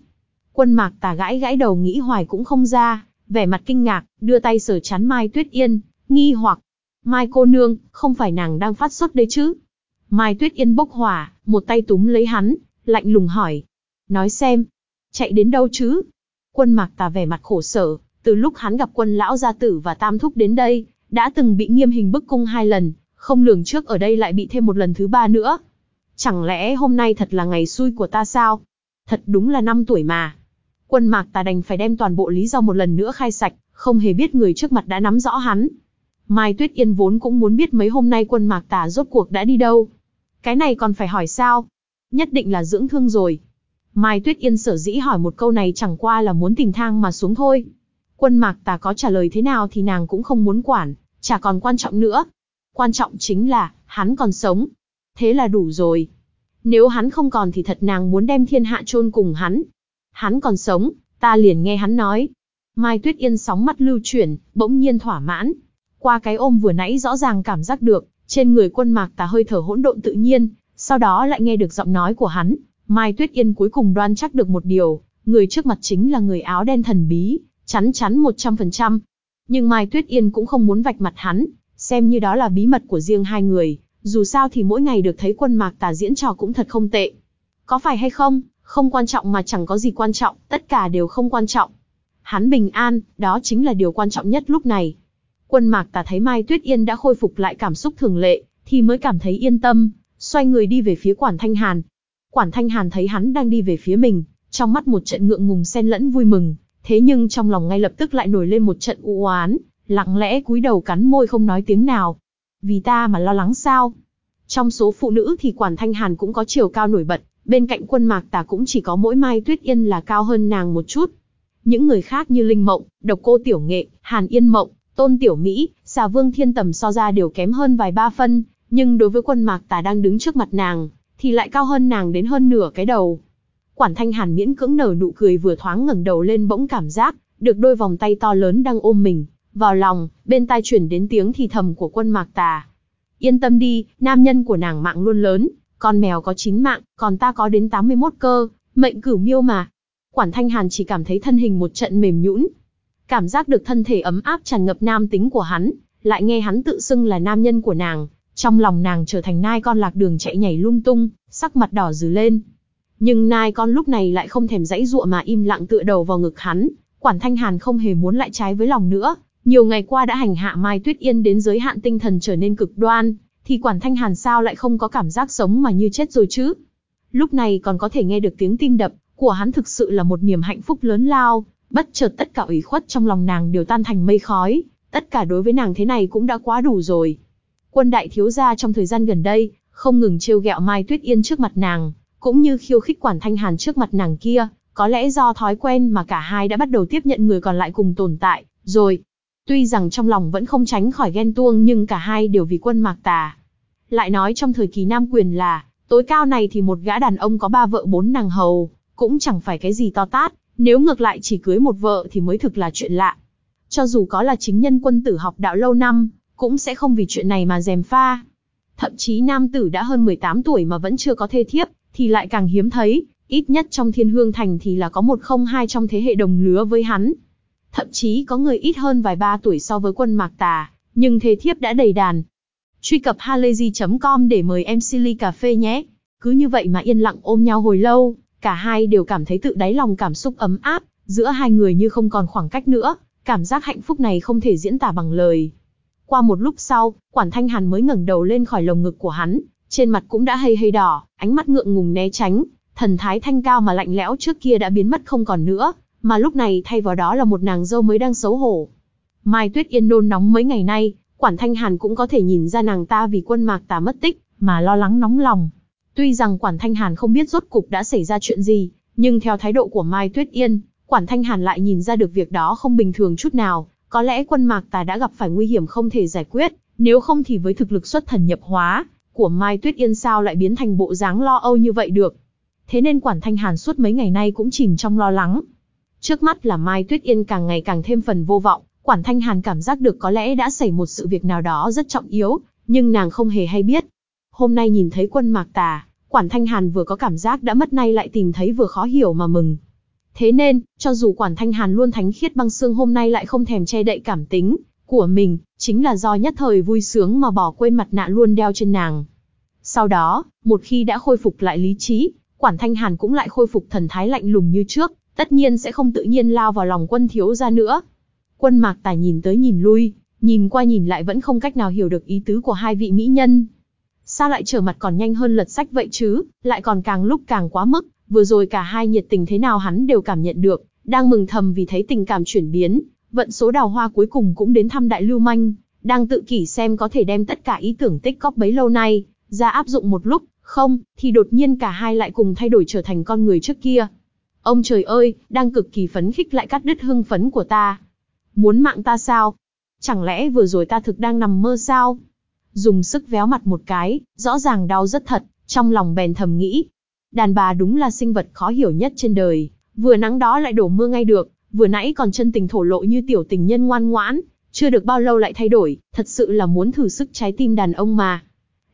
Quân mạc tà gãi gãi đầu nghĩ hoài cũng không ra, vẻ mặt kinh ngạc, đưa tay sờ chán Mai Tuyết Yên, nghi hoặc. Mai cô nương, không phải nàng đang phát sốt đấy chứ? Mai Tuyết Yên bốc hỏa, một tay túm lấy hắn, lạnh lùng hỏi. Nói xem, chạy đến đâu chứ? Quân mạc tà vẻ mặt khổ sở, từ lúc hắn gặp quân lão gia tử và tam thúc đến đây, đã từng bị nghiêm hình bức cung hai lần, không lường trước ở đây lại bị thêm một lần thứ ba nữa. Chẳng lẽ hôm nay thật là ngày xui của ta sao? Thật đúng là năm tuổi mà. Quân mạc Tà đành phải đem toàn bộ lý do một lần nữa khai sạch, không hề biết người trước mặt đã nắm rõ hắn. Mai Tuyết Yên vốn cũng muốn biết mấy hôm nay quân mạc tà rốt cuộc đã đi đâu. Cái này còn phải hỏi sao? Nhất định là dưỡng thương rồi. Mai Tuyết Yên sở dĩ hỏi một câu này chẳng qua là muốn tìm thang mà xuống thôi. Quân mạc tà có trả lời thế nào thì nàng cũng không muốn quản, chả còn quan trọng nữa. Quan trọng chính là, hắn còn sống. Thế là đủ rồi. Nếu hắn không còn thì thật nàng muốn đem thiên hạ chôn cùng hắn. Hắn còn sống, ta liền nghe hắn nói. Mai Tuyết Yên sóng mắt lưu chuyển, bỗng nhiên thỏa mãn. Qua cái ôm vừa nãy rõ ràng cảm giác được, trên người quân mạc tà hơi thở hỗn độn tự nhiên, sau đó lại nghe được giọng nói của hắn. Mai Tuyết Yên cuối cùng đoan chắc được một điều, người trước mặt chính là người áo đen thần bí, chắn chắn 100%. Nhưng Mai Tuyết Yên cũng không muốn vạch mặt hắn, xem như đó là bí mật của riêng hai người, dù sao thì mỗi ngày được thấy quân mạc tà diễn trò cũng thật không tệ. Có phải hay không, không quan trọng mà chẳng có gì quan trọng, tất cả đều không quan trọng. Hắn bình an, đó chính là điều quan trọng nhất lúc này. Quân mạc tà thấy Mai Tuyết Yên đã khôi phục lại cảm xúc thường lệ, thì mới cảm thấy yên tâm, xoay người đi về phía Quản Thanh Hàn. Quản Thanh Hàn thấy hắn đang đi về phía mình, trong mắt một trận ngượng ngùng xen lẫn vui mừng, thế nhưng trong lòng ngay lập tức lại nổi lên một trận u oán, lặng lẽ cúi đầu cắn môi không nói tiếng nào. Vì ta mà lo lắng sao? Trong số phụ nữ thì Quản Thanh Hàn cũng có chiều cao nổi bật, bên cạnh quân mạc tà cũng chỉ có mỗi Mai Tuyết Yên là cao hơn nàng một chút. Những người khác như Linh Mộng, Độc Cô Tiểu Nghệ, Hàn Yên Mộng, Tôn Tiểu Mỹ, Xà Vương Thiên Tầm so ra đều kém hơn vài ba phân, nhưng đối với quân mạc tà đang đứng trước mặt nàng, thì lại cao hơn nàng đến hơn nửa cái đầu. Quản Thanh Hàn miễn cưỡng nở nụ cười vừa thoáng ngẩng đầu lên bỗng cảm giác, được đôi vòng tay to lớn đang ôm mình, vào lòng, bên tai chuyển đến tiếng thì thầm của quân mạc tà. Yên tâm đi, nam nhân của nàng mạng luôn lớn, con mèo có 9 mạng, còn ta có đến 81 cơ, mệnh cửu miêu mà. Quản Thanh Hàn chỉ cảm thấy thân hình một trận mềm nhũn, cảm giác được thân thể ấm áp tràn ngập nam tính của hắn, lại nghe hắn tự xưng là nam nhân của nàng, trong lòng nàng trở thành nai con lạc đường chạy nhảy lung tung, sắc mặt đỏ dừ lên. Nhưng nai con lúc này lại không thèm dãy dụa mà im lặng tựa đầu vào ngực hắn, Quản Thanh Hàn không hề muốn lại trái với lòng nữa, nhiều ngày qua đã hành hạ Mai Tuyết Yên đến giới hạn tinh thần trở nên cực đoan, thì Quản Thanh Hàn sao lại không có cảm giác sống mà như chết rồi chứ? Lúc này còn có thể nghe được tiếng tim đập, của hắn thực sự là một niềm hạnh phúc lớn lao, bất chợt tất cả ủy khuất trong lòng nàng đều tan thành mây khói, tất cả đối với nàng thế này cũng đã quá đủ rồi. Quân đại thiếu gia trong thời gian gần đây, không ngừng trêu ghẹo Mai Tuyết Yên trước mặt nàng, cũng như khiêu khích Quản Thanh Hàn trước mặt nàng kia, có lẽ do thói quen mà cả hai đã bắt đầu tiếp nhận người còn lại cùng tồn tại, rồi. Tuy rằng trong lòng vẫn không tránh khỏi ghen tuông nhưng cả hai đều vì quân mạc tà. Lại nói trong thời kỳ nam quyền là, tối cao này thì một gã đàn ông có ba vợ bốn nàng hầu, cũng chẳng phải cái gì to tát, nếu ngược lại chỉ cưới một vợ thì mới thực là chuyện lạ. Cho dù có là chính nhân quân tử học đạo lâu năm, cũng sẽ không vì chuyện này mà dèm pha. Thậm chí nam tử đã hơn 18 tuổi mà vẫn chưa có thê thiếp, thì lại càng hiếm thấy, ít nhất trong thiên hương thành thì là có một không hai trong thế hệ đồng lứa với hắn. Thậm chí có người ít hơn vài ba tuổi so với quân mạc tà, nhưng thê thiếp đã đầy đàn. Truy cập halayzi.com để mời em Silly Cà Phê nhé. Cứ như vậy mà yên lặng ôm nhau hồi lâu, cả hai đều cảm thấy tự đáy lòng cảm xúc ấm áp, giữa hai người như không còn khoảng cách nữa, cảm giác hạnh phúc này không thể diễn tả bằng lời. Qua một lúc sau, Quản Thanh Hàn mới ngẩng đầu lên khỏi lồng ngực của hắn, trên mặt cũng đã hơi hơi đỏ, ánh mắt ngượng ngùng né tránh, thần thái thanh cao mà lạnh lẽo trước kia đã biến mất không còn nữa, mà lúc này thay vào đó là một nàng dâu mới đang xấu hổ. Mai Tuyết Yên nôn nóng mấy ngày nay, Quản Thanh Hàn cũng có thể nhìn ra nàng ta vì quân mạc tà mất tích, mà lo lắng nóng lòng. Tuy rằng Quản Thanh Hàn không biết rốt cục đã xảy ra chuyện gì, nhưng theo thái độ của Mai Tuyết Yên, Quản Thanh Hàn lại nhìn ra được việc đó không bình thường chút nào, có lẽ quân mạc tà đã gặp phải nguy hiểm không thể giải quyết, nếu không thì với thực lực xuất thần nhập hóa của Mai Tuyết Yên sao lại biến thành bộ dáng lo âu như vậy được. Thế nên Quản Thanh Hàn suốt mấy ngày nay cũng chìm trong lo lắng. Trước mắt là Mai Tuyết Yên càng ngày càng thêm phần vô vọng, Quản Thanh Hàn cảm giác được có lẽ đã xảy một sự việc nào đó rất trọng yếu, nhưng nàng không hề hay biết. Hôm nay nhìn thấy quân mạc tà, Quản Thanh Hàn vừa có cảm giác đã mất nay lại tìm thấy vừa khó hiểu mà mừng. Thế nên, cho dù Quản Thanh Hàn luôn thánh khiết băng xương hôm nay lại không thèm che đậy cảm tính của mình, chính là do nhất thời vui sướng mà bỏ quên mặt nạ luôn đeo trên nàng. Sau đó, một khi đã khôi phục lại lý trí, Quản Thanh Hàn cũng lại khôi phục thần thái lạnh lùng như trước, tất nhiên sẽ không tự nhiên lao vào lòng quân thiếu ra nữa. Quân mạc tài nhìn tới nhìn lui, nhìn qua nhìn lại vẫn không cách nào hiểu được ý tứ của hai vị mỹ nhân. Sao lại trở mặt còn nhanh hơn lật sách vậy chứ, lại còn càng lúc càng quá mức, vừa rồi cả hai nhiệt tình thế nào hắn đều cảm nhận được, đang mừng thầm vì thấy tình cảm chuyển biến, vận số đào hoa cuối cùng cũng đến thăm đại lưu manh, đang tự kỷ xem có thể đem tất cả ý tưởng tích cóp bấy lâu nay, ra áp dụng một lúc, không, thì đột nhiên cả hai lại cùng thay đổi trở thành con người trước kia. Ông trời ơi, đang cực kỳ phấn khích lại cắt đứt hưng phấn của ta. Muốn mạng ta sao? Chẳng lẽ vừa rồi ta thực đang nằm mơ sao? Dùng sức véo mặt một cái, rõ ràng đau rất thật, trong lòng bèn thầm nghĩ. Đàn bà đúng là sinh vật khó hiểu nhất trên đời, vừa nắng đó lại đổ mưa ngay được, vừa nãy còn chân tình thổ lộ như tiểu tình nhân ngoan ngoãn, chưa được bao lâu lại thay đổi, thật sự là muốn thử sức trái tim đàn ông mà.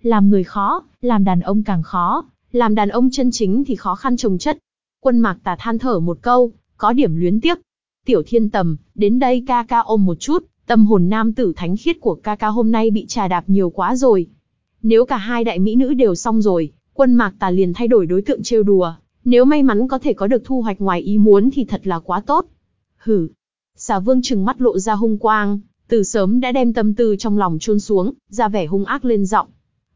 Làm người khó, làm đàn ông càng khó, làm đàn ông chân chính thì khó khăn trồng chất. Quân mạc tà than thở một câu, có điểm luyến tiếc. Tiểu thiên tầm, đến đây ca ca ôm một chút, tâm hồn nam tử thánh khiết của ca ca hôm nay bị trà đạp nhiều quá rồi. Nếu cả hai đại mỹ nữ đều xong rồi, quân mạc tà liền thay đổi đối tượng trêu đùa. Nếu may mắn có thể có được thu hoạch ngoài ý muốn thì thật là quá tốt. Hử. Xà vương trừng mắt lộ ra hung quang, từ sớm đã đem tâm tư trong lòng chôn xuống, ra vẻ hung ác lên giọng.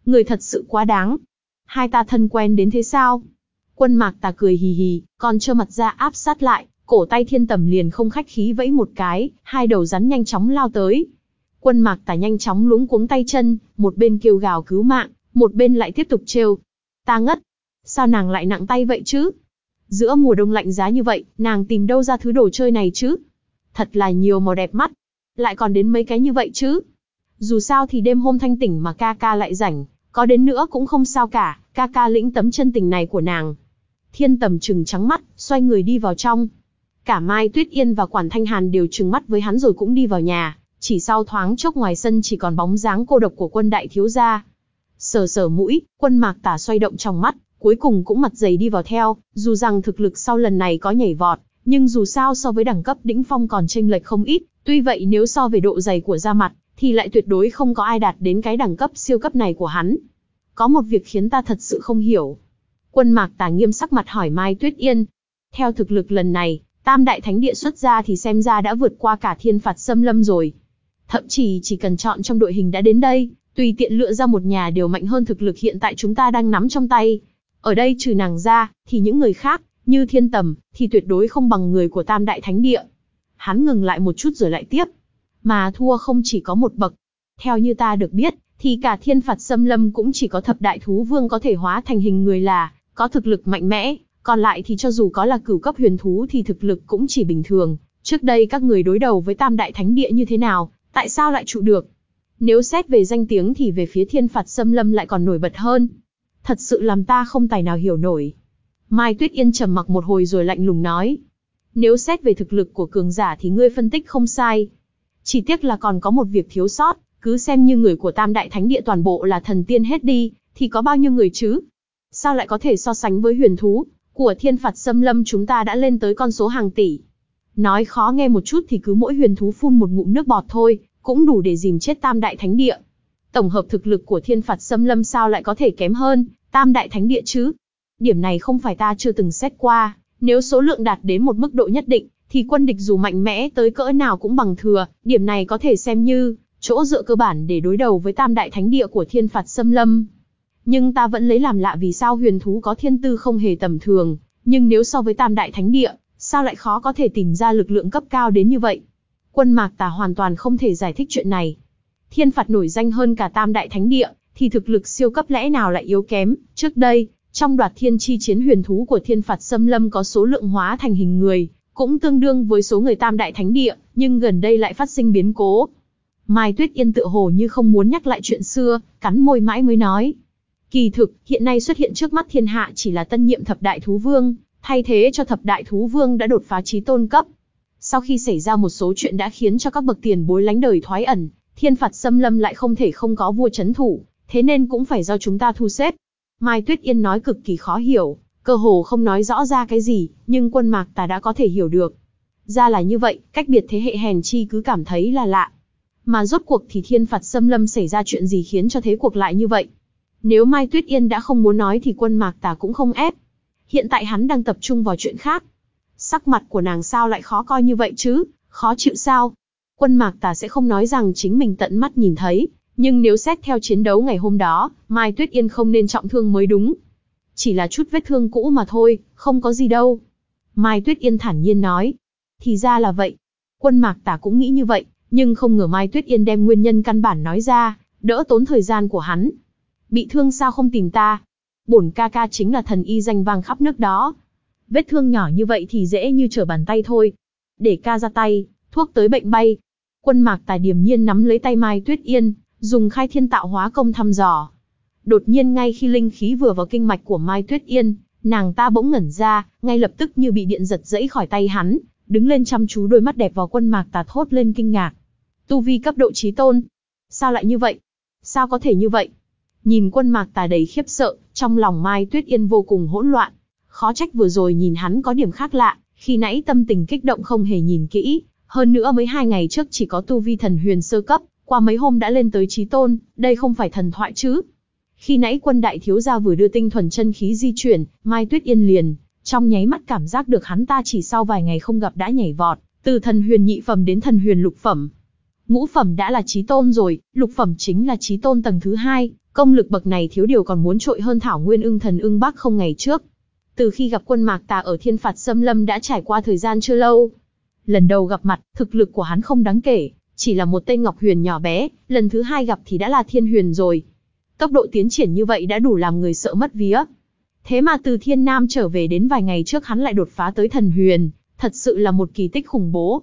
Người thật sự quá đáng. Hai ta thân quen đến thế sao? Quân mạc tà cười hì hì, còn trơ mặt ra áp sát lại, cổ tay thiên tầm liền không khách khí vẫy một cái, hai đầu rắn nhanh chóng lao tới. Quân mạc tà nhanh chóng lúng cuống tay chân, một bên kêu gào cứu mạng, một bên lại tiếp tục trêu. Ta ngất. Sao nàng lại nặng tay vậy chứ? Giữa mùa đông lạnh giá như vậy, nàng tìm đâu ra thứ đồ chơi này chứ? Thật là nhiều màu đẹp mắt. Lại còn đến mấy cái như vậy chứ? Dù sao thì đêm hôm thanh tỉnh mà ca ca lại rảnh, có đến nữa cũng không sao cả, ca ca lĩnh tấm chân tình này của nàng. Thiên tầm trừng trắng mắt, xoay người đi vào trong. Cả Mai Tuyết Yên và Quản Thanh Hàn đều trừng mắt với hắn rồi cũng đi vào nhà, chỉ sau thoáng chốc ngoài sân chỉ còn bóng dáng cô độc của quân đại thiếu gia. Sờ sờ mũi, quân mạc tả xoay động trong mắt, cuối cùng cũng mặt dày đi vào theo, dù rằng thực lực sau lần này có nhảy vọt, nhưng dù sao so với đẳng cấp đỉnh phong còn chênh lệch không ít, tuy vậy nếu so về độ dày của da mặt, thì lại tuyệt đối không có ai đạt đến cái đẳng cấp siêu cấp này của hắn. Có một việc khiến ta thật sự không hiểu. Quân mạc Tả nghiêm sắc mặt hỏi Mai Tuyết Yên. Theo thực lực lần này, tam đại thánh địa xuất ra thì xem ra đã vượt qua cả thiên phạt xâm lâm rồi. Thậm chí chỉ cần chọn trong đội hình đã đến đây, tùy tiện lựa ra một nhà đều mạnh hơn thực lực hiện tại chúng ta đang nắm trong tay. Ở đây trừ nàng ra, thì những người khác, như thiên tầm, thì tuyệt đối không bằng người của tam đại thánh địa. Hắn ngừng lại một chút rồi lại tiếp. Mà thua không chỉ có một bậc. Theo như ta được biết, thì cả thiên phạt xâm lâm cũng chỉ có thập đại thú vương có thể hóa thành hình người là, có thực lực mạnh mẽ, còn lại thì cho dù có là cửu cấp huyền thú thì thực lực cũng chỉ bình thường. Trước đây các người đối đầu với tam đại thánh địa như thế nào, tại sao lại trụ được? Nếu xét về danh tiếng thì về phía thiên phạt xâm lâm lại còn nổi bật hơn. Thật sự làm ta không tài nào hiểu nổi. Mai Tuyết Yên trầm mặc một hồi rồi lạnh lùng nói. Nếu xét về thực lực của cường giả thì ngươi phân tích không sai. Chỉ tiếc là còn có một việc thiếu sót, cứ xem như người của Tam Đại Thánh Địa toàn bộ là thần tiên hết đi, thì có bao nhiêu người chứ? Sao lại có thể so sánh với huyền thú, của thiên phạt xâm lâm chúng ta đã lên tới con số hàng tỷ. Nói khó nghe một chút thì cứ mỗi huyền thú phun một ngụm nước bọt thôi, cũng đủ để dìm chết tam đại thánh địa. Tổng hợp thực lực của thiên phạt xâm lâm sao lại có thể kém hơn, tam đại thánh địa chứ? Điểm này không phải ta chưa từng xét qua, nếu số lượng đạt đến một mức độ nhất định, thì quân địch dù mạnh mẽ tới cỡ nào cũng bằng thừa, điểm này có thể xem như chỗ dựa cơ bản để đối đầu với tam đại thánh địa của thiên phạt xâm lâm. Nhưng ta vẫn lấy làm lạ vì sao huyền thú có thiên tư không hề tầm thường, nhưng nếu so với tam đại thánh địa, sao lại khó có thể tìm ra lực lượng cấp cao đến như vậy? Quân mạc tà hoàn toàn không thể giải thích chuyện này. Thiên phạt nổi danh hơn cả tam đại thánh địa, thì thực lực siêu cấp lẽ nào lại yếu kém, trước đây, trong đoạt thiên chi chiến huyền thú của thiên phạt xâm lâm có số lượng hóa thành hình người, cũng tương đương với số người tam đại thánh địa, nhưng gần đây lại phát sinh biến cố. Mai Tuyết Yên tự hồ như không muốn nhắc lại chuyện xưa, cắn môi mãi mới nói. Kỳ thực, hiện nay xuất hiện trước mắt thiên hạ chỉ là tân nhiệm thập đại thú vương, thay thế cho thập đại thú vương đã đột phá trí tôn cấp. Sau khi xảy ra một số chuyện đã khiến cho các bậc tiền bối lánh đời thoái ẩn, thiên phạt xâm lâm lại không thể không có vua chấn thủ, thế nên cũng phải do chúng ta thu xếp. Mai Tuyết Yên nói cực kỳ khó hiểu, cơ hồ không nói rõ ra cái gì, nhưng quân mạc ta đã có thể hiểu được. Ra là như vậy, cách biệt thế hệ hèn chi cứ cảm thấy là lạ. Mà rốt cuộc thì thiên phạt xâm lâm xảy ra chuyện gì khiến cho thế cuộc lại như vậy? Nếu Mai Tuyết Yên đã không muốn nói thì quân mạc tà cũng không ép. Hiện tại hắn đang tập trung vào chuyện khác. Sắc mặt của nàng sao lại khó coi như vậy chứ, khó chịu sao? Quân mạc tà sẽ không nói rằng chính mình tận mắt nhìn thấy, nhưng nếu xét theo chiến đấu ngày hôm đó, Mai Tuyết Yên không nên trọng thương mới đúng. Chỉ là chút vết thương cũ mà thôi, không có gì đâu. Mai Tuyết Yên thản nhiên nói. Thì ra là vậy. Quân mạc tả cũng nghĩ như vậy, nhưng không ngờ Mai Tuyết Yên đem nguyên nhân căn bản nói ra, đỡ tốn thời gian của hắn. Bị thương sao không tìm ta? Bổn ca ca chính là thần y danh vang khắp nước đó. Vết thương nhỏ như vậy thì dễ như trở bàn tay thôi. Để ca ra tay, thuốc tới bệnh bay. Quân mạc tài điềm nhiên nắm lấy tay Mai Tuyết Yên, dùng khai thiên tạo hóa công thăm dò. Đột nhiên ngay khi linh khí vừa vào kinh mạch của Mai Tuyết Yên, nàng ta bỗng ngẩn ra, ngay lập tức như bị điện giật dẫy khỏi tay hắn, đứng lên chăm chú đôi mắt đẹp vào quân mạc tà thốt lên kinh ngạc. Tu vi cấp độ trí tôn. Sao lại như vậy? Sao có thể như vậy? Nhìn quân mạc tà đầy khiếp sợ, trong lòng Mai Tuyết Yên vô cùng hỗn loạn. Khó trách vừa rồi nhìn hắn có điểm khác lạ, khi nãy tâm tình kích động không hề nhìn kỹ, hơn nữa mấy hai ngày trước chỉ có tu vi thần huyền sơ cấp, qua mấy hôm đã lên tới trí tôn, đây không phải thần thoại chứ. Khi nãy quân đại thiếu gia vừa đưa tinh thuần chân khí di chuyển, Mai Tuyết Yên liền, trong nháy mắt cảm giác được hắn ta chỉ sau vài ngày không gặp đã nhảy vọt, từ thần huyền nhị phẩm đến thần huyền lục phẩm. Ngũ phẩm đã là trí tôn rồi, lục phẩm chính là trí tôn tầng thứ hai, công lực bậc này thiếu điều còn muốn trội hơn thảo nguyên ưng thần ưng bắc không ngày trước. Từ khi gặp quân mạc tà ở thiên phạt xâm lâm đã trải qua thời gian chưa lâu. Lần đầu gặp mặt, thực lực của hắn không đáng kể, chỉ là một tên Ngọc Huyền nhỏ bé, lần thứ hai gặp thì đã là Thiên Huyền rồi. Tốc độ tiến triển như vậy đã đủ làm người sợ mất vía. Thế mà từ Thiên Nam trở về đến vài ngày trước hắn lại đột phá tới Thần Huyền, thật sự là một kỳ tích khủng bố.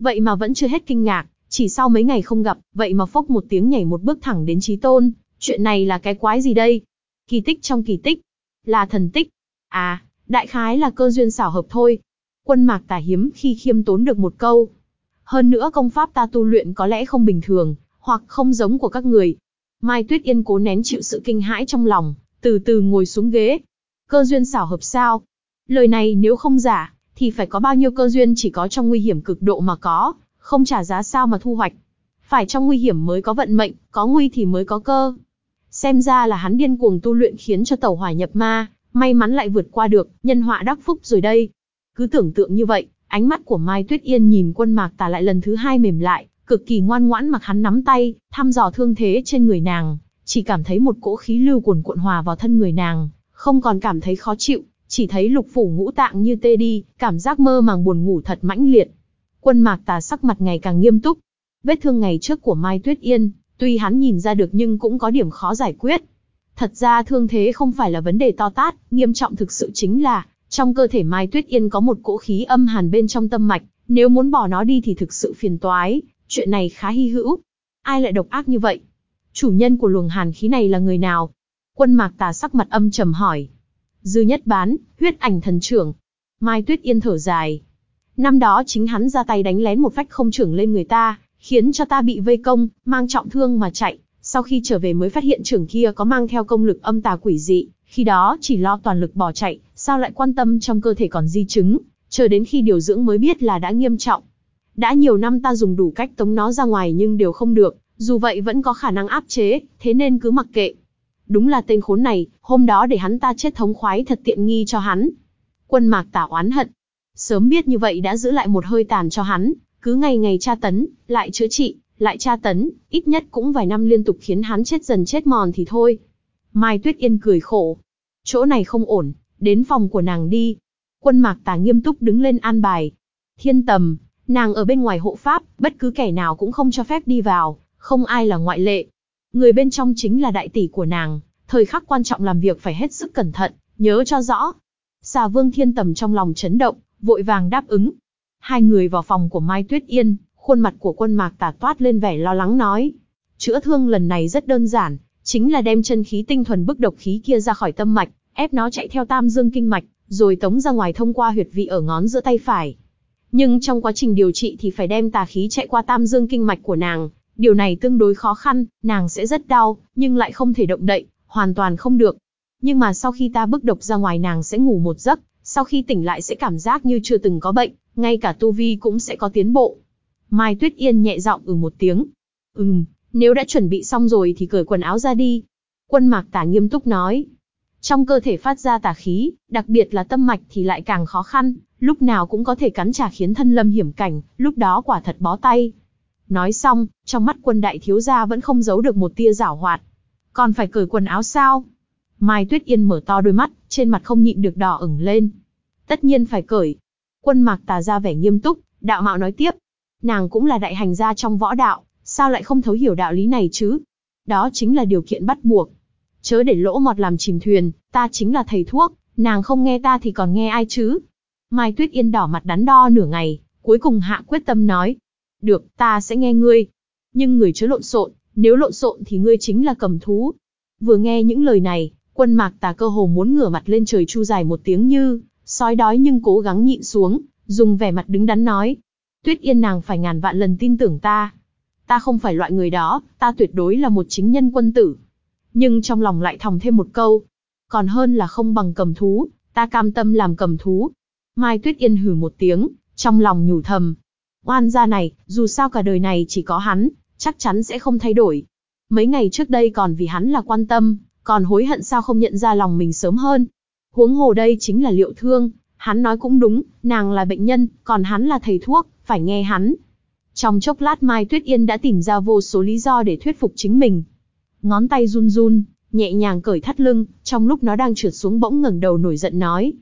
Vậy mà vẫn chưa hết kinh ngạc, chỉ sau mấy ngày không gặp, vậy mà phốc một tiếng nhảy một bước thẳng đến trí tôn, chuyện này là cái quái gì đây? Kỳ tích trong kỳ tích, là thần tích. À, đại khái là cơ duyên xảo hợp thôi. Quân mạc tả hiếm khi khiêm tốn được một câu, hơn nữa công pháp ta tu luyện có lẽ không bình thường, hoặc không giống của các người. Mai Tuyết Yên cố nén chịu sự kinh hãi trong lòng, từ từ ngồi xuống ghế. Cơ duyên xảo hợp sao? Lời này nếu không giả, thì phải có bao nhiêu cơ duyên chỉ có trong nguy hiểm cực độ mà có, không trả giá sao mà thu hoạch. Phải trong nguy hiểm mới có vận mệnh, có nguy thì mới có cơ. Xem ra là hắn điên cuồng tu luyện khiến cho tàu hỏa nhập ma, may mắn lại vượt qua được, nhân họa đắc phúc rồi đây. Cứ tưởng tượng như vậy, Ánh mắt của Mai Tuyết Yên nhìn quân mạc tà lại lần thứ hai mềm lại, cực kỳ ngoan ngoãn mặc hắn nắm tay, thăm dò thương thế trên người nàng, chỉ cảm thấy một cỗ khí lưu cuồn cuộn hòa vào thân người nàng, không còn cảm thấy khó chịu, chỉ thấy lục phủ ngũ tạng như tê đi, cảm giác mơ màng buồn ngủ thật mãnh liệt. Quân mạc tà sắc mặt ngày càng nghiêm túc. Vết thương ngày trước của Mai Tuyết Yên, tuy hắn nhìn ra được nhưng cũng có điểm khó giải quyết. Thật ra thương thế không phải là vấn đề to tát, nghiêm trọng thực sự chính là, trong cơ thể Mai Tuyết Yên có một cỗ khí âm hàn bên trong tâm mạch, nếu muốn bỏ nó đi thì thực sự phiền toái, chuyện này khá hy hữu. Ai lại độc ác như vậy? Chủ nhân của luồng hàn khí này là người nào? Quân mạc tà sắc mặt âm trầm hỏi. Dư nhất bán, huyết ảnh thần trưởng. Mai Tuyết Yên thở dài. Năm đó chính hắn ra tay đánh lén một phách không trưởng lên người ta, khiến cho ta bị vây công, mang trọng thương mà chạy. Sau khi trở về mới phát hiện trưởng kia có mang theo công lực âm tà quỷ dị, khi đó chỉ lo toàn lực bỏ chạy, sao lại quan tâm trong cơ thể còn di chứng, chờ đến khi điều dưỡng mới biết là đã nghiêm trọng. Đã nhiều năm ta dùng đủ cách tống nó ra ngoài nhưng đều không được, dù vậy vẫn có khả năng áp chế, thế nên cứ mặc kệ. Đúng là tên khốn này, hôm đó để hắn ta chết thống khoái thật tiện nghi cho hắn. Quân mạc tả oán hận. Sớm biết như vậy đã giữ lại một hơi tàn cho hắn, cứ ngày ngày tra tấn, lại chữa trị, lại tra tấn, ít nhất cũng vài năm liên tục khiến hắn chết dần chết mòn thì thôi. Mai Tuyết Yên cười khổ. Chỗ này không ổn, đến phòng của nàng đi. Quân mạc tà nghiêm túc đứng lên an bài. Thiên tầm, nàng ở bên ngoài hộ pháp, bất cứ kẻ nào cũng không cho phép đi vào, không ai là ngoại lệ. Người bên trong chính là đại tỷ của nàng, thời khắc quan trọng làm việc phải hết sức cẩn thận, nhớ cho rõ. Xà vương thiên tầm trong lòng chấn động, vội vàng đáp ứng. Hai người vào phòng của Mai Tuyết Yên, khuôn mặt của quân mạc tà toát lên vẻ lo lắng nói. Chữa thương lần này rất đơn giản, chính là đem chân khí tinh thuần bức độc khí kia ra khỏi tâm mạch, ép nó chạy theo tam dương kinh mạch, rồi tống ra ngoài thông qua huyệt vị ở ngón giữa tay phải. Nhưng trong quá trình điều trị thì phải đem tà khí chạy qua tam dương kinh mạch của nàng, điều này tương đối khó khăn, nàng sẽ rất đau, nhưng lại không thể động đậy, hoàn toàn không được. Nhưng mà sau khi ta bức độc ra ngoài nàng sẽ ngủ một giấc, sau khi tỉnh lại sẽ cảm giác như chưa từng có bệnh, ngay cả tu vi cũng sẽ có tiến bộ. Mai Tuyết Yên nhẹ giọng ừ một tiếng. Ừm, nếu đã chuẩn bị xong rồi thì cởi quần áo ra đi. Quân mạc tả nghiêm túc nói. Trong cơ thể phát ra tà khí, đặc biệt là tâm mạch thì lại càng khó khăn, lúc nào cũng có thể cắn trả khiến thân lâm hiểm cảnh, lúc đó quả thật bó tay. Nói xong, trong mắt quân đại thiếu gia vẫn không giấu được một tia giảo hoạt. Còn phải cởi quần áo sao? Mai Tuyết Yên mở to đôi mắt, trên mặt không nhịn được đỏ ửng lên. Tất nhiên phải cởi. Quân mạc tà ra vẻ nghiêm túc, đạo mạo nói tiếp. Nàng cũng là đại hành gia trong võ đạo, sao lại không thấu hiểu đạo lý này chứ? Đó chính là điều kiện bắt buộc. Chớ để lỗ mọt làm chìm thuyền, ta chính là thầy thuốc, nàng không nghe ta thì còn nghe ai chứ? Mai Tuyết Yên đỏ mặt đắn đo nửa ngày, cuối cùng hạ quyết tâm nói. Được, ta sẽ nghe ngươi. Nhưng người chớ lộn xộn, nếu lộn xộn thì ngươi chính là cầm thú. Vừa nghe những lời này, quân mạc tà cơ hồ muốn ngửa mặt lên trời chu dài một tiếng như, sói đói nhưng cố gắng nhịn xuống, dùng vẻ mặt đứng đắn nói. Tuyết Yên nàng phải ngàn vạn lần tin tưởng ta. Ta không phải loại người đó, ta tuyệt đối là một chính nhân quân tử. Nhưng trong lòng lại thòng thêm một câu. Còn hơn là không bằng cầm thú, ta cam tâm làm cầm thú. Mai Tuyết Yên hử một tiếng, trong lòng nhủ thầm. Oan gia này, dù sao cả đời này chỉ có hắn, chắc chắn sẽ không thay đổi. Mấy ngày trước đây còn vì hắn là quan tâm, còn hối hận sao không nhận ra lòng mình sớm hơn. Huống hồ đây chính là liệu thương, hắn nói cũng đúng, nàng là bệnh nhân, còn hắn là thầy thuốc, phải nghe hắn. Trong chốc lát Mai Tuyết Yên đã tìm ra vô số lý do để thuyết phục chính mình. Ngón tay run run, nhẹ nhàng cởi thắt lưng, trong lúc nó đang trượt xuống bỗng ngẩng đầu nổi giận nói.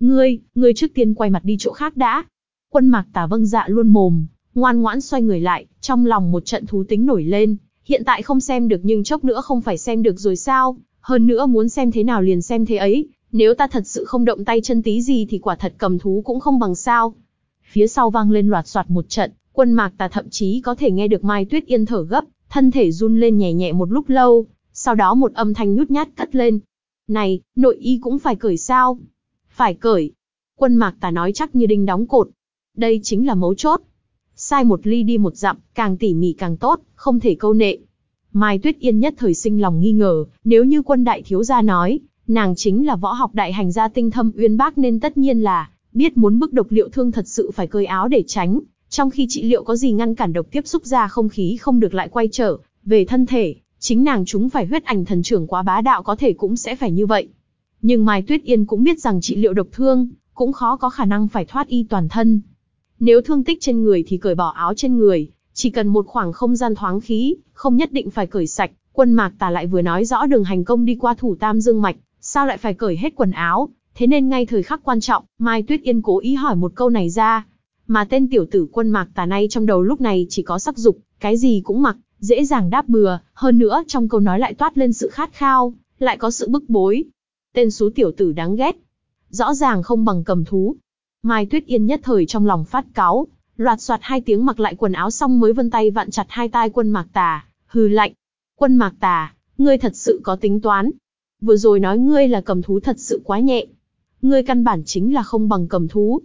Ngươi, ngươi trước tiên quay mặt đi chỗ khác đã. Quân mạc tả vâng dạ luôn mồm, ngoan ngoãn xoay người lại, trong lòng một trận thú tính nổi lên. Hiện tại không xem được nhưng chốc nữa không phải xem được rồi sao, hơn nữa muốn xem thế nào liền xem thế ấy, nếu ta thật sự không động tay chân tí gì thì quả thật cầm thú cũng không bằng sao. Phía sau vang lên loạt soạt một trận, quân mạc tà thậm chí có thể nghe được Mai Tuyết Yên thở gấp, thân thể run lên nhẹ nhẹ một lúc lâu, sau đó một âm thanh nhút nhát cất lên. Này, nội y cũng phải cởi sao? Phải cởi. Quân mạc tà nói chắc như đinh đóng cột. Đây chính là mấu chốt. Sai một ly đi một dặm, càng tỉ mỉ càng tốt, không thể câu nệ. Mai Tuyết Yên nhất thời sinh lòng nghi ngờ, nếu như quân đại thiếu gia nói, nàng chính là võ học đại hành gia tinh thâm uyên bác nên tất nhiên là, biết muốn bức độc liệu thương thật sự phải cởi áo để tránh, trong khi trị liệu có gì ngăn cản độc tiếp xúc ra không khí không được lại quay trở về thân thể, chính nàng chúng phải huyết ảnh thần trưởng quá bá đạo có thể cũng sẽ phải như vậy. Nhưng Mai Tuyết Yên cũng biết rằng trị liệu độc thương, cũng khó có khả năng phải thoát y toàn thân. Nếu thương tích trên người thì cởi bỏ áo trên người, chỉ cần một khoảng không gian thoáng khí, không nhất định phải cởi sạch. Quân Mạc Tà lại vừa nói rõ đường hành công đi qua thủ tam dương mạch, sao lại phải cởi hết quần áo, thế nên ngay thời khắc quan trọng, Mai Tuyết Yên cố ý hỏi một câu này ra. Mà tên tiểu tử quân Mạc Tà này trong đầu lúc này chỉ có sắc dục, cái gì cũng mặc, dễ dàng đáp bừa, hơn nữa trong câu nói lại toát lên sự khát khao, lại có sự bức bối. Tên số tiểu tử đáng ghét. Rõ ràng không bằng cầm thú. Mai Tuyết Yên nhất thời trong lòng phát cáu, loạt soạt hai tiếng mặc lại quần áo xong mới vân tay vặn chặt hai tai quân mạc tà, hừ lạnh. Quân mạc tà, ngươi thật sự có tính toán. Vừa rồi nói ngươi là cầm thú thật sự quá nhẹ. Ngươi căn bản chính là không bằng cầm thú.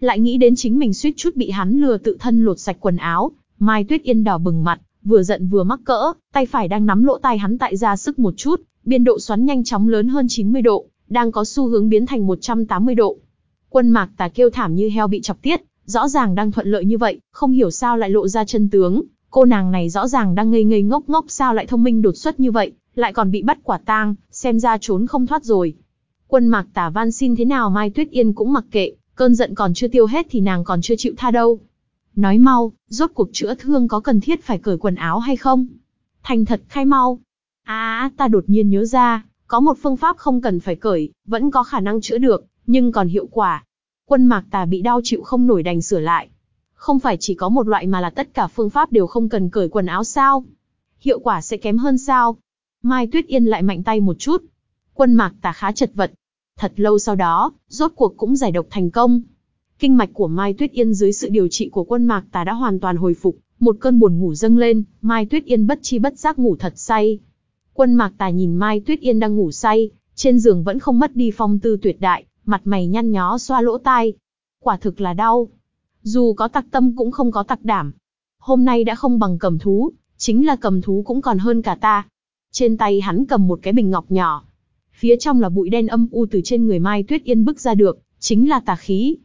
Lại nghĩ đến chính mình suýt chút bị hắn lừa tự thân lột sạch quần áo, Mai Tuyết Yên đỏ bừng mặt, vừa giận vừa mắc cỡ, tay phải đang nắm lỗ tai hắn tại ra sức một chút, biên độ xoắn nhanh chóng lớn hơn 90 độ, đang có xu hướng biến thành 180 độ. Quân mạc tà kêu thảm như heo bị chọc tiết, rõ ràng đang thuận lợi như vậy, không hiểu sao lại lộ ra chân tướng. Cô nàng này rõ ràng đang ngây ngây ngốc ngốc sao lại thông minh đột xuất như vậy, lại còn bị bắt quả tang, xem ra trốn không thoát rồi. Quân mạc tả van xin thế nào Mai Tuyết Yên cũng mặc kệ, cơn giận còn chưa tiêu hết thì nàng còn chưa chịu tha đâu. Nói mau, rốt cuộc chữa thương có cần thiết phải cởi quần áo hay không? Thành thật khai mau. À, ta đột nhiên nhớ ra, có một phương pháp không cần phải cởi, vẫn có khả năng chữa được, nhưng còn hiệu quả. Quân mạc tà bị đau chịu không nổi đành sửa lại. Không phải chỉ có một loại mà là tất cả phương pháp đều không cần cởi quần áo sao? Hiệu quả sẽ kém hơn sao? Mai Tuyết Yên lại mạnh tay một chút. Quân mạc tà khá chật vật. Thật lâu sau đó, rốt cuộc cũng giải độc thành công. Kinh mạch của Mai Tuyết Yên dưới sự điều trị của quân mạc tà đã hoàn toàn hồi phục, một cơn buồn ngủ dâng lên, Mai Tuyết Yên bất chi bất giác ngủ thật say. Quân mạc tà nhìn Mai Tuyết Yên đang ngủ say, trên giường vẫn không mất đi phong tư tuyệt đại, mặt mày nhăn nhó xoa lỗ tai. Quả thực là đau. Dù có tặc tâm cũng không có tặc đảm. Hôm nay đã không bằng cầm thú, chính là cầm thú cũng còn hơn cả ta. Trên tay hắn cầm một cái bình ngọc nhỏ phía trong là bụi đen âm u từ trên người Mai Tuyết Yên bức ra được, chính là tà khí.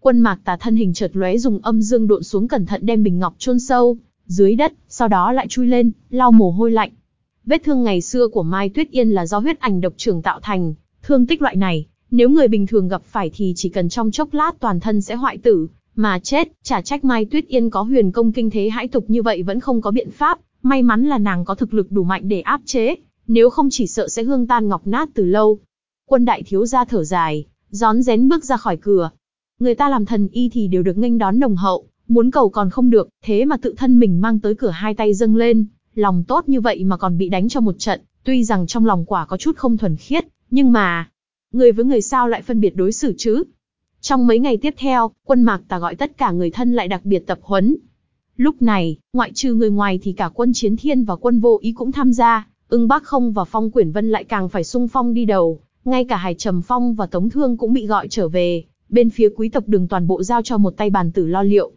Quân mạc tà thân hình chợt lóe dùng âm dương độn xuống cẩn thận đem bình ngọc chôn sâu dưới đất, sau đó lại chui lên, lau mồ hôi lạnh. Vết thương ngày xưa của Mai Tuyết Yên là do huyết ảnh độc trưởng tạo thành, thương tích loại này, nếu người bình thường gặp phải thì chỉ cần trong chốc lát toàn thân sẽ hoại tử, mà chết, chả trách Mai Tuyết Yên có huyền công kinh thế hãi tục như vậy vẫn không có biện pháp, may mắn là nàng có thực lực đủ mạnh để áp chế, nếu không chỉ sợ sẽ hương tan ngọc nát từ lâu. Quân đại thiếu gia thở dài, gión rén bước ra khỏi cửa. Người ta làm thần y thì đều được nghênh đón nồng hậu, muốn cầu còn không được, thế mà tự thân mình mang tới cửa hai tay dâng lên, lòng tốt như vậy mà còn bị đánh cho một trận, tuy rằng trong lòng quả có chút không thuần khiết, nhưng mà, người với người sao lại phân biệt đối xử chứ? Trong mấy ngày tiếp theo, quân mạc tà gọi tất cả người thân lại đặc biệt tập huấn. Lúc này, ngoại trừ người ngoài thì cả quân chiến thiên và quân vô ý cũng tham gia, ưng bác không và phong quyển vân lại càng phải sung phong đi đầu, ngay cả hải trầm phong và tống thương cũng bị gọi trở về, bên phía quý tộc đường toàn bộ giao cho một tay bàn tử lo liệu.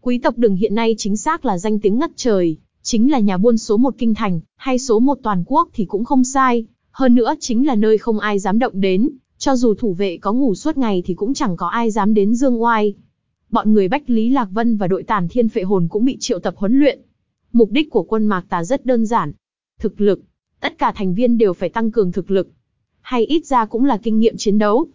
Quý tộc đường hiện nay chính xác là danh tiếng ngất trời, chính là nhà buôn số một kinh thành, hay số một toàn quốc thì cũng không sai, hơn nữa chính là nơi không ai dám động đến, cho dù thủ vệ có ngủ suốt ngày thì cũng chẳng có ai dám đến dương oai. Bọn người Bách Lý Lạc Vân và đội tàn thiên phệ hồn cũng bị triệu tập huấn luyện. Mục đích của quân Mạc Tà rất đơn giản. Thực lực. Tất cả thành viên đều phải tăng cường thực lực. Hay ít ra cũng là kinh nghiệm chiến đấu.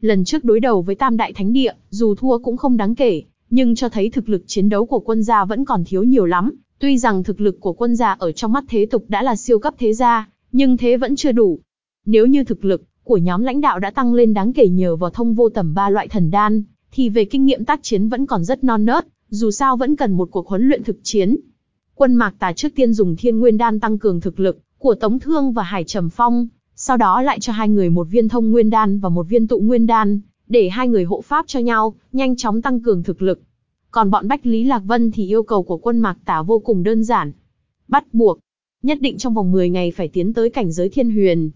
Lần trước đối đầu với Tam Đại Thánh Địa, dù thua cũng không đáng kể, nhưng cho thấy thực lực chiến đấu của quân gia vẫn còn thiếu nhiều lắm. Tuy rằng thực lực của quân gia ở trong mắt thế tục đã là siêu cấp thế gia, nhưng thế vẫn chưa đủ. Nếu như thực lực của nhóm lãnh đạo đã tăng lên đáng kể nhờ vào thông vô tầm ba loại thần đan, thì về kinh nghiệm tác chiến vẫn còn rất non nớt, dù sao vẫn cần một cuộc huấn luyện thực chiến. Quân Mạc Tà trước tiên dùng Thiên Nguyên đan tăng cường thực lực của Tống Thương và Hải Trầm Phong, sau đó lại cho hai người một viên thông nguyên đan và một viên tụ nguyên đan, để hai người hộ pháp cho nhau, nhanh chóng tăng cường thực lực. Còn bọn Bách Lý Lạc Vân thì yêu cầu của quân Mạc Tả vô cùng đơn giản. Bắt buộc, nhất định trong vòng 10 ngày phải tiến tới cảnh giới thiên huyền.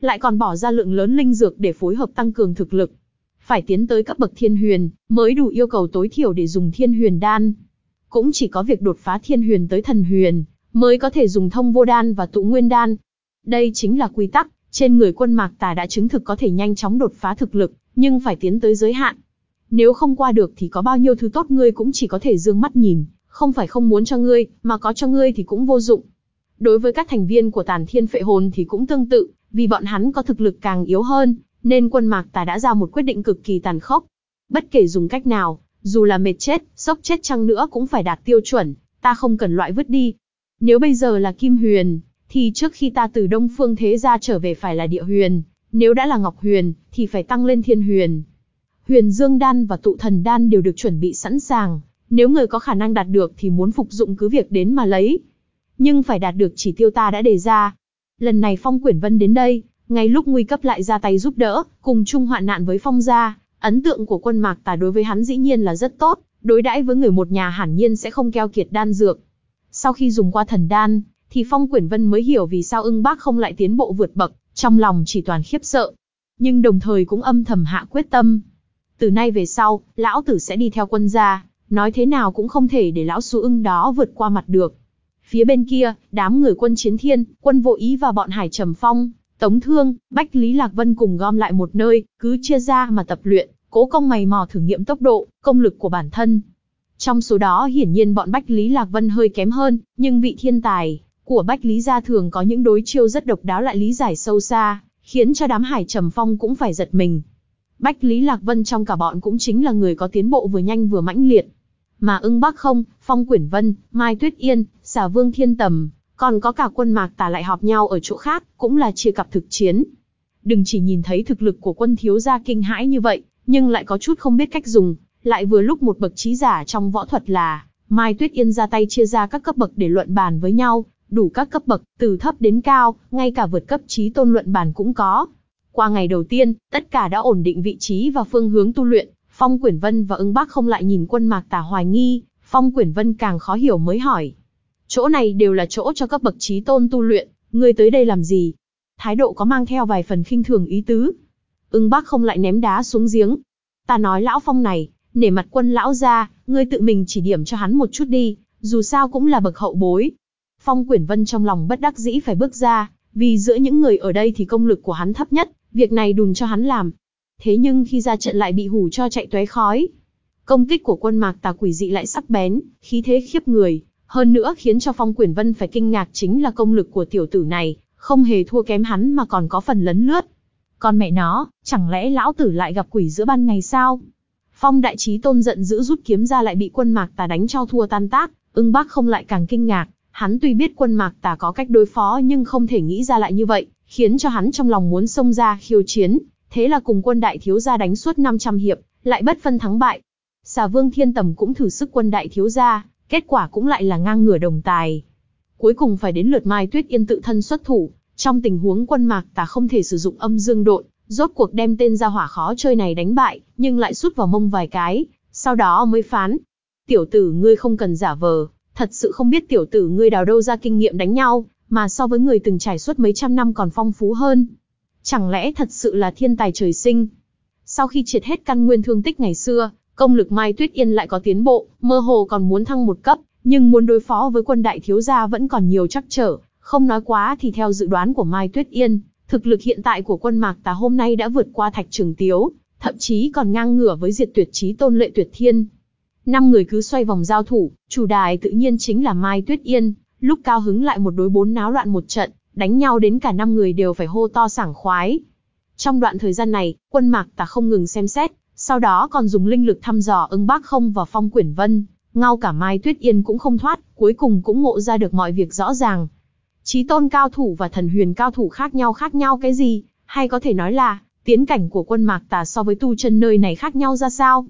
Lại còn bỏ ra lượng lớn linh dược để phối hợp tăng cường thực lực. Phải tiến tới cấp bậc thiên huyền, mới đủ yêu cầu tối thiểu để dùng thiên huyền đan. Cũng chỉ có việc đột phá thiên huyền tới thần huyền, mới có thể dùng thông vô đan và tụ nguyên đan. Đây chính là quy tắc, trên người quân mạc tà đã chứng thực có thể nhanh chóng đột phá thực lực, nhưng phải tiến tới giới hạn. Nếu không qua được thì có bao nhiêu thứ tốt ngươi cũng chỉ có thể dương mắt nhìn, không phải không muốn cho ngươi, mà có cho ngươi thì cũng vô dụng. Đối với các thành viên của tàn thiên phệ hồn thì cũng tương tự, vì bọn hắn có thực lực càng yếu hơn, nên quân mạc tà đã ra một quyết định cực kỳ tàn khốc. Bất kể dùng cách nào, dù là mệt chết, sốc chết chăng nữa cũng phải đạt tiêu chuẩn, ta không cần loại vứt đi. Nếu bây giờ là Kim Huyền, thì trước khi ta từ Đông Phương Thế Gia trở về phải là Địa Huyền, nếu đã là Ngọc Huyền, thì phải tăng lên Thiên Huyền. Huyền Dương Đan và Tụ Thần Đan đều được chuẩn bị sẵn sàng, nếu người có khả năng đạt được thì muốn phục dụng cứ việc đến mà lấy. Nhưng phải đạt được chỉ tiêu ta đã đề ra. Lần này Phong Quyển Vân đến đây, ngay lúc nguy cấp lại ra tay giúp đỡ, cùng chung hoạn nạn với Phong gia, ấn tượng của quân Mạc Tà đối với hắn dĩ nhiên là rất tốt, đối đãi với người một nhà hẳn nhiên sẽ không keo kiệt đan dược. Sau khi dùng qua thần đan, thì Phong Quyển Vân mới hiểu vì sao ưng bác không lại tiến bộ vượt bậc, trong lòng chỉ toàn khiếp sợ. Nhưng đồng thời cũng âm thầm hạ quyết tâm. Từ nay về sau, lão tử sẽ đi theo quân gia, nói thế nào cũng không thể để lão su ưng đó vượt qua mặt được. Phía bên kia, đám người quân chiến thiên, quân vô ý và bọn Hải Trầm Phong, Tống Thương, Bách Lý Lạc Vân cùng gom lại một nơi, cứ chia ra mà tập luyện, cố công mày mò thử nghiệm tốc độ, công lực của bản thân. Trong số đó hiển nhiên bọn Bách Lý Lạc Vân hơi kém hơn, nhưng vị thiên tài của Bách Lý gia thường có những đối chiêu rất độc đáo lại lý giải sâu xa, khiến cho đám Hải Trầm Phong cũng phải giật mình. Bách Lý Lạc Vân trong cả bọn cũng chính là người có tiến bộ vừa nhanh vừa mãnh liệt. Mà ưng bác không, Phong Quyển Vân, Mai Tuyết Yên, xà Vương Thiên Tầm, còn có cả quân mạc tả lại họp nhau ở chỗ khác, cũng là chia cặp thực chiến. Đừng chỉ nhìn thấy thực lực của quân thiếu gia kinh hãi như vậy, nhưng lại có chút không biết cách dùng, lại vừa lúc một bậc trí giả trong võ thuật là, Mai Tuyết Yên ra tay chia ra các cấp bậc để luận bàn với nhau, đủ các cấp bậc, từ thấp đến cao, ngay cả vượt cấp trí tôn luận bàn cũng có. Qua ngày đầu tiên, tất cả đã ổn định vị trí và phương hướng tu luyện, Phong Quyển Vân và ưng bác không lại nhìn quân mạc tả hoài nghi, Phong Quyển Vân càng khó hiểu mới hỏi. Chỗ này đều là chỗ cho các bậc trí tôn tu luyện, ngươi tới đây làm gì? Thái độ có mang theo vài phần khinh thường ý tứ. Ưng bác không lại ném đá xuống giếng. Ta nói lão Phong này, nể mặt quân lão ra, ngươi tự mình chỉ điểm cho hắn một chút đi, dù sao cũng là bậc hậu bối. Phong Quyển Vân trong lòng bất đắc dĩ phải bước ra, vì giữa những người ở đây thì công lực của hắn thấp nhất, việc này đùn cho hắn làm. Thế nhưng khi ra trận lại bị hù cho chạy tóe khói. Công kích của quân mạc tà quỷ dị lại sắc bén, khí thế khiếp người, hơn nữa khiến cho Phong Quyển Vân phải kinh ngạc chính là công lực của tiểu tử này, không hề thua kém hắn mà còn có phần lấn lướt. Còn mẹ nó, chẳng lẽ lão tử lại gặp quỷ giữa ban ngày sao? Phong đại trí tôn giận dữ rút kiếm ra lại bị quân mạc tà đánh cho thua tan tác, ưng bác không lại càng kinh ngạc, hắn tuy biết quân mạc tà có cách đối phó nhưng không thể nghĩ ra lại như vậy, khiến cho hắn trong lòng muốn xông ra khiêu chiến, thế là cùng quân đại thiếu gia đánh suốt 500 hiệp, lại bất phân thắng bại. Xà vương thiên tầm cũng thử sức quân đại thiếu gia, kết quả cũng lại là ngang ngửa đồng tài. Cuối cùng phải đến lượt Mai Tuyết Yên tự thân xuất thủ, trong tình huống quân mạc tà không thể sử dụng âm dương độn, rốt cuộc đem tên gia hỏa khó chơi này đánh bại, nhưng lại sút vào mông vài cái, sau đó mới phán. Tiểu tử ngươi không cần giả vờ, thật sự không biết tiểu tử ngươi đào đâu ra kinh nghiệm đánh nhau, mà so với người từng trải suốt mấy trăm năm còn phong phú hơn. Chẳng lẽ thật sự là thiên tài trời sinh? Sau khi triệt hết căn nguyên thương tích ngày xưa, công lực Mai Tuyết Yên lại có tiến bộ, mơ hồ còn muốn thăng một cấp, nhưng muốn đối phó với quân đại thiếu gia vẫn còn nhiều trắc trở, không nói quá thì theo dự đoán của Mai Tuyết Yên, thực lực hiện tại của quân Mạc Tà hôm nay đã vượt qua Thạch Trường Tiếu, thậm chí còn ngang ngửa với Diệt Tuyệt Chí Tôn Lệ Tuyệt Thiên. Năm người cứ xoay vòng giao thủ, chủ đài tự nhiên chính là Mai Tuyết Yên, lúc cao hứng lại một đối bốn náo loạn một trận, đánh nhau đến cả năm người đều phải hô to sảng khoái. Trong đoạn thời gian này, quân Mạc Tà không ngừng xem xét, sau đó còn dùng linh lực thăm dò ứng bác không và phong quyển vân, ngao cả Mai Tuyết Yên cũng không thoát, cuối cùng cũng ngộ ra được mọi việc rõ ràng. Chí tôn cao thủ và thần huyền cao thủ khác nhau khác nhau cái gì, hay có thể nói là, tiến cảnh của quân mạc tà so với tu chân nơi này khác nhau ra sao?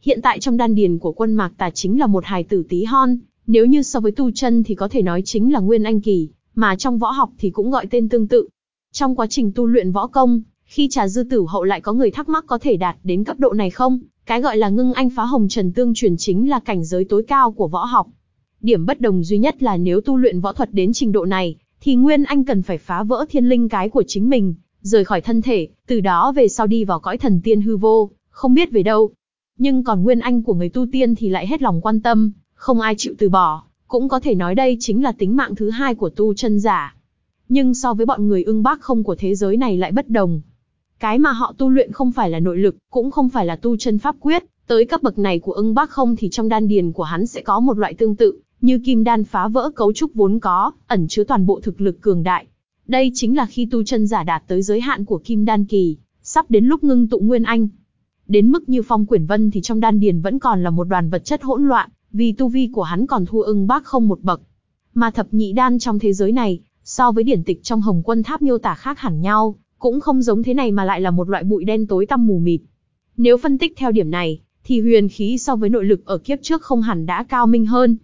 Hiện tại trong đan điền của quân mạc tà chính là một hài tử tí hon, nếu như so với tu chân thì có thể nói chính là nguyên anh kỳ, mà trong võ học thì cũng gọi tên tương tự. Trong quá trình tu luyện võ công, khi trà dư tử hậu lại có người thắc mắc có thể đạt đến cấp độ này không? Cái gọi là ngưng anh phá hồng trần tương truyền chính là cảnh giới tối cao của võ học. Điểm bất đồng duy nhất là nếu tu luyện võ thuật đến trình độ này, thì Nguyên Anh cần phải phá vỡ thiên linh cái của chính mình, rời khỏi thân thể, từ đó về sau đi vào cõi thần tiên hư vô, không biết về đâu. Nhưng còn Nguyên Anh của người tu tiên thì lại hết lòng quan tâm, không ai chịu từ bỏ, cũng có thể nói đây chính là tính mạng thứ hai của tu chân giả. Nhưng so với bọn người ưng bác không của thế giới này lại bất đồng. Cái mà họ tu luyện không phải là nội lực, cũng không phải là tu chân pháp quyết, tới cấp bậc này của ưng bác không thì trong đan điền của hắn sẽ có một loại tương tự, như kim đan phá vỡ cấu trúc vốn có, ẩn chứa toàn bộ thực lực cường đại. Đây chính là khi tu chân giả đạt tới giới hạn của kim đan kỳ, sắp đến lúc ngưng tụ nguyên anh. Đến mức như phong quyển vân thì trong đan điền vẫn còn là một đoàn vật chất hỗn loạn, vì tu vi của hắn còn thua ưng bác không một bậc. Mà thập nhị đan trong thế giới này, so với điển tịch trong hồng quân tháp miêu tả khác hẳn nhau, cũng không giống thế này mà lại là một loại bụi đen tối tăm mù mịt. Nếu phân tích theo điểm này, thì huyền khí so với nội lực ở kiếp trước không hẳn đã cao minh hơn.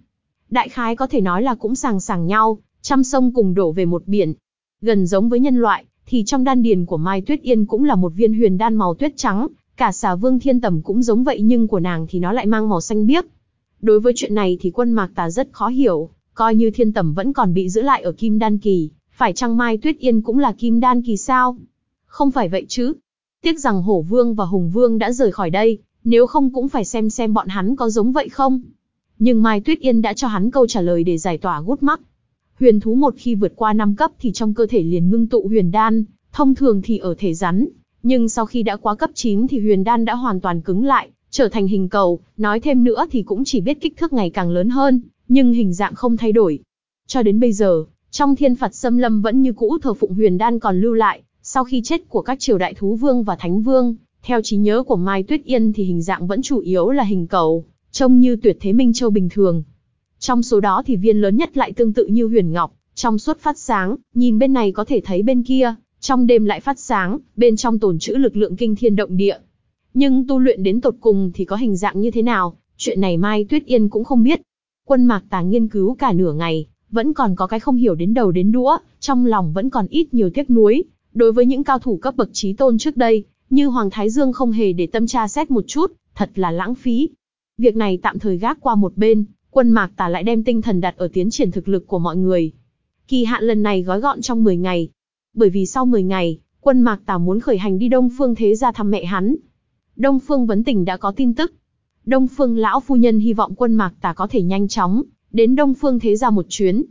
Đại khái có thể nói là cũng sàng sàng nhau, trăm sông cùng đổ về một biển. Gần giống với nhân loại, thì trong đan điền của Mai Tuyết Yên cũng là một viên huyền đan màu tuyết trắng, cả xà vương thiên tầm cũng giống vậy nhưng của nàng thì nó lại mang màu xanh biếc. Đối với chuyện này thì quân mạc tà rất khó hiểu, coi như thiên tầm vẫn còn bị giữ lại ở kim đan kỳ, phải chăng Mai Tuyết Yên cũng là kim đan kỳ sao? Không phải vậy chứ. Tiếc rằng Hổ Vương và Hùng Vương đã rời khỏi đây, nếu không cũng phải xem xem bọn hắn có giống vậy không. Nhưng Mai Tuyết Yên đã cho hắn câu trả lời để giải tỏa gút mắc. Huyền thú một khi vượt qua 5 cấp thì trong cơ thể liền ngưng tụ huyền đan, thông thường thì ở thể rắn, nhưng sau khi đã quá cấp 9 thì huyền đan đã hoàn toàn cứng lại, trở thành hình cầu, nói thêm nữa thì cũng chỉ biết kích thước ngày càng lớn hơn, nhưng hình dạng không thay đổi. Cho đến bây giờ, trong thiên phạt xâm lâm vẫn như cũ thờ phụng huyền đan còn lưu lại, sau khi chết của các triều đại thú vương và thánh vương, theo trí nhớ của Mai Tuyết Yên thì hình dạng vẫn chủ yếu là hình cầu, trông như tuyệt thế minh châu bình thường. Trong số đó thì viên lớn nhất lại tương tự như huyền ngọc, trong suốt phát sáng, nhìn bên này có thể thấy bên kia, trong đêm lại phát sáng, bên trong tồn trữ lực lượng kinh thiên động địa. Nhưng tu luyện đến tột cùng thì có hình dạng như thế nào, chuyện này Mai Tuyết Yên cũng không biết. Quân Mạc Tà nghiên cứu cả nửa ngày, vẫn còn có cái không hiểu đến đầu đến đũa, trong lòng vẫn còn ít nhiều tiếc nuối. Đối với những cao thủ cấp bậc trí tôn trước đây, như Hoàng Thái Dương không hề để tâm tra xét một chút, thật là lãng phí. Việc này tạm thời gác qua một bên, quân mạc tà lại đem tinh thần đặt ở tiến triển thực lực của mọi người. Kỳ hạn lần này gói gọn trong 10 ngày. Bởi vì sau 10 ngày, quân mạc tà muốn khởi hành đi Đông Phương Thế ra thăm mẹ hắn. Đông Phương Vấn Tình đã có tin tức. Đông Phương Lão Phu Nhân hy vọng quân mạc tà có thể nhanh chóng, đến Đông Phương Thế ra một chuyến.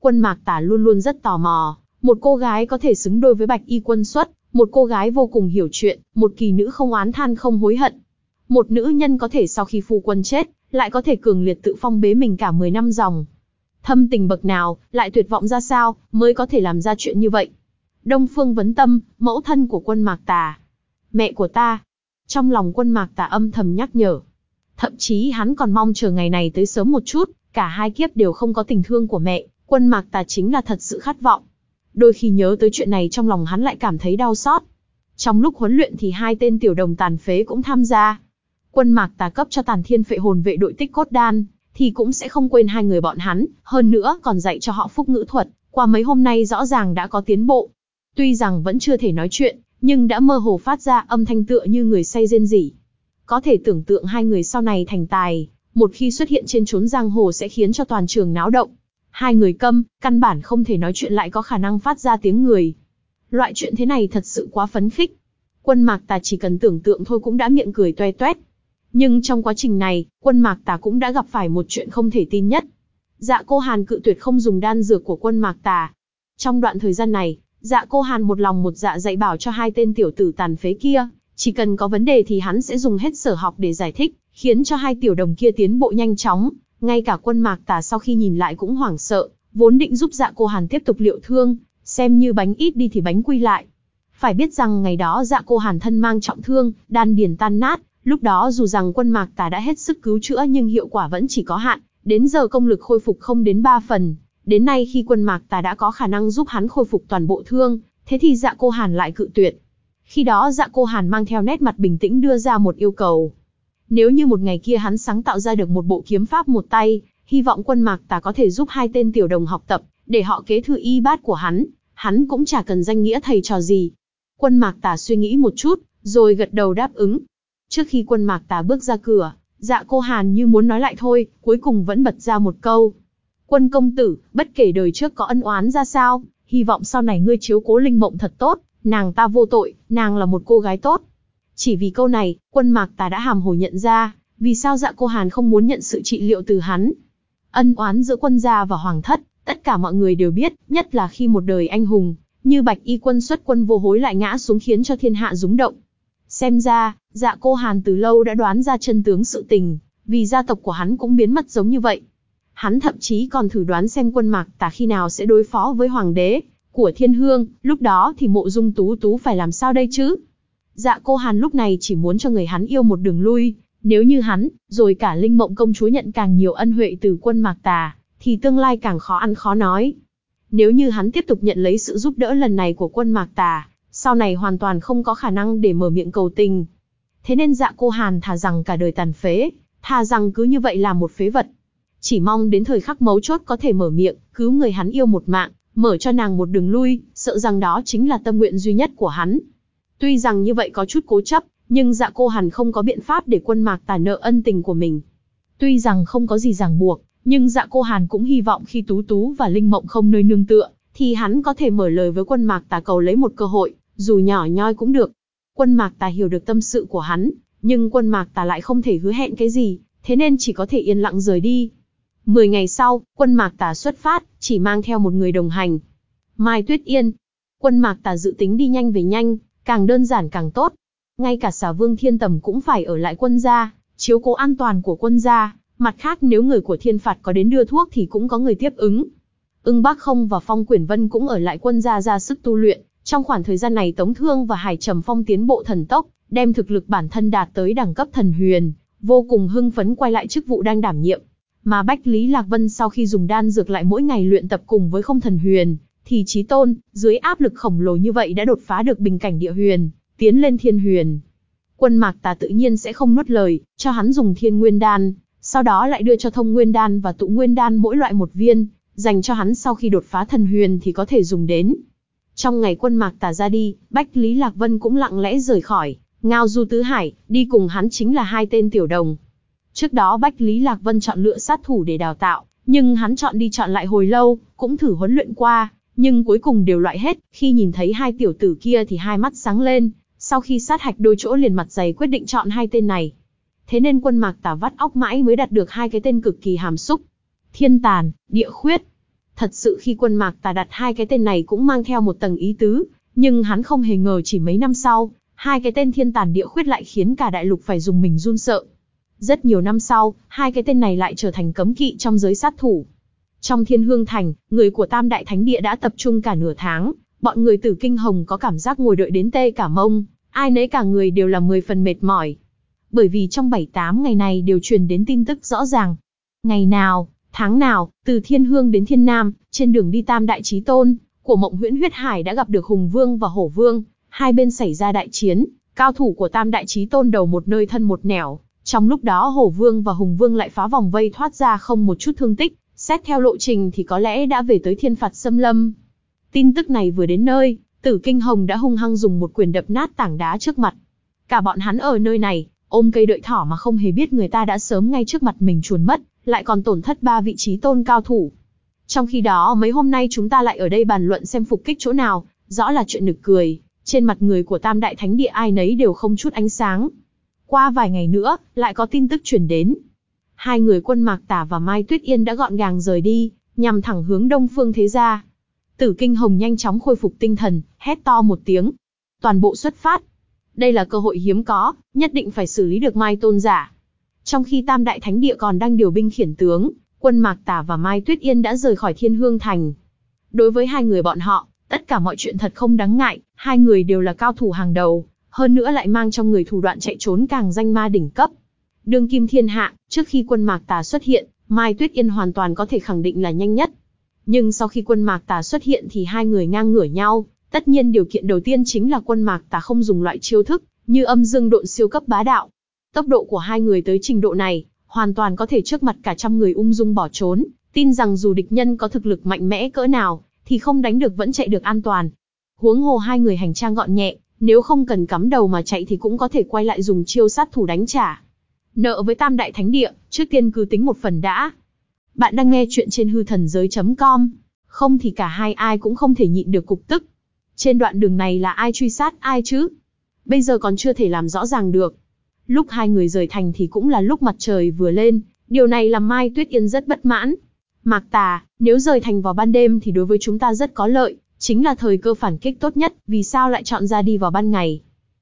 Quân mạc tà luôn luôn rất tò mò, Một cô gái có thể xứng đôi với bạch y quân xuất, một cô gái vô cùng hiểu chuyện, một kỳ nữ không oán than không hối hận. Một nữ nhân có thể sau khi phu quân chết, lại có thể cường liệt tự phong bế mình cả 10 năm dòng. Thâm tình bậc nào, lại tuyệt vọng ra sao, mới có thể làm ra chuyện như vậy. Đông Phương Vấn Tâm, mẫu thân của quân Mạc Tà. Mẹ của ta. Trong lòng quân Mạc Tà âm thầm nhắc nhở. Thậm chí hắn còn mong chờ ngày này tới sớm một chút, cả hai kiếp đều không có tình thương của mẹ, quân Mạc Tà chính là thật sự khát vọng. Đôi khi nhớ tới chuyện này trong lòng hắn lại cảm thấy đau xót. Trong lúc huấn luyện thì hai tên tiểu đồng tàn phế cũng tham gia. Quân Mạc Tà cấp cho Tàn Thiên Phệ Hồn vệ đội tích cốt đan, thì cũng sẽ không quên hai người bọn hắn, hơn nữa còn dạy cho họ phúc ngữ thuật, qua mấy hôm nay rõ ràng đã có tiến bộ. Tuy rằng vẫn chưa thể nói chuyện, nhưng đã mơ hồ phát ra âm thanh tựa như người say rên rỉ. Có thể tưởng tượng hai người sau này thành tài, một khi xuất hiện trên chốn giang hồ sẽ khiến cho toàn trường náo động. Hai người câm, căn bản không thể nói chuyện lại có khả năng phát ra tiếng người. Loại chuyện thế này thật sự quá phấn khích. Quân mạc tà chỉ cần tưởng tượng thôi cũng đã miệng cười toe toét. Nhưng trong quá trình này, quân mạc tà cũng đã gặp phải một chuyện không thể tin nhất. Dạ cô Hàn cự tuyệt không dùng đan dược của quân mạc tà. Trong đoạn thời gian này, dạ cô Hàn một lòng một dạ dạy bảo cho hai tên tiểu tử tàn phế kia, chỉ cần có vấn đề thì hắn sẽ dùng hết sở học để giải thích, khiến cho hai tiểu đồng kia tiến bộ nhanh chóng. Ngay cả quân mạc tà sau khi nhìn lại cũng hoảng sợ, vốn định giúp dạ cô Hàn tiếp tục liệu thương, xem như bánh ít đi thì bánh quy lại. Phải biết rằng ngày đó dạ cô Hàn thân mang trọng thương, đan điền tan nát, Lúc đó dù rằng quân mạc tà đã hết sức cứu chữa nhưng hiệu quả vẫn chỉ có hạn, đến giờ công lực khôi phục không đến 3 phần. Đến nay khi quân mạc tà đã có khả năng giúp hắn khôi phục toàn bộ thương, thế thì dạ cô Hàn lại cự tuyệt. Khi đó dạ cô Hàn mang theo nét mặt bình tĩnh đưa ra một yêu cầu. Nếu như một ngày kia hắn sáng tạo ra được một bộ kiếm pháp một tay, hy vọng quân mạc tà có thể giúp hai tên tiểu đồng học tập, để họ kế thừa y bát của hắn, hắn cũng chả cần danh nghĩa thầy trò gì. Quân mạc tà suy nghĩ một chút, rồi gật đầu đáp ứng, Trước khi quân mạc tà bước ra cửa, dạ cô Hàn như muốn nói lại thôi, cuối cùng vẫn bật ra một câu. Quân công tử, bất kể đời trước có ân oán ra sao, hy vọng sau này ngươi chiếu cố linh mộng thật tốt, nàng ta vô tội, nàng là một cô gái tốt. Chỉ vì câu này, quân mạc tà đã hàm hồ nhận ra, vì sao dạ cô Hàn không muốn nhận sự trị liệu từ hắn. Ân oán giữa quân gia và hoàng thất, tất cả mọi người đều biết, nhất là khi một đời anh hùng, như bạch y quân xuất quân vô hối lại ngã xuống khiến cho thiên hạ rúng động. Xem ra, dạ cô Hàn từ lâu đã đoán ra chân tướng sự tình, vì gia tộc của hắn cũng biến mất giống như vậy. Hắn thậm chí còn thử đoán xem quân mạc tà khi nào sẽ đối phó với hoàng đế của thiên hương, lúc đó thì mộ dung tú tú phải làm sao đây chứ? Dạ cô Hàn lúc này chỉ muốn cho người hắn yêu một đường lui, nếu như hắn, rồi cả linh mộng công chúa nhận càng nhiều ân huệ từ quân mạc tà, thì tương lai càng khó ăn khó nói. Nếu như hắn tiếp tục nhận lấy sự giúp đỡ lần này của quân mạc tà, sau này hoàn toàn không có khả năng để mở miệng cầu tình. Thế nên dạ cô Hàn thà rằng cả đời tàn phế, thà rằng cứ như vậy là một phế vật. Chỉ mong đến thời khắc mấu chốt có thể mở miệng, cứu người hắn yêu một mạng, mở cho nàng một đường lui, sợ rằng đó chính là tâm nguyện duy nhất của hắn. Tuy rằng như vậy có chút cố chấp, nhưng dạ cô Hàn không có biện pháp để quân mạc tà nợ ân tình của mình. Tuy rằng không có gì ràng buộc, nhưng dạ cô Hàn cũng hy vọng khi Tú Tú và Linh Mộng không nơi nương tựa, thì hắn có thể mở lời với quân mạc tà cầu lấy một cơ hội, dù nhỏ nhoi cũng được. Quân Mạc Tà hiểu được tâm sự của hắn, nhưng quân Mạc Tà lại không thể hứa hẹn cái gì, thế nên chỉ có thể yên lặng rời đi. Mười ngày sau, quân Mạc Tà xuất phát, chỉ mang theo một người đồng hành. Mai Tuyết Yên. Quân Mạc Tà dự tính đi nhanh về nhanh, càng đơn giản càng tốt. Ngay cả xà vương thiên tầm cũng phải ở lại quân gia, chiếu cố an toàn của quân gia. Mặt khác nếu người của thiên phạt có đến đưa thuốc thì cũng có người tiếp ứng. Ưng Bác Không và Phong Quyển Vân cũng ở lại quân gia ra sức tu luyện. Trong khoảng thời gian này Tống Thương và Hải Trầm Phong tiến bộ thần tốc, đem thực lực bản thân đạt tới đẳng cấp thần huyền, vô cùng hưng phấn quay lại chức vụ đang đảm nhiệm. Mà Bách Lý Lạc Vân sau khi dùng đan dược lại mỗi ngày luyện tập cùng với không thần huyền, thì trí tôn, dưới áp lực khổng lồ như vậy đã đột phá được bình cảnh địa huyền, tiến lên thiên huyền. Quân Mạc Tà tự nhiên sẽ không nuốt lời, cho hắn dùng thiên nguyên đan, sau đó lại đưa cho thông nguyên đan và tụ nguyên đan mỗi loại một viên, dành cho hắn sau khi đột phá thần huyền thì có thể dùng đến. Trong ngày quân mạc tà ra đi, Bách Lý Lạc Vân cũng lặng lẽ rời khỏi, Ngao Du Tứ Hải, đi cùng hắn chính là hai tên tiểu đồng. Trước đó Bách Lý Lạc Vân chọn lựa sát thủ để đào tạo, nhưng hắn chọn đi chọn lại hồi lâu, cũng thử huấn luyện qua, nhưng cuối cùng đều loại hết, khi nhìn thấy hai tiểu tử kia thì hai mắt sáng lên, sau khi sát hạch đôi chỗ liền mặt dày quyết định chọn hai tên này. Thế nên quân mạc tà vắt óc mãi mới đạt được hai cái tên cực kỳ hàm xúc. Thiên tàn, địa khuyết. Thật sự khi quân mạc tà đặt hai cái tên này cũng mang theo một tầng ý tứ, nhưng hắn không hề ngờ chỉ mấy năm sau, hai cái tên thiên tàn địa khuyết lại khiến cả đại lục phải dùng mình run sợ. Rất nhiều năm sau, hai cái tên này lại trở thành cấm kỵ trong giới sát thủ. Trong thiên hương thành, người của Tam Đại Thánh Địa đã tập trung cả nửa tháng, bọn người tử kinh hồng có cảm giác ngồi đợi đến tê cả mông, ai nấy cả người đều là mười phần mệt mỏi. Bởi vì trong 7-8 ngày này đều truyền đến tin tức rõ ràng. Ngày nào, tháng nào, từ Thiên Hương đến Thiên Nam, trên đường đi Tam Đại Chí Tôn, của Mộng Huyễn Huyết Hải đã gặp được Hùng Vương và Hổ Vương, hai bên xảy ra đại chiến, cao thủ của Tam Đại Chí Tôn đầu một nơi thân một nẻo. Trong lúc đó Hổ Vương và Hùng Vương lại phá vòng vây thoát ra không một chút thương tích, xét theo lộ trình thì có lẽ đã về tới thiên phạt xâm lâm. Tin tức này vừa đến nơi, Tử Kinh Hồng đã hung hăng dùng một quyền đập nát tảng đá trước mặt. Cả bọn hắn ở nơi này, ôm cây đợi thỏ mà không hề biết người ta đã sớm ngay trước mặt mình chuồn mất, lại còn tổn thất ba vị trí tôn cao thủ. Trong khi đó mấy hôm nay chúng ta lại ở đây bàn luận xem phục kích chỗ nào, rõ là chuyện nực cười, trên mặt người của Tam Đại Thánh Địa ai nấy đều không chút ánh sáng. Qua vài ngày nữa, lại có tin tức truyền đến. Hai người quân Mạc Tả và Mai Tuyết Yên đã gọn gàng rời đi, nhằm thẳng hướng Đông Phương Thế Gia. Tử Kinh Hồng nhanh chóng khôi phục tinh thần, hét to một tiếng. Toàn bộ xuất phát. Đây là cơ hội hiếm có, nhất định phải xử lý được Mai Tôn giả. Trong khi Tam Đại Thánh Địa còn đang điều binh khiển tướng, quân Mạc Tả và Mai Tuyết Yên đã rời khỏi Thiên Hương Thành. Đối với hai người bọn họ, tất cả mọi chuyện thật không đáng ngại, hai người đều là cao thủ hàng đầu, hơn nữa lại mang trong người thủ đoạn chạy trốn càng danh ma đỉnh cấp. Đường kim thiên hạ, trước khi quân Mạc Tà xuất hiện, Mai Tuyết Yên hoàn toàn có thể khẳng định là nhanh nhất. Nhưng sau khi quân Mạc Tà xuất hiện thì hai người ngang ngửa nhau, tất nhiên điều kiện đầu tiên chính là quân Mạc Tà không dùng loại chiêu thức, như âm dương độn siêu cấp bá đạo. Tốc độ của hai người tới trình độ này, hoàn toàn có thể trước mặt cả trăm người ung dung bỏ trốn, tin rằng dù địch nhân có thực lực mạnh mẽ cỡ nào, thì không đánh được vẫn chạy được an toàn. Huống hồ hai người hành trang gọn nhẹ, nếu không cần cắm đầu mà chạy thì cũng có thể quay lại dùng chiêu sát thủ đánh trả. Nợ với Tam Đại Thánh Địa, trước tiên cứ tính một phần đã. Bạn đang nghe chuyện trên hư thần giới.com. Không thì cả hai ai cũng không thể nhịn được cục tức. Trên đoạn đường này là ai truy sát ai chứ? Bây giờ còn chưa thể làm rõ ràng được. Lúc hai người rời thành thì cũng là lúc mặt trời vừa lên, điều này làm Mai Tuyết Yên rất bất mãn. Mạc Tà, nếu rời thành vào ban đêm thì đối với chúng ta rất có lợi, chính là thời cơ phản kích tốt nhất, vì sao lại chọn ra đi vào ban ngày?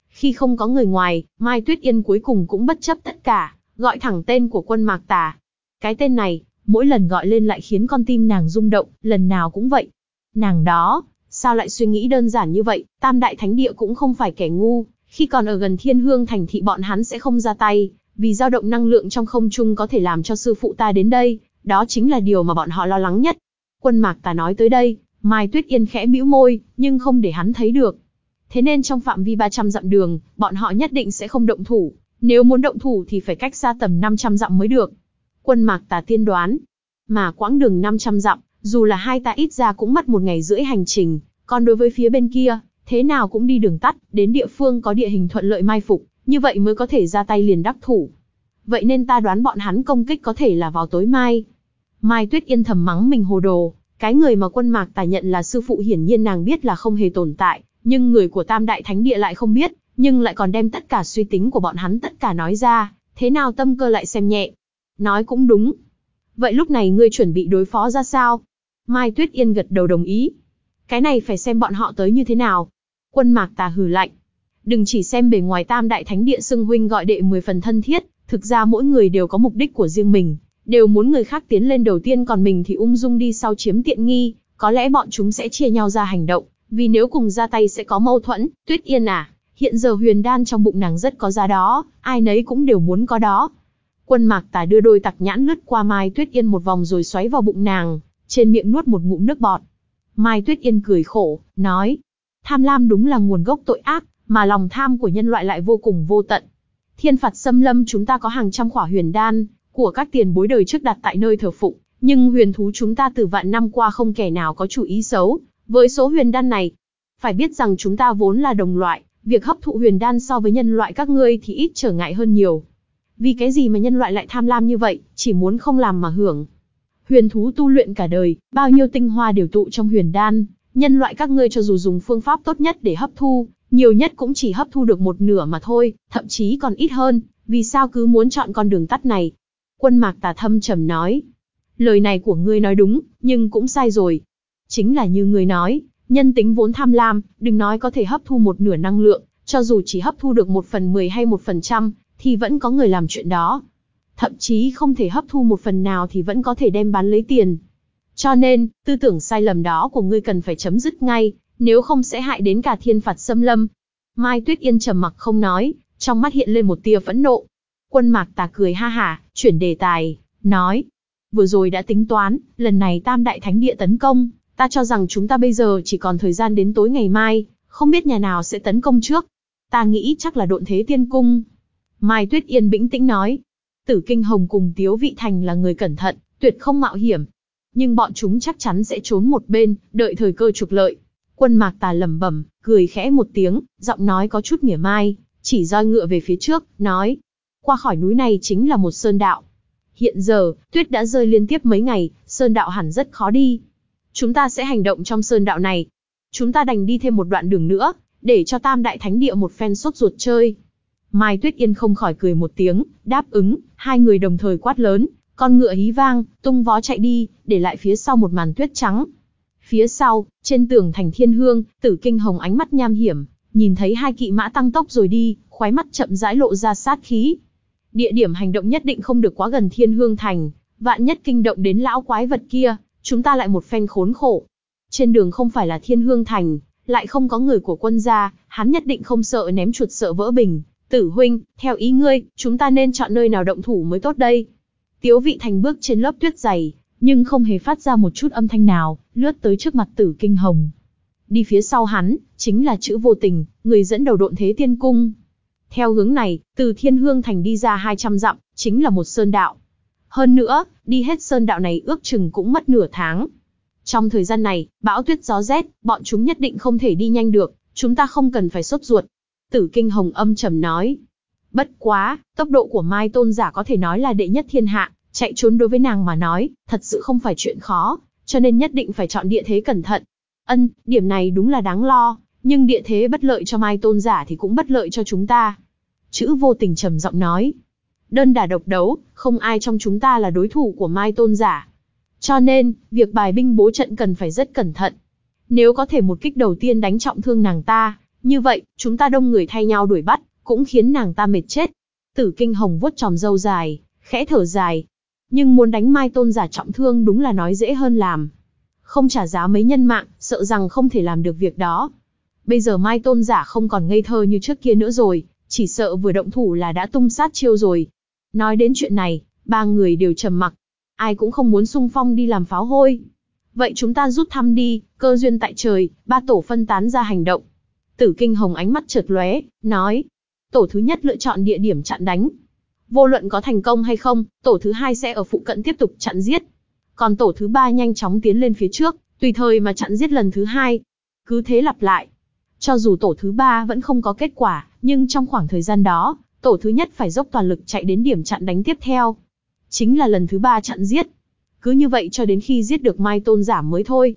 Khi không có người ngoài, Mai Tuyết Yên cuối cùng cũng bất chấp tất cả, gọi thẳng tên của quân Mạc Tà. Cái tên này, mỗi lần gọi lên lại khiến con tim nàng rung động, lần nào cũng vậy. Nàng đó, sao lại suy nghĩ đơn giản như vậy, Tam Đại Thánh Địa cũng không phải kẻ ngu, khi còn ở gần Thiên Hương thành thị bọn hắn sẽ không ra tay, vì dao động năng lượng trong không trung có thể làm cho sư phụ ta đến đây, đó chính là điều mà bọn họ lo lắng nhất. Quân Mạc ta nói tới đây, Mai Tuyết Yên khẽ bĩu môi, nhưng không để hắn thấy được. Thế nên trong phạm vi 300 dặm đường, bọn họ nhất định sẽ không động thủ. Nếu muốn động thủ thì phải cách xa tầm 500 dặm mới được. Quân Mạc Tà tiên đoán. Mà quãng đường 500 dặm, dù là hai ta ít ra cũng mất một ngày rưỡi hành trình. Còn đối với phía bên kia, thế nào cũng đi đường tắt, đến địa phương có địa hình thuận lợi mai phục, như vậy mới có thể ra tay liền đắc thủ. Vậy nên ta đoán bọn hắn công kích có thể là vào tối mai. Mai Tuyết Yên thầm mắng mình hồ đồ, cái người mà quân mạc tài nhận là sư phụ hiển nhiên nàng biết là không hề tồn tại, nhưng người của Tam Đại Thánh Địa lại không biết, nhưng lại còn đem tất cả suy tính của bọn hắn tất cả nói ra, thế nào tâm cơ lại xem nhẹ. Nói cũng đúng. Vậy lúc này ngươi chuẩn bị đối phó ra sao? Mai Tuyết Yên gật đầu đồng ý. Cái này phải xem bọn họ tới như thế nào. Quân mạc tà hừ lạnh. Đừng chỉ xem bề ngoài Tam Đại Thánh Địa xưng huynh gọi đệ mười phần thân thiết, thực ra mỗi người đều có mục đích của riêng mình, đều muốn người khác tiến lên đầu tiên còn mình thì ung dung đi sau chiếm tiện nghi, có lẽ bọn chúng sẽ chia nhau ra hành động, vì nếu cùng ra tay sẽ có mâu thuẫn, Tuyết Yên à, hiện giờ huyền đan trong bụng nàng rất có giá đó, ai nấy cũng đều muốn có đó. Quân Mạc Tà đưa đôi tặc nhãn lướt qua Mai Tuyết Yên một vòng rồi xoáy vào bụng nàng, trên miệng nuốt một ngụm nước bọt. Mai Tuyết Yên cười khổ, nói, tham lam đúng là nguồn gốc tội ác, mà lòng tham của nhân loại lại vô cùng vô tận. Thiên phạt xâm lâm chúng ta có hàng trăm khỏa huyền đan, của các tiền bối đời trước đặt tại nơi thờ phụng, nhưng huyền thú chúng ta từ vạn năm qua không kẻ nào có chủ ý xấu, với số huyền đan này. Phải biết rằng chúng ta vốn là đồng loại, việc hấp thụ huyền đan so với nhân loại các ngươi thì ít trở ngại hơn nhiều. Vì cái gì mà nhân loại lại tham lam như vậy, chỉ muốn không làm mà hưởng. Huyền thú tu luyện cả đời, bao nhiêu tinh hoa đều tụ trong huyền đan, nhân loại các ngươi cho dù dùng phương pháp tốt nhất để hấp thu, nhiều nhất cũng chỉ hấp thu được một nửa mà thôi, thậm chí còn ít hơn, vì sao cứ muốn chọn con đường tắt này? Quân mạc tà thâm trầm nói. Lời này của ngươi nói đúng, nhưng cũng sai rồi. Chính là như ngươi nói, nhân tính vốn tham lam, đừng nói có thể hấp thu một nửa năng lượng, cho dù chỉ hấp thu được một phần mười hay một phần trăm, thì vẫn có người làm chuyện đó. Thậm chí không thể hấp thu một phần nào thì vẫn có thể đem bán lấy tiền. Cho nên, tư tưởng sai lầm đó của ngươi cần phải chấm dứt ngay, nếu không sẽ hại đến cả thiên phạt xâm lâm. Mai Tuyết Yên trầm mặc không nói, trong mắt hiện lên một tia phẫn nộ. Quân mạc tà cười ha hả, chuyển đề tài, nói. Vừa rồi đã tính toán, lần này tam đại thánh địa tấn công, ta cho rằng chúng ta bây giờ chỉ còn thời gian đến tối ngày mai, không biết nhà nào sẽ tấn công trước. Ta nghĩ chắc là độn thế tiên cung. Mai Tuyết Yên bĩnh tĩnh nói. Tử Kinh Hồng cùng Tiếu Vị Thành là người cẩn thận, tuyệt không mạo hiểm. Nhưng bọn chúng chắc chắn sẽ trốn một bên, đợi thời cơ trục lợi. Quân mạc tà lẩm bẩm, cười khẽ một tiếng, giọng nói có chút mỉa mai, chỉ roi ngựa về phía trước, nói. Qua khỏi núi này chính là một sơn đạo. Hiện giờ, tuyết đã rơi liên tiếp mấy ngày, sơn đạo hẳn rất khó đi. Chúng ta sẽ hành động trong sơn đạo này. Chúng ta đành đi thêm một đoạn đường nữa, để cho tam đại thánh địa một phen sốt ruột chơi. Mai Tuyết Yên không khỏi cười một tiếng, đáp ứng, hai người đồng thời quát lớn, con ngựa hí vang, tung vó chạy đi, để lại phía sau một màn tuyết trắng. Phía sau, trên tường thành thiên hương, tử kinh hồng ánh mắt nham hiểm, nhìn thấy hai kỵ mã tăng tốc rồi đi, khoái mắt chậm rãi lộ ra sát khí. Địa điểm hành động nhất định không được quá gần thiên hương thành, vạn nhất kinh động đến lão quái vật kia, chúng ta lại một phen khốn khổ. Trên đường không phải là thiên hương thành, lại không có người của quân gia, hắn nhất định không sợ ném chuột sợ vỡ bình. Tử huynh, theo ý ngươi, chúng ta nên chọn nơi nào động thủ mới tốt đây? Tiếu vị thành bước trên lớp tuyết dày, nhưng không hề phát ra một chút âm thanh nào, lướt tới trước mặt tử kinh hồng. Đi phía sau hắn, chính là chữ vô tình, người dẫn đầu độn thế tiên cung. Theo hướng này, từ thiên hương thành đi ra 200 dặm, chính là một sơn đạo. Hơn nữa, đi hết sơn đạo này ước chừng cũng mất nửa tháng. Trong thời gian này, bão tuyết gió rét, bọn chúng nhất định không thể đi nhanh được, chúng ta không cần phải sốt ruột. Tử Kinh Hồng âm trầm nói. Bất quá, tốc độ của Mai Tôn giả có thể nói là đệ nhất thiên hạ, chạy trốn đối với nàng mà nói, thật sự không phải chuyện khó, cho nên nhất định phải chọn địa thế cẩn thận. Ân, điểm này đúng là đáng lo, nhưng địa thế bất lợi cho Mai Tôn giả thì cũng bất lợi cho chúng ta. Chữ vô tình trầm giọng nói. Đơn đả độc đấu, không ai trong chúng ta là đối thủ của Mai Tôn giả. Cho nên, việc bài binh bố trận cần phải rất cẩn thận. Nếu có thể một kích đầu tiên đánh trọng thương nàng ta, như vậy, chúng ta đông người thay nhau đuổi bắt, cũng khiến nàng ta mệt chết. Tử Kinh Hồng vuốt tròm râu dài, khẽ thở dài. Nhưng muốn đánh Mai Tôn giả trọng thương đúng là nói dễ hơn làm. Không trả giá mấy nhân mạng, sợ rằng không thể làm được việc đó. Bây giờ Mai Tôn giả không còn ngây thơ như trước kia nữa rồi, chỉ sợ vừa động thủ là đã tung sát chiêu rồi. Nói đến chuyện này, ba người đều trầm mặc. Ai cũng không muốn sung phong đi làm pháo hôi. Vậy chúng ta rút thăm đi, cơ duyên tại trời, ba tổ phân tán ra hành động. Tử Kinh Hồng ánh mắt chợt lóe, nói. Tổ thứ nhất lựa chọn địa điểm chặn đánh. Vô luận có thành công hay không, tổ thứ hai sẽ ở phụ cận tiếp tục chặn giết. Còn tổ thứ ba nhanh chóng tiến lên phía trước, tùy thời mà chặn giết lần thứ hai. Cứ thế lặp lại. Cho dù tổ thứ ba vẫn không có kết quả, nhưng trong khoảng thời gian đó, tổ thứ nhất phải dốc toàn lực chạy đến điểm chặn đánh tiếp theo. Chính là lần thứ ba chặn giết. Cứ như vậy cho đến khi giết được Mai Tôn giả mới thôi.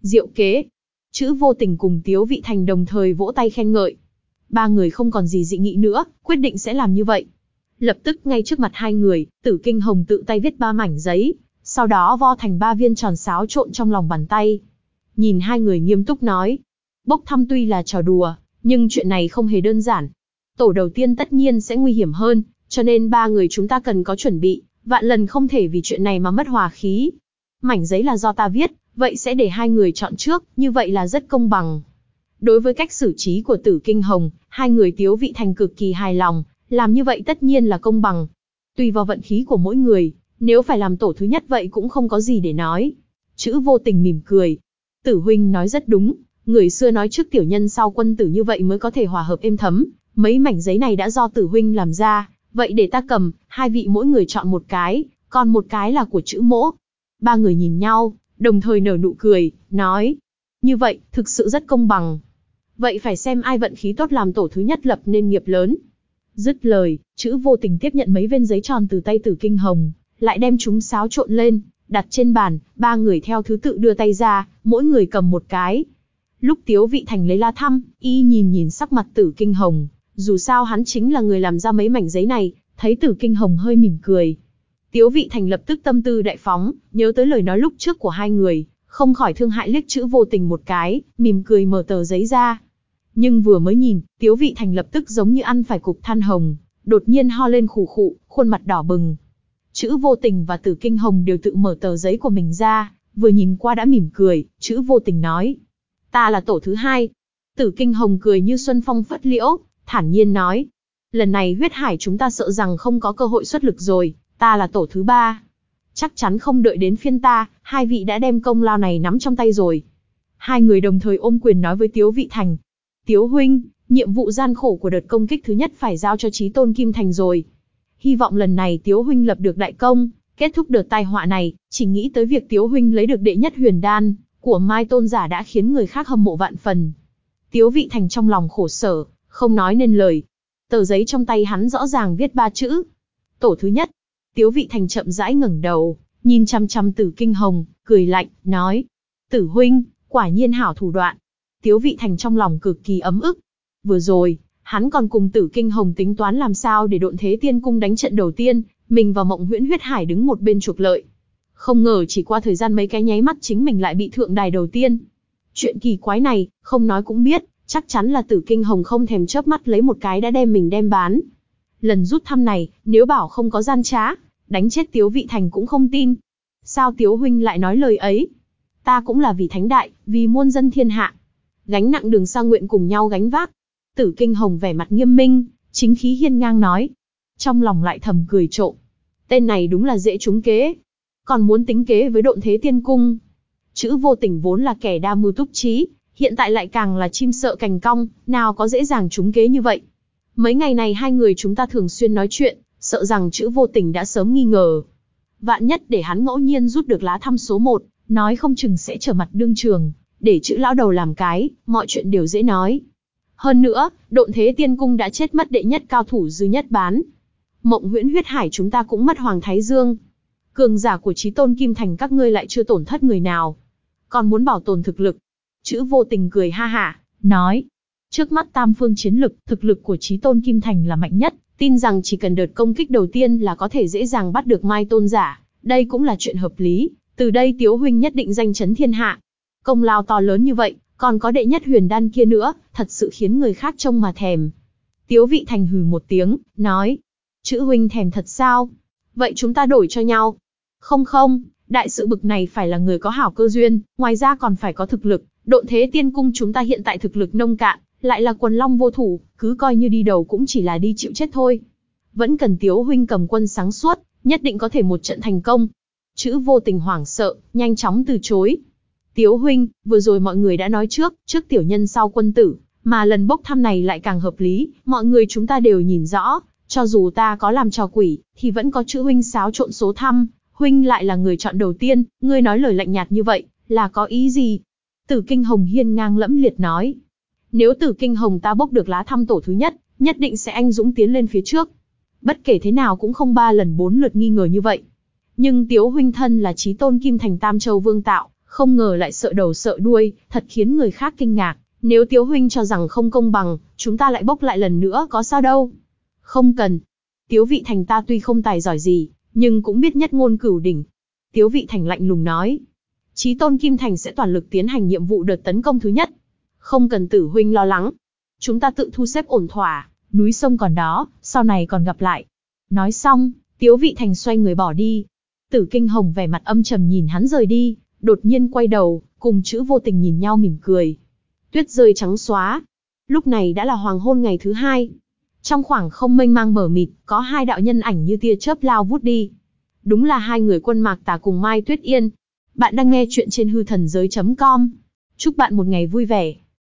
Diệu kế. Chữ vô tình cùng Tiếu Vị Thành đồng thời vỗ tay khen ngợi. Ba người không còn gì dị nghị nữa, quyết định sẽ làm như vậy. Lập tức ngay trước mặt hai người, Tử Kinh Hồng tự tay viết ba mảnh giấy, sau đó vo thành ba viên tròn sáo trộn trong lòng bàn tay. Nhìn hai người nghiêm túc nói, bốc thăm tuy là trò đùa, nhưng chuyện này không hề đơn giản. Tổ đầu tiên tất nhiên sẽ nguy hiểm hơn, cho nên ba người chúng ta cần có chuẩn bị, vạn lần không thể vì chuyện này mà mất hòa khí. Mảnh giấy là do ta viết, vậy sẽ để hai người chọn trước, như vậy là rất công bằng. Đối với cách xử trí của tử kinh hồng, hai người tiếu vị thành cực kỳ hài lòng, làm như vậy tất nhiên là công bằng. Tùy vào vận khí của mỗi người, nếu phải làm tổ thứ nhất vậy cũng không có gì để nói. Chữ vô tình mỉm cười. Tử huynh nói rất đúng, người xưa nói trước tiểu nhân sau quân tử như vậy mới có thể hòa hợp êm thấm. Mấy mảnh giấy này đã do tử huynh làm ra, vậy để ta cầm, hai vị mỗi người chọn một cái, còn một cái là của chữ mỗ. Ba người nhìn nhau, đồng thời nở nụ cười, nói. Như vậy, thực sự rất công bằng. Vậy phải xem ai vận khí tốt làm tổ thứ nhất lập nên nghiệp lớn. Dứt lời, chữ vô tình tiếp nhận mấy viên giấy tròn từ tay tử kinh hồng, lại đem chúng xáo trộn lên, đặt trên bàn, ba người theo thứ tự đưa tay ra, mỗi người cầm một cái. Lúc Tiếu Vị Thành lấy la thăm, y nhìn nhìn sắc mặt tử kinh hồng, dù sao hắn chính là người làm ra mấy mảnh giấy này, thấy tử kinh hồng hơi mỉm cười. Tiếu Vị Thành lập tức tâm tư đại phóng, nhớ tới lời nói lúc trước của hai người, không khỏi thương hại liếc chữ vô tình một cái, mỉm cười mở tờ giấy ra. Nhưng vừa mới nhìn, Tiếu Vị Thành lập tức giống như ăn phải cục than hồng, đột nhiên ho lên khủ khụ, khuôn mặt đỏ bừng. Chữ vô tình và tử kinh hồng đều tự mở tờ giấy của mình ra, vừa nhìn qua đã mỉm cười, chữ vô tình nói. Ta là tổ thứ hai. Tử kinh hồng cười như xuân phong phất liễu, thản nhiên nói. Lần này huyết hải chúng ta sợ rằng không có cơ hội xuất lực rồi, ta là tổ thứ ba. Chắc chắn không đợi đến phiên ta, hai vị đã đem công lao này nắm trong tay rồi. Hai người đồng thời ôm quyền nói với Tiếu Vị Thành. Tiếu Huynh, nhiệm vụ gian khổ của đợt công kích thứ nhất phải giao cho trí tôn Kim Thành rồi. Hy vọng lần này Tiếu Huynh lập được đại công, kết thúc đợt tai họa này, chỉ nghĩ tới việc Tiếu Huynh lấy được đệ nhất huyền đan, của Mai Tôn giả đã khiến người khác hâm mộ vạn phần. Tiếu Vị Thành trong lòng khổ sở, không nói nên lời. Tờ giấy trong tay hắn rõ ràng viết ba chữ. Tổ thứ nhất, Tiếu Vị Thành chậm rãi ngẩng đầu, nhìn chăm chăm Tử Kinh Hồng, cười lạnh, nói: "Tử huynh, quả nhiên hảo thủ đoạn." Tiếu Vị Thành trong lòng cực kỳ ấm ức. Vừa rồi, hắn còn cùng Tử Kinh Hồng tính toán làm sao để Độn Thế Tiên cung đánh trận đầu tiên, mình và Mộng Huyễn Huyết Hải đứng một bên chuộc lợi. Không ngờ chỉ qua thời gian mấy cái nháy mắt chính mình lại bị thượng đài đầu tiên. Chuyện kỳ quái này, không nói cũng biết, chắc chắn là Tử Kinh Hồng không thèm chớp mắt lấy một cái đã đem mình đem bán. Lần rút thăm này, nếu bảo không có gian trá, đánh chết Tiếu Vị Thành cũng không tin. Sao Tiếu Huynh lại nói lời ấy? Ta cũng là vì thánh đại, vì muôn dân thiên hạ. Gánh nặng đường sang nguyện cùng nhau gánh vác. Tử Kinh Hồng vẻ mặt nghiêm minh, chính khí hiên ngang nói. Trong lòng lại thầm cười trộm. Tên này đúng là dễ trúng kế. Còn muốn tính kế với độn thế tiên cung. Chữ vô tình vốn là kẻ đa mưu túc trí, hiện tại lại càng là chim sợ cành cong, nào có dễ dàng trúng kế như vậy. Mấy ngày này hai người chúng ta thường xuyên nói chuyện, sợ rằng chữ vô tình đã sớm nghi ngờ. Vạn nhất để hắn ngẫu nhiên rút được lá thăm số 1, nói không chừng sẽ trở mặt đương trường, để chữ lão đầu làm cái, mọi chuyện đều dễ nói. Hơn nữa, độn thế tiên cung đã chết mất đệ nhất cao thủ dư nhất bán. Mộng huyễn huyết hải chúng ta cũng mất Hoàng Thái Dương. Cường giả của trí tôn Kim Thành các ngươi lại chưa tổn thất người nào. Còn muốn bảo tồn thực lực. Chữ vô tình cười ha hả, nói, Trước mắt tam phương chiến lực, thực lực của Chí Tôn Kim Thành là mạnh nhất, tin rằng chỉ cần đợt công kích đầu tiên là có thể dễ dàng bắt được Mai Tôn giả, đây cũng là chuyện hợp lý, từ đây Tiếu huynh nhất định danh chấn thiên hạ. Công lao to lớn như vậy, còn có đệ nhất huyền đan kia nữa, thật sự khiến người khác trông mà thèm. Tiếu Vị Thành hừ một tiếng, nói: "Chữ huynh thèm thật sao? Vậy chúng ta đổi cho nhau." "Không không, đại sự bực này phải là người có hảo cơ duyên, ngoài ra còn phải có thực lực, Độn Thế Tiên cung chúng ta hiện tại thực lực nông cạn, lại là quần long vô thủ, cứ coi như đi đầu cũng chỉ là đi chịu chết thôi. Vẫn cần Tiếu huynh cầm quân sáng suốt, nhất định có thể một trận thành công. Chữ vô tình hoảng sợ, nhanh chóng từ chối. Tiếu huynh, vừa rồi mọi người đã nói trước, trước tiểu nhân sau quân tử, mà lần bốc thăm này lại càng hợp lý, mọi người chúng ta đều nhìn rõ, cho dù ta có làm trò quỷ, thì vẫn có chữ huynh xáo trộn số thăm, huynh lại là người chọn đầu tiên, ngươi nói lời lạnh nhạt như vậy, là có ý gì? Tử Kinh Hồng hiên ngang lẫm liệt nói, nếu tử kinh hồng ta bốc được lá thăm tổ thứ nhất, nhất định sẽ anh dũng tiến lên phía trước. Bất kể thế nào cũng không ba lần bốn lượt nghi ngờ như vậy. Nhưng Tiếu huynh thân là trí tôn kim thành Tam Châu Vương tạo, không ngờ lại sợ đầu sợ đuôi, thật khiến người khác kinh ngạc. Nếu Tiếu huynh cho rằng không công bằng, chúng ta lại bốc lại lần nữa có sao đâu. Không cần. Tiếu vị thành ta tuy không tài giỏi gì, nhưng cũng biết nhất ngôn cửu đỉnh. Tiếu vị thành lạnh lùng nói. Chí tôn Kim Thành sẽ toàn lực tiến hành nhiệm vụ đợt tấn công thứ nhất. Không cần tử huynh lo lắng. Chúng ta tự thu xếp ổn thỏa, núi sông còn đó, sau này còn gặp lại. Nói xong, Tiếu Vị Thành xoay người bỏ đi. Tử Kinh Hồng vẻ mặt âm trầm nhìn hắn rời đi, đột nhiên quay đầu, cùng chữ vô tình nhìn nhau mỉm cười. Tuyết rơi trắng xóa. Lúc này đã là hoàng hôn ngày thứ hai. Trong khoảng không mênh mang mở mịt, có hai đạo nhân ảnh như tia chớp lao vút đi. Đúng là hai người quân mạc tà cùng Mai Tuyết Yên. Bạn đang nghe chuyện trên hư thần giới.com. Chúc bạn một ngày vui vẻ.